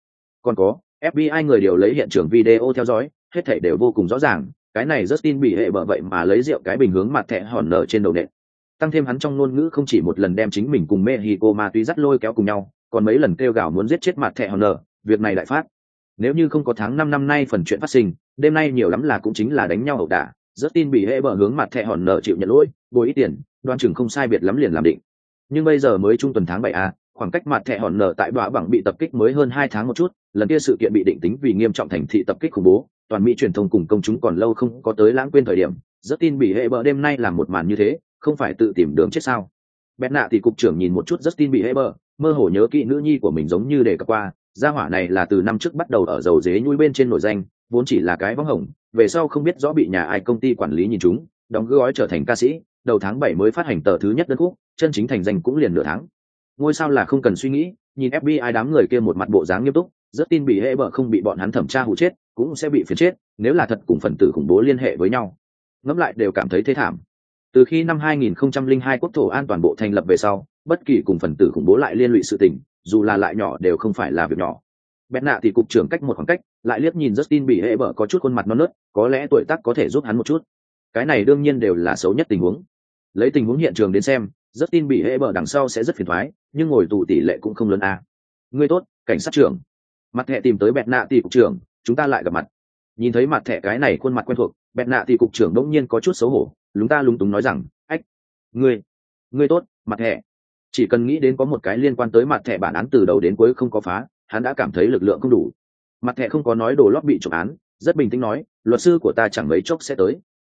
Còn có, FBI người đều lấy hiện trường video theo dõi, hết thảy đều vô cùng rõ ràng, cái này Justin bị hệ bở vậy mà lấy rượu cái bình hướng mặt thẻ nở trên đầu nện. Tăng thêm hắn trong ngôn ngữ không chỉ một lần đem chính mình cùng Mexico ma túy dắt lôi kéo cùng nhau, còn mấy lần kêu gào muốn giết chết mặt thẻ hòn nở việc này lại phát nếu như không có tháng năm năm nay phần chuyện phát sinh đêm nay nhiều lắm là cũng chính là đánh nhau ẩu đả Justin bị hệ bở hướng mặt thẻ hòn nở chịu nhận lỗi bồi ít tiền đoan chừng không sai biệt lắm liền làm định nhưng bây giờ mới trung tuần tháng bảy a khoảng cách mặt thẻ hòn nở tại bạ bằng bị tập kích mới hơn hai tháng một chút, lần kia sự kiện bị định tính vì nghiêm trọng thành thị tập kích khủng bố, toàn mỹ truyền thông cùng công chúng còn lâu không có tới lãng quên thời điểm, rất tin bị hệ bờ đêm nay làm một màn như thế, không phải tự tìm đường chết sao? Bẹt nạ thì cục trưởng nhìn một chút rất tin bị hệ bờ mơ hồ nhớ kỹ nữ nhi của mình giống như để cập qua, gia hỏa này là từ năm trước bắt đầu ở dầu dế nhui bên trên nổi danh, vốn chỉ là cái vắng hồng, về sau không biết rõ bị nhà ai công ty quản lý nhìn chúng, đóng gói trở thành ca sĩ, đầu tháng bảy mới phát hành tờ thứ nhất đất khúc, chân chính thành danh cũng liền nửa tháng ngôi sao là không cần suy nghĩ, nhìn fbi đám người kia một mặt bộ dáng nghiêm túc, rất tin bị hệ bờ không bị bọn hắn thẩm tra hụ chết, cũng sẽ bị phiền chết, nếu là thật cùng phần tử khủng bố liên hệ với nhau. Ngẫm lại đều cảm thấy thế thảm. Từ khi năm 2002 quốc thổ an toàn bộ thành lập về sau, bất kỳ cùng phần tử khủng bố lại liên lụy sự tình, dù là lại nhỏ đều không phải là việc nhỏ. Bẹt nạ thì cục trưởng cách một khoảng cách, lại liếc nhìn justin bị hệ bở có chút khuôn mặt non nớt, có lẽ tuổi tác có thể giúp hắn một chút. Cái này đương nhiên đều là xấu nhất tình huống. Lấy tình huống hiện trường đến xem rất tin bị hệ bờ đằng sau sẽ rất phiền thoái, nhưng ngồi tù tỷ lệ cũng không lớn a. À. ngươi tốt, cảnh sát trưởng. Mặt thẻ tìm tới bẹt nạ tỷ cục trưởng, chúng ta lại gặp mặt. Nhìn thấy mặt thẻ cái này khuôn mặt quen thuộc, bẹt nạ tỷ cục trưởng đông nhiên có chút xấu hổ, lúng ta lúng túng nói rằng, ách, ngươi ngươi tốt, mặt thẻ. Chỉ cần nghĩ đến có một cái liên quan tới mặt thẻ bản án từ đầu đến cuối không có phá, hắn đã cảm thấy lực lượng không đủ. Mặt thẻ không có nói đồ lót bị chụp án, rất bình tĩnh nói, luật sư của ta chẳng mấy chốc sẽ tới.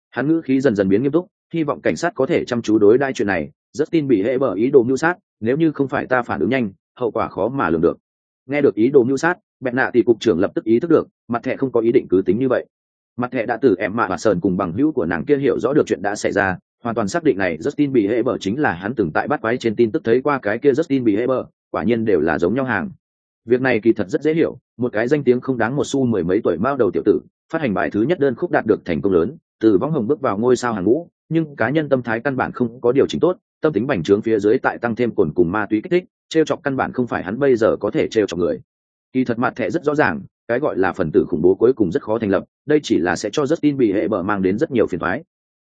Hắn ngữ khí dần dần biến nghiêm túc, hy vọng cảnh sát có thể chăm chú đối đai chuyện này rất tin bị hệ bở ý đồ mưu sát nếu như không phải ta phản ứng nhanh hậu quả khó mà lường được nghe được ý đồ mưu sát bẹn nạ thì cục trưởng lập tức ý thức được mặt thẻ không có ý định cứ tính như vậy mặt thẻ đã từ em mạ và sờn cùng bằng hữu của nàng kia hiểu rõ được chuyện đã xảy ra hoàn toàn xác định này Justin bở chính là hắn từng tại bắt quái trên tin tức thấy qua cái kia Justin bở quả nhiên đều là giống nhau hàng. Việc này kỳ thật rất dễ hiểu, một cái danh tiếng không đáng một xu mười mấy tuổi mao đầu tiểu tử, phát hành bài thứ nhất đơn khúc đạt được thành công lớn, từ võng hồng bước vào ngôi sao hàng ngũ, nhưng cá nhân tâm thái căn bản không có điều chỉnh tốt, tâm tính bành trướng phía dưới tại tăng thêm cồn cùng ma túy kích thích, trêu chọc căn bản không phải hắn bây giờ có thể trêu chọc người. Kỳ thật mặt thẻ rất rõ ràng, cái gọi là phần tử khủng bố cuối cùng rất khó thành lập, đây chỉ là sẽ cho rất tin bỉ hệ bờ mang đến rất nhiều phiền toái.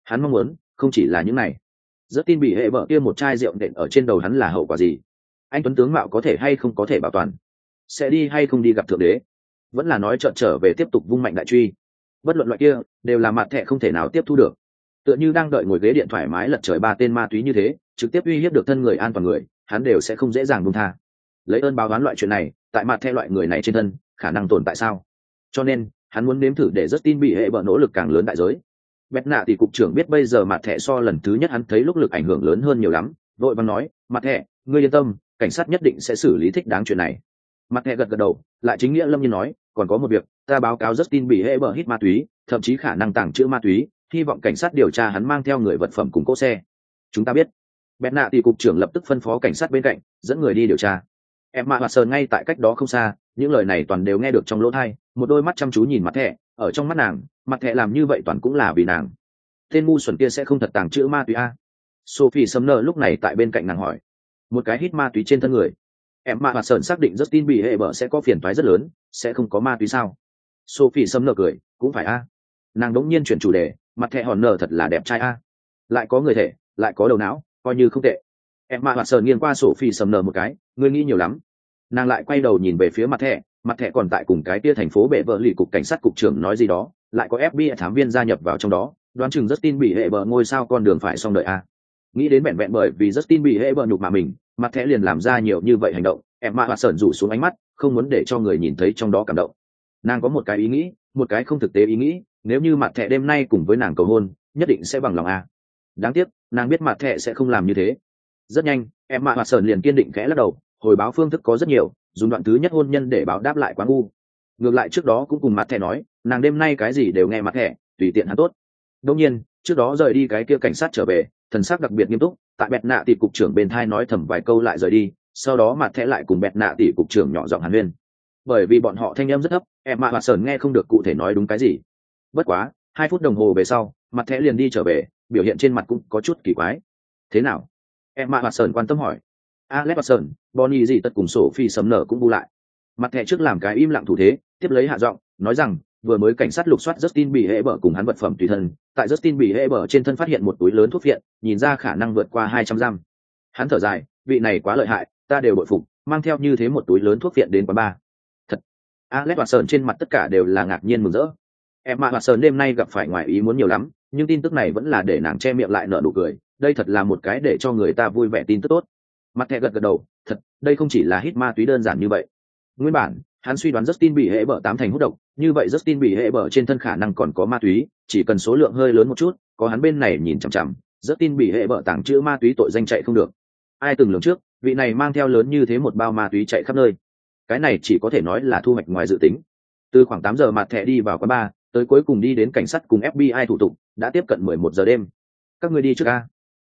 Hắn mong muốn, không chỉ là những này. Rất tin bị hệ bờ kia một chai rượu nện ở trên đầu hắn là hậu quả gì? Anh tuấn tướng mạo có thể hay không có thể bảo toàn? Sẽ đi hay không đi gặp thượng đế? Vẫn là nói trợn trở về tiếp tục vung mạnh đại truy. Bất luận loại kia đều là mặt thẻ không thể nào tiếp thu được. Tựa như đang đợi ngồi ghế điện thoại mái lật trời ba tên ma túy như thế trực tiếp uy hiếp được thân người an toàn người, hắn đều sẽ không dễ dàng buông tha. Lấy ơn báo đoán loại chuyện này, tại mặt theo loại người này trên thân, khả năng tồn tại sao? Cho nên, hắn muốn nếm thử để rất tin bị hệ bợ nỗ lực càng lớn đại giới. Bét nạ thì cục trưởng biết bây giờ mặt thẻ so lần thứ nhất hắn thấy lúc lực ảnh hưởng lớn hơn nhiều lắm, vội vàng nói, mặt thẻ, ngươi yên tâm, cảnh sát nhất định sẽ xử lý thích đáng chuyện này. Mặt thẻ gật gật đầu, lại chính nghĩa lâm nhiên nói, còn có một việc, ta báo cáo rất tin bị hệ bợ hít ma túy, thậm chí khả năng tàng trữ ma túy, hy vọng cảnh sát điều tra hắn mang theo người vật phẩm cùng cỗ xe. Chúng ta biết bẹt nạ thì cục trưởng lập tức phân phó cảnh sát bên cạnh, dẫn người đi điều tra. Em mạ hoạt sơn ngay tại cách đó không xa, những lời này toàn đều nghe được trong lỗ thai một đôi mắt chăm chú nhìn mặt thẻ, ở trong mắt nàng, mặt thẻ làm như vậy toàn cũng là vì nàng. Tên ngu xuẩn kia sẽ không thật tàng trữ ma túy a? Sophie sấm nơ lúc này tại bên cạnh nàng hỏi. Một cái hít ma túy trên thân người. Em mạ hoạt sơn xác định rất tin bị hệ bở sẽ có phiền toái rất lớn, sẽ không có ma túy sao? Sophie sấm nơ cười, cũng phải a. Nàng đống nhiên chuyển chủ đề, mặt thẻ hòn nở thật là đẹp trai a. Lại có người thể lại có đầu não coi như không tệ. Em mạ hoạt sờ nghiêng qua sổ phi sầm nờ một cái, ngươi nghĩ nhiều lắm. Nàng lại quay đầu nhìn về phía mặt thẻ mặt thẻ còn tại cùng cái tia thành phố bệ vợ lì cục cảnh sát cục trưởng nói gì đó, lại có fbi thám viên gia nhập vào trong đó, đoán chừng rất tin bị hệ bờ ngôi sao con đường phải xong đợi a. Nghĩ đến vẹn vẹn bởi vì rất tin bị hệ bờ nhục mà mình, mặt thẻ liền làm ra nhiều như vậy hành động em mạ hoạt sơn rủ xuống ánh mắt, không muốn để cho người nhìn thấy trong đó cảm động. Nàng có một cái ý nghĩ, một cái không thực tế ý nghĩ, nếu như mặt thẻ đêm nay cùng với nàng cầu hôn, nhất định sẽ bằng lòng a đáng tiếc, nàng biết mặt thẹ sẽ không làm như thế. Rất nhanh, em mạ hoạt sơn liền kiên định khẽ lắc đầu, hồi báo phương thức có rất nhiều, dùng đoạn thứ nhất hôn nhân để báo đáp lại quá ngu. Ngược lại trước đó cũng cùng mặt thẻ nói, nàng đêm nay cái gì đều nghe mặt thẻ tùy tiện hắn tốt. Đông nhiên, trước đó rời đi cái kia cảnh sát trở về, thần sắc đặc biệt nghiêm túc, tại bẹt nạ tỷ cục trưởng bên thai nói thầm vài câu lại rời đi, sau đó mặt thẻ lại cùng bẹt nạ tỷ cục trưởng nhỏ giọng hàn huyên. Bởi vì bọn họ thanh em rất thấp, em mạ hoạt sờn nghe không được cụ thể nói đúng cái gì. Bất quá, hai phút đồng hồ về sau mặt thẻ liền đi trở về biểu hiện trên mặt cũng có chút kỳ quái thế nào em mạ hoạt quan tâm hỏi alex watson bonnie gì tất cùng sổ phi sấm nở cũng bu lại mặt thẻ trước làm cái im lặng thủ thế tiếp lấy hạ giọng nói rằng vừa mới cảnh sát lục soát Justin bị hệ bở cùng hắn vật phẩm tùy thân, tại Justin bị hệ bở trên thân phát hiện một túi lớn thuốc viện, nhìn ra khả năng vượt qua hai trăm giam. Hắn thở dài, vị này quá lợi hại, ta đều bội phục, mang theo như thế một túi lớn thuốc viện đến quán bar. Thật. Alex Watson trên mặt tất cả đều là ngạc nhiên mừng rỡ. Emma Watson đêm nay gặp phải ngoài ý muốn nhiều lắm, nhưng tin tức này vẫn là để nàng che miệng lại nở nụ cười, đây thật là một cái để cho người ta vui vẻ tin tức tốt mặt thẻ gật gật đầu thật đây không chỉ là hít ma túy đơn giản như vậy nguyên bản hắn suy đoán Justin bị hệ bở tám thành hút độc, như vậy Justin bị hệ bở trên thân khả năng còn có ma túy, chỉ cần số lượng hơi lớn một chút, có hắn bên này nhìn chằm chằm, Justin bị hệ bở tàng trữ ma túy tội danh chạy không được. Ai từng lường trước, vị này mang theo lớn như thế một bao ma túy chạy khắp nơi. Cái này chỉ có thể nói là thu hoạch ngoài dự tính. Từ khoảng tám giờ mặt thẻ đi vào quán bar, tới cuối cùng đi đến cảnh sát cùng FBI thủ tục, đã tiếp cận mười một giờ đêm. Các người đi trước a.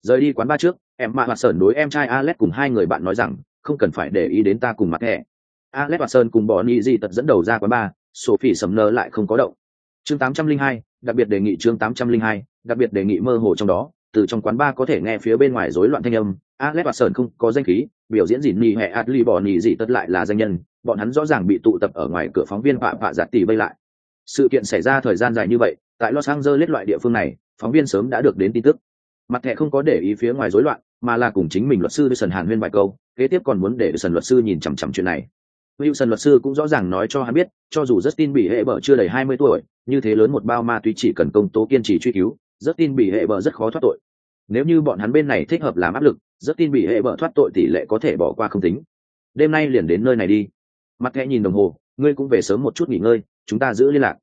Rời đi quán ba trước, em mạ hoạt sơn đối em trai alex cùng hai người bạn nói rằng không cần phải để ý đến ta cùng mặt thẻ alex hoạt sơn cùng bỏ ni di tật dẫn đầu ra quán ba sophie sầm nơ lại không có động chương 802, đặc biệt đề nghị chương 802, đặc biệt đề nghị mơ hồ trong đó từ trong quán ba có thể nghe phía bên ngoài rối loạn thanh âm alex hoạt sơn không có danh khí biểu diễn dìn nhì hệ adli bỏ nhì dị tất lại là danh nhân bọn hắn rõ ràng bị tụ tập ở ngoài cửa phóng viên họa họa giặt tỷ bây lại sự kiện xảy ra thời gian dài như vậy tại los angeles loại địa phương này phóng viên sớm đã được đến tin tức mặt thẻ không có để ý phía ngoài rối loạn mà là cùng chính mình luật sư Wilson Hàn Huyên vài câu, kế tiếp còn muốn để Wilson luật sư nhìn chằm chằm chuyện này. Wilson luật sư cũng rõ ràng nói cho hắn biết, cho dù Justin bị hệ bở chưa đầy 20 tuổi, như thế lớn một bao ma túy chỉ cần công tố kiên trì truy cứu, Justin bị hệ bở rất khó thoát tội. Nếu như bọn hắn bên này thích hợp làm áp lực, Justin bị hệ bở thoát tội tỷ lệ có thể bỏ qua không tính. Đêm nay liền đến nơi này đi. Mặt thẻ nhìn đồng hồ, ngươi cũng về sớm một chút nghỉ ngơi, chúng ta giữ liên lạc.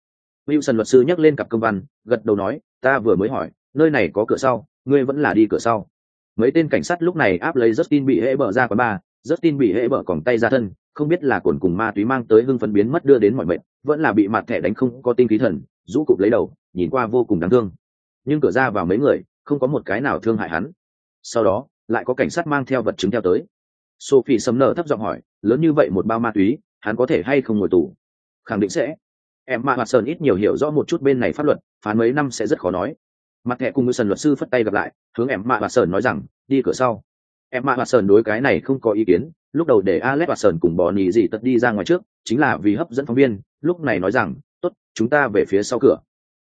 Wilson luật sư nhắc lên cặp công văn, gật đầu nói, ta vừa mới hỏi, nơi này có cửa sau, ngươi vẫn là đi cửa sau mấy tên cảnh sát lúc này áp lấy Justin bị hệ bở ra quán ba Justin bị hệ bở còng tay ra thân, không biết là cồn cùng ma túy mang tới hưng phấn biến mất đưa đến mọi mệnh, vẫn là bị mặt thẻ đánh không có tinh khí thần, rũ cụp lấy đầu, nhìn qua vô cùng đáng thương. Nhưng cửa ra vào mấy người, không có một cái nào thương hại hắn. Sau đó, lại có cảnh sát mang theo vật chứng theo tới. Sophie sầm nở thấp giọng hỏi, lớn như vậy một bao ma túy, hắn có thể hay không ngồi tù? Khẳng định sẽ. Em mạ hoạt sơn ít nhiều hiểu rõ một chút bên này pháp luật, phán mấy năm sẽ rất khó nói, mặt thẻ cùng ngư sần luật sư phất tay gặp lại hướng em mạ hoạt sơn nói rằng đi cửa sau. Em mạ hoạt sơn đối cái này không có ý kiến lúc đầu để alex hoạt sơn cùng bỏ nhì gì tật đi ra ngoài trước chính là vì hấp dẫn phóng viên lúc này nói rằng tốt chúng ta về phía sau cửa.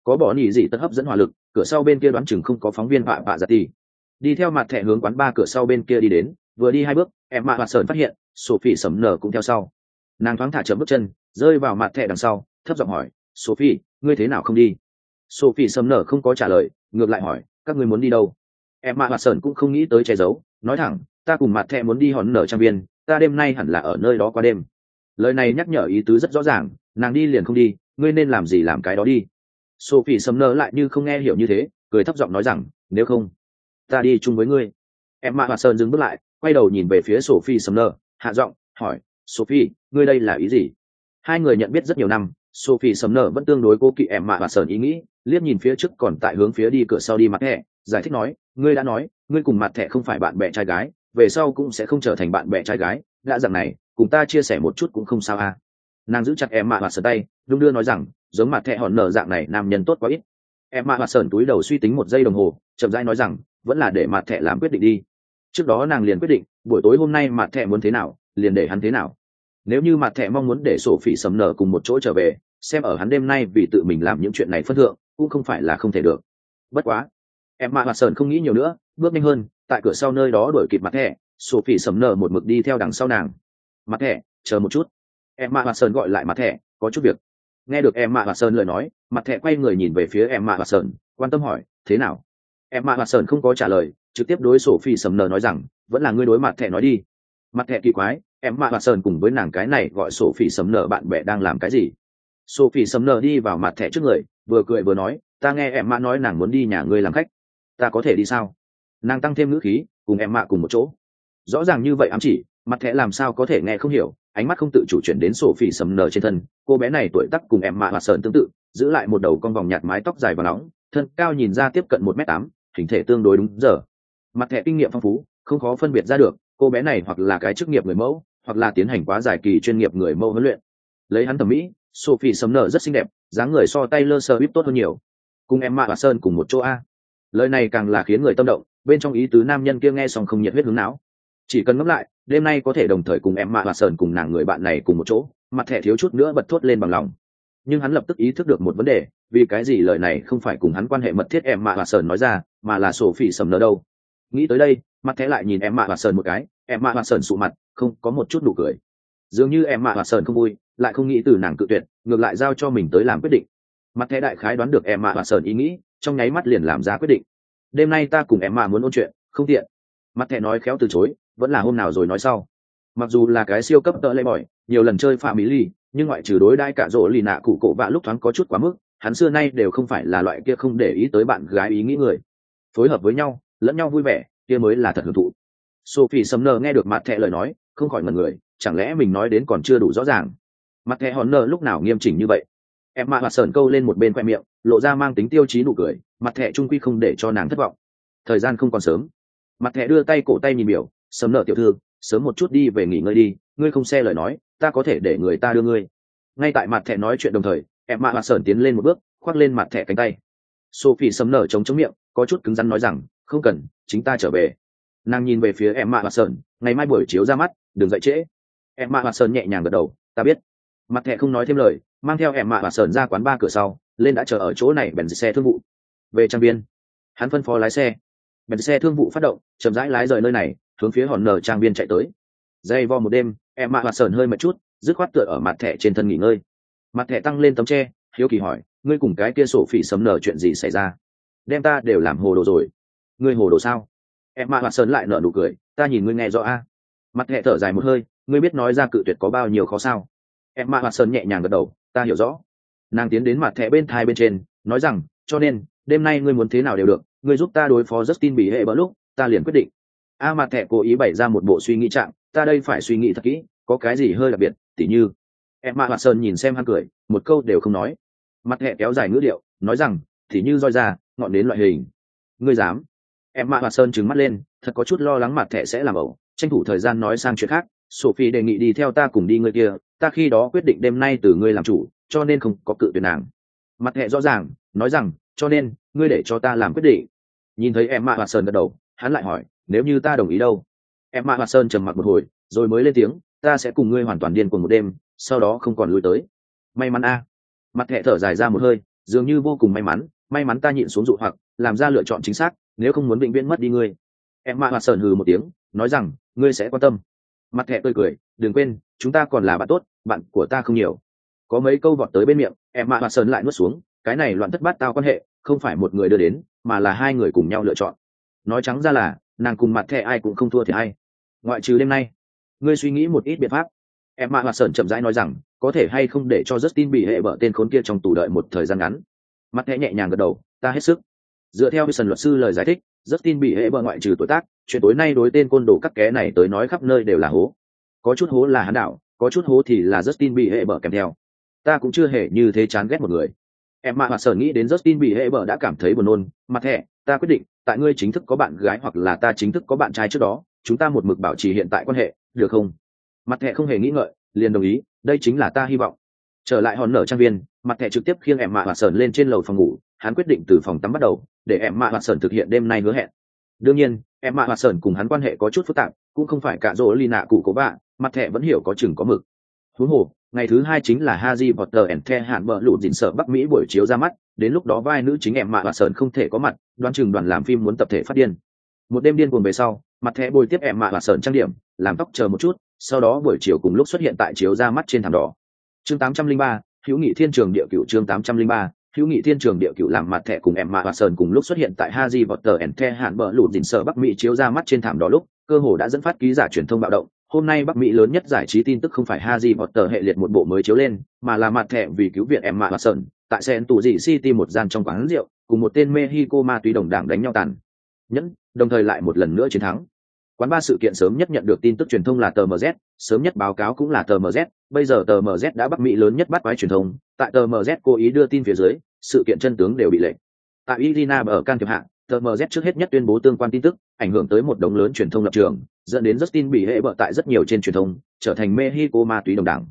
Có bỏ nhì gì tật hấp dẫn hỏa lực cửa sau bên kia đoán chừng không có phóng viên vạ vạ dạ giặt đi đi theo mặt thẻ hướng quán ba cửa sau bên kia đi đến vừa đi hai bước em mạ hoạt sơn phát hiện sophie sầm nở cũng theo sau. Nàng thoáng thả chậm bước chân rơi vào mặt thẻ đằng sau thấp giọng hỏi, sophie, ngươi thế nào không đi? Sophie sầm nở không có trả lời, ngược lại hỏi, các ngươi muốn đi đâu? Em mạ hoạt sơn cũng không nghĩ tới che giấu, nói thẳng, ta cùng mặt thẹ muốn đi hòn nở trang viên, ta đêm nay hẳn là ở nơi đó qua đêm. Lời này nhắc nhở ý tứ rất rõ ràng, nàng đi liền không đi, ngươi nên làm gì làm cái đó đi. Sophie sầm nở lại như không nghe hiểu như thế, cười thấp giọng nói rằng, nếu không, ta đi chung với ngươi. Em mạ hoạt sơn dừng bước lại, quay đầu nhìn về phía sophie sầm nở, hạ giọng hỏi, sophie, ngươi đây là ý gì? Hai người nhận biết rất nhiều năm sophie sầm nở vẫn tương đối cố kỵ em mạ và sờn ý nghĩ, liếc nhìn phía trước còn tại hướng phía đi cửa sau đi mặt thẻ, giải thích nói, ngươi đã nói, ngươi cùng mặt thẻ không phải bạn bè trai gái, về sau cũng sẽ không trở thành bạn bè trai gái, đã rằng này, cùng ta chia sẻ một chút cũng không sao à. Nàng giữ chặt em mạ và sờn tay, đung đưa nói rằng, giống mặt thẻ hòn nở dạng này nam nhân tốt quá ít. Em mạ và sờn túi đầu suy tính một giây đồng hồ, chậm rãi nói rằng, vẫn là để mặt thẻ làm quyết định đi. Trước đó nàng liền quyết định, buổi tối hôm nay mặt thẻ muốn thế nào, liền để hắn thế nào. Nếu như mặt thẻ mong muốn để sổ phỉ sầm nở cùng một chỗ trở về xem ở hắn đêm nay vì tự mình làm những chuyện này phân thượng, cũng không phải là không thể được. Bất quá em mạ hoạt sơn không nghĩ nhiều nữa, bước nhanh hơn, tại cửa sau nơi đó đuổi kịp mặt thẻ sổ phỉ sầm nở một mực đi theo đằng sau nàng. Mặt thẻ, chờ một chút. Em mạ hoạt sơn gọi lại mặt thẻ, có chút việc. Nghe được em mạ hoạt sơn lời nói, mặt thẻ quay người nhìn về phía em mạ hoạt sơn quan tâm hỏi, thế nào? Em mạ hoạt sơn không có trả lời, trực tiếp đối sổ sầm nở nói rằng, vẫn là ngươi đối mặt thẻ nói đi. Mặt thẻ kỳ quái em mạ hoạt sơn cùng với nàng cái này gọi sổ sầm nở bạn bè đang làm cái gì? Sổ sầm nờ đi vào mặt thẻ trước người, vừa cười vừa nói, ta nghe em mạ nói nàng muốn đi nhà ngươi làm khách. Ta có thể đi sao? Nàng tăng thêm ngữ khí, cùng em mạ cùng một chỗ. Rõ ràng như vậy ám chỉ, mặt thẻ làm sao có thể nghe không hiểu, ánh mắt không tự chủ chuyển đến sổ phỉ sầm nở trên thân. Cô bé này tuổi tắc cùng em mạ hoạt sờn tương tự, giữ lại một đầu con vòng nhạt mái tóc dài và nóng, thân cao nhìn ra tiếp cận một m tám, hình thể tương đối đúng giờ. Mặt thẻ kinh nghiệm phong phú, không khó phân biệt ra được, cô bé này hoặc là cái chức nghiệp người mẫu, hoặc là tiến hành quá dài kỳ chuyên nghiệp người mẫu huấn luyện. Lấy hắn thẩm mỹ sophie sầm nở rất xinh đẹp, dáng người so tay lơ sơ bíp tốt hơn nhiều. Cùng em mạ và sơn cùng một chỗ a. Lời này càng là khiến người tâm động, bên trong ý tứ nam nhân kia nghe xong không nhiệt huyết hướng não. Chỉ cần ngẫm lại, đêm nay có thể đồng thời cùng em mạ và sơn cùng nàng người bạn này cùng một chỗ, mặt thẻ thiếu chút nữa bật thốt lên bằng lòng. Nhưng hắn lập tức ý thức được một vấn đề, vì cái gì lời này không phải cùng hắn quan hệ mật thiết em mạ và sơn nói ra, mà là sổ phỉ sầm nở đâu. Nghĩ tới đây, mặt thẻ lại nhìn em mạ và sơn một cái em mạ và sơn sụ mặt, không có một chút đủ cười. Dường như em mạ và sơn không vui lại không nghĩ từ nàng cự tuyệt, ngược lại giao cho mình tới làm quyết định. Mặt thẻ đại khái đoán được em mạ và sơn ý nghĩ, trong nháy mắt liền làm ra quyết định. Đêm nay ta cùng em mạ muốn ôn chuyện, không tiện. Mặt thẻ nói khéo từ chối, vẫn là hôm nào rồi nói sau. Mặc dù là cái siêu cấp tợ lay bỏi nhiều lần chơi phạm mỹ ly nhưng ngoại trừ đối đãi cả rỗ lì nạ cụ cổ vạ lúc thoáng có chút quá mức, hắn xưa nay đều không phải là loại kia không để ý tới bạn gái ý nghĩ người. Phối hợp với nhau, lẫn nhau vui vẻ, kia mới là thật hưởng thụ. Sophie sầm nơ nghe được mặt thẹ lời nói, không khỏi ngần người, chẳng lẽ mình nói đến còn chưa đủ rõ ràng? Mặt thẹ hòn nờ lúc nào nghiêm chỉnh như vậy? Em mạ hoạt sờn câu lên một bên khoe miệng, lộ ra mang tính tiêu chí nụ cười, mặt thẹ trung quy không để cho nàng thất vọng. Thời gian không còn sớm. Mặt thẹ đưa tay cổ tay nhìn biểu, sớm nợ tiểu thư, sớm một chút đi về nghỉ ngơi đi, ngươi không xe lời nói, ta có thể để người ta đưa ngươi. Ngay tại mặt thẻ nói chuyện đồng thời, em mạ hoạt sờn tiến lên một bước, khoác lên mặt thẻ cánh tay. Sophie sấm nở chống chống miệng, có chút cứng rắn nói rằng, không cần, chính ta trở về. Nàng nhìn về phía em mạ hoạt sờn ngày mai buổi chiếu ra mắt, đừng dậy trễ. Em mạ hoạt sờn nhẹ nhàng gật đầu, ta biết mặt thẻ không nói thêm lời, mang theo em mạ và sờn ra quán ba cửa sau, lên đã chờ ở chỗ này bèn xe thương vụ. Về trang viên hắn phân phó lái xe. Bèn xe thương vụ phát động, chậm rãi lái rời nơi này, hướng phía hòn nở trang viên chạy tới. Dây vo một đêm em mạ và sờn hơi một chút, dứt khoát tựa ở mặt thẻ trên thân nghỉ ngơi. Mặt thẻ tăng lên tấm tre, hiếu kỳ hỏi, ngươi cùng cái kia sổ phỉ sấm nở chuyện gì xảy ra? Đem ta đều làm hồ đồ rồi. Ngươi hồ đồ sao? Em mạ hoạt sơn lại nở nụ cười, ta nhìn ngươi nghe rõ a. Mặt thẹ thở dài một hơi, ngươi biết nói ra cự tuyệt có bao nhiêu khó sao? Em mạ hoạt sơn nhẹ nhàng gật đầu, ta hiểu rõ. Nàng tiến đến mặt thẻ bên thai bên trên, nói rằng, cho nên, đêm nay ngươi muốn thế nào đều được, ngươi giúp ta đối phó Justin bị hệ bỡ lúc, ta liền quyết định. A mặt thẻ cố ý bày ra một bộ suy nghĩ trạng, ta đây phải suy nghĩ thật kỹ, có cái gì hơi đặc biệt, tỉ như. Em mạ hoạt sơn nhìn xem hắn cười, một câu đều không nói. Mặt thẻ kéo dài ngữ điệu, nói rằng, tỉ như roi ra, ngọn đến loại hình. Ngươi dám? Em mạ hoạt sơn trừng mắt lên, thật có chút lo lắng mặt thẻ sẽ làm ẩu, tranh thủ thời gian nói sang chuyện khác sophie đề nghị đi theo ta cùng đi người kia, ta khi đó quyết định đêm nay từ ngươi làm chủ, cho nên không có cự tuyệt nàng. Mặt hệ rõ ràng, nói rằng, cho nên, ngươi để cho ta làm quyết định. Nhìn thấy em mạ hoạt sơn gật đầu, hắn lại hỏi, nếu như ta đồng ý đâu? Em mạ hoạt sơn trầm mặc một hồi, rồi mới lên tiếng, ta sẽ cùng ngươi hoàn toàn điên cuồng một đêm, sau đó không còn lui tới. May mắn a. Mặt hệ thở dài ra một hơi, dường như vô cùng may mắn may mắn ta nhịn xuống dụ hoặc, làm ra lựa chọn chính xác, nếu không muốn bệnh viễn mất đi ngươi. Em mạ hoạt sơn hừ một tiếng, nói rằng, ngươi sẽ quan tâm mặt thẹ tươi cười đừng quên chúng ta còn là bạn tốt bạn của ta không nhiều. Có mấy câu vọt tới bên miệng em mạ hoạt sơn lại nuốt xuống cái này loạn thất bát tao quan hệ không phải một người đưa đến mà là hai người cùng nhau lựa chọn. Nói trắng ra là nàng cùng mặt thẹ ai cũng không thua thì ai. Ngoại trừ đêm nay ngươi suy nghĩ một ít biện pháp. Em mạ hoạt sơn chậm rãi nói rằng có thể hay không để cho justin bị hệ vợ tên khốn kia trong tù đợi một thời gian ngắn? Mặt thẹ nhẹ nhàng gật đầu ta hết sức. Dựa theo sân luật sư lời giải thích Justin bị hệ bờ ngoại trừ tuổi tác, chuyện tối nay đối tên côn đồ các ké này tới nói khắp nơi đều là hố. Có chút hố là hắn đạo, có chút hố thì là Justin bị hệ bờ kèm theo. Ta cũng chưa hề như thế chán ghét một người. Em mà hoạt sở nghĩ đến Justin bị hệ bờ đã cảm thấy buồn nôn, mặt thẻ, ta quyết định, tại ngươi chính thức có bạn gái hoặc là ta chính thức có bạn trai trước đó, chúng ta một mực bảo trì hiện tại quan hệ, được không? Mặt thẻ không hề nghĩ ngợi, liền đồng ý, đây chính là ta hy vọng. Trở lại hòn nở trang viên, mặt thẻ trực tiếp khiêng em mạ hoạt sờn lên trên lầu phòng ngủ, hắn quyết định từ phòng tắm bắt đầu, để em mạ hoạt sơn thực hiện đêm nay hứa hẹn đương nhiên em mạ hoạt sơn cùng hắn quan hệ có chút phức tạp cũng không phải cả rỗ lì nạ cụ cố bạ mặt thẻ vẫn hiểu có chừng có mực thú hồ ngày thứ hai chính là Harry Potter and the hạn bờ lụ dịn sợ Bắc Mỹ buổi chiếu ra mắt, đến lúc đó vai nữ chính em mạ hoạt sơn không thể có mặt, đoán chừng đoàn làm phim muốn tập thể phát điên. Một đêm điên cuồng về sau, mặt thẻ bồi tiếp em mạ hoạt sơn trang điểm, làm tóc chờ một chút, sau đó buổi chiều cùng lúc xuất hiện tại chiếu ra mắt trên thảm đỏ. Chương 803, Hữu nghị thiên trường địa cửu chương 803, hữu nghị thiên trường địa cựu làm mặt thẻ cùng em và sơn cùng lúc xuất hiện tại Haji Potter tờ the hạn bờ lụt dình sở Bắc Mỹ chiếu ra mắt trên thảm đỏ lúc, cơ hồ đã dẫn phát ký giả truyền thông bạo động. Hôm nay Bắc Mỹ lớn nhất giải trí tin tức không phải Haji tờ hệ liệt một bộ mới chiếu lên, mà là mặt thẻ vì cứu viện em và sơn tại sen tù dị City một gian trong quán rượu, cùng một tên Mexico ma túy đồng đảng đánh nhau tàn. Nhẫn, đồng thời lại một lần nữa chiến thắng. Quán ba sự kiện sớm nhất nhận được tin tức truyền thông là tờ MZ, sớm nhất báo cáo cũng là tờ MZ, bây giờ tờ MZ đã Bắc Mỹ lớn nhất bắt quái truyền thông, tại tờ MZ cố ý đưa tin phía dưới, sự kiện chân tướng đều bị lệnh tại irina ở can thiệp hạ tmz trước hết nhất tuyên bố tương quan tin tức, ảnh hưởng tới một đống lớn truyền thông lập trường, dẫn đến justin bị hệ bợ tại rất nhiều trên truyền thông, trở thành mexico ma túy đồng đảng.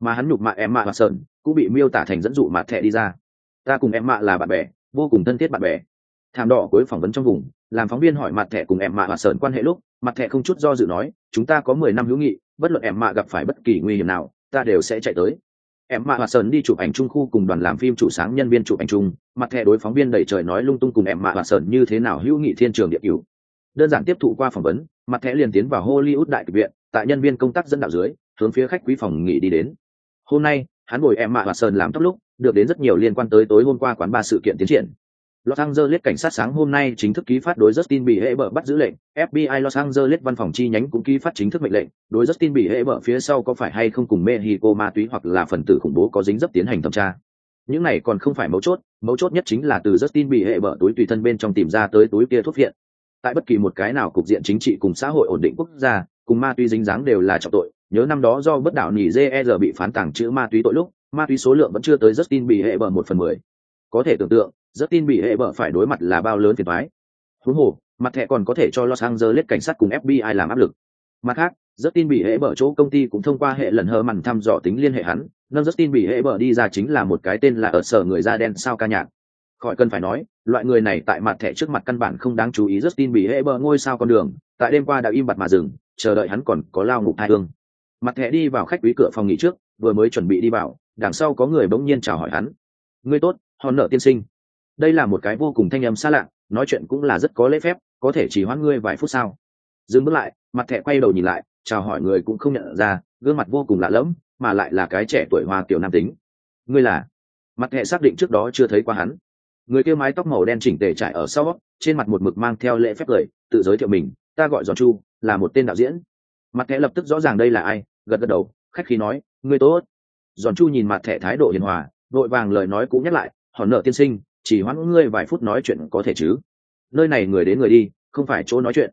Mà hắn nhục mạ em mạ và sơn cũng bị miêu tả thành dẫn dụ mặt thẻ đi ra. Ta cùng em mạ là bạn bè, vô cùng thân thiết bạn bè. Thảm đỏ cuối phỏng vấn trong vùng, làm phóng viên hỏi mặt thẻ cùng em mạ và sơn quan hệ lúc, mặt thẻ không chút do dự nói, chúng ta có mười năm hữu nghị, bất luận em mạ gặp phải bất kỳ nguy hiểm nào, ta đều sẽ chạy tới em mạ hoạt sơn đi chụp ảnh chung khu cùng đoàn làm phim chủ sáng nhân viên chụp ảnh chung. Mặt thẻ đối phóng viên đẩy trời nói lung tung cùng em mạ hoạt sơn như thế nào hữu nghị thiên trường địa cứu đơn giản tiếp thụ qua phỏng vấn, mặt thẻ liền tiến vào hollywood đại kịch viện, tại nhân viên công tác dẫn đạo dưới, hướng phía khách quý phòng nghỉ đi đến. Hôm nay, hắn bồi em mạ hoạt sơn làm tóc lúc, được đến rất nhiều liên quan tới tối hôm qua quán ba sự kiện tiến triển. Los Angeles cảnh sát sáng hôm nay chính thức ký phát đối Justin bị hệ Bieber bắt giữ lệnh, FBI Los Angeles văn phòng chi nhánh cũng ký phát chính thức mệnh lệnh, đối Justin bị hệ Bieber phía sau có phải hay không cùng Mexico ma túy hoặc là phần tử khủng bố có dính dấp tiến hành thẩm tra. Những này còn không phải mấu chốt, mấu chốt nhất chính là từ Justin bị hệ Bieber túi tùy thân bên trong tìm ra tới túi kia thuốc viện. Tại bất kỳ một cái nào cục diện chính trị cùng xã hội ổn định quốc gia, cùng ma túy dính dáng đều là trọng tội. Nhớ năm đó do bất đảo nỉ JR bị phán tàng chữ ma túy tội lúc, ma túy số lượng vẫn chưa tới Justin bị hệ Bieber một phần mười. Có thể tưởng tượng, rất tin bị hệ bở phải đối mặt là bao lớn phiền thoái Huống hồ, mặt thẻ còn có thể cho Los Angeles cảnh sát cùng FBI làm áp lực. Mặt khác, rất tin bị hệ bở chỗ công ty cũng thông qua hệ lần hờ mằn thăm dò tính liên hệ hắn, nâng rất tin bị hệ bở đi ra chính là một cái tên là ở sở người da đen sao ca nhạc. Khỏi cần phải nói, loại người này tại mặt thẻ trước mặt căn bản không đáng chú ý rất tin bị hệ bở ngôi sao con đường, tại đêm qua đã im bặt mà dừng, chờ đợi hắn còn có lao ngục hai hương. Mặt thẻ đi vào khách quý cửa phòng nghỉ trước, vừa mới chuẩn bị đi vào, đằng sau có người bỗng nhiên chào hỏi hắn. "Ngươi tốt, hòn nợ tiên sinh." đây là một cái vô cùng thanh âm xa lạ, nói chuyện cũng là rất có lễ phép, có thể chỉ hoãn ngươi vài phút sau. Dừng bước lại, mặt thẹ quay đầu nhìn lại, chào hỏi người cũng không nhận ra, gương mặt vô cùng lạ lẫm, mà lại là cái trẻ tuổi hoa kiểu nam tính. Ngươi là? Mặt thẹ xác định trước đó chưa thấy qua hắn. Người kêu mái tóc màu đen chỉnh tề trải ở sau, trên mặt một mực mang theo lễ phép cười, tự giới thiệu mình, ta gọi giòn chu, là một tên đạo diễn. Mặt thẹ lập tức rõ ràng đây là ai, gật gật đầu, khách khí nói, ngươi tốt. Giòn chu nhìn mặt thẻ thái độ hiền hòa vội vàng lời nói cũng nhắc lại hòn nợ tiên sinh, chỉ hoãn ngươi vài phút nói chuyện có thể chứ? Nơi này người đến người đi, không phải chỗ nói chuyện.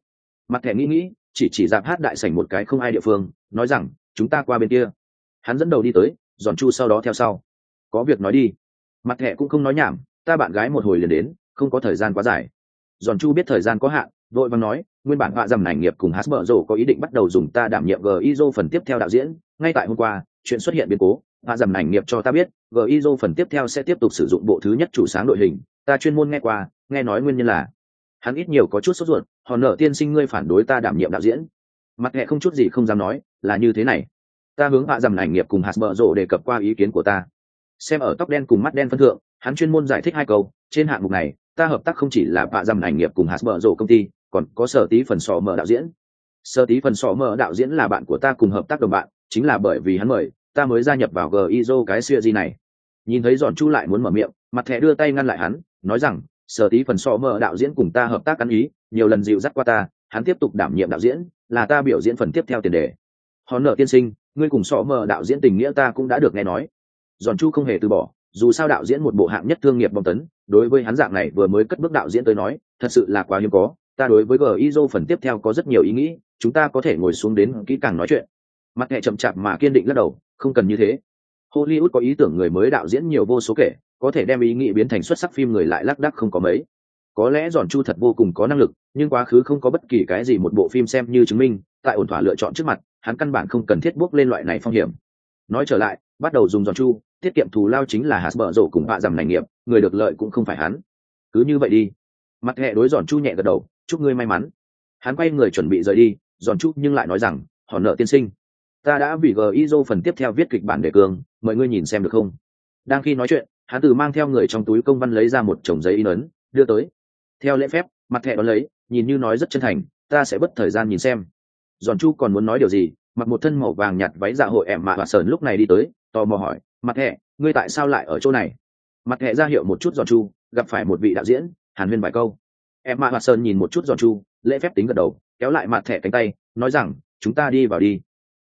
Mặt thẻ nghĩ nghĩ, chỉ chỉ dạp hát đại sảnh một cái không ai địa phương, nói rằng, chúng ta qua bên kia. Hắn dẫn đầu đi tới, giòn chu sau đó theo sau. Có việc nói đi. Mặt thẻ cũng không nói nhảm, ta bạn gái một hồi liền đến, không có thời gian quá dài. Giòn chu biết thời gian có hạn, vội vàng nói, nguyên bản họa dầm ảnh nghiệp cùng hát bở rổ có ý định bắt đầu dùng ta đảm nhiệm g iso phần tiếp theo đạo diễn. Ngay tại hôm qua, chuyện xuất hiện biến cố, họa dầm ảnh nghiệp cho ta biết gizo phần tiếp theo sẽ tiếp tục sử dụng bộ thứ nhất chủ sáng đội hình. Ta chuyên môn nghe qua, nghe nói nguyên nhân là hắn ít nhiều có chút sốt ruột hòn nợ tiên sinh ngươi phản đối ta đảm nhiệm đạo diễn. Mặt nghệ không chút gì không dám nói, là như thế này, ta hướng hạ dầm ảnh nghiệp cùng hạt bợ rộ đề cập qua ý kiến của ta. Xem ở tóc đen cùng mắt đen phân thượng, hắn chuyên môn giải thích hai câu, trên hạng mục này, ta hợp tác không chỉ là hạ dầm ảnh nghiệp cùng hạt bợ rộ công ty, còn có sở tí phần sò mở đạo diễn. Sở tí phần sò mở đạo diễn là bạn của ta cùng hợp tác đồng bạn, chính là bởi vì hắn mời ta mới gia nhập vào gizo cái siêu gì này. Nhìn thấy giòn chu lại muốn mở miệng, mặt thẻ đưa tay ngăn lại hắn, nói rằng, sở tí phần so mờ đạo diễn cùng ta hợp tác ăn ý, nhiều lần dịu dắt qua ta, hắn tiếp tục đảm nhiệm đạo diễn, là ta biểu diễn phần tiếp theo tiền đề. Hòn nợ tiên sinh, ngươi cùng so mờ đạo diễn tình nghĩa ta cũng đã được nghe nói. Giòn chu không hề từ bỏ, dù sao đạo diễn một bộ hạng nhất thương nghiệp bom tấn, đối với hắn dạng này vừa mới cất bước đạo diễn tới nói, thật sự là quá hiếm có, ta đối với gizo phần tiếp theo có rất nhiều ý nghĩ, chúng ta có thể ngồi xuống đến kỹ càng nói chuyện. Mặt hệ chậm chạp mà kiên định lắc đầu không cần như thế. Hollywood có ý tưởng người mới đạo diễn nhiều vô số kể, có thể đem ý nghĩ biến thành xuất sắc phim người lại lác đác không có mấy. Có lẽ giòn chu thật vô cùng có năng lực, nhưng quá khứ không có bất kỳ cái gì một bộ phim xem như chứng minh, tại ổn thỏa lựa chọn trước mặt, hắn căn bản không cần thiết bước lên loại này phong hiểm. Nói trở lại, bắt đầu dùng giòn chu, tiết kiệm thù lao chính là hạt bở rổ cùng bạ dằm ngành nghiệp, người được lợi cũng không phải hắn. Cứ như vậy đi. Mặt hệ đối giòn chu nhẹ gật đầu, chúc ngươi may mắn. Hắn quay người chuẩn bị rời đi, giòn chu nhưng lại nói rằng, họ nợ tiên sinh ta đã vì gizo phần tiếp theo viết kịch bản đề cương mời ngươi nhìn xem được không? Đang khi nói chuyện, hắn từ mang theo người trong túi công văn lấy ra một chồng giấy in ấn, đưa tới. Theo lễ phép, mặt thẻ đón lấy, nhìn như nói rất chân thành, ta sẽ bất thời gian nhìn xem. Giòn chu còn muốn nói điều gì? Mặc một thân màu vàng nhạt váy dạ hội ẻm mạ và sờn lúc này đi tới, tò mò hỏi, mặt thẻ, ngươi tại sao lại ở chỗ này? Mặt thẻ ra hiệu một chút giòn chu, gặp phải một vị đạo diễn, hàn huyên vài câu. Em mạ và sơn nhìn một chút giòn chu, lễ phép tính gật đầu, kéo lại mặt thẻ cánh tay, nói rằng, chúng ta đi vào đi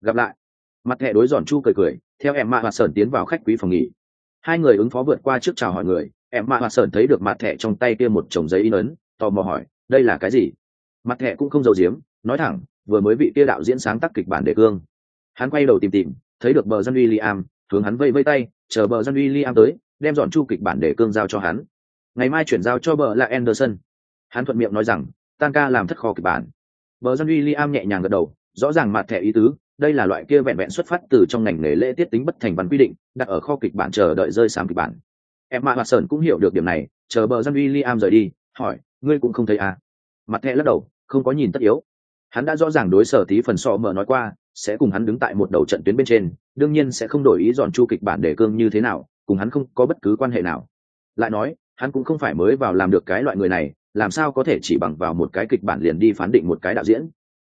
gặp lại. Mặt thẻ đối giòn chu cười cười theo em mạ và sơn tiến vào khách quý phòng nghỉ. Hai người ứng phó vượt qua trước chào hỏi người em mạ và sơn thấy được mặt thẻ trong tay kia một chồng giấy in ấn tò mò hỏi đây là cái gì? Mặt thẻ cũng không giấu giếm nói thẳng vừa mới bị kia đạo diễn sáng tác kịch bản đề cương. Hắn quay đầu tìm tìm thấy được bờ dân William, hướng hắn vây vây tay chờ bờ dân William tới đem dọn chu kịch bản đề cương giao cho hắn. Ngày mai chuyển giao cho bờ là anderson. Hắn thuận miệng nói rằng tan ca làm thất kho kịch bản. Bờ dân William nhẹ nhàng gật đầu rõ ràng mặt thẻ ý tứ đây là loại kia vẹn vẹn xuất phát từ trong ngành nghề lễ tiết tính bất thành văn quy định, đặt ở kho kịch bản chờ đợi rơi sám kịch bản. Em mạ hoạt sơn cũng hiểu được điểm này, chờ bờ dân William rời đi, hỏi, ngươi cũng không thấy à? Mặt thẹ lắc đầu, không có nhìn tất yếu. Hắn đã rõ ràng đối sở tí phần so mở nói qua, sẽ cùng hắn đứng tại một đầu trận tuyến bên trên, đương nhiên sẽ không đổi ý dọn chu kịch bản để cương như thế nào, cùng hắn không có bất cứ quan hệ nào. Lại nói, hắn cũng không phải mới vào làm được cái loại người này, làm sao có thể chỉ bằng vào một cái kịch bản liền đi phán định một cái đạo diễn?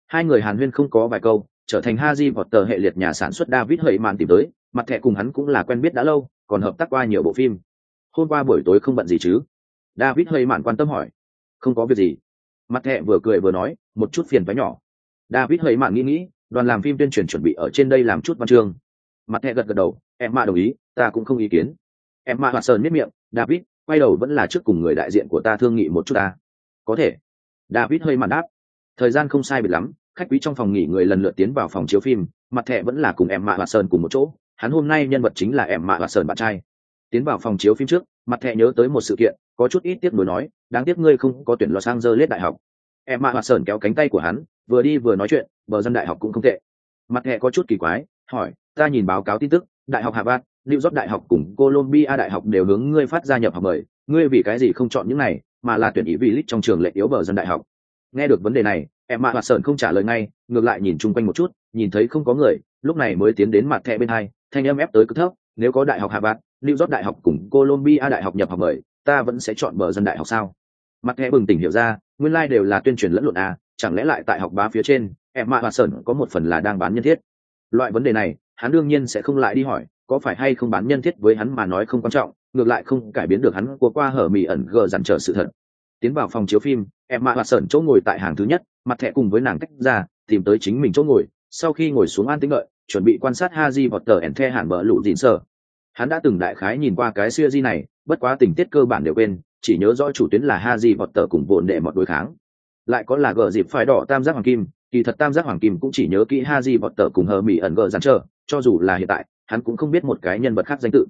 Hai người hàn huyên không có vài câu trở thành haji di vọt tờ hệ liệt nhà sản xuất david hợi Mạn tìm tới, mặt thẻ cùng hắn cũng là quen biết đã lâu, còn hợp tác qua nhiều bộ phim. Hôm qua buổi tối không bận gì chứ? David hơi mạn quan tâm hỏi. Không có việc gì. Mặt thẻ vừa cười vừa nói, một chút phiền váy nhỏ. David hơi mạn nghĩ nghĩ, đoàn làm phim tuyên truyền chuẩn bị ở trên đây làm chút văn chương. Mặt thẻ gật gật đầu, em mà đồng ý, ta cũng không ý kiến. Em mà hoạt sờn miết miệng, david, quay đầu vẫn là trước cùng người đại diện của ta thương nghị một chút ta. Có thể. David hơi mạn đáp. Thời gian không sai biệt lắm khách quý trong phòng nghỉ người lần lượt tiến vào phòng chiếu phim, mặt thẹ vẫn là cùng em mạ hoạt sơn cùng một chỗ. Hắn hôm nay nhân vật chính là em mạ hoạt sơn bạn trai. Tiến vào phòng chiếu phim trước, mặt thẹ nhớ tới một sự kiện, có chút ít tiếc nuối nói, đáng tiếc ngươi không có tuyển lọt sang dơ lết đại học. Em mạ hoạt sơn kéo cánh tay của hắn, vừa đi vừa nói chuyện, bờ dân đại học cũng không tệ. Mặt thẹ có chút kỳ quái, hỏi, ta nhìn báo cáo tin tức, đại học harvard, new york đại học cùng Columbia đại học đều hướng ngươi phát gia nhập học mời. Ngươi vì cái gì không chọn những này, mà là tuyển ý vị lít trong trường lệ yếu bờ dân đại học? Nghe được vấn đề này em mạ hoạt sơn không trả lời ngay ngược lại nhìn chung quanh một chút nhìn thấy không có người lúc này mới tiến đến mặt thẹ bên hai thanh âm ép tới cực thấp nếu có đại học harvard New York đại học cùng Columbia đại học nhập học mời, ta vẫn sẽ chọn bờ dân đại học sao? Mặt thẹ bừng tỉnh hiểu ra, nguyên lai đều là tuyên truyền lẫn lộn à, chẳng lẽ lại tại học bá phía trên, em mạ Sơn có một phần là đang bán nhân thiết. Loại vấn đề này, hắn đương nhiên sẽ không lại đi hỏi, có phải hay không bán nhân thiết với hắn mà nói không quan trọng, ngược lại không cải biến được hắn của qua hở mì ẩn gờ dằn trở sự thật. Tiến vào phòng chiếu phim, em mạ Sơn chỗ ngồi tại hàng thứ nhất, mặt thẹ cùng với nàng tách ra, tìm tới chính mình chỗ ngồi, sau khi ngồi xuống an tĩnh lợi, chuẩn bị quan sát Haji tờ ẻn The hẳn bờ lụ dịn sở, hắn đã từng đại khái nhìn qua cái siêu di này bất quá tình tiết cơ bản đều quên chỉ nhớ rõ chủ tuyến là ha di vọt tờ cùng bồn đệ một đối kháng. Lại có là gờ dịp phải đỏ tam giác hoàng kim kỳ thật tam giác hoàng kim cũng chỉ nhớ kỹ ha di vọt tờ cùng hờ mỹ ẩn gờ dàn trơ cho dù là hiện tại hắn cũng không biết một cái nhân vật khác danh tự.